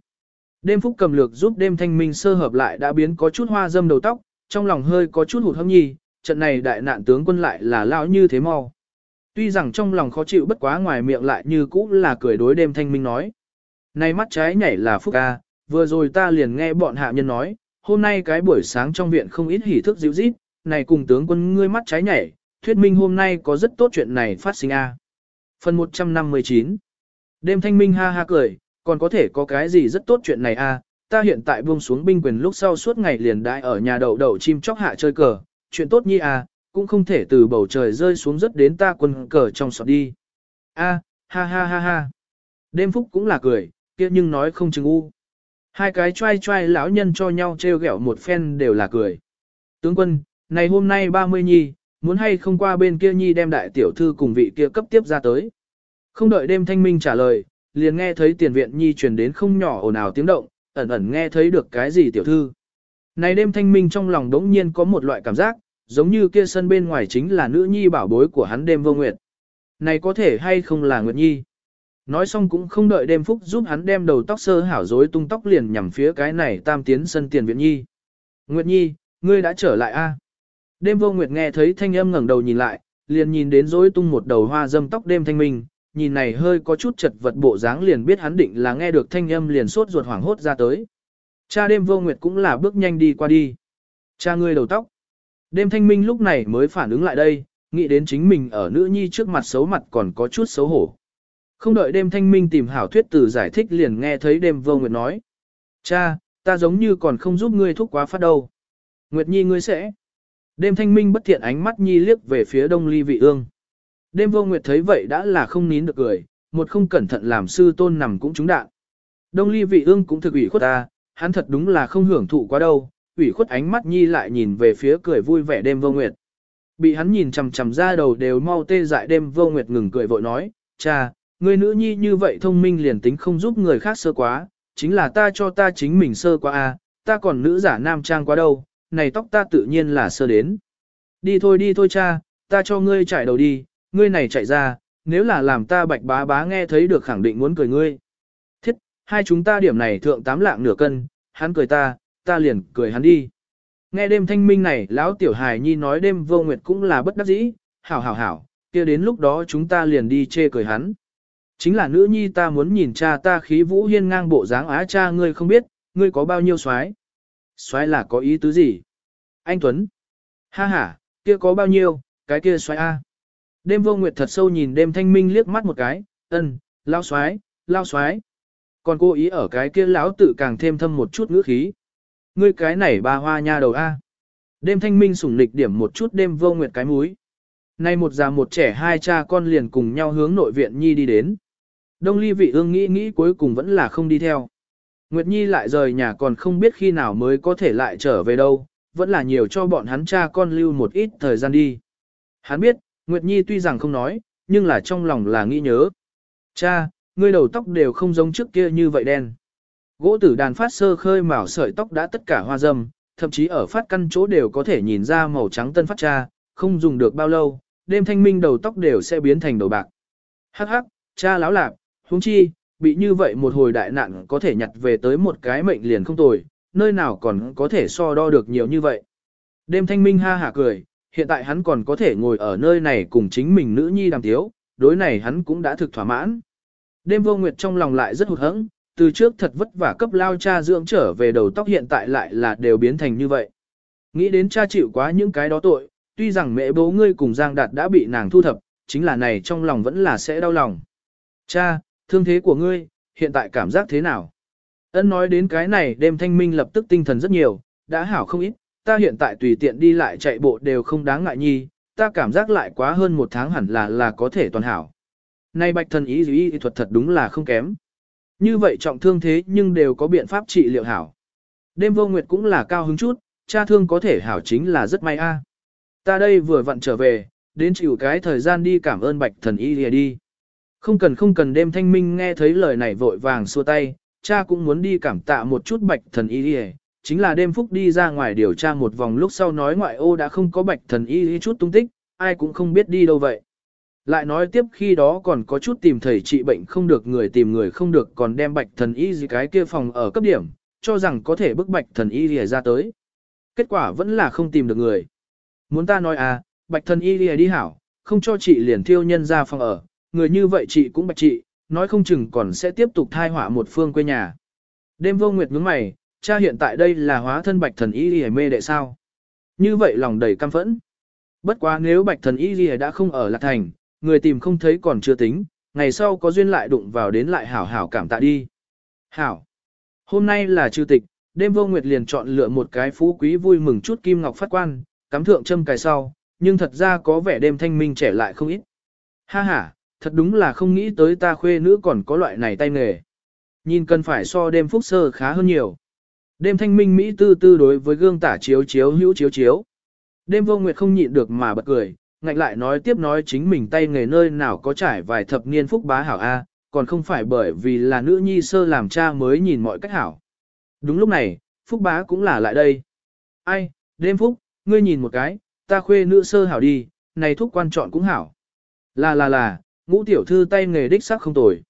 Đêm phúc cầm lược giúp đêm thanh minh sơ hợp lại đã biến có chút hoa dâm đầu tóc, trong lòng hơi có chút hụt hâm nhi, trận này đại nạn tướng quân lại là lao như thế mau. Tuy rằng trong lòng khó chịu bất quá ngoài miệng lại như cũ là cười đối đêm thanh minh nói. Này mắt trái nhảy là phúc A, vừa rồi ta liền nghe bọn hạ nhân nói, hôm nay cái buổi sáng trong viện không ít hỉ thức dịu rít, này cùng tướng quân ngươi mắt trái nhảy, thuyết minh hôm nay có rất tốt chuyện này phát sinh a. Phần 159 Đêm thanh minh ha ha cười, còn có thể có cái gì rất tốt chuyện này a? ta hiện tại buông xuống binh quyền lúc sau suốt ngày liền đại ở nhà đậu đậu chim chóc hạ chơi cờ, chuyện tốt nhi a, cũng không thể từ bầu trời rơi xuống rất đến ta quân cờ trong sọt đi. A, ha ha ha ha. Đêm phúc cũng là cười, kia nhưng nói không chừng u. Hai cái trai trai lão nhân cho nhau treo gẹo một phen đều là cười. Tướng quân, này hôm nay 30 nhi, muốn hay không qua bên kia nhi đem đại tiểu thư cùng vị kia cấp tiếp ra tới. Không đợi đêm thanh minh trả lời, liền nghe thấy tiền viện nhi truyền đến không nhỏ ồn ào tiếng động, ẩn ẩn nghe thấy được cái gì tiểu thư. Này đêm thanh minh trong lòng đống nhiên có một loại cảm giác, giống như kia sân bên ngoài chính là nữ nhi bảo bối của hắn đêm vô nguyệt. Này có thể hay không là Nguyệt Nhi? Nói xong cũng không đợi đêm phúc giúp hắn đem đầu tóc sơ hảo rối tung tóc liền nhằm phía cái này tam tiến sân tiền viện nhi. Nguyệt Nhi, ngươi đã trở lại a? Đêm vô Nguyệt nghe thấy thanh âm ngẩng đầu nhìn lại, liền nhìn đến rối tung một đầu hoa dâm tóc đêm thanh minh, nhìn này hơi có chút chật vật bộ dáng liền biết hắn định là nghe được thanh âm liền sốt ruột hoảng hốt ra tới. Cha đêm vô Nguyệt cũng là bước nhanh đi qua đi. Cha ngươi đầu tóc. Đêm thanh minh lúc này mới phản ứng lại đây, nghĩ đến chính mình ở nữ nhi trước mặt xấu mặt còn có chút xấu hổ. Không đợi đêm thanh minh tìm hảo thuyết từ giải thích liền nghe thấy đêm vô nguyệt nói. Cha, ta giống như còn không giúp ngươi thúc quá phát đâu. Nguyệt nhi ngươi sẽ. Đêm thanh minh bất thiện ánh mắt nhi liếc về phía đông ly vị ương. Đêm vô nguyệt thấy vậy đã là không nín được cười, một không cẩn thận làm sư tôn nằm cũng trúng đạn. Đông ly vị ương cũng thực ủy khuất ta, hắn thật đúng là không hưởng thụ quá đâu, ủy khuất ánh mắt nhi lại nhìn về phía cười vui vẻ đêm vô nguyệt. Bị hắn nhìn chằm chằm ra đầu đều mau tê dại đêm vô nguyệt ngừng cười vội nói, cha, người nữ nhi như vậy thông minh liền tính không giúp người khác sơ quá, chính là ta cho ta chính mình sơ quá a, ta còn nữ giả nam trang quá đâu, này tóc ta tự nhiên là sơ đến. Đi thôi đi thôi cha, ta cho ngươi chạy đầu đi, ngươi này chạy ra, nếu là làm ta bạch bá bá nghe thấy được khẳng định muốn cười ngươi. Thiết, hai chúng ta điểm này thượng tám lạng nửa cân, hắn cười ta, ta liền cười hắn đi. Nghe đêm thanh minh này, lão tiểu hài nhi nói đêm vô nguyệt cũng là bất đắc dĩ, hảo hảo hảo, kia đến lúc đó chúng ta liền đi chê cười hắn. Chính là nữ nhi ta muốn nhìn cha ta khí vũ hiên ngang bộ dáng á cha ngươi không biết, ngươi có bao nhiêu soái Soái là có ý tứ gì? Anh Tuấn. Ha ha, kia có bao nhiêu, cái kia soái A. Đêm vô nguyệt thật sâu nhìn đêm thanh minh liếc mắt một cái, ân, lao soái lao soái Còn cô ý ở cái kia lão tự càng thêm thâm một chút ngữ khí. Ngươi cái này ba hoa nha đầu A. Đêm thanh minh sủng lịch điểm một chút đêm vô nguyệt cái múi. Nay một già một trẻ hai cha con liền cùng nhau hướng nội viện nhi đi đến. Đông ly vị ương nghĩ nghĩ cuối cùng vẫn là không đi theo. Nguyệt Nhi lại rời nhà còn không biết khi nào mới có thể lại trở về đâu, vẫn là nhiều cho bọn hắn cha con lưu một ít thời gian đi. Hắn biết, Nguyệt Nhi tuy rằng không nói, nhưng là trong lòng là nghĩ nhớ. Cha, ngươi đầu tóc đều không giống trước kia như vậy đen. Gỗ tử đàn phát sơ khơi màu sợi tóc đã tất cả hoa dâm, thậm chí ở phát căn chỗ đều có thể nhìn ra màu trắng tân phát cha, không dùng được bao lâu, đêm thanh minh đầu tóc đều sẽ biến thành đầu bạc. Hắc hắc, cha láo lạp, huống chi, bị như vậy một hồi đại nạn có thể nhặt về tới một cái mệnh liền không tồi, nơi nào còn có thể so đo được nhiều như vậy. Đêm thanh minh ha hả cười, hiện tại hắn còn có thể ngồi ở nơi này cùng chính mình nữ nhi đàm tiếu, đối này hắn cũng đã thực thỏa mãn. Đêm vô nguyệt trong lòng lại rất hụt hẫng, từ trước thật vất vả cấp lao cha dưỡng trở về đầu tóc hiện tại lại là đều biến thành như vậy. Nghĩ đến cha chịu quá những cái đó tội, tuy rằng mẹ bố ngươi cùng Giang Đạt đã bị nàng thu thập, chính là này trong lòng vẫn là sẽ đau lòng. Cha, thương thế của ngươi, hiện tại cảm giác thế nào? Ân nói đến cái này đêm thanh minh lập tức tinh thần rất nhiều, đã hảo không ít, ta hiện tại tùy tiện đi lại chạy bộ đều không đáng ngại nhi, ta cảm giác lại quá hơn một tháng hẳn là là có thể toàn hảo. Nay bạch thần ý ý thuật thật đúng là không kém. Như vậy trọng thương thế nhưng đều có biện pháp trị liệu hảo. Đêm vô nguyệt cũng là cao hứng chút, cha thương có thể hảo chính là rất may a. Ta đây vừa vặn trở về, đến chịu cái thời gian đi cảm ơn bạch thần y lìa đi. Không cần không cần đêm thanh minh nghe thấy lời này vội vàng xua tay, cha cũng muốn đi cảm tạ một chút bạch thần y lìa. Chính là đêm phúc đi ra ngoài điều tra một vòng lúc sau nói ngoại ô đã không có bạch thần y lìa chút tung tích, ai cũng không biết đi đâu vậy. Lại nói tiếp khi đó còn có chút tìm thầy trị bệnh không được người tìm người không được còn đem bạch thần y gì cái kia phòng ở cấp điểm, cho rằng có thể bức bạch thần y lìa ra tới. Kết quả vẫn là không tìm được người. Muốn ta nói à, bạch thần y lìa đi hảo, không cho chị liền thiêu nhân ra phòng ở, người như vậy chị cũng bạch chị, nói không chừng còn sẽ tiếp tục thai họa một phương quê nhà. Đêm vô nguyệt nhướng mày, cha hiện tại đây là hóa thân bạch thần y lìa mê đệ sao. Như vậy lòng đầy căm phẫn. Bất quá nếu bạch thần y lìa đã không ở lạc thành, người tìm không thấy còn chưa tính, ngày sau có duyên lại đụng vào đến lại hảo hảo cảm tạ đi. Hảo. Hôm nay là trừ tịch, đêm vô nguyệt liền chọn lựa một cái phú quý vui mừng chút kim ngọc phát quan, cắm thượng châm cài sau, nhưng thật ra có vẻ đêm thanh minh trẻ lại không ít. Ha ha, thật đúng là không nghĩ tới ta khuê nữ còn có loại này tay nghề. Nhìn cần phải so đêm phúc sơ khá hơn nhiều. Đêm thanh minh Mỹ tư tư đối với gương tả chiếu chiếu hữu chiếu chiếu. Đêm vô nguyệt không nhịn được mà bật cười, ngạnh lại nói tiếp nói chính mình tay nghề nơi nào có trải vài thập niên phúc bá hảo A, còn không phải bởi vì là nữ nhi sơ làm cha mới nhìn mọi cách hảo. Đúng lúc này, phúc bá cũng là lại đây. Ai, đêm phúc, ngươi nhìn một cái, ta khuê nữ sơ hảo đi, này thuốc quan trọng cũng hảo. Là là là, ngũ tiểu thư tay nghề đích sắc không tồi.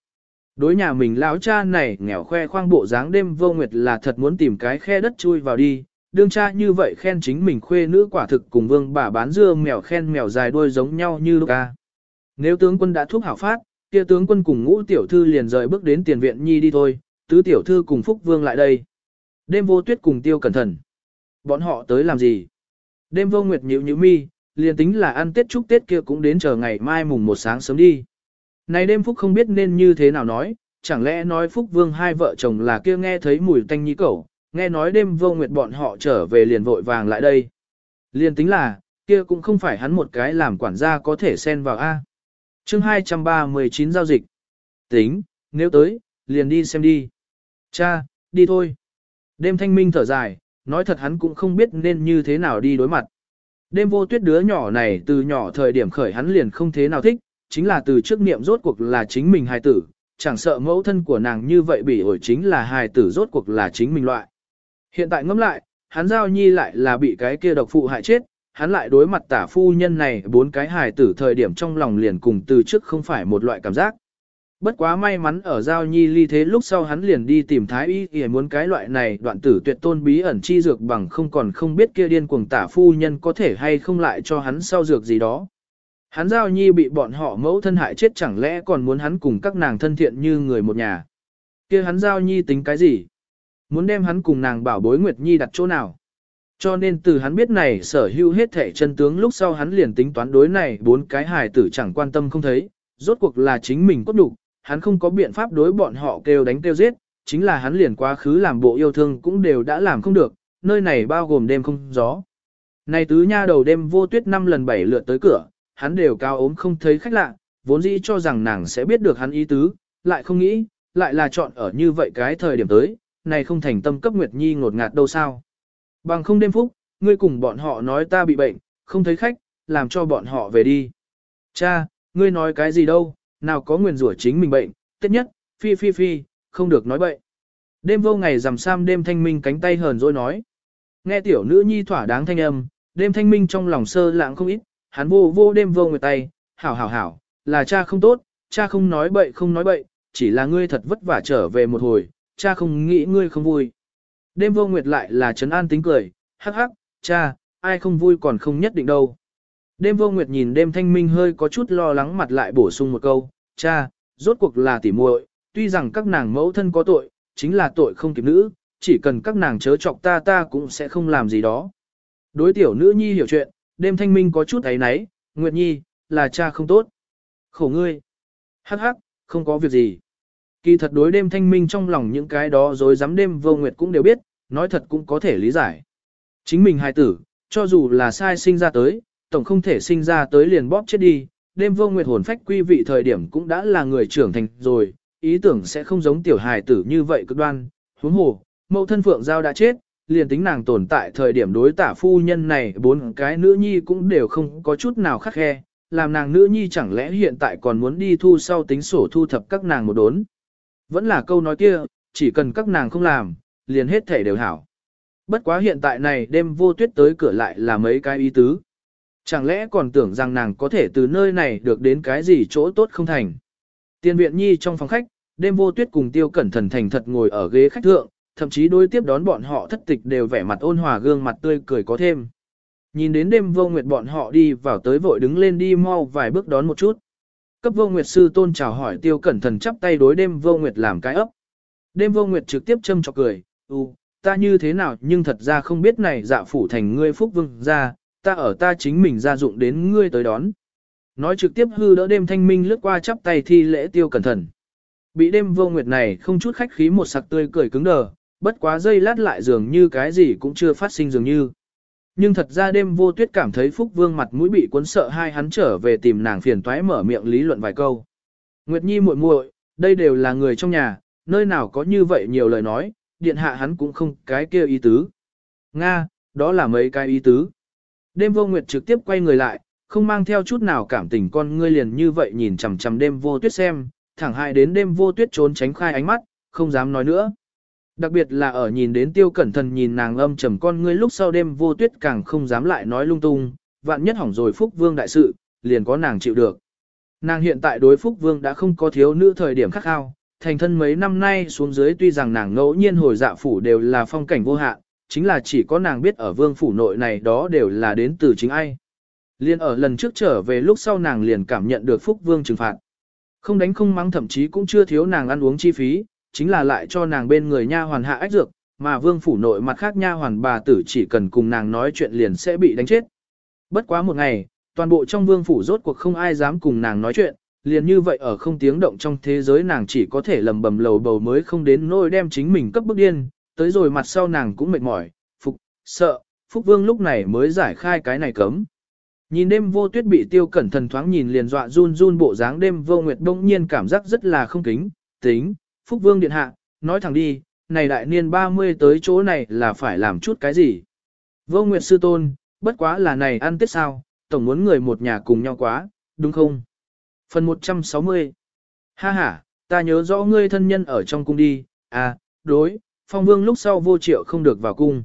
Đối nhà mình lão cha này nghèo khoe khoang bộ dáng đêm vô nguyệt là thật muốn tìm cái khe đất chui vào đi, đương cha như vậy khen chính mình khuê nữ quả thực cùng vương bà bán dưa mèo khen mèo dài đuôi giống nhau như lúc ca. Nếu tướng quân đã thuốc hảo phát, kia tướng quân cùng ngũ tiểu thư liền rời bước đến tiền viện nhi đi thôi, tứ tiểu thư cùng phúc vương lại đây. Đêm vô tuyết cùng tiêu cẩn thận. Bọn họ tới làm gì? Đêm vô nguyệt nhíu nhíu mi, liền tính là ăn tết chúc tết kia cũng đến chờ ngày mai mùng một sáng sớm đi. Này đêm phúc không biết nên như thế nào nói, chẳng lẽ nói phúc vương hai vợ chồng là kia nghe thấy mùi tanh nhí cẩu, nghe nói đêm vô nguyệt bọn họ trở về liền vội vàng lại đây. Liền tính là, kia cũng không phải hắn một cái làm quản gia có thể xen vào A. chương 239 giao dịch. Tính, nếu tới, liền đi xem đi. Cha, đi thôi. Đêm thanh minh thở dài, nói thật hắn cũng không biết nên như thế nào đi đối mặt. Đêm vô tuyết đứa nhỏ này từ nhỏ thời điểm khởi hắn liền không thế nào thích, chính là từ trước niệm rốt cuộc là chính mình hài tử, chẳng sợ mẫu thân của nàng như vậy bị ổi chính là hài tử rốt cuộc là chính mình loại. Hiện tại ngẫm lại, hắn giao nhi lại là bị cái kia độc phụ hại chết, hắn lại đối mặt tả phu nhân này bốn cái hài tử thời điểm trong lòng liền cùng từ trước không phải một loại cảm giác. Bất quá may mắn ở giao nhi ly thế lúc sau hắn liền đi tìm thái y y muốn cái loại này đoạn tử tuyệt tôn bí ẩn chi dược bằng không còn không biết kia điên cuồng tả phu nhân có thể hay không lại cho hắn sau dược gì đó. Hắn giao nhi bị bọn họ mẫu thân hại chết chẳng lẽ còn muốn hắn cùng các nàng thân thiện như người một nhà. kia hắn giao nhi tính cái gì? Muốn đem hắn cùng nàng bảo bối Nguyệt Nhi đặt chỗ nào? Cho nên từ hắn biết này sở hữu hết thể chân tướng lúc sau hắn liền tính toán đối này bốn cái hài tử chẳng quan tâm không thấy, rốt cuộc là chính mình cốt đủ, hắn không có biện pháp đối bọn họ kêu đánh kêu giết, chính là hắn liền quá khứ làm bộ yêu thương cũng đều đã làm không được, nơi này bao gồm đêm không gió. Này tứ nha đầu đêm vô tuyết năm lần bảy lượt tới cửa, hắn đều cao ốm không thấy khách lạ, vốn dĩ cho rằng nàng sẽ biết được hắn ý tứ, lại không nghĩ, lại là chọn ở như vậy cái thời điểm tới, này không thành tâm cấp Nguyệt Nhi ngột ngạt đâu sao. Bằng không đêm phúc, ngươi cùng bọn họ nói ta bị bệnh, không thấy khách, làm cho bọn họ về đi. Cha, ngươi nói cái gì đâu, nào có nguyền rủa chính mình bệnh, tất nhất, phi phi phi, không được nói bậy. Đêm vô ngày rằm sam đêm thanh minh cánh tay hờn rồi nói. Nghe tiểu nữ nhi thỏa đáng thanh âm, đêm thanh minh trong lòng sơ lãng không ít, hắn vô vô đêm vô người tay, hảo hảo hảo, là cha không tốt, cha không nói bậy không nói bậy, chỉ là ngươi thật vất vả trở về một hồi, cha không nghĩ ngươi không vui. Đêm vô nguyệt lại là trấn an tính cười, hắc hắc, cha, ai không vui còn không nhất định đâu. Đêm vô nguyệt nhìn đêm thanh minh hơi có chút lo lắng mặt lại bổ sung một câu, cha, rốt cuộc là tỉ muội, tuy rằng các nàng mẫu thân có tội, chính là tội không kịp nữ, chỉ cần các nàng chớ chọc ta ta cũng sẽ không làm gì đó. Đối tiểu nữ nhi hiểu chuyện, đêm thanh minh có chút ấy náy, Nguyệt Nhi, là cha không tốt. Khổ ngươi. Hắc hắc, không có việc gì. Kỳ thật đối đêm thanh minh trong lòng những cái đó rồi dám đêm vô nguyệt cũng đều biết, nói thật cũng có thể lý giải. Chính mình hài tử, cho dù là sai sinh ra tới, tổng không thể sinh ra tới liền bóp chết đi, đêm vô nguyệt hồn phách quy vị thời điểm cũng đã là người trưởng thành rồi, ý tưởng sẽ không giống tiểu hài tử như vậy cực đoan, huống hồ, mẫu thân phượng giao đã chết, liền tính nàng tồn tại thời điểm đối tả phu nhân này bốn cái nữ nhi cũng đều không có chút nào khắc khe, làm nàng nữ nhi chẳng lẽ hiện tại còn muốn đi thu sau tính sổ thu thập các nàng một đốn. Vẫn là câu nói kia, chỉ cần các nàng không làm, liền hết thể đều hảo. Bất quá hiện tại này đêm vô tuyết tới cửa lại là mấy cái ý tứ. Chẳng lẽ còn tưởng rằng nàng có thể từ nơi này được đến cái gì chỗ tốt không thành. Tiên viện nhi trong phòng khách, đêm vô tuyết cùng tiêu cẩn thần thành thật ngồi ở ghế khách thượng, thậm chí đối tiếp đón bọn họ thất tịch đều vẻ mặt ôn hòa gương mặt tươi cười có thêm. Nhìn đến đêm vô nguyệt bọn họ đi vào tới vội đứng lên đi mau vài bước đón một chút. Cấp vô nguyệt sư tôn chào hỏi tiêu cẩn thần chắp tay đối đêm vô nguyệt làm cái ấp. Đêm vô nguyệt trực tiếp châm chọc cười, u, ta như thế nào nhưng thật ra không biết này dạ phủ thành ngươi phúc vương ra, ta ở ta chính mình ra dụng đến ngươi tới đón. Nói trực tiếp hư đỡ đêm thanh minh lướt qua chắp tay thi lễ tiêu cẩn thận. Bị đêm vô nguyệt này không chút khách khí một sặc tươi cười cứng đờ, bất quá dây lát lại dường như cái gì cũng chưa phát sinh dường như. Nhưng thật ra đêm vô tuyết cảm thấy Phúc Vương mặt mũi bị cuốn sợ hai hắn trở về tìm nàng phiền toái mở miệng lý luận vài câu. Nguyệt Nhi muội muội, đây đều là người trong nhà, nơi nào có như vậy nhiều lời nói, điện hạ hắn cũng không cái kia ý tứ. Nga, đó là mấy cái ý tứ. Đêm vô nguyệt trực tiếp quay người lại, không mang theo chút nào cảm tình con ngươi liền như vậy nhìn chằm chằm đêm vô tuyết xem, thẳng hại đến đêm vô tuyết trốn tránh khai ánh mắt, không dám nói nữa. Đặc biệt là ở nhìn đến tiêu cẩn thần nhìn nàng âm trầm con ngươi lúc sau đêm vô tuyết càng không dám lại nói lung tung, vạn nhất hỏng rồi Phúc Vương đại sự, liền có nàng chịu được. Nàng hiện tại đối Phúc Vương đã không có thiếu nữ thời điểm khắc khao, thành thân mấy năm nay xuống dưới tuy rằng nàng ngẫu nhiên hồi dạ phủ đều là phong cảnh vô hạn, chính là chỉ có nàng biết ở vương phủ nội này đó đều là đến từ chính ai. Liên ở lần trước trở về lúc sau nàng liền cảm nhận được Phúc Vương trừng phạt. Không đánh không mắng thậm chí cũng chưa thiếu nàng ăn uống chi phí, chính là lại cho nàng bên người nha hoàn hạ ách dược, mà vương phủ nội mặt khác nha hoàn bà tử chỉ cần cùng nàng nói chuyện liền sẽ bị đánh chết. Bất quá một ngày, toàn bộ trong vương phủ rốt cuộc không ai dám cùng nàng nói chuyện, liền như vậy ở không tiếng động trong thế giới nàng chỉ có thể lầm bầm lầu bầu mới không đến nỗi đem chính mình cấp bức điên, tới rồi mặt sau nàng cũng mệt mỏi, phục, sợ, Phúc Vương lúc này mới giải khai cái này cấm. Nhìn đêm vô tuyết bị tiêu cẩn thần thoáng nhìn liền dọa run run bộ dáng đêm vô nguyệt đông nhiên cảm giác rất là không kính, tính, Phúc Vương điện hạ, nói thẳng đi, này đại niên 30 tới chỗ này là phải làm chút cái gì. Vô nguyệt sư tôn, bất quá là này ăn tết sao, tổng muốn người một nhà cùng nhau quá, đúng không? Phần 160 Ha ha, ta nhớ rõ ngươi thân nhân ở trong cung đi, à, đối, phong vương lúc sau vô triệu không được vào cung.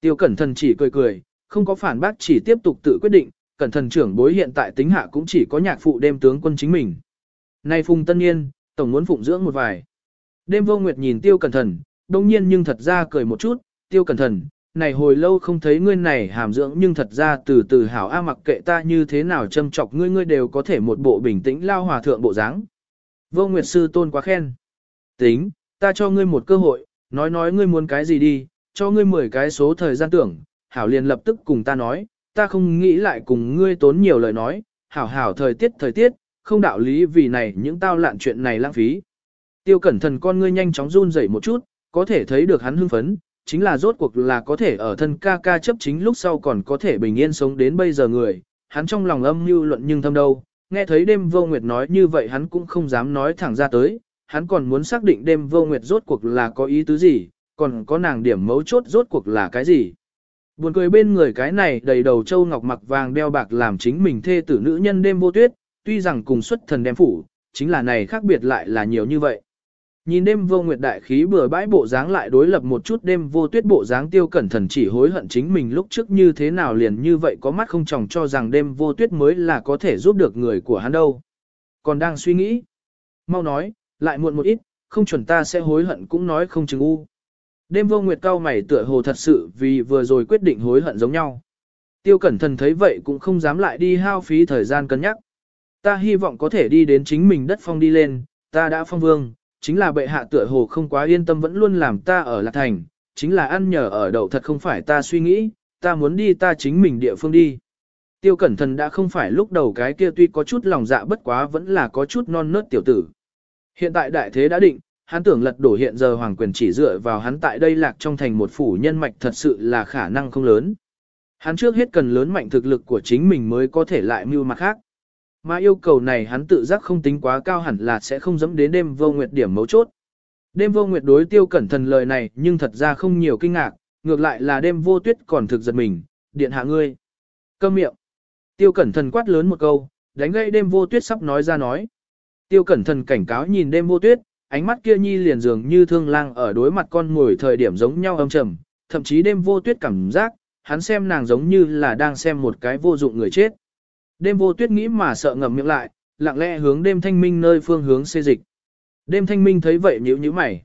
Tiêu cẩn thần chỉ cười cười, không có phản bác chỉ tiếp tục tự quyết định, cẩn thần trưởng bối hiện tại tính hạ cũng chỉ có nhạc phụ đêm tướng quân chính mình. Này phùng tân niên, tổng muốn phụng dưỡng một vài. Đêm vô nguyệt nhìn tiêu cẩn thần, đông nhiên nhưng thật ra cười một chút, tiêu cẩn thần, này hồi lâu không thấy ngươi này hàm dưỡng nhưng thật ra từ từ hảo a mặc kệ ta như thế nào châm chọc ngươi ngươi đều có thể một bộ bình tĩnh lao hòa thượng bộ dáng. Vô Nguyệt sư tôn quá khen. Tính, ta cho ngươi một cơ hội, nói nói ngươi muốn cái gì đi, cho ngươi 10 cái số thời gian tưởng, hảo liền lập tức cùng ta nói, ta không nghĩ lại cùng ngươi tốn nhiều lời nói, hảo hảo thời tiết thời tiết, không đạo lý vì này những tao lạn chuyện này lãng phí. Tiêu cẩn thần con ngươi nhanh chóng run rẩy một chút, có thể thấy được hắn hưng phấn, chính là rốt cuộc là có thể ở thân ca ca chấp chính lúc sau còn có thể bình yên sống đến bây giờ người, hắn trong lòng âm mưu luận nhưng thâm đâu, nghe thấy đêm vô nguyệt nói như vậy hắn cũng không dám nói thẳng ra tới, hắn còn muốn xác định đêm vô nguyệt rốt cuộc là có ý tứ gì, còn có nàng điểm mấu chốt rốt cuộc là cái gì. Buồn cười bên người cái này đầy đầu châu ngọc mặc vàng đeo bạc làm chính mình thê tử nữ nhân đêm vô tuyết, tuy rằng cùng xuất thần đem phủ, chính là này khác biệt lại là nhiều như vậy. Nhìn đêm vô nguyệt đại khí bừa bãi bộ dáng lại đối lập một chút đêm vô tuyết bộ dáng tiêu cẩn thần chỉ hối hận chính mình lúc trước như thế nào liền như vậy có mắt không chồng cho rằng đêm vô tuyết mới là có thể giúp được người của hắn đâu. Còn đang suy nghĩ. Mau nói, lại muộn một ít, không chuẩn ta sẽ hối hận cũng nói không chừng u. Đêm vô nguyệt cao mày tựa hồ thật sự vì vừa rồi quyết định hối hận giống nhau. Tiêu cẩn thần thấy vậy cũng không dám lại đi hao phí thời gian cân nhắc. Ta hy vọng có thể đi đến chính mình đất phong đi lên, ta đã phong vương, chính là bệ hạ tựa hồ không quá yên tâm vẫn luôn làm ta ở Lạc Thành, chính là ăn nhờ ở đậu thật không phải ta suy nghĩ, ta muốn đi ta chính mình địa phương đi. Tiêu cẩn thần đã không phải lúc đầu cái kia tuy có chút lòng dạ bất quá vẫn là có chút non nớt tiểu tử. Hiện tại đại thế đã định, hắn tưởng lật đổ hiện giờ hoàng quyền chỉ dựa vào hắn tại đây lạc trong thành một phủ nhân mạch thật sự là khả năng không lớn. Hắn trước hết cần lớn mạnh thực lực của chính mình mới có thể lại mưu mặt khác. Mà yêu cầu này hắn tự giác không tính quá cao hẳn là sẽ không dẫm đến đêm vô nguyệt điểm mấu chốt. Đêm vô nguyệt đối tiêu cẩn thần lời này nhưng thật ra không nhiều kinh ngạc, ngược lại là đêm vô tuyết còn thực giật mình, điện hạ ngươi. Câm miệng. Tiêu cẩn thần quát lớn một câu, đánh gây đêm vô tuyết sắp nói ra nói. Tiêu cẩn thần cảnh cáo nhìn đêm vô tuyết, ánh mắt kia nhi liền dường như thương lang ở đối mặt con ngồi thời điểm giống nhau âm trầm, thậm chí đêm vô tuyết cảm giác, hắn xem nàng giống như là đang xem một cái vô dụng người chết. Đêm vô tuyết nghĩ mà sợ ngậm miệng lại, lặng lẽ hướng đêm thanh minh nơi phương hướng xê dịch. Đêm thanh minh thấy vậy nhíu nhíu mày.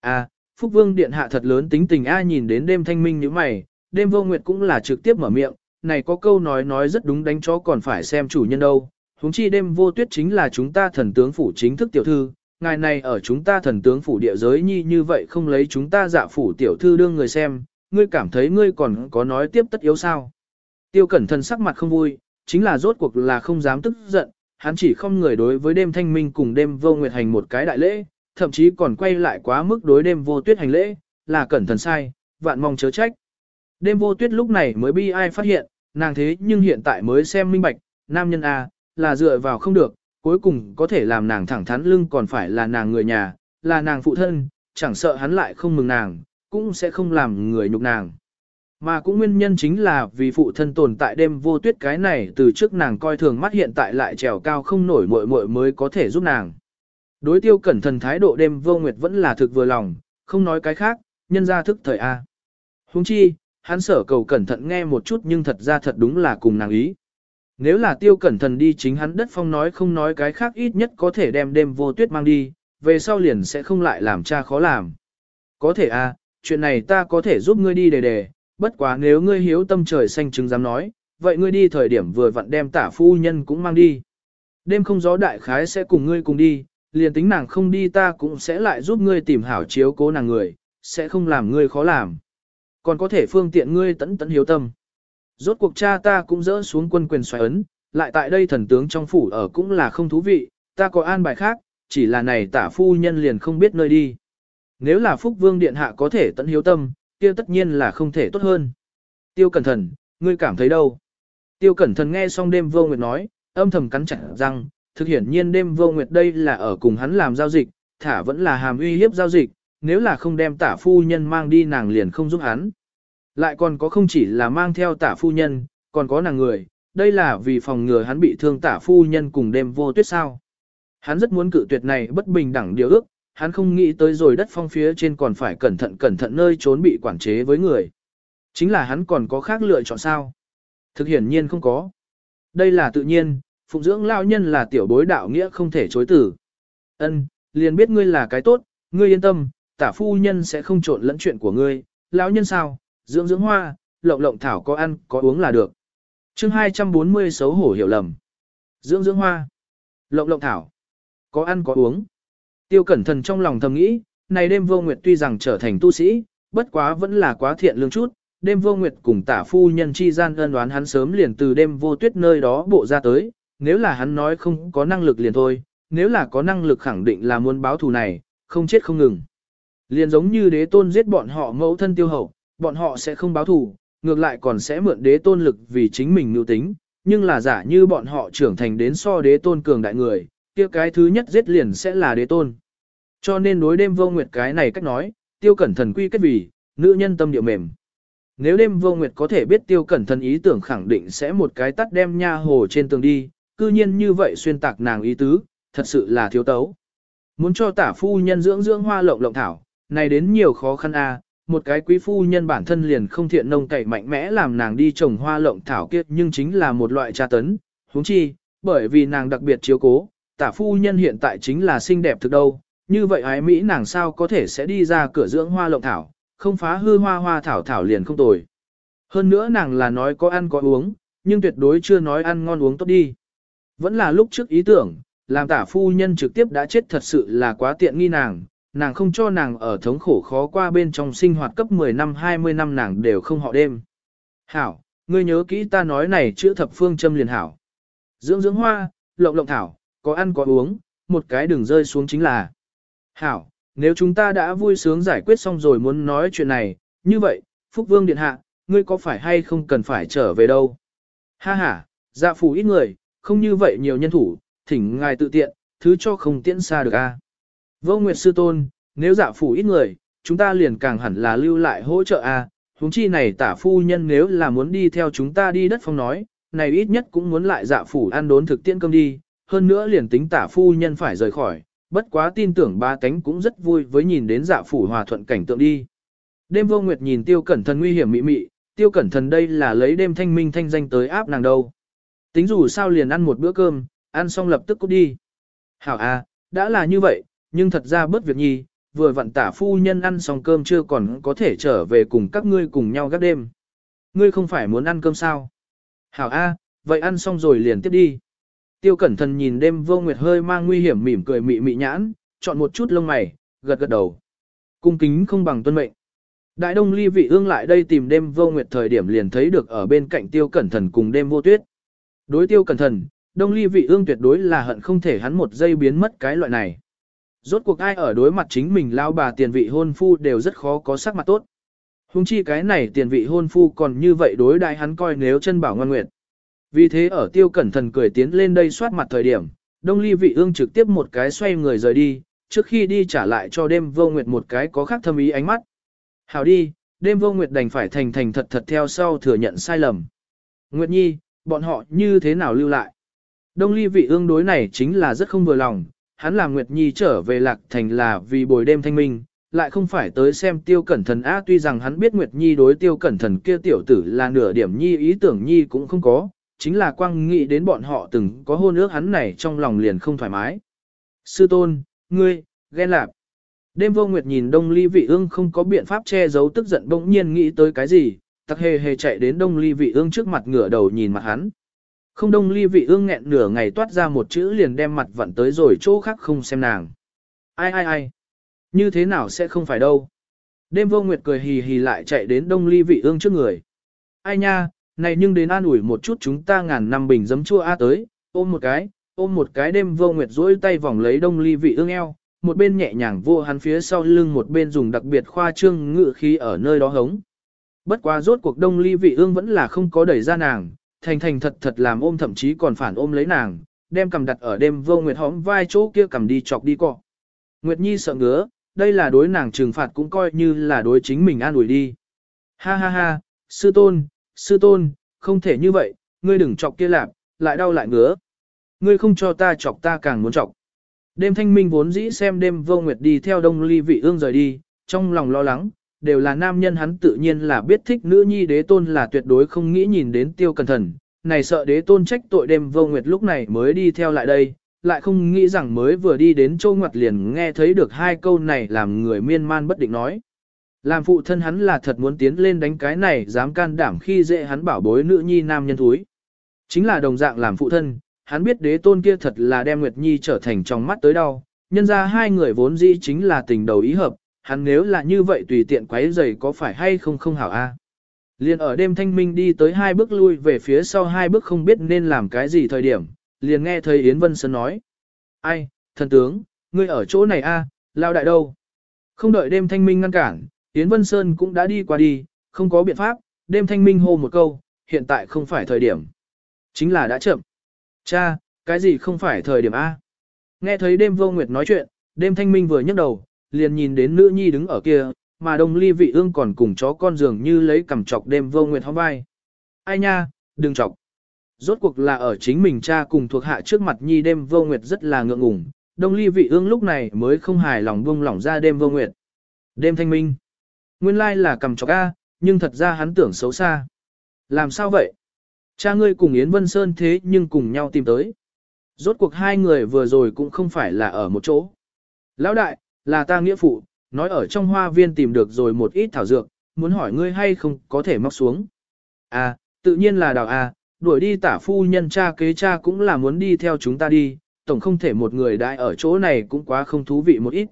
À, Phúc Vương Điện Hạ thật lớn tính tình A nhìn đến đêm thanh minh nhíu mày, đêm vô nguyệt cũng là trực tiếp mở miệng, này có câu nói nói rất đúng đánh chó còn phải xem chủ nhân đâu. Húng chi đêm vô tuyết chính là chúng ta thần tướng phủ chính thức tiểu thư, ngài này ở chúng ta thần tướng phủ địa giới nhi như vậy không lấy chúng ta dạ phủ tiểu thư đương người xem, ngươi cảm thấy ngươi còn có nói tiếp tất yếu sao. Tiêu cẩn thần sắc mặt không vui, chính là rốt cuộc là không dám tức giận, hắn chỉ không người đối với đêm thanh minh cùng đêm vô nguyệt hành một cái đại lễ, thậm chí còn quay lại quá mức đối đêm vô tuyết hành lễ, là cẩn thần sai, vạn mong chớ trách. Đêm vô tuyết lúc này mới bi ai phát hiện, nàng thế nhưng hiện tại mới xem minh bạch, nam nhân A, là dựa vào không được, cuối cùng có thể làm nàng thẳng thắn lưng còn phải là nàng người nhà, là nàng phụ thân, chẳng sợ hắn lại không mừng nàng, cũng sẽ không làm người nhục nàng. Mà cũng nguyên nhân chính là vì phụ thân tồn tại đêm vô tuyết cái này từ trước nàng coi thường mắt hiện tại lại trèo cao không nổi muội muội mới có thể giúp nàng. Đối tiêu cẩn thận thái độ đêm vô nguyệt vẫn là thực vừa lòng, không nói cái khác, nhân ra thức thời A. Huống chi, hắn sở cầu cẩn thận nghe một chút nhưng thật ra thật đúng là cùng nàng ý. Nếu là tiêu cẩn thận đi chính hắn đất phong nói không nói cái khác ít nhất có thể đem đêm vô tuyết mang đi, về sau liền sẽ không lại làm cha khó làm. Có thể à chuyện này ta có thể giúp ngươi đi đề đề, bất quá nếu ngươi hiếu tâm trời xanh chứng dám nói, vậy ngươi đi thời điểm vừa vặn đem tả phu nhân cũng mang đi. Đêm không gió đại khái sẽ cùng ngươi cùng đi, liền tính nàng không đi ta cũng sẽ lại giúp ngươi tìm hảo chiếu cố nàng người, sẽ không làm ngươi khó làm. Còn có thể phương tiện ngươi tẫn tẫn hiếu tâm. Rốt cuộc cha ta cũng dỡ xuống quân quyền xoáy ấn, lại tại đây thần tướng trong phủ ở cũng là không thú vị, ta có an bài khác, chỉ là này tả phu nhân liền không biết nơi đi. Nếu là Phúc Vương Điện Hạ có thể tận hiếu tâm, kia tất nhiên là không thể tốt hơn. Tiêu Cẩn Thần, ngươi cảm thấy đâu? Tiêu Cẩn Thần nghe xong đêm vô nguyệt nói, âm thầm cắn chặt răng, thực hiển nhiên đêm vô nguyệt đây là ở cùng hắn làm giao dịch, thả vẫn là hàm uy hiếp giao dịch, nếu là không đem tả phu nhân mang đi nàng liền không giúp hắn. Lại còn có không chỉ là mang theo tả phu nhân, còn có nàng người, đây là vì phòng ngừa hắn bị thương tả phu nhân cùng đêm vô tuyết sao. Hắn rất muốn cự tuyệt này bất bình đẳng điều ước, hắn không nghĩ tới rồi đất phong phía trên còn phải cẩn thận cẩn thận nơi trốn bị quản chế với người. Chính là hắn còn có khác lựa chọn sao? Thực hiển nhiên không có. Đây là tự nhiên, phụng dưỡng lao nhân là tiểu bối đạo nghĩa không thể chối tử. Ân, liền biết ngươi là cái tốt, ngươi yên tâm, tả phu nhân sẽ không trộn lẫn chuyện của ngươi, lão nhân sao, dưỡng dưỡng hoa, lộng lộng thảo có ăn, có uống là được. chương 240 xấu hổ hiểu lầm. Dưỡng dưỡng hoa, lộng lộng thảo, có ăn có uống. Tiêu cẩn thần trong lòng thầm nghĩ, này đêm vô nguyệt tuy rằng trở thành tu sĩ, bất quá vẫn là quá thiện lương chút, đêm vô nguyệt cùng tả phu nhân chi gian ân đoán hắn sớm liền từ đêm vô tuyết nơi đó bộ ra tới, nếu là hắn nói không có năng lực liền thôi, nếu là có năng lực khẳng định là muốn báo thù này, không chết không ngừng. Liền giống như đế tôn giết bọn họ mẫu thân tiêu hậu, bọn họ sẽ không báo thù, ngược lại còn sẽ mượn đế tôn lực vì chính mình nưu tính, nhưng là giả như bọn họ trưởng thành đến so đế tôn cường đại người, kia cái thứ nhất giết liền sẽ là đế tôn. Cho nên đối đêm vô nguyệt cái này cách nói, tiêu cẩn thần quy kết vì, nữ nhân tâm địa mềm. Nếu đêm vô nguyệt có thể biết tiêu cẩn thần ý tưởng khẳng định sẽ một cái tắt đem nha hồ trên tường đi, cư nhiên như vậy xuyên tạc nàng ý tứ, thật sự là thiếu tấu. Muốn cho tả phu nhân dưỡng dưỡng hoa lộng lộng thảo, này đến nhiều khó khăn a. À, một cái quý phu nhân bản thân liền không thiện nông cậy mạnh mẽ làm nàng đi trồng hoa lộng thảo kiết nhưng chính là một loại tra tấn, huống chi, bởi vì nàng đặc biệt chiếu cố, tả phu nhân hiện tại chính là xinh đẹp thực đâu, như vậy ái Mỹ nàng sao có thể sẽ đi ra cửa dưỡng hoa lộng thảo, không phá hư hoa hoa thảo thảo liền không tồi. Hơn nữa nàng là nói có ăn có uống, nhưng tuyệt đối chưa nói ăn ngon uống tốt đi. Vẫn là lúc trước ý tưởng, làm tả phu nhân trực tiếp đã chết thật sự là quá tiện nghi nàng, nàng không cho nàng ở thống khổ khó qua bên trong sinh hoạt cấp 10 năm 20 năm nàng đều không họ đêm. Hảo, ngươi nhớ kỹ ta nói này chữ thập phương châm liền hảo. Dưỡng dưỡng hoa, lộng lộng thảo, có ăn có uống, một cái đừng rơi xuống chính là. Hảo, nếu chúng ta đã vui sướng giải quyết xong rồi muốn nói chuyện này, như vậy, Phúc Vương Điện Hạ, ngươi có phải hay không cần phải trở về đâu? Ha ha, dạ phủ ít người, không như vậy nhiều nhân thủ, thỉnh ngài tự tiện, thứ cho không tiễn xa được a. Vô Nguyệt Sư Tôn, nếu dạ phủ ít người, chúng ta liền càng hẳn là lưu lại hỗ trợ a. Huống chi này tả phu nhân nếu là muốn đi theo chúng ta đi đất phong nói, này ít nhất cũng muốn lại dạ phủ ăn đốn thực tiễn cơm đi, hơn nữa liền tính tả phu nhân phải rời khỏi, bất quá tin tưởng ba tánh cũng rất vui với nhìn đến dạ phủ hòa thuận cảnh tượng đi. Đêm vô nguyệt nhìn tiêu cẩn thần nguy hiểm mị mị, tiêu cẩn thần đây là lấy đêm thanh minh thanh danh tới áp nàng đâu. Tính dù sao liền ăn một bữa cơm, ăn xong lập tức cút đi. Hảo à, đã là như vậy, nhưng thật ra bớt việc nhi, vừa vặn tả phu nhân ăn xong cơm chưa còn có thể trở về cùng các ngươi cùng nhau gác đêm. Ngươi không phải muốn ăn cơm sao? Hảo a, vậy ăn xong rồi liền tiếp đi. Tiêu cẩn thần nhìn đêm vô nguyệt hơi mang nguy hiểm mỉm cười mị mị nhãn, chọn một chút lông mày, gật gật đầu. Cung kính không bằng tuân mệnh. Đại đông ly vị ương lại đây tìm đêm vô nguyệt thời điểm liền thấy được ở bên cạnh tiêu cẩn thần cùng đêm vô tuyết. Đối tiêu cẩn thần, đông ly vị ương tuyệt đối là hận không thể hắn một giây biến mất cái loại này. Rốt cuộc ai ở đối mặt chính mình lao bà tiền vị hôn phu đều rất khó có sắc mặt tốt. Hùng chi cái này tiền vị hôn phu còn như vậy đối đại hắn coi nếu chân bảo ngoan nguyện. Vì thế ở tiêu cẩn thần cười tiến lên đây soát mặt thời điểm, đông ly vị ương trực tiếp một cái xoay người rời đi, trước khi đi trả lại cho đêm vô nguyệt một cái có khác thâm ý ánh mắt. Hảo đi, đêm vô nguyệt đành phải thành thành thật thật theo sau thừa nhận sai lầm. Nguyệt nhi, bọn họ như thế nào lưu lại? Đông ly vị ương đối này chính là rất không vừa lòng, hắn làm Nguyệt nhi trở về lạc thành là vì buổi đêm thanh minh, lại không phải tới xem tiêu cẩn thần á tuy rằng hắn biết Nguyệt nhi đối tiêu cẩn thần kia tiểu tử là nửa điểm nhi ý tưởng nhi cũng không có, chính là quang nghĩ đến bọn họ từng có hôn ước hắn này trong lòng liền không thoải mái. Sư tôn, ngươi, ghen lạp. Đêm vô nguyệt nhìn đông ly vị ương không có biện pháp che giấu tức giận bỗng nhiên nghĩ tới cái gì, tắc hề hề chạy đến đông ly vị ương trước mặt ngửa đầu nhìn mặt hắn. Không đông ly vị ương nghẹn nửa ngày toát ra một chữ liền đem mặt vặn tới rồi chỗ khác không xem nàng. Ai ai ai, như thế nào sẽ không phải đâu. Đêm vô nguyệt cười hì hì lại chạy đến đông ly vị ương trước người. Ai nha, này nhưng đến an ủi một chút chúng ta ngàn năm bình giấm chua A tới, ôm một cái, ôm một cái đêm vô nguyệt duỗi tay vòng lấy đông ly vị ương eo, một bên nhẹ nhàng vô hắn phía sau lưng một bên dùng đặc biệt khoa trương ngự khí ở nơi đó hống. Bất quá rốt cuộc đông ly vị ương vẫn là không có đẩy ra nàng, thành thành thật thật làm ôm thậm chí còn phản ôm lấy nàng, đem cầm đặt ở đêm vô nguyệt hõm vai chỗ kia cầm đi chọc đi cọ. Nguyệt Nhi sợ ngứa, đây là đối nàng trừng phạt cũng coi như là đối chính mình an ủi đi. Ha ha ha, sư tôn, sư tôn, không thể như vậy, ngươi đừng chọc kia lạp, lại đau lại ngứa. Ngươi không cho ta chọc ta càng muốn chọc. Đêm thanh minh vốn dĩ xem đêm vô nguyệt đi theo đông ly vị ương rời đi, trong lòng lo lắng, đều là nam nhân hắn tự nhiên là biết thích nữ nhi đế tôn là tuyệt đối không nghĩ nhìn đến tiêu cẩn thần này sợ đế tôn trách tội đêm vô nguyệt lúc này mới đi theo lại đây, lại không nghĩ rằng mới vừa đi đến châu ngoặt liền nghe thấy được hai câu này làm người miên man bất định nói. Làm phụ thân hắn là thật muốn tiến lên đánh cái này dám can đảm khi dễ hắn bảo bối nữ nhi nam nhân thúi. Chính là đồng dạng làm phụ thân, hắn biết đế tôn kia thật là đem Nguyệt Nhi trở thành trong mắt tới đau, nhân ra hai người vốn dĩ chính là tình đầu ý hợp, hắn nếu là như vậy tùy tiện quấy giày có phải hay không không hảo a. Liền ở đêm thanh minh đi tới hai bước lui về phía sau hai bước không biết nên làm cái gì thời điểm, liền nghe thấy Yến Vân Sơn nói. Ai, thần tướng, ngươi ở chỗ này a, lao đại đâu? Không đợi đêm thanh minh ngăn cản, Yến Vân Sơn cũng đã đi qua đi, không có biện pháp, đêm thanh minh hô một câu, hiện tại không phải thời điểm. Chính là đã chậm. Cha, cái gì không phải thời điểm A? Nghe thấy đêm vô nguyệt nói chuyện, đêm thanh minh vừa nhấc đầu, liền nhìn đến nữ nhi đứng ở kia, mà đông ly vị ương còn cùng chó con dường như lấy cầm chọc đêm vô nguyệt hóng vai. Ai nha, đừng chọc. Rốt cuộc là ở chính mình cha cùng thuộc hạ trước mặt nhi đêm vô nguyệt rất là ngượng ngùng, đông ly vị ương lúc này mới không hài lòng buông lỏng ra đêm vô nguyệt. Đêm thanh minh. Nguyên lai là cầm chọc A, nhưng thật ra hắn tưởng xấu xa. Làm sao vậy? Cha ngươi cùng Yến Vân Sơn thế nhưng cùng nhau tìm tới. Rốt cuộc hai người vừa rồi cũng không phải là ở một chỗ. Lão đại, là ta nghĩa phụ, nói ở trong hoa viên tìm được rồi một ít thảo dược, muốn hỏi ngươi hay không có thể móc xuống. À, tự nhiên là đào à, đuổi đi tả phu nhân cha kế cha cũng là muốn đi theo chúng ta đi, tổng không thể một người đại ở chỗ này cũng quá không thú vị một ít.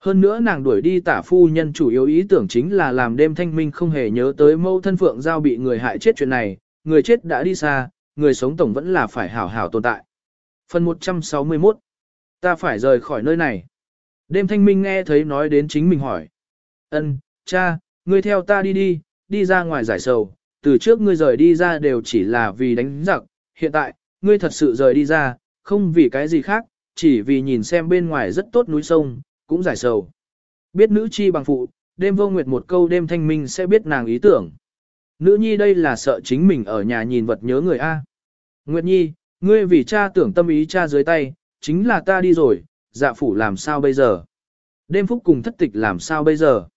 Hơn nữa nàng đuổi đi tả phu nhân chủ yếu ý tưởng chính là làm đêm thanh minh không hề nhớ tới mâu thân phượng giao bị người hại chết chuyện này, người chết đã đi xa, người sống tổng vẫn là phải hảo hảo tồn tại. Phần 161 Ta phải rời khỏi nơi này. Đêm thanh minh nghe thấy nói đến chính mình hỏi. ân cha, ngươi theo ta đi đi, đi ra ngoài giải sầu, từ trước ngươi rời đi ra đều chỉ là vì đánh giặc, hiện tại, ngươi thật sự rời đi ra, không vì cái gì khác, chỉ vì nhìn xem bên ngoài rất tốt núi sông, cũng giải sầu. Biết nữ chi bằng phụ, đêm vô nguyệt một câu đêm thanh minh sẽ biết nàng ý tưởng. Nữ nhi đây là sợ chính mình ở nhà nhìn vật nhớ người A. Nguyệt nhi, ngươi vì cha tưởng tâm ý cha dưới tay, chính là ta đi rồi, dạ phủ làm sao bây giờ? Đêm phúc cùng thất tịch làm sao bây giờ?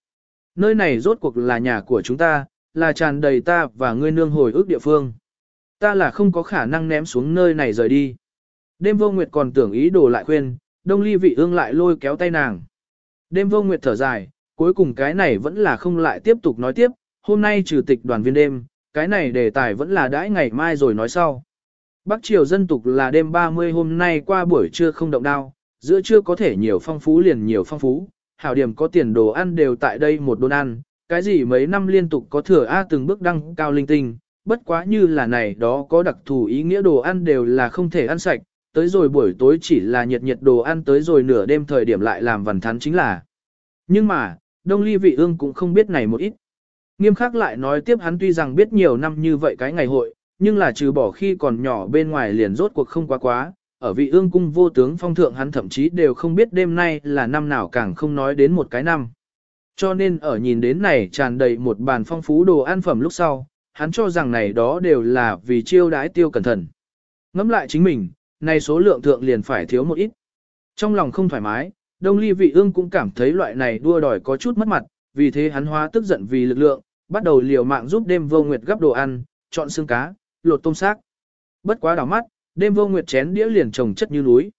Nơi này rốt cuộc là nhà của chúng ta, là tràn đầy ta và ngươi nương hồi ước địa phương. Ta là không có khả năng ném xuống nơi này rời đi. Đêm vô nguyệt còn tưởng ý đồ lại khuyên, đông ly vị ương lại lôi kéo tay nàng. Đêm vô nguyệt thở dài, cuối cùng cái này vẫn là không lại tiếp tục nói tiếp, hôm nay trừ tịch đoàn viên đêm, cái này đề tài vẫn là đãi ngày mai rồi nói sau. Bắc Triều dân tục là đêm 30 hôm nay qua buổi trưa không động đao, giữa trưa có thể nhiều phong phú liền nhiều phong phú, hảo điểm có tiền đồ ăn đều tại đây một đốn ăn, cái gì mấy năm liên tục có thừa A từng bước đăng cao linh tinh, bất quá như là này đó có đặc thù ý nghĩa đồ ăn đều là không thể ăn sạch, tới rồi buổi tối chỉ là nhiệt nhiệt đồ ăn tới rồi nửa đêm thời điểm lại làm vần thắn chính là. Nhưng mà, Đông Ly Vị Ương cũng không biết này một ít. Nghiêm khắc lại nói tiếp hắn tuy rằng biết nhiều năm như vậy cái ngày hội, nhưng là trừ bỏ khi còn nhỏ bên ngoài liền rốt cuộc không quá quá, ở vị ương cung vô tướng phong thượng hắn thậm chí đều không biết đêm nay là năm nào càng không nói đến một cái năm. Cho nên ở nhìn đến này tràn đầy một bàn phong phú đồ ăn phẩm lúc sau, hắn cho rằng này đó đều là vì chiêu đãi tiêu cẩn thận. Ngắm lại chính mình, nay số lượng thượng liền phải thiếu một ít. Trong lòng không thoải mái, Đông Ly Vị Ương cũng cảm thấy loại này đua đòi có chút mất mặt, vì thế hắn hóa tức giận vì lực lượng, bắt đầu liều mạng giúp đêm vô nguyệt gấp đồ ăn, chọn xương cá, lột tôm xác. Bất quá đảo mắt, đêm vô nguyệt chén đĩa liền trồng chất như núi.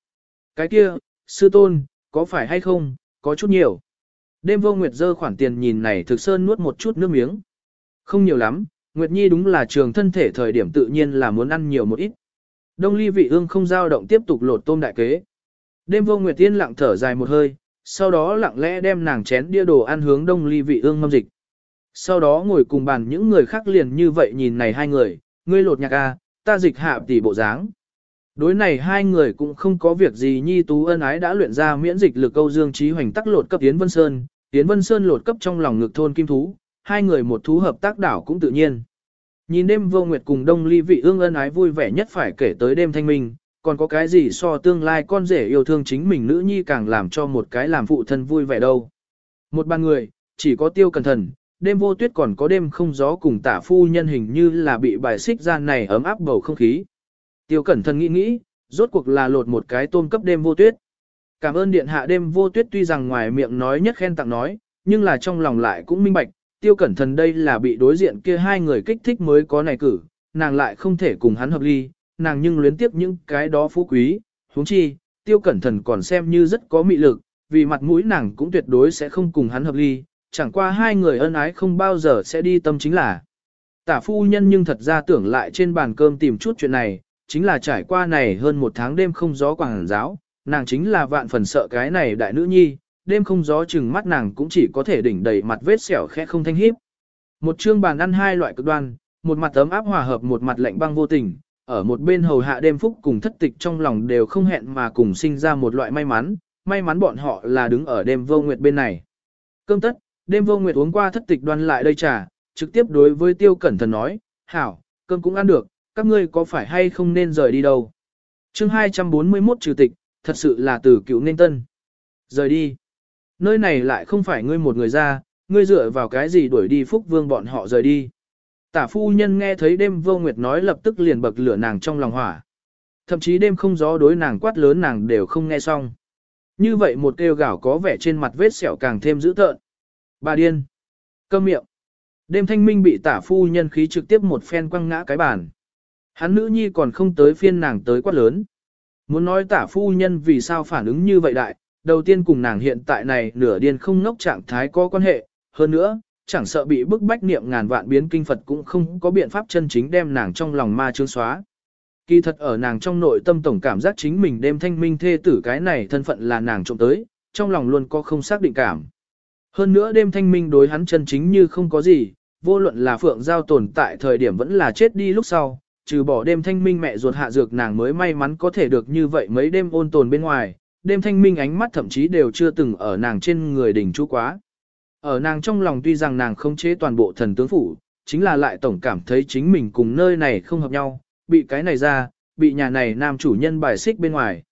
Cái kia, sư tôn, có phải hay không, có chút nhiều. Đêm vô nguyệt dơ khoản tiền nhìn này thực sơn nuốt một chút nước miếng. Không nhiều lắm, Nguyệt Nhi đúng là trường thân thể thời điểm tự nhiên là muốn ăn nhiều một ít. Đông ly vị ương không dao động tiếp tục lột tôm đại kế. Đêm vô Nguyệt tiên lặng thở dài một hơi, sau đó lặng lẽ đem nàng chén đĩa đồ ăn hướng đông ly vị ương ngâm dịch. Sau đó ngồi cùng bàn những người khác liền như vậy nhìn này hai người, ngươi lột nhạc a, ta dịch hạ tỷ bộ dáng. Đối này hai người cũng không có việc gì nhi tú ân ái đã luyện ra miễn dịch lực câu dương trí hoành tắc lột cấp Tiến Vân Sơn, Tiến Vân Sơn lột cấp trong lòng ngực thôn kim thú, hai người một thú hợp tác đảo cũng tự nhiên. Nhìn đêm vô nguyệt cùng đông ly vị ương ân ái vui vẻ nhất phải kể tới đêm thanh minh, còn có cái gì so tương lai con rể yêu thương chính mình nữ nhi càng làm cho một cái làm phụ thân vui vẻ đâu. Một bàn người, chỉ có tiêu cẩn thận, đêm vô tuyết còn có đêm không gió cùng tả phu nhân hình như là bị bài xích ra này ấm áp bầu không khí. Tiêu cẩn thận nghĩ nghĩ, rốt cuộc là lột một cái tôm cấp đêm vô tuyết. Cảm ơn điện hạ đêm vô tuyết tuy rằng ngoài miệng nói nhất khen tặng nói, nhưng là trong lòng lại cũng minh bạch, tiêu cẩn thận đây là bị đối diện kia hai người kích thích mới có này cử, nàng lại không thể cùng hắn hợp ly, nàng nhưng luyến tiếp những cái đó phú quý, huống chi, tiêu cẩn thận còn xem như rất có mị lực, vì mặt mũi nàng cũng tuyệt đối sẽ không cùng hắn hợp ly, chẳng qua hai người ân ái không bao giờ sẽ đi tâm chính là. Tả phu nhân nhưng thật ra tưởng lại trên bàn cơm tìm chút chuyện này, chính là trải qua này hơn một tháng đêm không gió quảng giáo, nàng chính là vạn phần sợ cái này đại nữ nhi, đêm không gió chừng mắt nàng cũng chỉ có thể đỉnh đầy mặt vết sẹo khẽ không thanh hiếp. Một chương bàn ăn hai loại cực đoan, một mặt ấm áp hòa hợp một mặt lạnh băng vô tình, ở một bên hầu hạ đêm phúc cùng thất tịch trong lòng đều không hẹn mà cùng sinh ra một loại may mắn, may mắn bọn họ là đứng ở đêm vô nguyệt bên này. Cơm tất, đêm vô nguyệt uống qua thất tịch đoan lại đây trà, trực tiếp đối với tiêu cẩn thận nói, hảo, cơm cũng ăn được, các ngươi có phải hay không nên rời đi đâu. chương 241 trừ tịch, thật sự là từ cựu nên tân. Rời đi. Nơi này lại không phải ngươi một người ra, ngươi dựa vào cái gì đuổi đi phúc vương bọn họ rời đi. Tả phu nhân nghe thấy đêm vô nguyệt nói lập tức liền bậc lửa nàng trong lòng hỏa. Thậm chí đêm không gió đối nàng quát lớn nàng đều không nghe xong. Như vậy một kêu gạo có vẻ trên mặt vết sẹo càng thêm dữ tợn. Bà điên. Câm miệng. Đêm thanh minh bị tả phu nhân khí trực tiếp một phen quăng ngã cái bàn. Hắn nữ nhi còn không tới phiên nàng tới quát lớn. Muốn nói tả phu nhân vì sao phản ứng như vậy đại, đầu tiên cùng nàng hiện tại này nửa điên không ngốc trạng thái có quan hệ, hơn nữa, chẳng sợ bị bức bách niệm ngàn vạn biến kinh Phật cũng không có biện pháp chân chính đem nàng trong lòng ma trương xóa. Kỳ thật ở nàng trong nội tâm tổng cảm giác chính mình đem thanh minh thê tử cái này thân phận là nàng trộm tới, trong lòng luôn có không xác định cảm. Hơn nữa đêm thanh minh đối hắn chân chính như không có gì, vô luận là phượng giao tồn tại thời điểm vẫn là chết đi lúc sau, trừ bỏ đêm thanh minh mẹ ruột hạ dược nàng mới may mắn có thể được như vậy mấy đêm ôn tồn bên ngoài, đêm thanh minh ánh mắt thậm chí đều chưa từng ở nàng trên người đỉnh chú quá. Ở nàng trong lòng tuy rằng nàng không chế toàn bộ thần tướng phủ, chính là lại tổng cảm thấy chính mình cùng nơi này không hợp nhau, bị cái này ra, bị nhà này nam chủ nhân bài xích bên ngoài.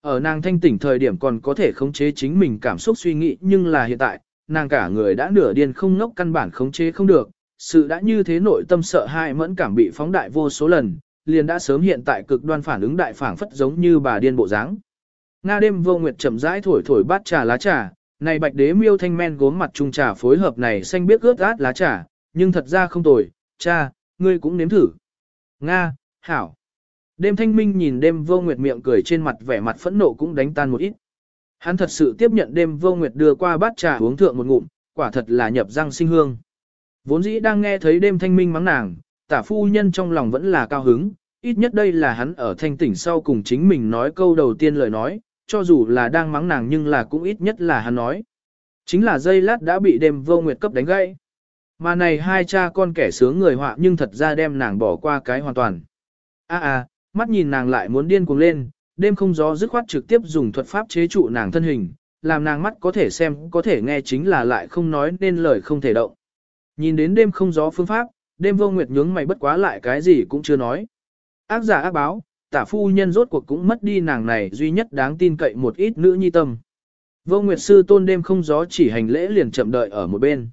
Ở nàng thanh tỉnh thời điểm còn có thể khống chế chính mình cảm xúc suy nghĩ nhưng là hiện tại, nàng cả người đã nửa điên không ngốc căn bản khống chế không được, sự đã như thế nội tâm sợ hãi mẫn cảm bị phóng đại vô số lần, liền đã sớm hiện tại cực đoan phản ứng đại phản phất giống như bà điên bộ dáng. Nga đêm vô nguyệt chậm rãi thổi thổi bát trà lá trà, này bạch đế miêu thanh men gốm mặt trung trà phối hợp này xanh biết ướt át lá trà, nhưng thật ra không tồi, cha, ngươi cũng nếm thử. Nga, hảo. Đêm thanh minh nhìn đêm vô nguyệt miệng cười trên mặt vẻ mặt phẫn nộ cũng đánh tan một ít. Hắn thật sự tiếp nhận đêm vô nguyệt đưa qua bát trà uống thượng một ngụm, quả thật là nhập răng sinh hương. Vốn dĩ đang nghe thấy đêm thanh minh mắng nàng, tả phu nhân trong lòng vẫn là cao hứng, ít nhất đây là hắn ở thanh tỉnh sau cùng chính mình nói câu đầu tiên lời nói, cho dù là đang mắng nàng nhưng là cũng ít nhất là hắn nói. Chính là dây lát đã bị đêm vô nguyệt cấp đánh gãy. Mà này hai cha con kẻ sướng người họa nhưng thật ra đem nàng bỏ qua cái hoàn toàn. a à, a mắt nhìn nàng lại muốn điên cuồng lên, đêm không gió dứt khoát trực tiếp dùng thuật pháp chế trụ nàng thân hình, làm nàng mắt có thể xem có thể nghe chính là lại không nói nên lời không thể động. Nhìn đến đêm không gió phương pháp, đêm vô nguyệt nhướng mày bất quá lại cái gì cũng chưa nói. Ác giả ác báo, tả phu nhân rốt cuộc cũng mất đi nàng này duy nhất đáng tin cậy một ít nữ nhi tâm. Vô Nguyệt sư tôn đêm không gió chỉ hành lễ liền chậm đợi ở một bên.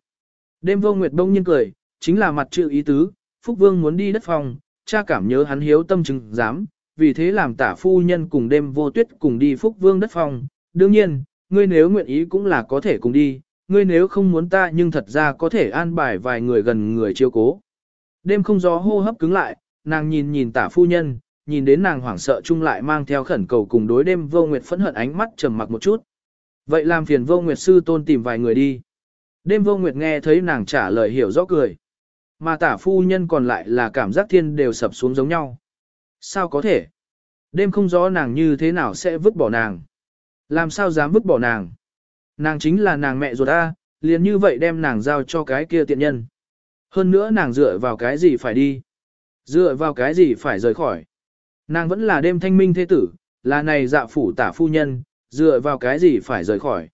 Đêm vô Nguyệt bỗng nhiên cười, chính là mặt chữ ý tứ, Phúc Vương muốn đi đất phòng, cha cảm nhớ hắn hiếu tâm chứng dám, vì thế làm tả phu nhân cùng đêm vô tuyết cùng đi Phúc Vương đất phòng. Đương nhiên, ngươi nếu nguyện ý cũng là có thể cùng đi, ngươi nếu không muốn ta nhưng thật ra có thể an bài vài người gần người chiêu cố. Đêm không gió hô hấp cứng lại, nàng nhìn nhìn tả phu nhân, nhìn đến nàng hoảng sợ chung lại mang theo khẩn cầu cùng đối đêm vô nguyệt phẫn hận ánh mắt trầm mặc một chút. Vậy làm phiền vô nguyệt sư tôn tìm vài người đi. Đêm vô nguyệt nghe thấy nàng trả lời hiểu rõ cười. Mà tả phu nhân còn lại là cảm giác thiên đều sập xuống giống nhau. Sao có thể? Đêm không rõ nàng như thế nào sẽ vứt bỏ nàng. Làm sao dám vứt bỏ nàng? Nàng chính là nàng mẹ ruột A, liền như vậy đem nàng giao cho cái kia tiện nhân. Hơn nữa nàng dựa vào cái gì phải đi? Dựa vào cái gì phải rời khỏi? Nàng vẫn là đêm thanh minh thế tử, là này dạ phủ tả phu nhân, dựa vào cái gì phải rời khỏi.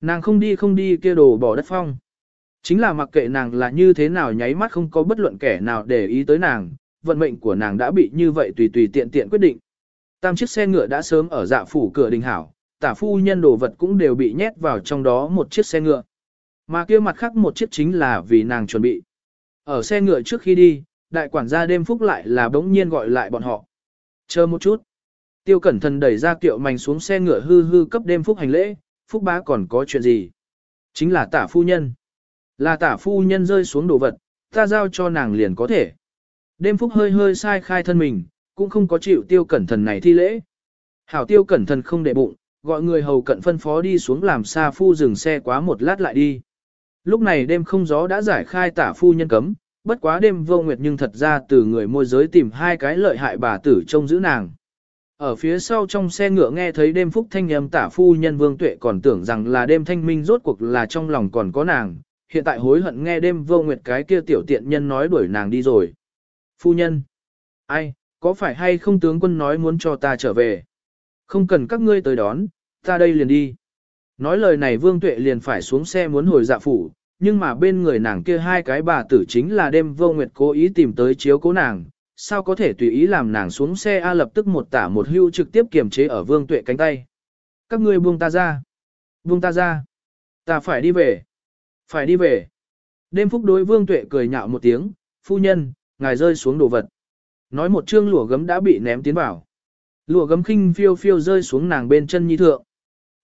Nàng không đi không đi kia đồ bỏ đất phong. Chính là mặc kệ nàng là như thế nào nháy mắt không có bất luận kẻ nào để ý tới nàng, vận mệnh của nàng đã bị như vậy tùy tùy tiện tiện quyết định. Tam chiếc xe ngựa đã sớm ở dạ phủ cửa đình hảo, tả phu nhân đồ vật cũng đều bị nhét vào trong đó một chiếc xe ngựa. Mà kia mặt khác một chiếc chính là vì nàng chuẩn bị. Ở xe ngựa trước khi đi, đại quản gia đêm phúc lại là bỗng nhiên gọi lại bọn họ. Chờ một chút. Tiêu cẩn thần đẩy ra kiệu mảnh xuống xe ngựa hư hư cấp đêm phúc hành lễ, phúc bá còn có chuyện gì? Chính là tả phu nhân. Là tả phu nhân rơi xuống đồ vật, ta giao cho nàng liền có thể. Đêm phúc hơi hơi sai khai thân mình, cũng không có chịu tiêu cẩn thần này thi lễ. Hảo tiêu cẩn thần không để bụng, gọi người hầu cận phân phó đi xuống làm xa phu dừng xe quá một lát lại đi. Lúc này đêm không gió đã giải khai tả phu nhân cấm, bất quá đêm vô nguyệt nhưng thật ra từ người môi giới tìm hai cái lợi hại bà tử trông giữ nàng. Ở phía sau trong xe ngựa nghe thấy đêm phúc thanh âm tả phu nhân vương tuệ còn tưởng rằng là đêm thanh minh rốt cuộc là trong lòng còn có nàng, hiện tại hối hận nghe đêm vô nguyệt cái kia tiểu tiện nhân nói đuổi nàng đi rồi. Phu nhân, ai, có phải hay không tướng quân nói muốn cho ta trở về? Không cần các ngươi tới đón, ta đây liền đi. Nói lời này vương tuệ liền phải xuống xe muốn hồi dạ phủ, nhưng mà bên người nàng kia hai cái bà tử chính là đêm vô nguyệt cố ý tìm tới chiếu cố nàng, sao có thể tùy ý làm nàng xuống xe A lập tức một tả một hưu trực tiếp kiềm chế ở vương tuệ cánh tay. Các ngươi buông ta ra. Buông ta ra. Ta phải đi về. Phải đi về. Đêm phúc đối vương tuệ cười nhạo một tiếng, phu nhân, ngài rơi xuống đồ vật. Nói một chương lụa gấm đã bị ném tiến vào. Lụa gấm khinh phiêu phiêu rơi xuống nàng bên chân nhi thượng.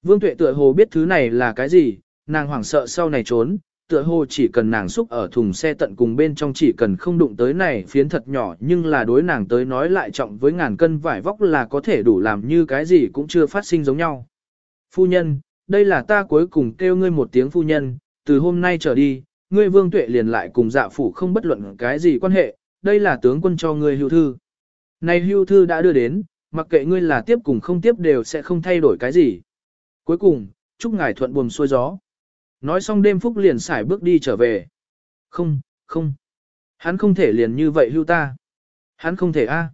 Vương tuệ tựa hồ biết thứ này là cái gì, nàng hoảng sợ sau này trốn, tựa hồ chỉ cần nàng xúc ở thùng xe tận cùng bên trong chỉ cần không đụng tới này phiến thật nhỏ nhưng là đối nàng tới nói lại trọng với ngàn cân vải vóc là có thể đủ làm như cái gì cũng chưa phát sinh giống nhau. Phu nhân, đây là ta cuối cùng kêu ngươi một tiếng phu nhân, từ hôm nay trở đi, ngươi vương tuệ liền lại cùng dạ phủ không bất luận cái gì quan hệ, đây là tướng quân cho ngươi hưu thư. Này hưu thư đã đưa đến, mặc kệ ngươi là tiếp cùng không tiếp đều sẽ không thay đổi cái gì. Cuối cùng, chúc ngài thuận buồm xuôi gió. Nói xong đêm phúc liền xài bước đi trở về. Không, không. Hắn không thể liền như vậy hưu ta. Hắn không thể a.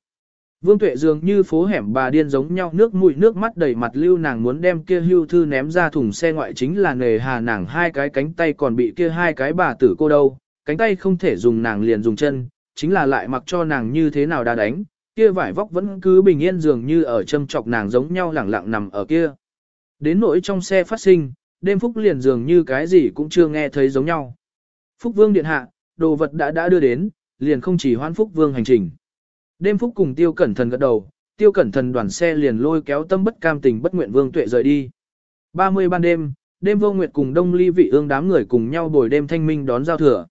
Vương Tuệ dường như phố hẻm bà điên giống nhau nước mũi nước mắt đầy mặt lưu nàng muốn đem kia hưu thư ném ra thùng xe ngoại chính là nề hà nàng hai cái cánh tay còn bị kia hai cái bà tử cô đâu, cánh tay không thể dùng nàng liền dùng chân, chính là lại mặc cho nàng như thế nào đã đánh, kia vải vóc vẫn cứ bình yên dường như ở châm chọc nàng giống nhau lẳng lặng nằm ở kia. Đến nỗi trong xe phát sinh, đêm Phúc liền dường như cái gì cũng chưa nghe thấy giống nhau. Phúc Vương điện hạ, đồ vật đã đã đưa đến, liền không chỉ hoan Phúc Vương hành trình. Đêm Phúc cùng Tiêu Cẩn Thần gật đầu, Tiêu Cẩn Thần đoàn xe liền lôi kéo tâm bất cam tình bất nguyện Vương Tuệ rời đi. 30 ban đêm, đêm vô nguyệt cùng đông ly vị ương đám người cùng nhau bồi đêm thanh minh đón giao thừa.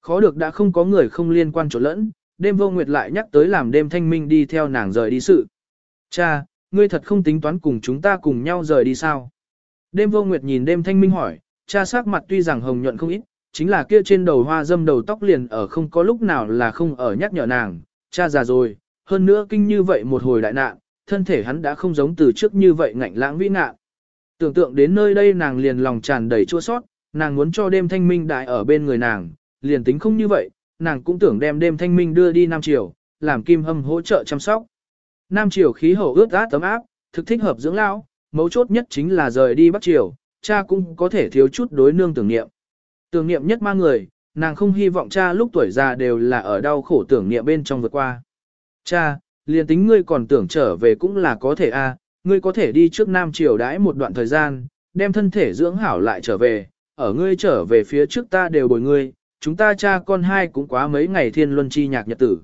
Khó được đã không có người không liên quan chỗ lẫn, đêm vô nguyệt lại nhắc tới làm đêm thanh minh đi theo nàng rời đi sự. Cha, ngươi thật không tính toán cùng chúng ta cùng nhau rời đi sao? Đêm vô nguyệt nhìn đêm thanh minh hỏi, cha sắc mặt tuy rằng hồng nhuận không ít, chính là kia trên đầu hoa dâm đầu tóc liền ở không có lúc nào là không ở nhắc nhở nàng, cha già rồi, hơn nữa kinh như vậy một hồi đại nạn, thân thể hắn đã không giống từ trước như vậy ngạnh lãng vĩ nạn. Tưởng tượng đến nơi đây nàng liền lòng tràn đầy chua sót, nàng muốn cho đêm thanh minh đại ở bên người nàng, liền tính không như vậy, nàng cũng tưởng đem đêm thanh minh đưa đi Nam Triều, làm kim hâm hỗ trợ chăm sóc. Nam Triều khí hậu ướt át tấm áp, thực thích hợp dưỡng lão, mấu chốt nhất chính là rời đi Bắc Triều, cha cũng có thể thiếu chút đối nương tưởng niệm. Tưởng niệm nhất mang người, nàng không hy vọng cha lúc tuổi già đều là ở đau khổ tưởng niệm bên trong vượt qua. Cha, liền tính ngươi còn tưởng trở về cũng là có thể a, ngươi có thể đi trước Nam Triều đãi một đoạn thời gian, đem thân thể dưỡng hảo lại trở về, ở ngươi trở về phía trước ta đều bồi ngươi, chúng ta cha con hai cũng quá mấy ngày thiên luân chi nhạc nhật tử.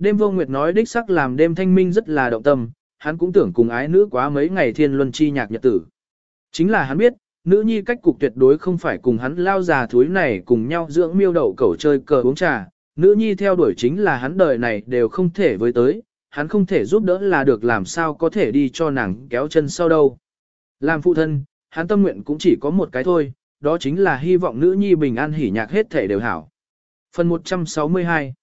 Đêm vô nguyệt nói đích sắc làm đêm thanh minh rất là động tâm, hắn cũng tưởng cùng ái nữ quá mấy ngày thiên luân chi nhạc nhật tử. Chính là hắn biết, nữ nhi cách cục tuyệt đối không phải cùng hắn lao già thúi này cùng nhau dưỡng miêu đậu cẩu chơi cờ uống trà, nữ nhi theo đuổi chính là hắn đời này đều không thể với tới, hắn không thể giúp đỡ là được làm sao có thể đi cho nàng kéo chân sau đâu. Làm phụ thân, hắn tâm nguyện cũng chỉ có một cái thôi, đó chính là hy vọng nữ nhi bình an hỉ nhạc hết thể đều hảo. Phần 162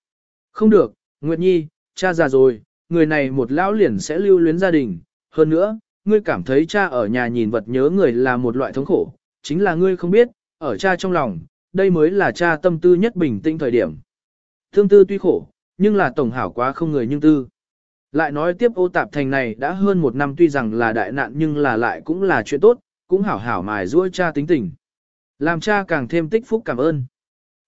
Không được, Nguyệt Nhi, cha già rồi, người này một lão liền sẽ lưu luyến gia đình. Hơn nữa, ngươi cảm thấy cha ở nhà nhìn vật nhớ người là một loại thống khổ, chính là ngươi không biết, ở cha trong lòng, đây mới là cha tâm tư nhất bình tĩnh thời điểm. Thương tư tuy khổ, nhưng là tổng hảo quá không người nhưng tư. Lại nói tiếp ô tạp thành này đã hơn một năm tuy rằng là đại nạn nhưng là lại cũng là chuyện tốt, cũng hảo hảo mài ruôi cha tính tình. Làm cha càng thêm tích phúc cảm ơn.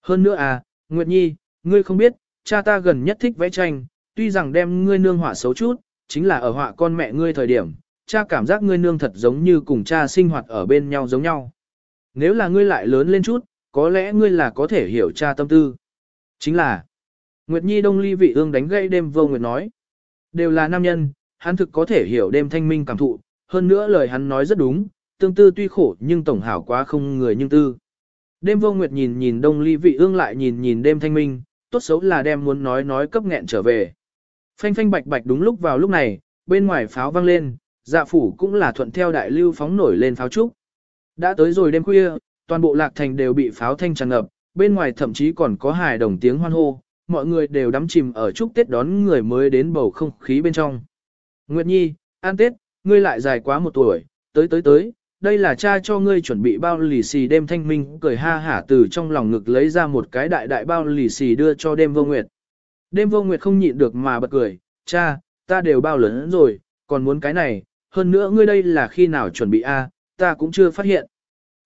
Hơn nữa à, Nguyệt Nhi, ngươi không biết, cha ta gần nhất thích vẽ tranh, tuy rằng đem ngươi nương họa xấu chút, chính là ở họa con mẹ ngươi thời điểm, cha cảm giác ngươi nương thật giống như cùng cha sinh hoạt ở bên nhau giống nhau. nếu là ngươi lại lớn lên chút, có lẽ ngươi là có thể hiểu cha tâm tư. Chính là, Nguyệt Nhi Đông Ly vị ương đánh gãy đêm vô Nguyệt nói. Đều là nam nhân, hắn thực có thể hiểu đêm thanh minh cảm thụ, hơn nữa lời hắn nói rất đúng, tương tư tuy khổ nhưng tổng hảo quá không người nhưng tư. Đêm vô Nguyệt nhìn nhìn Đông Ly vị ương lại nhìn nhìn đêm thanh minh, tốt xấu là đem muốn nói nói cấp nghẹn trở về. Phanh phanh bạch bạch đúng lúc vào lúc này, bên ngoài pháo vang lên, dạ phủ cũng là thuận theo đại lưu phóng nổi lên pháo trúc. Đã tới rồi đêm khuya, toàn bộ lạc thành đều bị pháo thanh tràn ngập, bên ngoài thậm chí còn có hài đồng tiếng hoan hô, mọi người đều đắm chìm ở chúc Tết đón người mới đến bầu không khí bên trong. Nguyệt Nhi, an Tết, ngươi lại dài quá một tuổi, tới tới tới, đây là cha cho ngươi chuẩn bị bao lì xì đêm thanh minh cười ha hả từ trong lòng ngực lấy ra một cái đại đại bao lì xì đưa cho đêm vô nguyệt. Đêm vô nguyệt không nhịn được mà bật cười, cha, ta đều bao lớn rồi, còn muốn cái này, hơn nữa ngươi đây là khi nào chuẩn bị a, ta cũng chưa phát hiện.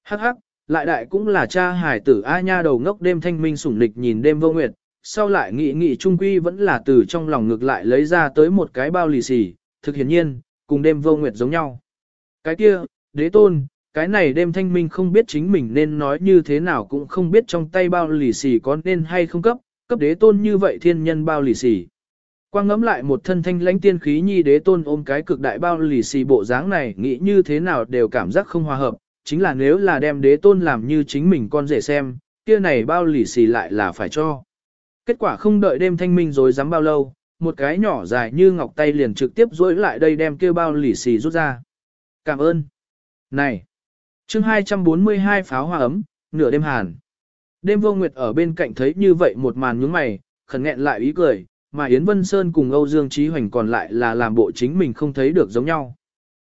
Hắc hắc, lại đại cũng là cha hải tử A nha đầu ngốc đêm thanh minh sủng lịch nhìn đêm vô nguyệt, sau lại nghị nghị trung quy vẫn là từ trong lòng ngực lại lấy ra tới một cái bao lì xì, thực hiển nhiên, cùng đêm vô nguyệt giống nhau. Cái kia, đế tôn, cái này đêm thanh minh không biết chính mình nên nói như thế nào cũng không biết trong tay bao lì xì có nên hay không cấp, cấp đế tôn như vậy thiên nhân bao lì xì. Quang ngẫm lại một thân thanh lãnh tiên khí nhi đế tôn ôm cái cực đại bao lì xì bộ dáng này nghĩ như thế nào đều cảm giác không hòa hợp, chính là nếu là đem đế tôn làm như chính mình con rể xem, kia này bao lì xì lại là phải cho. Kết quả không đợi đêm thanh minh rồi dám bao lâu, một cái nhỏ dài như ngọc tay liền trực tiếp duỗi lại đây đem kêu bao lì xì rút ra. Cảm ơn. Này. chương 242 pháo hoa ấm, nửa đêm hàn. Đêm vô nguyệt ở bên cạnh thấy như vậy một màn nhướng mày, khẩn nghẹn lại ý cười, mà Yến Vân Sơn cùng Âu Dương Trí Hoành còn lại là làm bộ chính mình không thấy được giống nhau.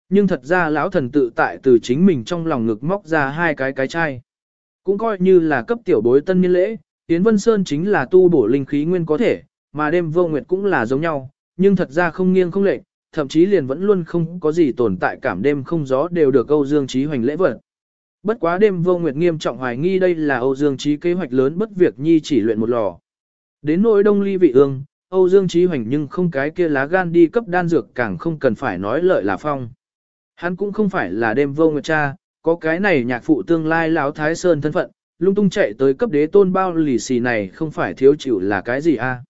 Nhưng thật ra lão thần tự tại từ chính mình trong lòng ngực móc ra hai cái cái chai. Cũng coi như là cấp tiểu bối tân niên lễ, Yến Vân Sơn chính là tu bổ linh khí nguyên có thể, mà đêm vô nguyệt cũng là giống nhau, nhưng thật ra không nghiêng không lệch, thậm chí liền vẫn luôn không có gì tồn tại cảm đêm không gió đều được Âu Dương Trí hoành lễ vật. Bất quá đêm vô nguyệt nghiêm trọng hoài nghi đây là Âu Dương Trí kế hoạch lớn bất việc nhi chỉ luyện một lò. Đến nỗi đông ly vị ương, Âu Dương Trí hoành nhưng không cái kia lá gan đi cấp đan dược càng không cần phải nói lợi là phong. Hắn cũng không phải là đêm vô nguyệt cha, có cái này nhạc phụ tương lai lão Thái Sơn thân phận, lung tung chạy tới cấp đế tôn bao lì xì này không phải thiếu chịu là cái gì a?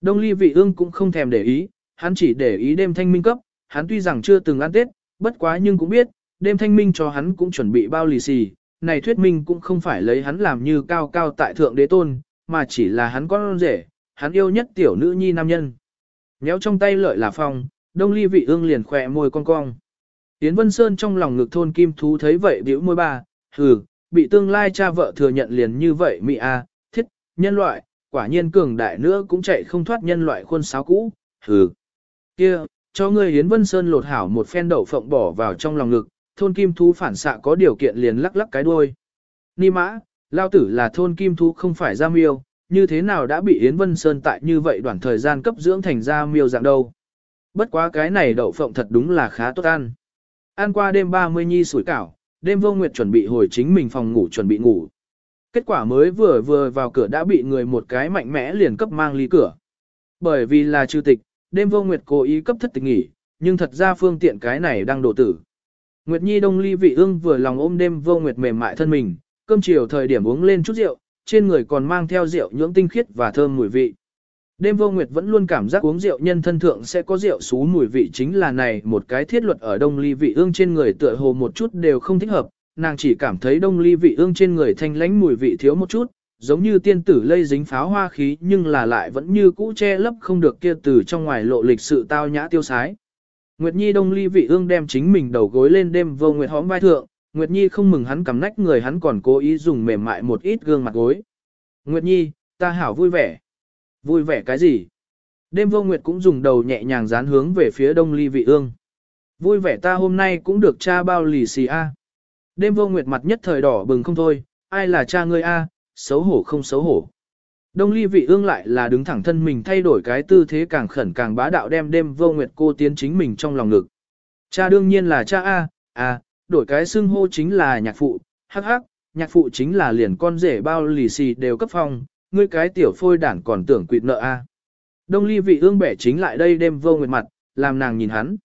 Đông ly vị ương cũng không thèm để ý, hắn chỉ để ý đêm thanh minh cấp, hắn tuy rằng chưa từng ăn tết, bất quá nhưng cũng biết, đêm thanh minh cho hắn cũng chuẩn bị bao lì xì, này thuyết minh cũng không phải lấy hắn làm như cao cao tại thượng đế tôn, mà chỉ là hắn con rể, hắn yêu nhất tiểu nữ nhi nam nhân. Nhéo trong tay lợi là phong, đông ly vị ương liền khỏe môi con cong. Tiến Vân Sơn trong lòng ngực thôn kim thú thấy vậy biểu môi ba, hừ, bị tương lai cha vợ thừa nhận liền như vậy mị a, thiết, nhân loại, quả nhiên cường đại nữa cũng chạy không thoát nhân loại khuôn sáo cũ, hừ. Kia, cho ngươi Yến Vân Sơn lột hảo một phen đậu phộng bỏ vào trong lòng ngực, thôn kim thú phản xạ có điều kiện liền lắc lắc cái đuôi. Ni mã, lao tử là thôn kim thú không phải ra miêu, như thế nào đã bị Yến Vân Sơn tại như vậy đoạn thời gian cấp dưỡng thành ra miêu dạng đâu. Bất quá cái này đậu phộng thật đúng là khá tốt ăn. Ăn qua đêm 30 nhi sủi cảo, đêm vô nguyệt chuẩn bị hồi chính mình phòng ngủ chuẩn bị ngủ. Kết quả mới vừa vừa vào cửa đã bị người một cái mạnh mẽ liền cấp mang ly cửa. Bởi vì là chủ tịch, đêm vô nguyệt cố ý cấp thất tịch nghỉ, nhưng thật ra phương tiện cái này đang đổ tử. Nguyệt Nhi đông ly vị ương vừa lòng ôm đêm vô nguyệt mềm mại thân mình, cơm chiều thời điểm uống lên chút rượu, trên người còn mang theo rượu nhưỡng tinh khiết và thơm mùi vị. Đêm vô nguyệt vẫn luôn cảm giác uống rượu nhân thân thượng sẽ có rượu xú mùi vị chính là này một cái thiết luật ở đông ly vị ương trên người tựa hồ một chút đều không thích hợp, nàng chỉ cảm thấy đông ly vị ương trên người thanh lãnh mùi vị thiếu một chút, giống như tiên tử lây dính pháo hoa khí nhưng là lại vẫn như cũ che lấp không được kia từ trong ngoài lộ lịch sự tao nhã tiêu sái. Nguyệt Nhi đông ly vị ương đem chính mình đầu gối lên đêm vô Nguyệt hõm vai thượng, Nguyệt Nhi không mừng hắn cầm nách người hắn còn cố ý dùng mềm mại một ít gương mặt gối. Nguyệt Nhi, ta hảo vui vẻ. Vui vẻ cái gì? Đêm vô Nguyệt cũng dùng đầu nhẹ nhàng dán hướng về phía đông ly vị ương. Vui vẻ ta hôm nay cũng được cha bao lì xì a. Đêm vô Nguyệt mặt nhất thời đỏ bừng không thôi, ai là cha ngươi a, xấu hổ không xấu hổ. Đông ly vị ương lại là đứng thẳng thân mình thay đổi cái tư thế càng khẩn càng bá đạo đem đêm vô nguyệt cô tiến chính mình trong lòng ngực. Cha đương nhiên là cha A, à, đổi cái xưng hô chính là nhạc phụ, hắc hắc, nhạc phụ chính là liền con rể bao lì xì đều cấp phong, ngươi cái tiểu phôi đản còn tưởng quỵt nợ A. Đông ly vị ương bẻ chính lại đây đêm vô nguyệt mặt, làm nàng nhìn hắn.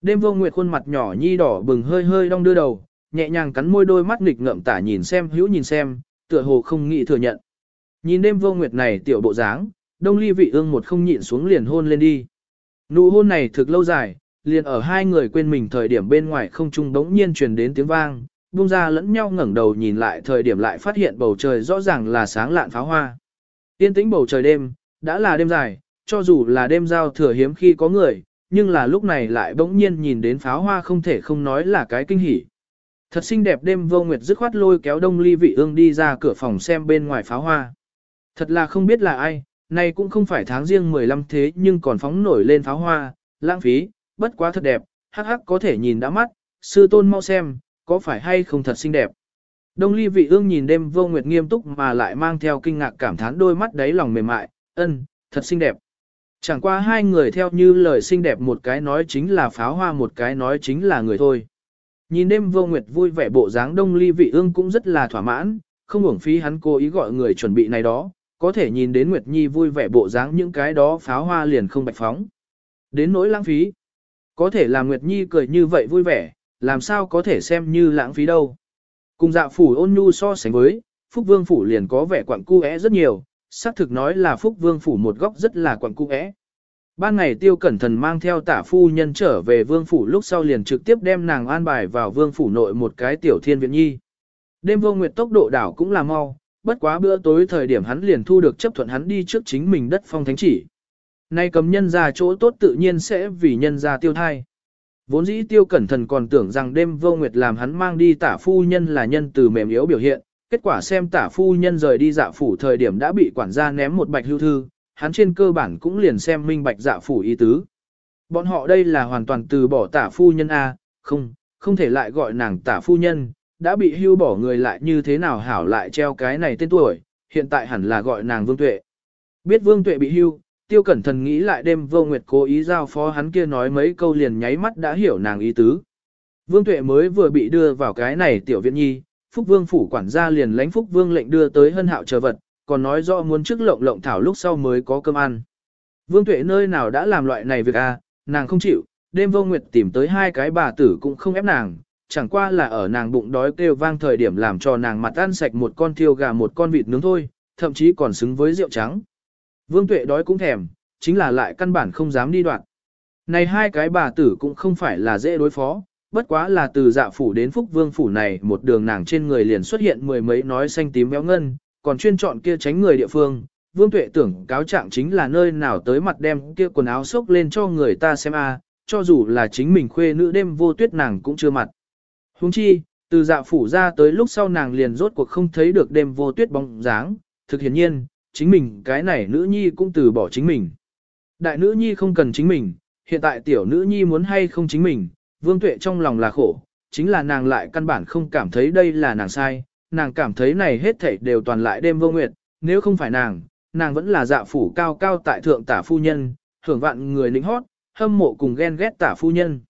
Đêm vô nguyệt khuôn mặt nhỏ nhi đỏ bừng hơi hơi đong đưa đầu, nhẹ nhàng cắn môi đôi mắt nghịch ngợm tả nhìn xem hữu nhìn xem, tựa hồ không nghĩ thừa nhận. Nhìn đêm vô nguyệt này tiểu bộ dáng, đông ly vị ương một không nhịn xuống liền hôn lên đi. Nụ hôn này thực lâu dài, liền ở hai người quên mình thời điểm bên ngoài không trung đống nhiên truyền đến tiếng vang, buông ra lẫn nhau ngẩng đầu nhìn lại thời điểm lại phát hiện bầu trời rõ ràng là sáng lạn pháo hoa. Yên tĩnh bầu trời đêm, đã là đêm dài, cho dù là đêm giao thừa hiếm khi có người, nhưng là lúc này lại bỗng nhiên nhìn đến pháo hoa không thể không nói là cái kinh hỉ. Thật xinh đẹp đêm vô nguyệt dứt khoát lôi kéo đông ly vị ương đi ra cửa phòng xem bên ngoài pháo hoa. Thật là không biết là ai, này cũng không phải tháng riêng 15 thế nhưng còn phóng nổi lên pháo hoa, lãng phí, bất quá thật đẹp, hắc hắc có thể nhìn đã mắt, sư tôn mau xem, có phải hay không thật xinh đẹp. Đông ly vị ương nhìn đêm vô nguyệt nghiêm túc mà lại mang theo kinh ngạc cảm thán đôi mắt đáy lòng mềm mại, ân, thật xinh đẹp. Chẳng qua hai người theo như lời xinh đẹp một cái nói chính là pháo hoa một cái nói chính là người thôi. Nhìn đêm vô nguyệt vui vẻ bộ dáng đông ly vị ương cũng rất là thỏa mãn, không uổng phí hắn cố ý gọi người chuẩn bị này đó, có thể nhìn đến Nguyệt Nhi vui vẻ bộ dáng những cái đó pháo hoa liền không bạch phóng. Đến nỗi lãng phí. Có thể làm Nguyệt Nhi cười như vậy vui vẻ, làm sao có thể xem như lãng phí đâu. Cùng dạ phủ ôn nhu so sánh với, Phúc Vương phủ liền có vẻ quặng cu rất nhiều, xác thực nói là Phúc Vương phủ một góc rất là quặng cu Ban ngày tiêu cẩn thần mang theo tả phu nhân trở về vương phủ lúc sau liền trực tiếp đem nàng an bài vào vương phủ nội một cái tiểu thiên viện nhi. Đêm vô nguyệt tốc độ đảo cũng là mau, bất quá bữa tối thời điểm hắn liền thu được chấp thuận hắn đi trước chính mình đất phong thánh chỉ. Nay cầm nhân ra chỗ tốt tự nhiên sẽ vì nhân ra tiêu thai. Vốn dĩ tiêu cẩn thần còn tưởng rằng đêm vô nguyệt làm hắn mang đi tả phu nhân là nhân từ mềm yếu biểu hiện, kết quả xem tả phu nhân rời đi dạ phủ thời điểm đã bị quản gia ném một bạch hưu thư, hắn trên cơ bản cũng liền xem minh bạch dạ phủ ý tứ. Bọn họ đây là hoàn toàn từ bỏ tả phu nhân A, không, không thể lại gọi nàng tả phu nhân, đã bị hưu bỏ người lại như thế nào hảo lại treo cái này tên tuổi, hiện tại hẳn là gọi nàng vương tuệ. Biết vương tuệ bị hưu, tiêu cẩn thần nghĩ lại đêm vô nguyệt cố ý giao phó hắn kia nói mấy câu liền nháy mắt đã hiểu nàng ý tứ. Vương tuệ mới vừa bị đưa vào cái này tiểu viện nhi, phúc vương phủ quản gia liền lãnh phúc vương lệnh đưa tới hân hạo chờ vật, còn nói rõ muốn trước lộng lộng thảo lúc sau mới có cơm ăn. Vương Tuệ nơi nào đã làm loại này việc à, nàng không chịu, đêm vô nguyệt tìm tới hai cái bà tử cũng không ép nàng, chẳng qua là ở nàng bụng đói kêu vang thời điểm làm cho nàng mặt ăn sạch một con thiêu gà một con vịt nướng thôi, thậm chí còn xứng với rượu trắng. Vương Tuệ đói cũng thèm, chính là lại căn bản không dám đi đoạn. Này hai cái bà tử cũng không phải là dễ đối phó, bất quá là từ dạ phủ đến phúc vương phủ này một đường nàng trên người liền xuất hiện mười mấy nói xanh tím béo ngân, còn chuyên chọn kia tránh người địa phương. Vương Tuệ tưởng cáo trạng chính là nơi nào tới mặt đem kia quần áo xốc lên cho người ta xem a, cho dù là chính mình khuê nữ đêm vô tuyết nàng cũng chưa mặt. Huống chi, từ dạ phủ ra tới lúc sau nàng liền rốt cuộc không thấy được đêm vô tuyết bóng dáng, thực hiện nhiên, chính mình cái này nữ nhi cũng từ bỏ chính mình. Đại nữ nhi không cần chính mình, hiện tại tiểu nữ nhi muốn hay không chính mình, vương tuệ trong lòng là khổ, chính là nàng lại căn bản không cảm thấy đây là nàng sai, nàng cảm thấy này hết thảy đều toàn lại đêm vô nguyệt, nếu không phải nàng, nàng vẫn là dạ phủ cao cao tại thượng tả phu nhân, hưởng vạn người lính hót, hâm mộ cùng ghen ghét tả phu nhân.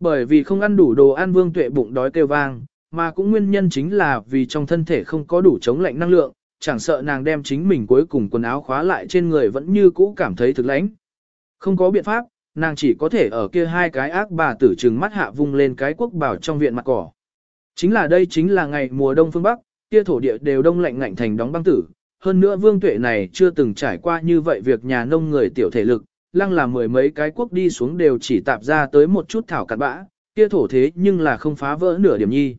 Bởi vì không ăn đủ đồ ăn vương tuệ bụng đói kêu vang, mà cũng nguyên nhân chính là vì trong thân thể không có đủ chống lạnh năng lượng, chẳng sợ nàng đem chính mình cuối cùng quần áo khóa lại trên người vẫn như cũ cảm thấy thực lãnh. Không có biện pháp, nàng chỉ có thể ở kia hai cái ác bà tử trừng mắt hạ vung lên cái quốc bảo trong viện mặt cỏ. Chính là đây chính là ngày mùa đông phương Bắc, kia thổ địa đều đông lạnh ngạnh thành đóng băng tử. Hơn nữa vương tuệ này chưa từng trải qua như vậy việc nhà nông người tiểu thể lực, lăng là mười mấy cái quốc đi xuống đều chỉ tạp ra tới một chút thảo cặn bã, kia thổ thế nhưng là không phá vỡ nửa điểm nhi.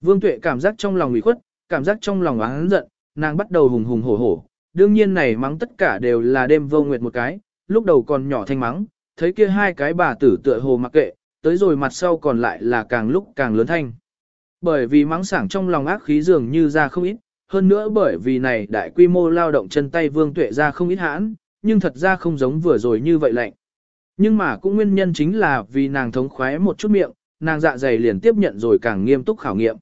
Vương tuệ cảm giác trong lòng ủy khuất, cảm giác trong lòng oán giận, nàng bắt đầu hùng hùng hổ hổ. Đương nhiên này mắng tất cả đều là đêm vô nguyệt một cái, lúc đầu còn nhỏ thanh mắng, thấy kia hai cái bà tử tựa hồ mặc kệ, tới rồi mặt sau còn lại là càng lúc càng lớn thanh. Bởi vì mắng sảng trong lòng ác khí dường như ra không ít, hơn nữa bởi vì này đại quy mô lao động chân tay vương tuệ ra không ít hãn, nhưng thật ra không giống vừa rồi như vậy lạnh. Nhưng mà cũng nguyên nhân chính là vì nàng thống khoái một chút miệng, nàng dạ dày liền tiếp nhận rồi càng nghiêm túc khảo nghiệm.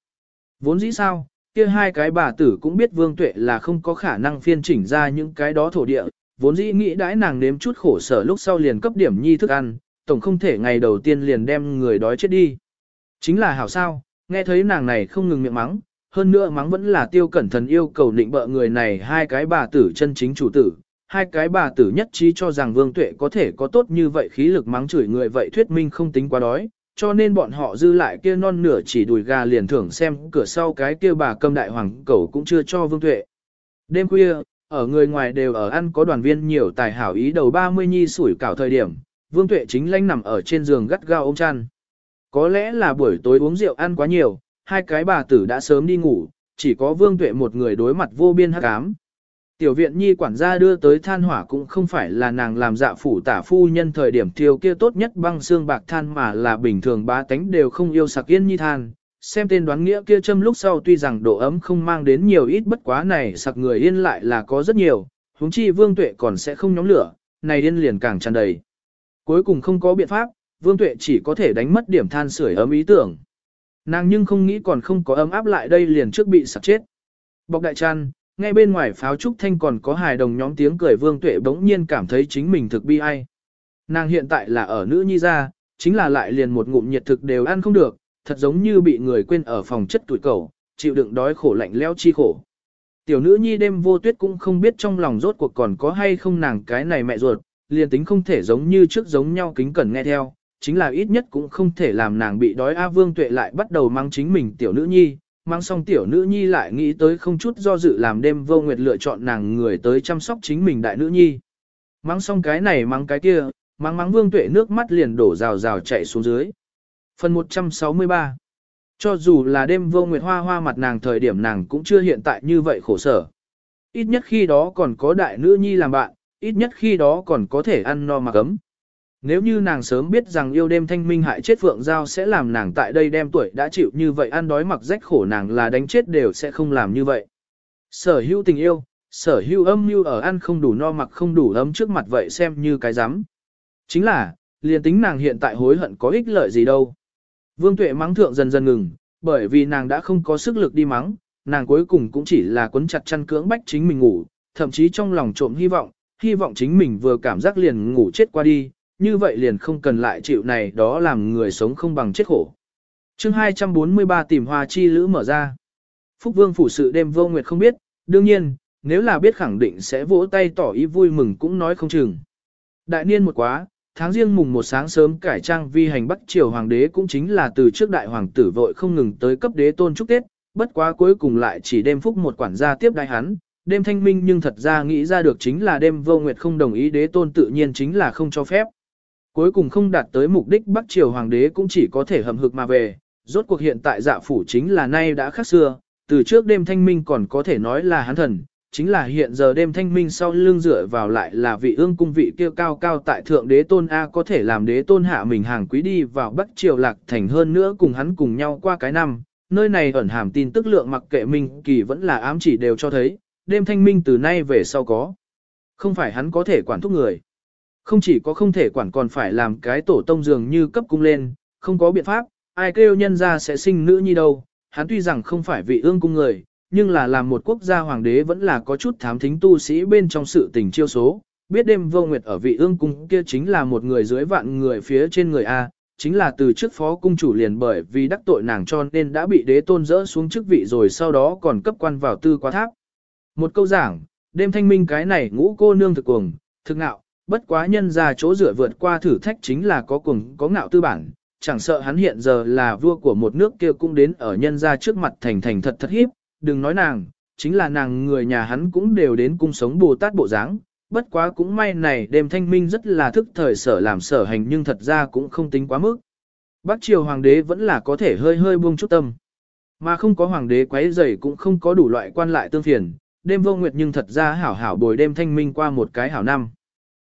Vốn dĩ sao, kia hai cái bà tử cũng biết vương tuệ là không có khả năng phiên chỉnh ra những cái đó thổ địa, vốn dĩ nghĩ đãi nàng nếm chút khổ sở lúc sau liền cấp điểm nhi thức ăn, tổng không thể ngày đầu tiên liền đem người đói chết đi. Chính là hảo sao, nghe thấy nàng này không ngừng miệng mắng, hơn nữa mắng vẫn là tiêu cẩn thần yêu cầu định bợ người này hai cái bà tử chân chính chủ tử, hai cái bà tử nhất trí cho rằng vương tuệ có thể có tốt như vậy khí lực mắng chửi người vậy thuyết minh không tính quá đói, cho nên bọn họ dư lại kia non nửa chỉ đùi gà liền thưởng xem cửa sau cái kia bà cầm đại hoàng cẩu cũng chưa cho Vương Tuệ. Đêm khuya, ở người ngoài đều ở ăn có đoàn viên nhiều tài hảo ý đầu 30 nhi sủi cảo thời điểm, Vương Tuệ chính lanh nằm ở trên giường gắt gao ôm chăn. Có lẽ là buổi tối uống rượu ăn quá nhiều, hai cái bà tử đã sớm đi ngủ, chỉ có Vương Tuệ một người đối mặt vô biên hắc ám. Tiểu viện nhi quản gia đưa tới than hỏa cũng không phải là nàng làm dạ phủ tả phu nhân thời điểm thiêu kia tốt nhất băng xương bạc than mà là bình thường bá tánh đều không yêu sạc yên nhi than. Xem tên đoán nghĩa kia châm lúc sau tuy rằng độ ấm không mang đến nhiều ít bất quá này sạc người yên lại là có rất nhiều, huống chi vương tuệ còn sẽ không nhóm lửa, này điên liền càng tràn đầy. Cuối cùng không có biện pháp, vương tuệ chỉ có thể đánh mất điểm than sưởi ấm ý tưởng. Nàng nhưng không nghĩ còn không có ấm áp lại đây liền trước bị sạc chết. Bọc đại chăn, Nghe bên ngoài pháo trúc thanh còn có hài đồng nhóm tiếng cười vương tuệ bỗng nhiên cảm thấy chính mình thực bi ai. Nàng hiện tại là ở nữ nhi gia, chính là lại liền một ngụm nhiệt thực đều ăn không được, thật giống như bị người quên ở phòng chất tuổi cầu, chịu đựng đói khổ lạnh leo chi khổ. Tiểu nữ nhi đêm vô tuyết cũng không biết trong lòng rốt cuộc còn có hay không nàng cái này mẹ ruột, liền tính không thể giống như trước giống nhau kính cẩn nghe theo, chính là ít nhất cũng không thể làm nàng bị đói A Vương Tuệ lại bắt đầu mang chính mình tiểu nữ nhi, mang xong tiểu nữ nhi lại nghĩ tới không chút do dự làm đêm vô nguyệt lựa chọn nàng người tới chăm sóc chính mình đại nữ nhi. Mang xong cái này mang cái kia, mang mang vương tuệ nước mắt liền đổ rào rào chạy xuống dưới. Phần 163 Cho dù là đêm vô nguyệt hoa hoa mặt nàng thời điểm nàng cũng chưa hiện tại như vậy khổ sở. Ít nhất khi đó còn có đại nữ nhi làm bạn, ít nhất khi đó còn có thể ăn no mà gấm nếu như nàng sớm biết rằng yêu đêm thanh minh hại chết Phượng Giao sẽ làm nàng tại đây đem tuổi đã chịu như vậy ăn đói mặc rách khổ nàng là đánh chết đều sẽ không làm như vậy. Sở hữu tình yêu, sở hữu âm mưu ở ăn không đủ no mặc không đủ ấm trước mặt vậy xem như cái rắm Chính là, liền tính nàng hiện tại hối hận có ích lợi gì đâu. Vương tuệ mắng thượng dần dần ngừng, bởi vì nàng đã không có sức lực đi mắng, nàng cuối cùng cũng chỉ là quấn chặt chăn cưỡng bách chính mình ngủ, thậm chí trong lòng trộm hy vọng, hy vọng chính mình vừa cảm giác liền ngủ chết qua đi, như vậy liền không cần lại chịu này đó làm người sống không bằng chết khổ. chương 243 tìm hoa chi lữ mở ra. Phúc Vương phủ sự đêm vô nguyệt không biết, đương nhiên, nếu là biết khẳng định sẽ vỗ tay tỏ ý vui mừng cũng nói không chừng. Đại niên một quá, tháng riêng mùng một sáng sớm cải trang vi hành Bắc Triều Hoàng đế cũng chính là từ trước đại hoàng tử vội không ngừng tới cấp đế tôn chúc Tết, bất quá cuối cùng lại chỉ đêm phúc một quản gia tiếp đại hắn, đêm thanh minh nhưng thật ra nghĩ ra được chính là đêm vô nguyệt không đồng ý đế tôn tự nhiên chính là không cho phép. Cuối cùng không đạt tới mục đích Bắc Triều Hoàng đế cũng chỉ có thể hầm hực mà về, rốt cuộc hiện tại dạ phủ chính là nay đã khác xưa, từ trước đêm thanh minh còn có thể nói là hắn thần, chính là hiện giờ đêm thanh minh sau lưng dựa vào lại là vị ương cung vị kia cao cao tại thượng đế tôn A có thể làm đế tôn hạ mình hàng quý đi vào Bắc Triều Lạc Thành hơn nữa cùng hắn cùng nhau qua cái năm, nơi này ẩn hàm tin tức lượng mặc kệ mình kỳ vẫn là ám chỉ đều cho thấy, đêm thanh minh từ nay về sau có. Không phải hắn có thể quản thúc người. Không chỉ có không thể quản còn phải làm cái tổ tông dường như cấp cung lên, không có biện pháp, ai kêu nhân ra sẽ sinh nữ nhi đâu. Hắn tuy rằng không phải vị ương cung người, nhưng là làm một quốc gia hoàng đế vẫn là có chút thám thính tu sĩ bên trong sự tình chiêu số. Biết đêm vô nguyệt ở vị ương cung kia chính là một người dưới vạn người phía trên người A, chính là từ trước phó cung chủ liền bởi vì đắc tội nàng cho nên đã bị đế tôn dỡ xuống chức vị rồi sau đó còn cấp quan vào tư quá tháp. Một câu giảng, đêm thanh minh cái này ngũ cô nương thực cuồng, thực ngạo, bất quá nhân ra chỗ rửa vượt qua thử thách chính là có cùng có ngạo tư bản, chẳng sợ hắn hiện giờ là vua của một nước kia cũng đến ở nhân ra trước mặt thành thành thật thật hiếp, đừng nói nàng, chính là nàng người nhà hắn cũng đều đến cung sống Bồ Tát bộ dáng. Bất quá cũng may này đêm thanh minh rất là thức thời sở làm sở hành nhưng thật ra cũng không tính quá mức. Bắc triều hoàng đế vẫn là có thể hơi hơi buông chút tâm. Mà không có hoàng đế quấy rầy cũng không có đủ loại quan lại tương phiền, đêm vô nguyệt nhưng thật ra hảo hảo bồi đêm thanh minh qua một cái hảo năm.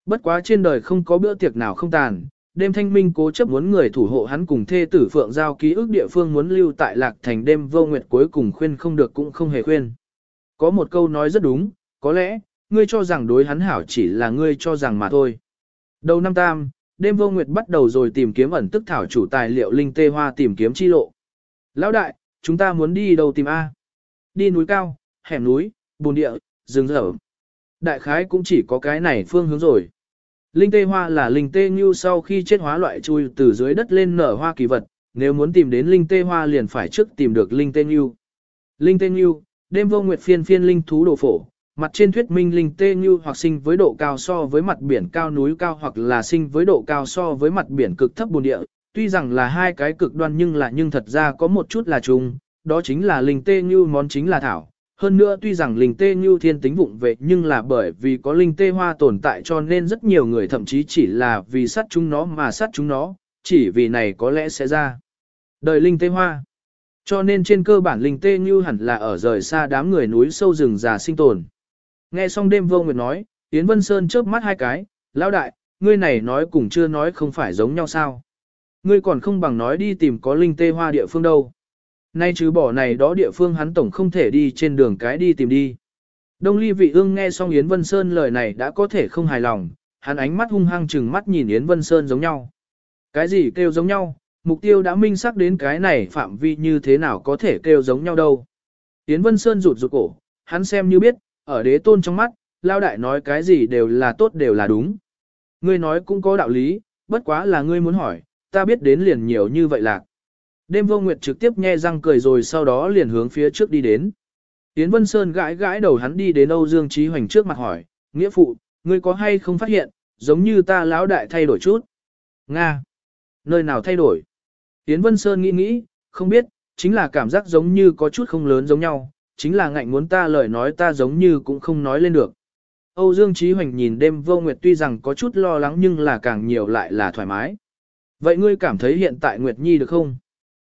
Bất quá trên đời không có bữa tiệc nào không tàn, đêm thanh minh cố chấp muốn người thủ hộ hắn cùng thê tử phượng giao ký ức địa phương muốn lưu tại lạc thành đêm vô nguyệt cuối cùng khuyên không được cũng không hề khuyên. Có một câu nói rất đúng, có lẽ, ngươi cho rằng đối hắn hảo chỉ là ngươi cho rằng mà thôi. Đầu năm tam, đêm vô nguyệt bắt đầu rồi tìm kiếm ẩn tức thảo chủ tài liệu linh tê hoa tìm kiếm chi lộ. Lão đại, chúng ta muốn đi đâu tìm A? Đi núi cao, hẻm núi, bùn địa, rừng rở. Đại khái cũng chỉ có cái này phương hướng rồi. Linh tê hoa là linh tê như sau khi chết hóa loại chui từ dưới đất lên nở hoa kỳ vật, nếu muốn tìm đến linh tê hoa liền phải trước tìm được linh tê như. Linh tê như, đêm vô nguyệt phiên phiên linh thú đồ phổ, mặt trên thuyết minh linh tê như hoặc sinh với độ cao so với mặt biển cao núi cao hoặc là sinh với độ cao so với mặt biển cực thấp bùn địa, tuy rằng là hai cái cực đoan nhưng là nhưng thật ra có một chút là chung, đó chính là linh tê như món chính là thảo. Hơn nữa tuy rằng linh tê như thiên tính vụng về nhưng là bởi vì có linh tê hoa tồn tại cho nên rất nhiều người thậm chí chỉ là vì sát chúng nó mà sát chúng nó, chỉ vì này có lẽ sẽ ra. Đời linh tê hoa. Cho nên trên cơ bản linh tê như hẳn là ở rời xa đám người núi sâu rừng già sinh tồn. Nghe xong đêm vô nguyệt nói, Yến Vân Sơn chớp mắt hai cái, lão đại, ngươi này nói cùng chưa nói không phải giống nhau sao. Ngươi còn không bằng nói đi tìm có linh tê hoa địa phương đâu. Nay chứ bỏ này đó địa phương hắn tổng không thể đi trên đường cái đi tìm đi. Đông ly vị ương nghe xong Yến Vân Sơn lời này đã có thể không hài lòng, hắn ánh mắt hung hăng chừng mắt nhìn Yến Vân Sơn giống nhau. Cái gì kêu giống nhau, mục tiêu đã minh xác đến cái này phạm vi như thế nào có thể kêu giống nhau đâu. Yến Vân Sơn rụt rụt cổ, hắn xem như biết, ở đế tôn trong mắt, lao đại nói cái gì đều là tốt đều là đúng. Ngươi nói cũng có đạo lý, bất quá là ngươi muốn hỏi, ta biết đến liền nhiều như vậy lạc. Đêm vô nguyệt trực tiếp nhe răng cười rồi sau đó liền hướng phía trước đi đến. Yến Vân Sơn gãi gãi đầu hắn đi đến Âu Dương Trí Hoành trước mặt hỏi, nghĩa phụ, ngươi có hay không phát hiện, giống như ta lão đại thay đổi chút. Nga! Nơi nào thay đổi? Yến Vân Sơn nghĩ nghĩ, không biết, chính là cảm giác giống như có chút không lớn giống nhau, chính là ngạnh muốn ta lời nói ta giống như cũng không nói lên được. Âu Dương Trí Hoành nhìn đêm vô nguyệt tuy rằng có chút lo lắng nhưng là càng nhiều lại là thoải mái. Vậy ngươi cảm thấy hiện tại Nguyệt Nhi được không?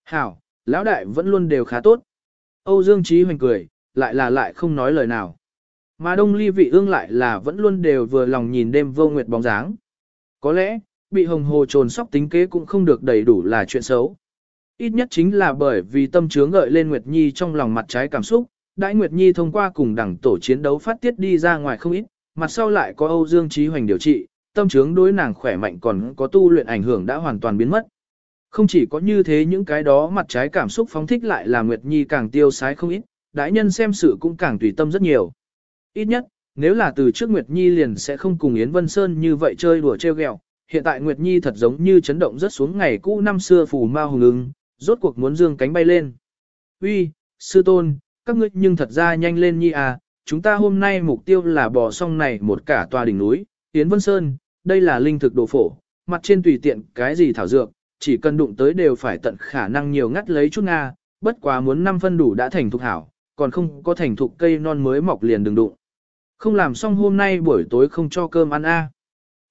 Hảo, lão đại vẫn luôn đều khá tốt. Âu Dương Trí Hoành cười, lại là lại không nói lời nào. Mà Đông Ly Vị Ương lại là vẫn luôn đều vừa lòng nhìn đêm vô nguyệt bóng dáng. Có lẽ, bị hồng hồ trồn sóc tính kế cũng không được đầy đủ là chuyện xấu. Ít nhất chính là bởi vì tâm chướng gợi lên Nguyệt Nhi trong lòng mặt trái cảm xúc, Đại Nguyệt Nhi thông qua cùng đẳng tổ chiến đấu phát tiết đi ra ngoài không ít, mặt sau lại có Âu Dương Trí Hoành điều trị, tâm chướng đối nàng khỏe mạnh còn có tu luyện ảnh hưởng đã hoàn toàn biến mất. Không chỉ có như thế những cái đó mặt trái cảm xúc phóng thích lại là Nguyệt Nhi càng tiêu sái không ít, đại nhân xem sự cũng càng tùy tâm rất nhiều. Ít nhất, nếu là từ trước Nguyệt Nhi liền sẽ không cùng Yến Vân Sơn như vậy chơi đùa treo ghẹo. Hiện tại Nguyệt Nhi thật giống như chấn động rất xuống ngày cũ năm xưa phù ma hùng ứng, rốt cuộc muốn dương cánh bay lên. Uy, sư tôn, các ngươi nhưng thật ra nhanh lên Nhi à, chúng ta hôm nay mục tiêu là bỏ xong này một cả tòa đỉnh núi, Yến Vân Sơn, đây là linh thực đồ phổ, mặt trên tùy tiện cái gì thảo dược, chỉ cần đụng tới đều phải tận khả năng nhiều ngắt lấy chút Nga, bất quá muốn năm phân đủ đã thành thục hảo, còn không có thành thục cây non mới mọc liền đừng đụng. Không làm xong hôm nay buổi tối không cho cơm ăn a.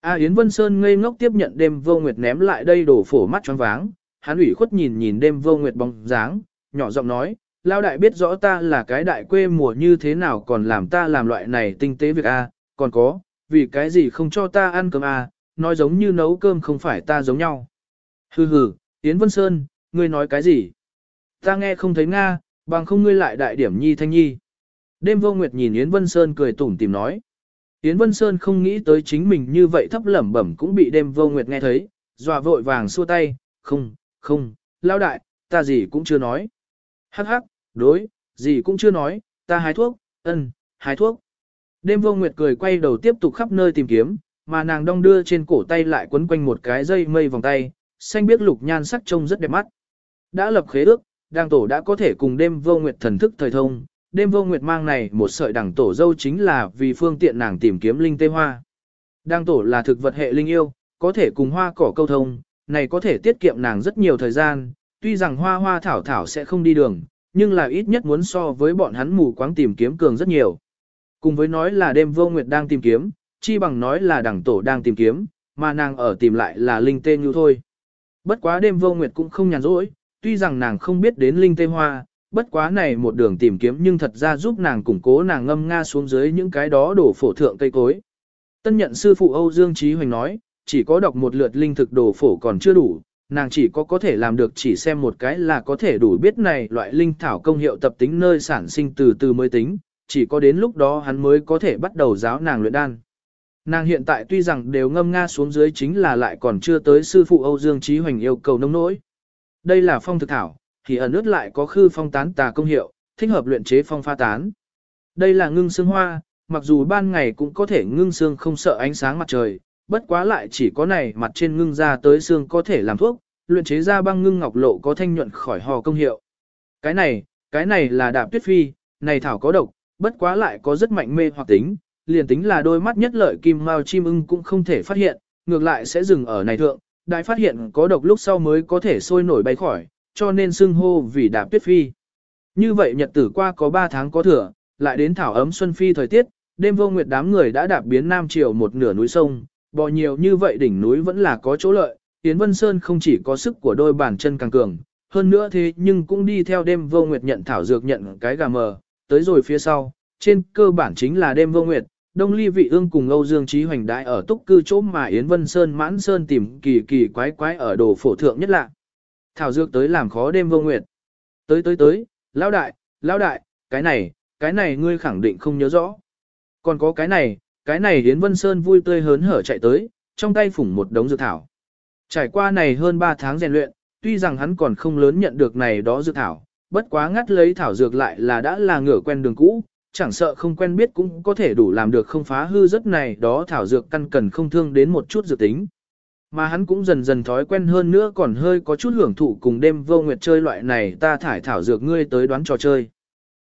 A Yến Vân Sơn ngây ngốc tiếp nhận đêm vô nguyệt ném lại đây đổ phổ mắt choáng váng, hắn ủy khuất nhìn nhìn đêm vô nguyệt bóng dáng, nhỏ giọng nói, lao đại biết rõ ta là cái đại quê mùa như thế nào còn làm ta làm loại này tinh tế việc a, còn có, vì cái gì không cho ta ăn cơm a, nói giống như nấu cơm không phải ta giống nhau. Hừ hừ, Yến Vân Sơn, ngươi nói cái gì? Ta nghe không thấy Nga, bằng không ngươi lại đại điểm nhi thanh nhi. Đêm vô nguyệt nhìn Yến Vân Sơn cười tủm tìm nói. Yến Vân Sơn không nghĩ tới chính mình như vậy thấp lẩm bẩm cũng bị đêm vô nguyệt nghe thấy, dọa vội vàng xua tay, không, không, lao đại, ta gì cũng chưa nói. Hắc hắc, đối, gì cũng chưa nói, ta hái thuốc, ân, hái thuốc. Đêm vô nguyệt cười quay đầu tiếp tục khắp nơi tìm kiếm, mà nàng đong đưa trên cổ tay lại quấn quanh một cái dây mây vòng tay, xanh biếc lục nhan sắc trông rất đẹp mắt. Đã lập khế ước, đàng tổ đã có thể cùng đêm vô nguyệt thần thức thời thông, đêm vô nguyệt mang này một sợi đàng tổ dâu chính là vì phương tiện nàng tìm kiếm linh tê hoa. Đàng tổ là thực vật hệ linh yêu, có thể cùng hoa cỏ câu thông, này có thể tiết kiệm nàng rất nhiều thời gian, tuy rằng hoa hoa thảo thảo sẽ không đi đường, nhưng là ít nhất muốn so với bọn hắn mù quáng tìm kiếm cường rất nhiều. Cùng với nói là đêm vô nguyệt đang tìm kiếm, chi bằng nói là Đẳng tổ đang tìm kiếm, mà nàng ở tìm lại là linh tê như thôi. Bất quá đêm vô nguyệt cũng không nhàn rỗi, tuy rằng nàng không biết đến linh tê hoa, bất quá này một đường tìm kiếm nhưng thật ra giúp nàng củng cố nàng ngâm nga xuống dưới những cái đó đổ phổ thượng cây cối. Tân nhận sư phụ Âu Dương Trí Hoành nói, chỉ có đọc một lượt linh thực đồ phổ còn chưa đủ, nàng chỉ có có thể làm được chỉ xem một cái là có thể đủ biết này loại linh thảo công hiệu tập tính nơi sản sinh từ từ mới tính, chỉ có đến lúc đó hắn mới có thể bắt đầu giáo nàng luyện đan. Nàng hiện tại tuy rằng đều ngâm nga xuống dưới chính là lại còn chưa tới sư phụ Âu Dương Trí Hoành yêu cầu nông nỗi. Đây là phong thực thảo, thì ẩn ướt lại có khư phong tán tà công hiệu, thích hợp luyện chế phong pha tán. Đây là ngưng xương hoa, mặc dù ban ngày cũng có thể ngưng xương không sợ ánh sáng mặt trời, bất quá lại chỉ có này mặt trên ngưng ra tới xương có thể làm thuốc, luyện chế ra băng ngưng ngọc lộ có thanh nhuận khỏi hò công hiệu. Cái này, cái này là đạp tuyết phi, này thảo có độc, bất quá lại có rất mạnh mê hoặc tính, liền tính là đôi mắt nhất lợi kim mao chim ưng cũng không thể phát hiện, ngược lại sẽ dừng ở này thượng, đại phát hiện có độc lúc sau mới có thể sôi nổi bay khỏi, cho nên xưng hô vì đạp tuyết phi. Như vậy nhật tử qua có 3 tháng có thừa, lại đến thảo ấm xuân phi thời tiết, đêm vô nguyệt đám người đã đạp biến Nam Triều một nửa núi sông, bò nhiều như vậy đỉnh núi vẫn là có chỗ lợi, Yến Vân Sơn không chỉ có sức của đôi bàn chân càng cường, hơn nữa thế nhưng cũng đi theo đêm vô nguyệt nhận thảo dược nhận cái gà mờ, tới rồi phía sau, trên cơ bản chính là đêm vô nguyệt, Đông Ly Vị Ương cùng Âu Dương Trí Hoành đại ở túc cư chỗ mà Yến Vân Sơn mãn sơn tìm kỳ kỳ quái quái ở đồ phổ thượng nhất lạ. Thảo dược tới làm khó đêm vô nguyệt. Tới tới tới, lão đại, lão đại, cái này, cái này ngươi khẳng định không nhớ rõ. Còn có cái này, cái này Yến Vân Sơn vui tươi hớn hở chạy tới, trong tay phủng một đống dược thảo. Trải qua này hơn 3 tháng rèn luyện, tuy rằng hắn còn không lớn nhận được này đó dược thảo, bất quá ngắt lấy thảo dược lại là đã là ngửa quen đường cũ, chẳng sợ không quen biết cũng có thể đủ làm được không phá hư rất này đó thảo dược căn cần không thương đến một chút dự tính. Mà hắn cũng dần dần thói quen hơn nữa còn hơi có chút hưởng thụ cùng đêm vô nguyệt chơi loại này ta thải thảo dược ngươi tới đoán trò chơi.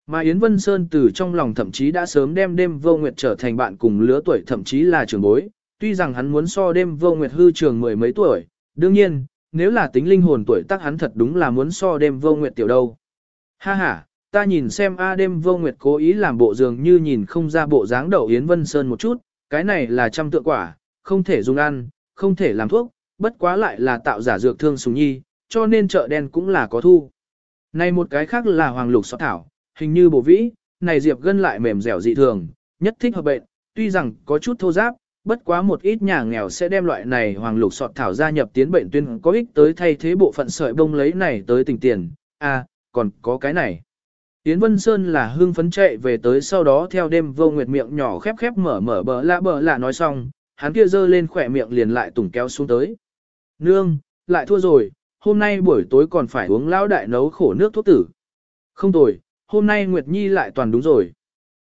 Mà Yến Vân Sơn từ trong lòng thậm chí đã sớm đem đêm vô nguyệt trở thành bạn cùng lứa tuổi thậm chí là trưởng bối, tuy rằng hắn muốn so đêm vô nguyệt hư trường mười mấy tuổi, đương nhiên, nếu là tính linh hồn tuổi tác hắn thật đúng là muốn so đêm vô nguyệt tiểu đâu. Ha ha, ta nhìn xem A đêm vô nguyệt cố ý làm bộ dường như nhìn không ra bộ dáng đầu Yến Vân Sơn một chút, cái này là trăm tượng quả, không thể dùng ăn, không thể làm thuốc, bất quá lại là tạo giả dược thương súng nhi, cho nên chợ đen cũng là có thu. Này một cái khác là hoàng lục sọ thảo, hình như bổ vĩ, này diệp gân lại mềm dẻo dị thường, nhất thích hợp bệnh, tuy rằng có chút thô giáp, bất quá một ít nhà nghèo sẽ đem loại này hoàng lục sọt thảo gia nhập tiến bệnh tuyên có ích tới thay thế bộ phận sợi bông lấy này tới tình tiền, à, còn có cái này. Yến Vân Sơn là hương phấn chạy về tới sau đó theo đêm vô nguyệt miệng nhỏ khép khép mở mở bờ lạ bờ lạ nói xong, hắn kia dơ lên khỏe miệng liền lại tùng kéo xuống tới. Nương, lại thua rồi, hôm nay buổi tối còn phải uống lão đại nấu khổ nước thuốc tử. Không tồi, hôm nay Nguyệt Nhi lại toàn đúng rồi.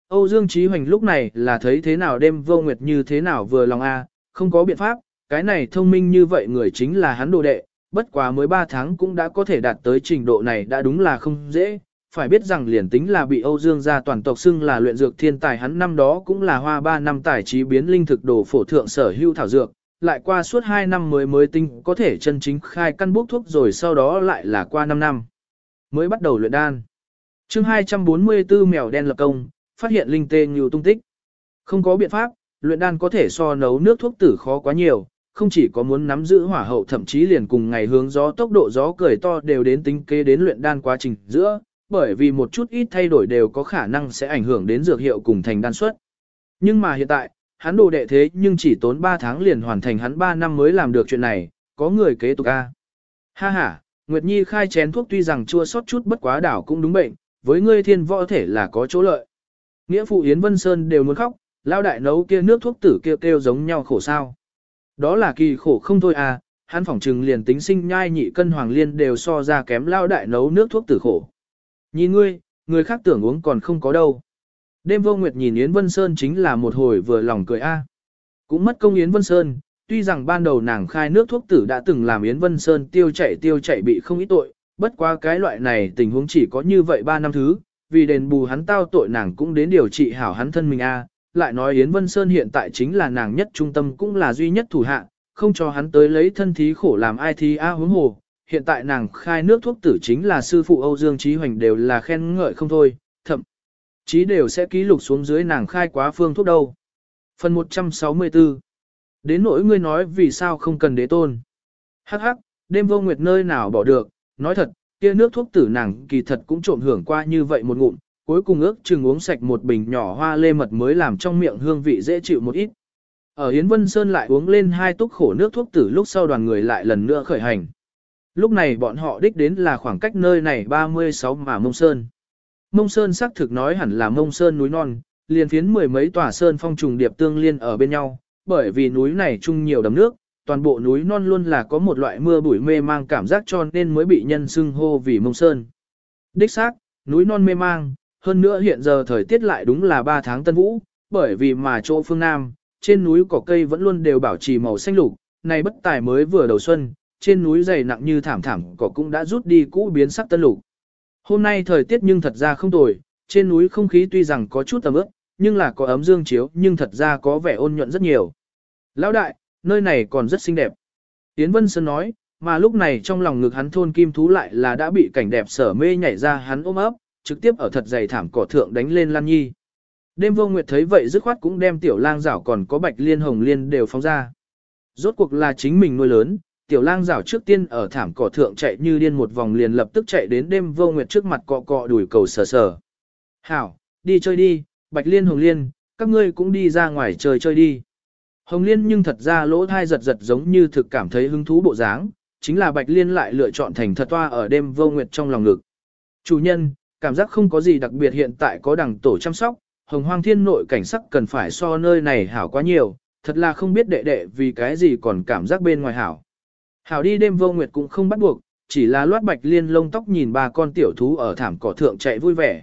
Âu Dương Chí Hoành lúc này là thấy thế nào đêm vô Nguyệt như thế nào vừa lòng a, không có biện pháp, cái này thông minh như vậy người chính là hắn đồ đệ, bất quá mới 3 tháng cũng đã có thể đạt tới trình độ này đã đúng là không dễ, phải biết rằng liền tính là bị Âu Dương gia toàn tộc xưng là luyện dược thiên tài hắn năm đó cũng là hoa 3 năm tài trí biến linh thực đồ phổ thượng sở hữu thảo dược, lại qua suốt 2 năm mới mới tinh có thể chân chính khai căn bốc thuốc rồi sau đó lại là qua 5 năm mới bắt đầu luyện đan. chương 244 mèo đen lập công, phát hiện linh tê nhiều tung tích. Không có biện pháp, luyện đan có thể so nấu nước thuốc tử khó quá nhiều, không chỉ có muốn nắm giữ hỏa hậu thậm chí liền cùng ngày hướng gió tốc độ gió cười to đều đến tính kế đến luyện đan quá trình giữa, bởi vì một chút ít thay đổi đều có khả năng sẽ ảnh hưởng đến dược hiệu cùng thành đan suất. Nhưng mà hiện tại, hắn đồ đệ thế nhưng chỉ tốn 3 tháng liền hoàn thành hắn 3 năm mới làm được chuyện này, có người kế tục A. Ha ha, Nguyệt Nhi khai chén thuốc tuy rằng chua sót chút bất quá đảo cũng đúng bệnh, với ngươi thiên võ thể là có chỗ lợi. Nghĩa phụ Yến Vân Sơn đều muốn khóc, lao đại nấu kia nước thuốc tử kêu kêu giống nhau khổ sao. Đó là kỳ khổ không thôi à, hắn phỏng trừng liền tính sinh nhai nhị cân hoàng liên đều so ra kém lao đại nấu nước thuốc tử khổ. Nhìn ngươi, người khác tưởng uống còn không có đâu. Đêm vô nguyệt nhìn Yến Vân Sơn chính là một hồi vừa lòng cười a. Cũng mất công Yến Vân Sơn, tuy rằng ban đầu nàng khai nước thuốc tử đã từng làm Yến Vân Sơn tiêu chảy tiêu chảy bị không ít tội, bất qua cái loại này tình huống chỉ có như vậy 3 năm thứ, vì đền bù hắn tao tội nàng cũng đến điều trị hảo hắn thân mình a. Lại nói Yến Vân Sơn hiện tại chính là nàng nhất trung tâm cũng là duy nhất thủ hạ, không cho hắn tới lấy thân thí khổ làm ai thí a huống hồ, hiện tại nàng khai nước thuốc tử chính là sư phụ Âu Dương Trí Hoành đều là khen ngợi không thôi, thậm chí đều sẽ ký lục xuống dưới nàng khai quá phương thuốc đâu. Phần 164 Đến nỗi ngươi nói vì sao không cần đế tôn. Hắc hắc, đêm vô nguyệt nơi nào bỏ được, nói thật, kia nước thuốc tử nàng kỳ thật cũng trộm hưởng qua như vậy một ngụm, cuối cùng ước chừng uống sạch một bình nhỏ hoa lê mật mới làm trong miệng hương vị dễ chịu một ít. Ở Yến Vân Sơn lại uống lên hai túc khổ nước thuốc tử lúc sau đoàn người lại lần nữa khởi hành. Lúc này bọn họ đích đến là khoảng cách nơi này 36 mà Mông Sơn. Mông Sơn xác thực nói hẳn là Mông Sơn núi non, liền phiến mười mấy tòa sơn phong trùng điệp tương liên ở bên nhau, bởi vì núi này chung nhiều đầm nước, toàn bộ núi non luôn là có một loại mưa bụi mê mang cảm giác cho nên mới bị nhân xưng hô vì Mông Sơn. Đích xác, núi non mê mang, hơn nữa hiện giờ thời tiết lại đúng là 3 tháng tân vũ, bởi vì mà chỗ phương Nam, trên núi cỏ cây vẫn luôn đều bảo trì màu xanh lục, này bất tài mới vừa đầu xuân, trên núi dày nặng như thảm thảm cỏ cũng đã rút đi cũ biến sắc tân lục. Hôm nay thời tiết nhưng thật ra không tồi, trên núi không khí tuy rằng có chút ẩm ướt, nhưng là có ấm dương chiếu nhưng thật ra có vẻ ôn nhuận rất nhiều. Lão đại, nơi này còn rất xinh đẹp. Tiến Vân Sơn nói, mà lúc này trong lòng ngực hắn thôn kim thú lại là đã bị cảnh đẹp sở mê nhảy ra hắn ôm ấp, trực tiếp ở thật dày thảm cỏ thượng đánh lên Lan Nhi. Đêm vô nguyệt thấy vậy dứt khoát cũng đem tiểu lang rảo còn có bạch liên hồng liên đều phóng ra. Rốt cuộc là chính mình nuôi lớn, tiểu lang rảo trước tiên ở thảm cỏ thượng chạy như điên một vòng liền lập tức chạy đến đêm vô nguyệt trước mặt cọ cọ đuổi cầu sờ sờ. Hảo, đi chơi đi, bạch liên hồng liên, các ngươi cũng đi ra ngoài chơi chơi đi. Hồng liên nhưng thật ra lỗ thai giật giật giống như thực cảm thấy hứng thú bộ dáng, chính là bạch liên lại lựa chọn thành thật toa ở đêm vô nguyệt trong lòng ngực. Chủ nhân, cảm giác không có gì đặc biệt hiện tại có đằng tổ chăm sóc, hồng hoang thiên nội cảnh sắc cần phải so nơi này hảo quá nhiều, thật là không biết đệ đệ vì cái gì còn cảm giác bên ngoài hảo. Hảo đi đêm vô nguyệt cũng không bắt buộc, chỉ là loát bạch liên lông tóc nhìn ba con tiểu thú ở thảm cỏ thượng chạy vui vẻ.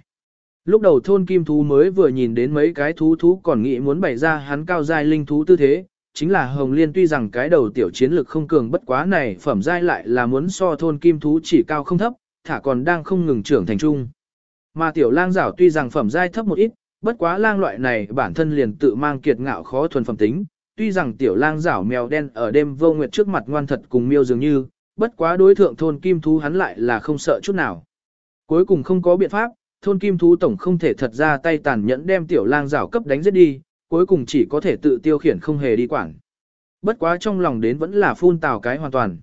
Lúc đầu thôn kim thú mới vừa nhìn đến mấy cái thú thú còn nghĩ muốn bày ra hắn cao giai linh thú tư thế, chính là Hồng Liên tuy rằng cái đầu tiểu chiến lực không cường bất quá này phẩm giai lại là muốn so thôn kim thú chỉ cao không thấp, thả còn đang không ngừng trưởng thành trung. Mà tiểu lang giảo tuy rằng phẩm giai thấp một ít, bất quá lang loại này bản thân liền tự mang kiệt ngạo khó thuần phẩm tính, tuy rằng tiểu lang rảo mèo đen ở đêm vô nguyệt trước mặt ngoan thật cùng miêu dường như, bất quá đối thượng thôn kim thú hắn lại là không sợ chút nào. Cuối cùng không có biện pháp, thôn kim thú tổng không thể thật ra tay tàn nhẫn đem tiểu lang rảo cấp đánh giết đi, cuối cùng chỉ có thể tự tiêu khiển không hề đi quản. Bất quá trong lòng đến vẫn là phun tào cái hoàn toàn.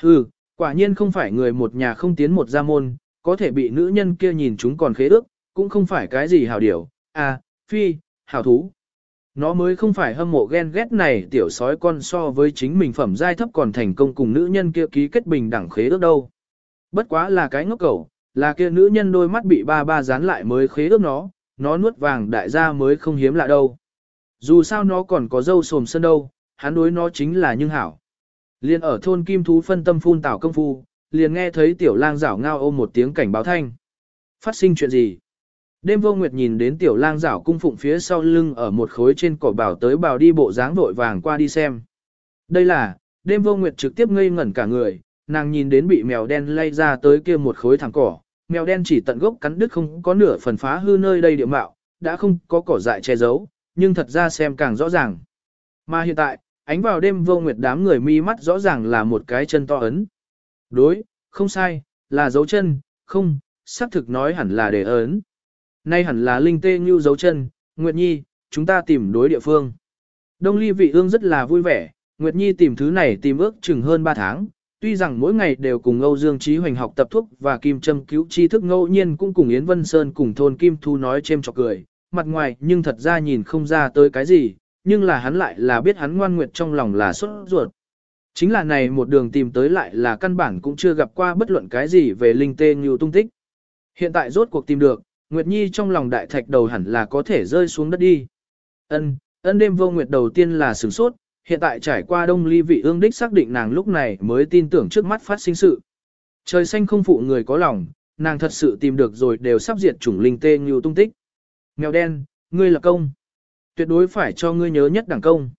Hừ, quả nhiên không phải người một nhà không tiến một gia môn, có thể bị nữ nhân kia nhìn chúng còn khế ước, cũng không phải cái gì hảo điểu, à, phi, hảo thú. Nó mới không phải hâm mộ ghen ghét này tiểu sói con so với chính mình phẩm giai thấp còn thành công cùng nữ nhân kia ký kết bình đẳng khế ước đâu. Bất quá là cái ngốc cầu, là kia nữ nhân đôi mắt bị ba ba dán lại mới khế ước nó, nó nuốt vàng đại gia mới không hiếm lạ đâu. Dù sao nó còn có dâu sồm sơn đâu, hắn đối nó chính là nhưng hảo. Liên ở thôn kim thú phân tâm phun tảo công phu, liền nghe thấy tiểu lang rảo ngao ôm một tiếng cảnh báo thanh. Phát sinh chuyện gì? Đêm vô nguyệt nhìn đến tiểu lang rảo cung phụng phía sau lưng ở một khối trên cỏ bảo tới bảo đi bộ dáng vội vàng qua đi xem. Đây là, đêm vô nguyệt trực tiếp ngây ngẩn cả người, nàng nhìn đến bị mèo đen lay ra tới kia một khối thẳng cỏ, mèo đen chỉ tận gốc cắn đứt không có nửa phần phá hư nơi đây địa mạo, đã không có cỏ dại che giấu, nhưng thật ra xem càng rõ ràng. Mà hiện tại, ánh vào đêm vô nguyệt đám người mi mắt rõ ràng là một cái chân to ấn. Đối, không sai, là dấu chân, không, xác thực nói hẳn là để ấn. Nay hẳn là linh tê như dấu chân, Nguyệt Nhi, chúng ta tìm đối địa phương. Đông ly vị ương rất là vui vẻ, Nguyệt Nhi tìm thứ này tìm ước chừng hơn 3 tháng, tuy rằng mỗi ngày đều cùng Âu Dương Trí Hoành học tập thuốc và Kim Trâm cứu tri thức ngẫu nhiên cũng cùng Yến Vân Sơn cùng thôn Kim Thu nói chêm chọc cười, mặt ngoài nhưng thật ra nhìn không ra tới cái gì, nhưng là hắn lại là biết hắn ngoan nguyệt trong lòng là xuất ruột. Chính là này một đường tìm tới lại là căn bản cũng chưa gặp qua bất luận cái gì về linh tê như tung tích. Hiện tại rốt cuộc tìm được, Nguyệt Nhi trong lòng đại thạch đầu hẳn là có thể rơi xuống đất đi. Ân, ân đêm vô nguyệt đầu tiên là sửng sốt, hiện tại trải qua đông ly vị ương đích xác định nàng lúc này mới tin tưởng trước mắt phát sinh sự. Trời xanh không phụ người có lòng, nàng thật sự tìm được rồi đều sắp diệt chủng linh tê như tung tích. Mèo đen, ngươi là công. Tuyệt đối phải cho ngươi nhớ nhất đẳng công.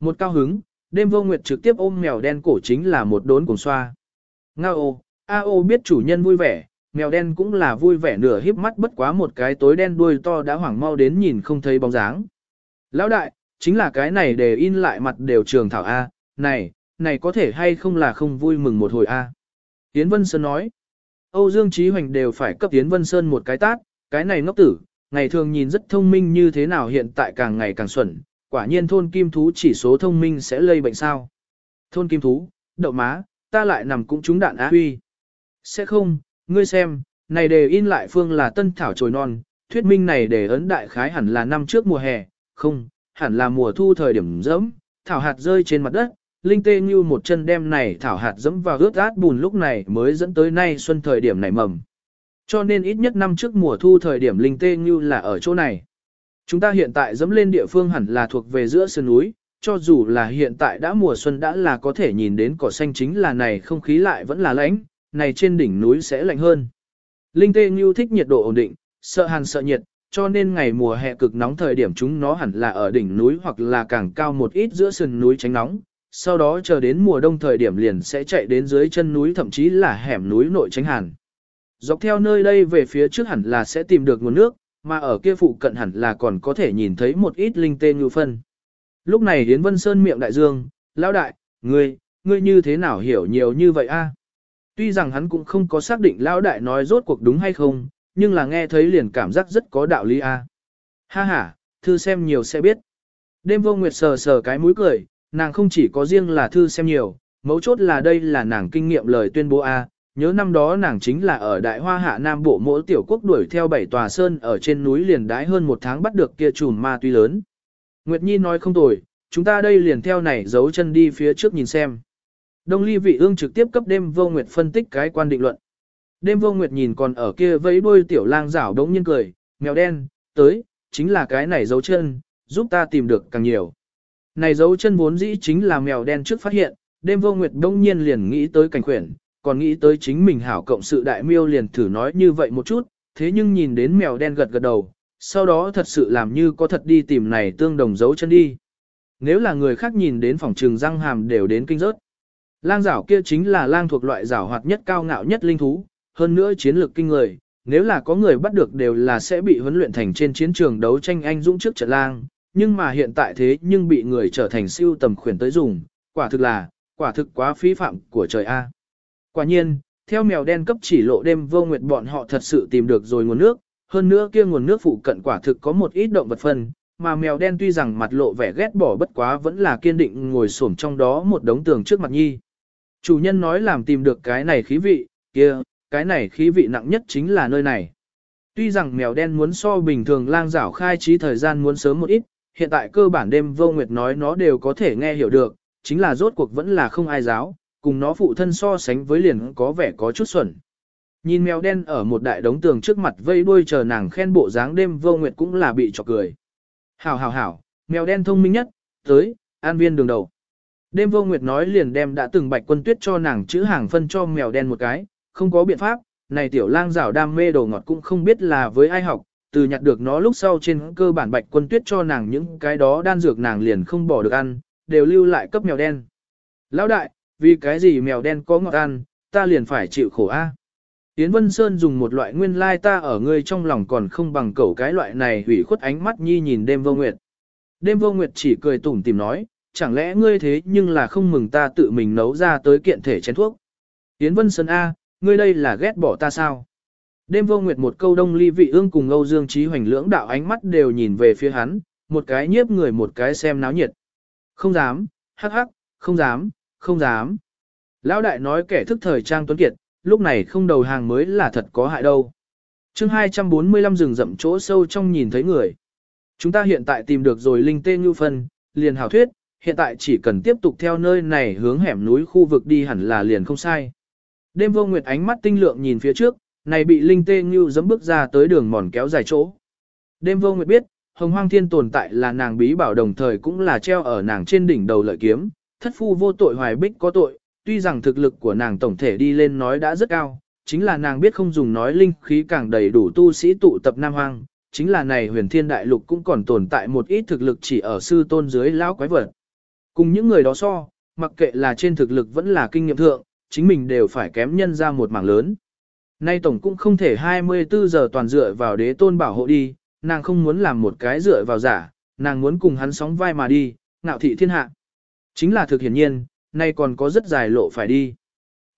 Một cao hứng, đêm vô nguyệt trực tiếp ôm mèo đen cổ chính là một đốn cùng xoa. Ngao A.O. biết chủ nhân vui vẻ, mèo đen cũng là vui vẻ nửa híp mắt bất quá một cái tối đen đuôi to đã hoảng mau đến nhìn không thấy bóng dáng. Lão đại, chính là cái này để in lại mặt đều trường thảo A, này, này có thể hay không là không vui mừng một hồi A. Yến Vân Sơn nói, Âu Dương Trí Hoành đều phải cấp Yến Vân Sơn một cái tát, cái này ngốc tử, ngày thường nhìn rất thông minh như thế nào hiện tại càng ngày càng xuẩn, quả nhiên thôn kim thú chỉ số thông minh sẽ lây bệnh sao. Thôn kim thú, đậu má, ta lại nằm cũng trúng đạn á huy. Sẽ không, ngươi xem, này đề in lại phương là tân thảo trồi non, thuyết minh này để ấn đại khái hẳn là năm trước mùa hè, không, hẳn là mùa thu thời điểm dẫm, thảo hạt rơi trên mặt đất, linh tê như một chân đem này thảo hạt dẫm vào ướt át bùn lúc này mới dẫn tới nay xuân thời điểm này mầm. Cho nên ít nhất năm trước mùa thu thời điểm linh tê như là ở chỗ này. Chúng ta hiện tại dẫm lên địa phương hẳn là thuộc về giữa sơn núi, cho dù là hiện tại đã mùa xuân đã là có thể nhìn đến cỏ xanh chính là này không khí lại vẫn là lạnh, này trên đỉnh núi sẽ lạnh hơn. Linh tê như thích nhiệt độ ổn định, sợ hàn sợ nhiệt, cho nên ngày mùa hè cực nóng thời điểm chúng nó hẳn là ở đỉnh núi hoặc là càng cao một ít giữa sườn núi tránh nóng, sau đó chờ đến mùa đông thời điểm liền sẽ chạy đến dưới chân núi thậm chí là hẻm núi nội tránh hàn. Dọc theo nơi đây về phía trước hẳn là sẽ tìm được nguồn nước, mà ở kia phụ cận hẳn là còn có thể nhìn thấy một ít linh tê như phân. Lúc này Yến Vân Sơn miệng đại dương, lão đại, ngươi, ngươi như thế nào hiểu nhiều như vậy a? Tuy rằng hắn cũng không có xác định lão đại nói rốt cuộc đúng hay không, nhưng là nghe thấy liền cảm giác rất có đạo lý a. Ha ha, thư xem nhiều sẽ biết. Đêm vô nguyệt sờ sờ cái mũi cười, nàng không chỉ có riêng là thư xem nhiều, mấu chốt là đây là nàng kinh nghiệm lời tuyên bố A, nhớ năm đó nàng chính là ở Đại Hoa Hạ Nam Bộ mỗi tiểu quốc đuổi theo bảy tòa sơn ở trên núi liền đái hơn một tháng bắt được kia chùm ma tuy lớn. Nguyệt Nhi nói không tồi, chúng ta đây liền theo này giấu chân đi phía trước nhìn xem. Đông ly vị ương trực tiếp cấp đêm vô nguyệt phân tích cái quan định luận. Đêm vô nguyệt nhìn còn ở kia vẫy đuôi tiểu lang rảo đống nhiên cười, mèo đen, tới, chính là cái này dấu chân, giúp ta tìm được càng nhiều. Này dấu chân vốn dĩ chính là mèo đen trước phát hiện, đêm vô nguyệt đông nhiên liền nghĩ tới cảnh khuyển, còn nghĩ tới chính mình hảo cộng sự đại miêu liền thử nói như vậy một chút, thế nhưng nhìn đến mèo đen gật gật đầu, sau đó thật sự làm như có thật đi tìm này tương đồng dấu chân đi. Nếu là người khác nhìn đến phòng trường răng hàm đều đến kinh rớt. Lang rảo kia chính là lang thuộc loại rảo hoạt nhất cao ngạo nhất linh thú, hơn nữa chiến lược kinh người, nếu là có người bắt được đều là sẽ bị huấn luyện thành trên chiến trường đấu tranh anh dũng trước trận lang, nhưng mà hiện tại thế nhưng bị người trở thành siêu tầm khuyển tới dùng, quả thực là, quả thực quá phí phạm của trời A. Quả nhiên, theo mèo đen cấp chỉ lộ đêm vô nguyệt bọn họ thật sự tìm được rồi nguồn nước, hơn nữa kia nguồn nước phụ cận quả thực có một ít động vật phân, mà mèo đen tuy rằng mặt lộ vẻ ghét bỏ bất quá vẫn là kiên định ngồi xổm trong đó một đống tường trước mặt nhi. Chủ nhân nói làm tìm được cái này khí vị, kia, cái này khí vị nặng nhất chính là nơi này. Tuy rằng mèo đen muốn so bình thường lang rảo khai trí thời gian muốn sớm một ít, hiện tại cơ bản đêm vô nguyệt nói nó đều có thể nghe hiểu được, chính là rốt cuộc vẫn là không ai giáo, cùng nó phụ thân so sánh với liền có vẻ có chút xuẩn. Nhìn mèo đen ở một đại đống tường trước mặt vây đuôi chờ nàng khen bộ dáng đêm vô nguyệt cũng là bị chọc cười. Hảo hảo hảo, mèo đen thông minh nhất, tới, an viên đường đầu. Đêm vô nguyệt nói liền đem đã từng bạch quân tuyết cho nàng chữ hàng phân cho mèo đen một cái, không có biện pháp, này tiểu lang rảo đam mê đồ ngọt cũng không biết là với ai học, từ nhặt được nó lúc sau trên cơ bản bạch quân tuyết cho nàng những cái đó đan dược nàng liền không bỏ được ăn, đều lưu lại cấp mèo đen. Lão đại, vì cái gì mèo đen có ngọt ăn, ta liền phải chịu khổ a. À? Yến Vân Sơn dùng một loại nguyên lai ta ở ngươi trong lòng còn không bằng cẩu cái loại này hủy khuất ánh mắt nhi nhìn đêm vô nguyệt. Đêm vô nguyệt chỉ cười tủm tìm nói, chẳng lẽ ngươi thế nhưng là không mừng ta tự mình nấu ra tới kiện thể chén thuốc. Yến Vân Sơn A, ngươi đây là ghét bỏ ta sao? Đêm vô nguyệt một câu đông ly vị ương cùng Âu Dương Trí Hoành lưỡng đạo ánh mắt đều nhìn về phía hắn, một cái nhiếp người một cái xem náo nhiệt. Không dám, hắc hắc, không dám, không dám. Lão đại nói kẻ thức thời trang tuấn kiệt, lúc này không đầu hàng mới là thật có hại đâu. chương 245 rừng rậm chỗ sâu trong nhìn thấy người. Chúng ta hiện tại tìm được rồi linh tê như phân, liền hảo thuyết, hiện tại chỉ cần tiếp tục theo nơi này hướng hẻm núi khu vực đi hẳn là liền không sai. Đêm vô nguyệt ánh mắt tinh lượng nhìn phía trước, này bị linh tê như dẫm bước ra tới đường mòn kéo dài chỗ. Đêm vô nguyệt biết, hồng hoang thiên tồn tại là nàng bí bảo đồng thời cũng là treo ở nàng trên đỉnh đầu lợi kiếm, thất phu vô tội hoài bích có tội, tuy rằng thực lực của nàng tổng thể đi lên nói đã rất cao, chính là nàng biết không dùng nói linh khí càng đầy đủ tu sĩ tụ tập nam hoang, chính là này huyền thiên đại lục cũng còn tồn tại một ít thực lực chỉ ở sư tôn dưới lão quái vật. Cùng những người đó so, mặc kệ là trên thực lực vẫn là kinh nghiệm thượng, chính mình đều phải kém nhân ra một mảng lớn. Nay tổng cũng không thể 24 giờ toàn dựa vào đế tôn bảo hộ đi, nàng không muốn làm một cái dựa vào giả, nàng muốn cùng hắn sóng vai mà đi, ngạo thị thiên hạ. Chính là thực hiển nhiên, nay còn có rất dài lộ phải đi.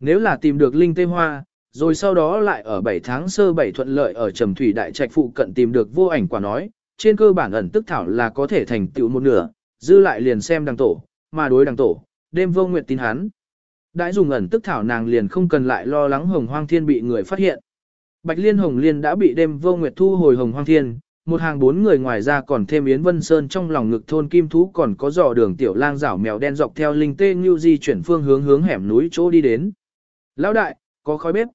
Nếu là tìm được linh tê hoa, rồi sau đó lại ở 7 tháng sơ 7 thuận lợi ở trầm thủy đại trạch phụ cận tìm được vô ảnh quả nói, trên cơ bản ẩn tức thảo là có thể thành tựu một nửa, dư lại liền xem đằng tổ, mà đối đằng tổ, đêm vô nguyệt tin hắn. Đãi dùng ẩn tức thảo nàng liền không cần lại lo lắng hồng hoang thiên bị người phát hiện. Bạch Liên Hồng Liên đã bị đêm vô nguyệt thu hồi hồng hoang thiên, một hàng bốn người ngoài ra còn thêm Yến Vân Sơn trong lòng ngực thôn kim thú còn có dò đường tiểu lang rảo mèo đen dọc theo linh tê như di chuyển phương hướng hướng hẻm núi chỗ đi đến. Lão đại, có khói bếp.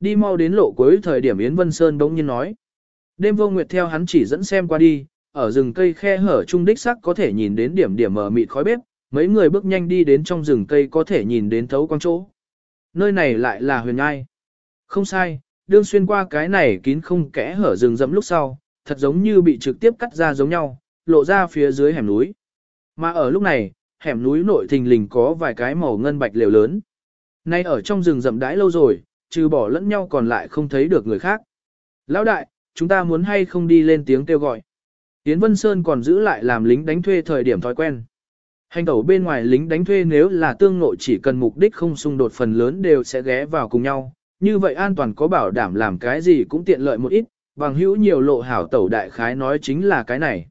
Đi mau đến lộ cuối thời điểm Yến Vân Sơn đống nhiên nói. Đêm vô nguyệt theo hắn chỉ dẫn xem qua đi, ở rừng cây khe hở trung đích sắc có thể nhìn đến điểm điểm mở mịt khói bếp, mấy người bước nhanh đi đến trong rừng cây có thể nhìn đến thấu quang chỗ. Nơi này lại là huyền ngai. Không sai, đương xuyên qua cái này kín không kẽ hở rừng rậm lúc sau, thật giống như bị trực tiếp cắt ra giống nhau, lộ ra phía dưới hẻm núi. Mà ở lúc này, hẻm núi nội thình lình có vài cái màu ngân bạch lều lớn. Nay ở trong rừng rậm đãi lâu rồi, trừ bỏ lẫn nhau còn lại không thấy được người khác. Lão đại, chúng ta muốn hay không đi lên tiếng kêu gọi. Tiến Vân Sơn còn giữ lại làm lính đánh thuê thời điểm thói quen. Hành tẩu bên ngoài lính đánh thuê nếu là tương nội chỉ cần mục đích không xung đột phần lớn đều sẽ ghé vào cùng nhau, như vậy an toàn có bảo đảm làm cái gì cũng tiện lợi một ít, bằng hữu nhiều lộ hảo tẩu đại khái nói chính là cái này.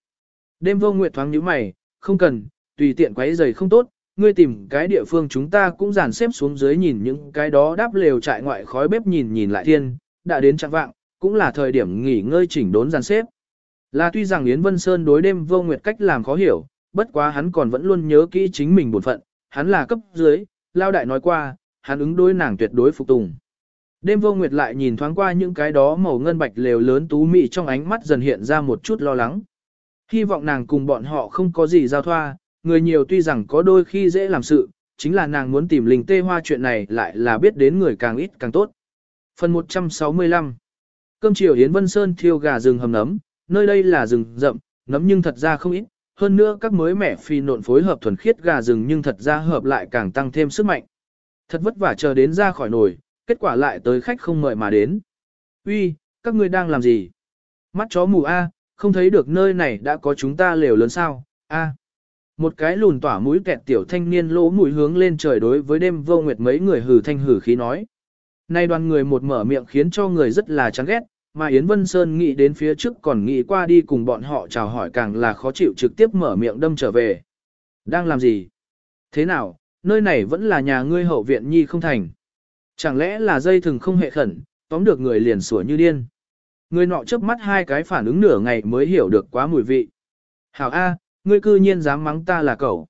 Đêm vô nguyệt thoáng nhíu mày, không cần, tùy tiện quấy giày không tốt, ngươi tìm cái địa phương chúng ta cũng dàn xếp xuống dưới nhìn những cái đó đáp lều trại ngoại khói bếp nhìn nhìn lại thiên, đã đến trạng vạng, cũng là thời điểm nghỉ ngơi chỉnh đốn dàn xếp. Là tuy rằng Yến Vân Sơn đối đêm vô nguyệt cách làm khó hiểu, bất quá hắn còn vẫn luôn nhớ kỹ chính mình bổn phận, hắn là cấp dưới, lao đại nói qua, hắn ứng đối nàng tuyệt đối phục tùng. Đêm vô nguyệt lại nhìn thoáng qua những cái đó màu ngân bạch lều lớn tú mị trong ánh mắt dần hiện ra một chút lo lắng. Hy vọng nàng cùng bọn họ không có gì giao thoa, người nhiều tuy rằng có đôi khi dễ làm sự, chính là nàng muốn tìm linh tê hoa chuyện này lại là biết đến người càng ít càng tốt. Phần 165 Cơm chiều Yến Vân Sơn thiêu gà rừng hầm nấm, nơi đây là rừng rậm, nấm nhưng thật ra không ít, hơn nữa các mới mẻ phi nộn phối hợp thuần khiết gà rừng nhưng thật ra hợp lại càng tăng thêm sức mạnh. Thật vất vả chờ đến ra khỏi nồi, kết quả lại tới khách không mời mà đến. Uy, các ngươi đang làm gì? Mắt chó mù A, không thấy được nơi này đã có chúng ta lều lớn sao? A. Một cái lùn tỏa mũi kẹt tiểu thanh niên lỗ mũi hướng lên trời đối với đêm vô nguyệt mấy người hử thanh hử khí nói. Nay đoàn người một mở miệng khiến cho người rất là chán ghét, mà Yến Vân Sơn nghĩ đến phía trước còn nghĩ qua đi cùng bọn họ chào hỏi càng là khó chịu trực tiếp mở miệng đâm trở về. Đang làm gì? Thế nào, nơi này vẫn là nhà ngươi hậu viện nhi không thành. Chẳng lẽ là dây thừng không hệ khẩn, tóm được người liền sủa như điên. Người nọ chớp mắt hai cái phản ứng nửa ngày mới hiểu được quá mùi vị. Hảo A, ngươi cư nhiên dám mắng ta là cậu.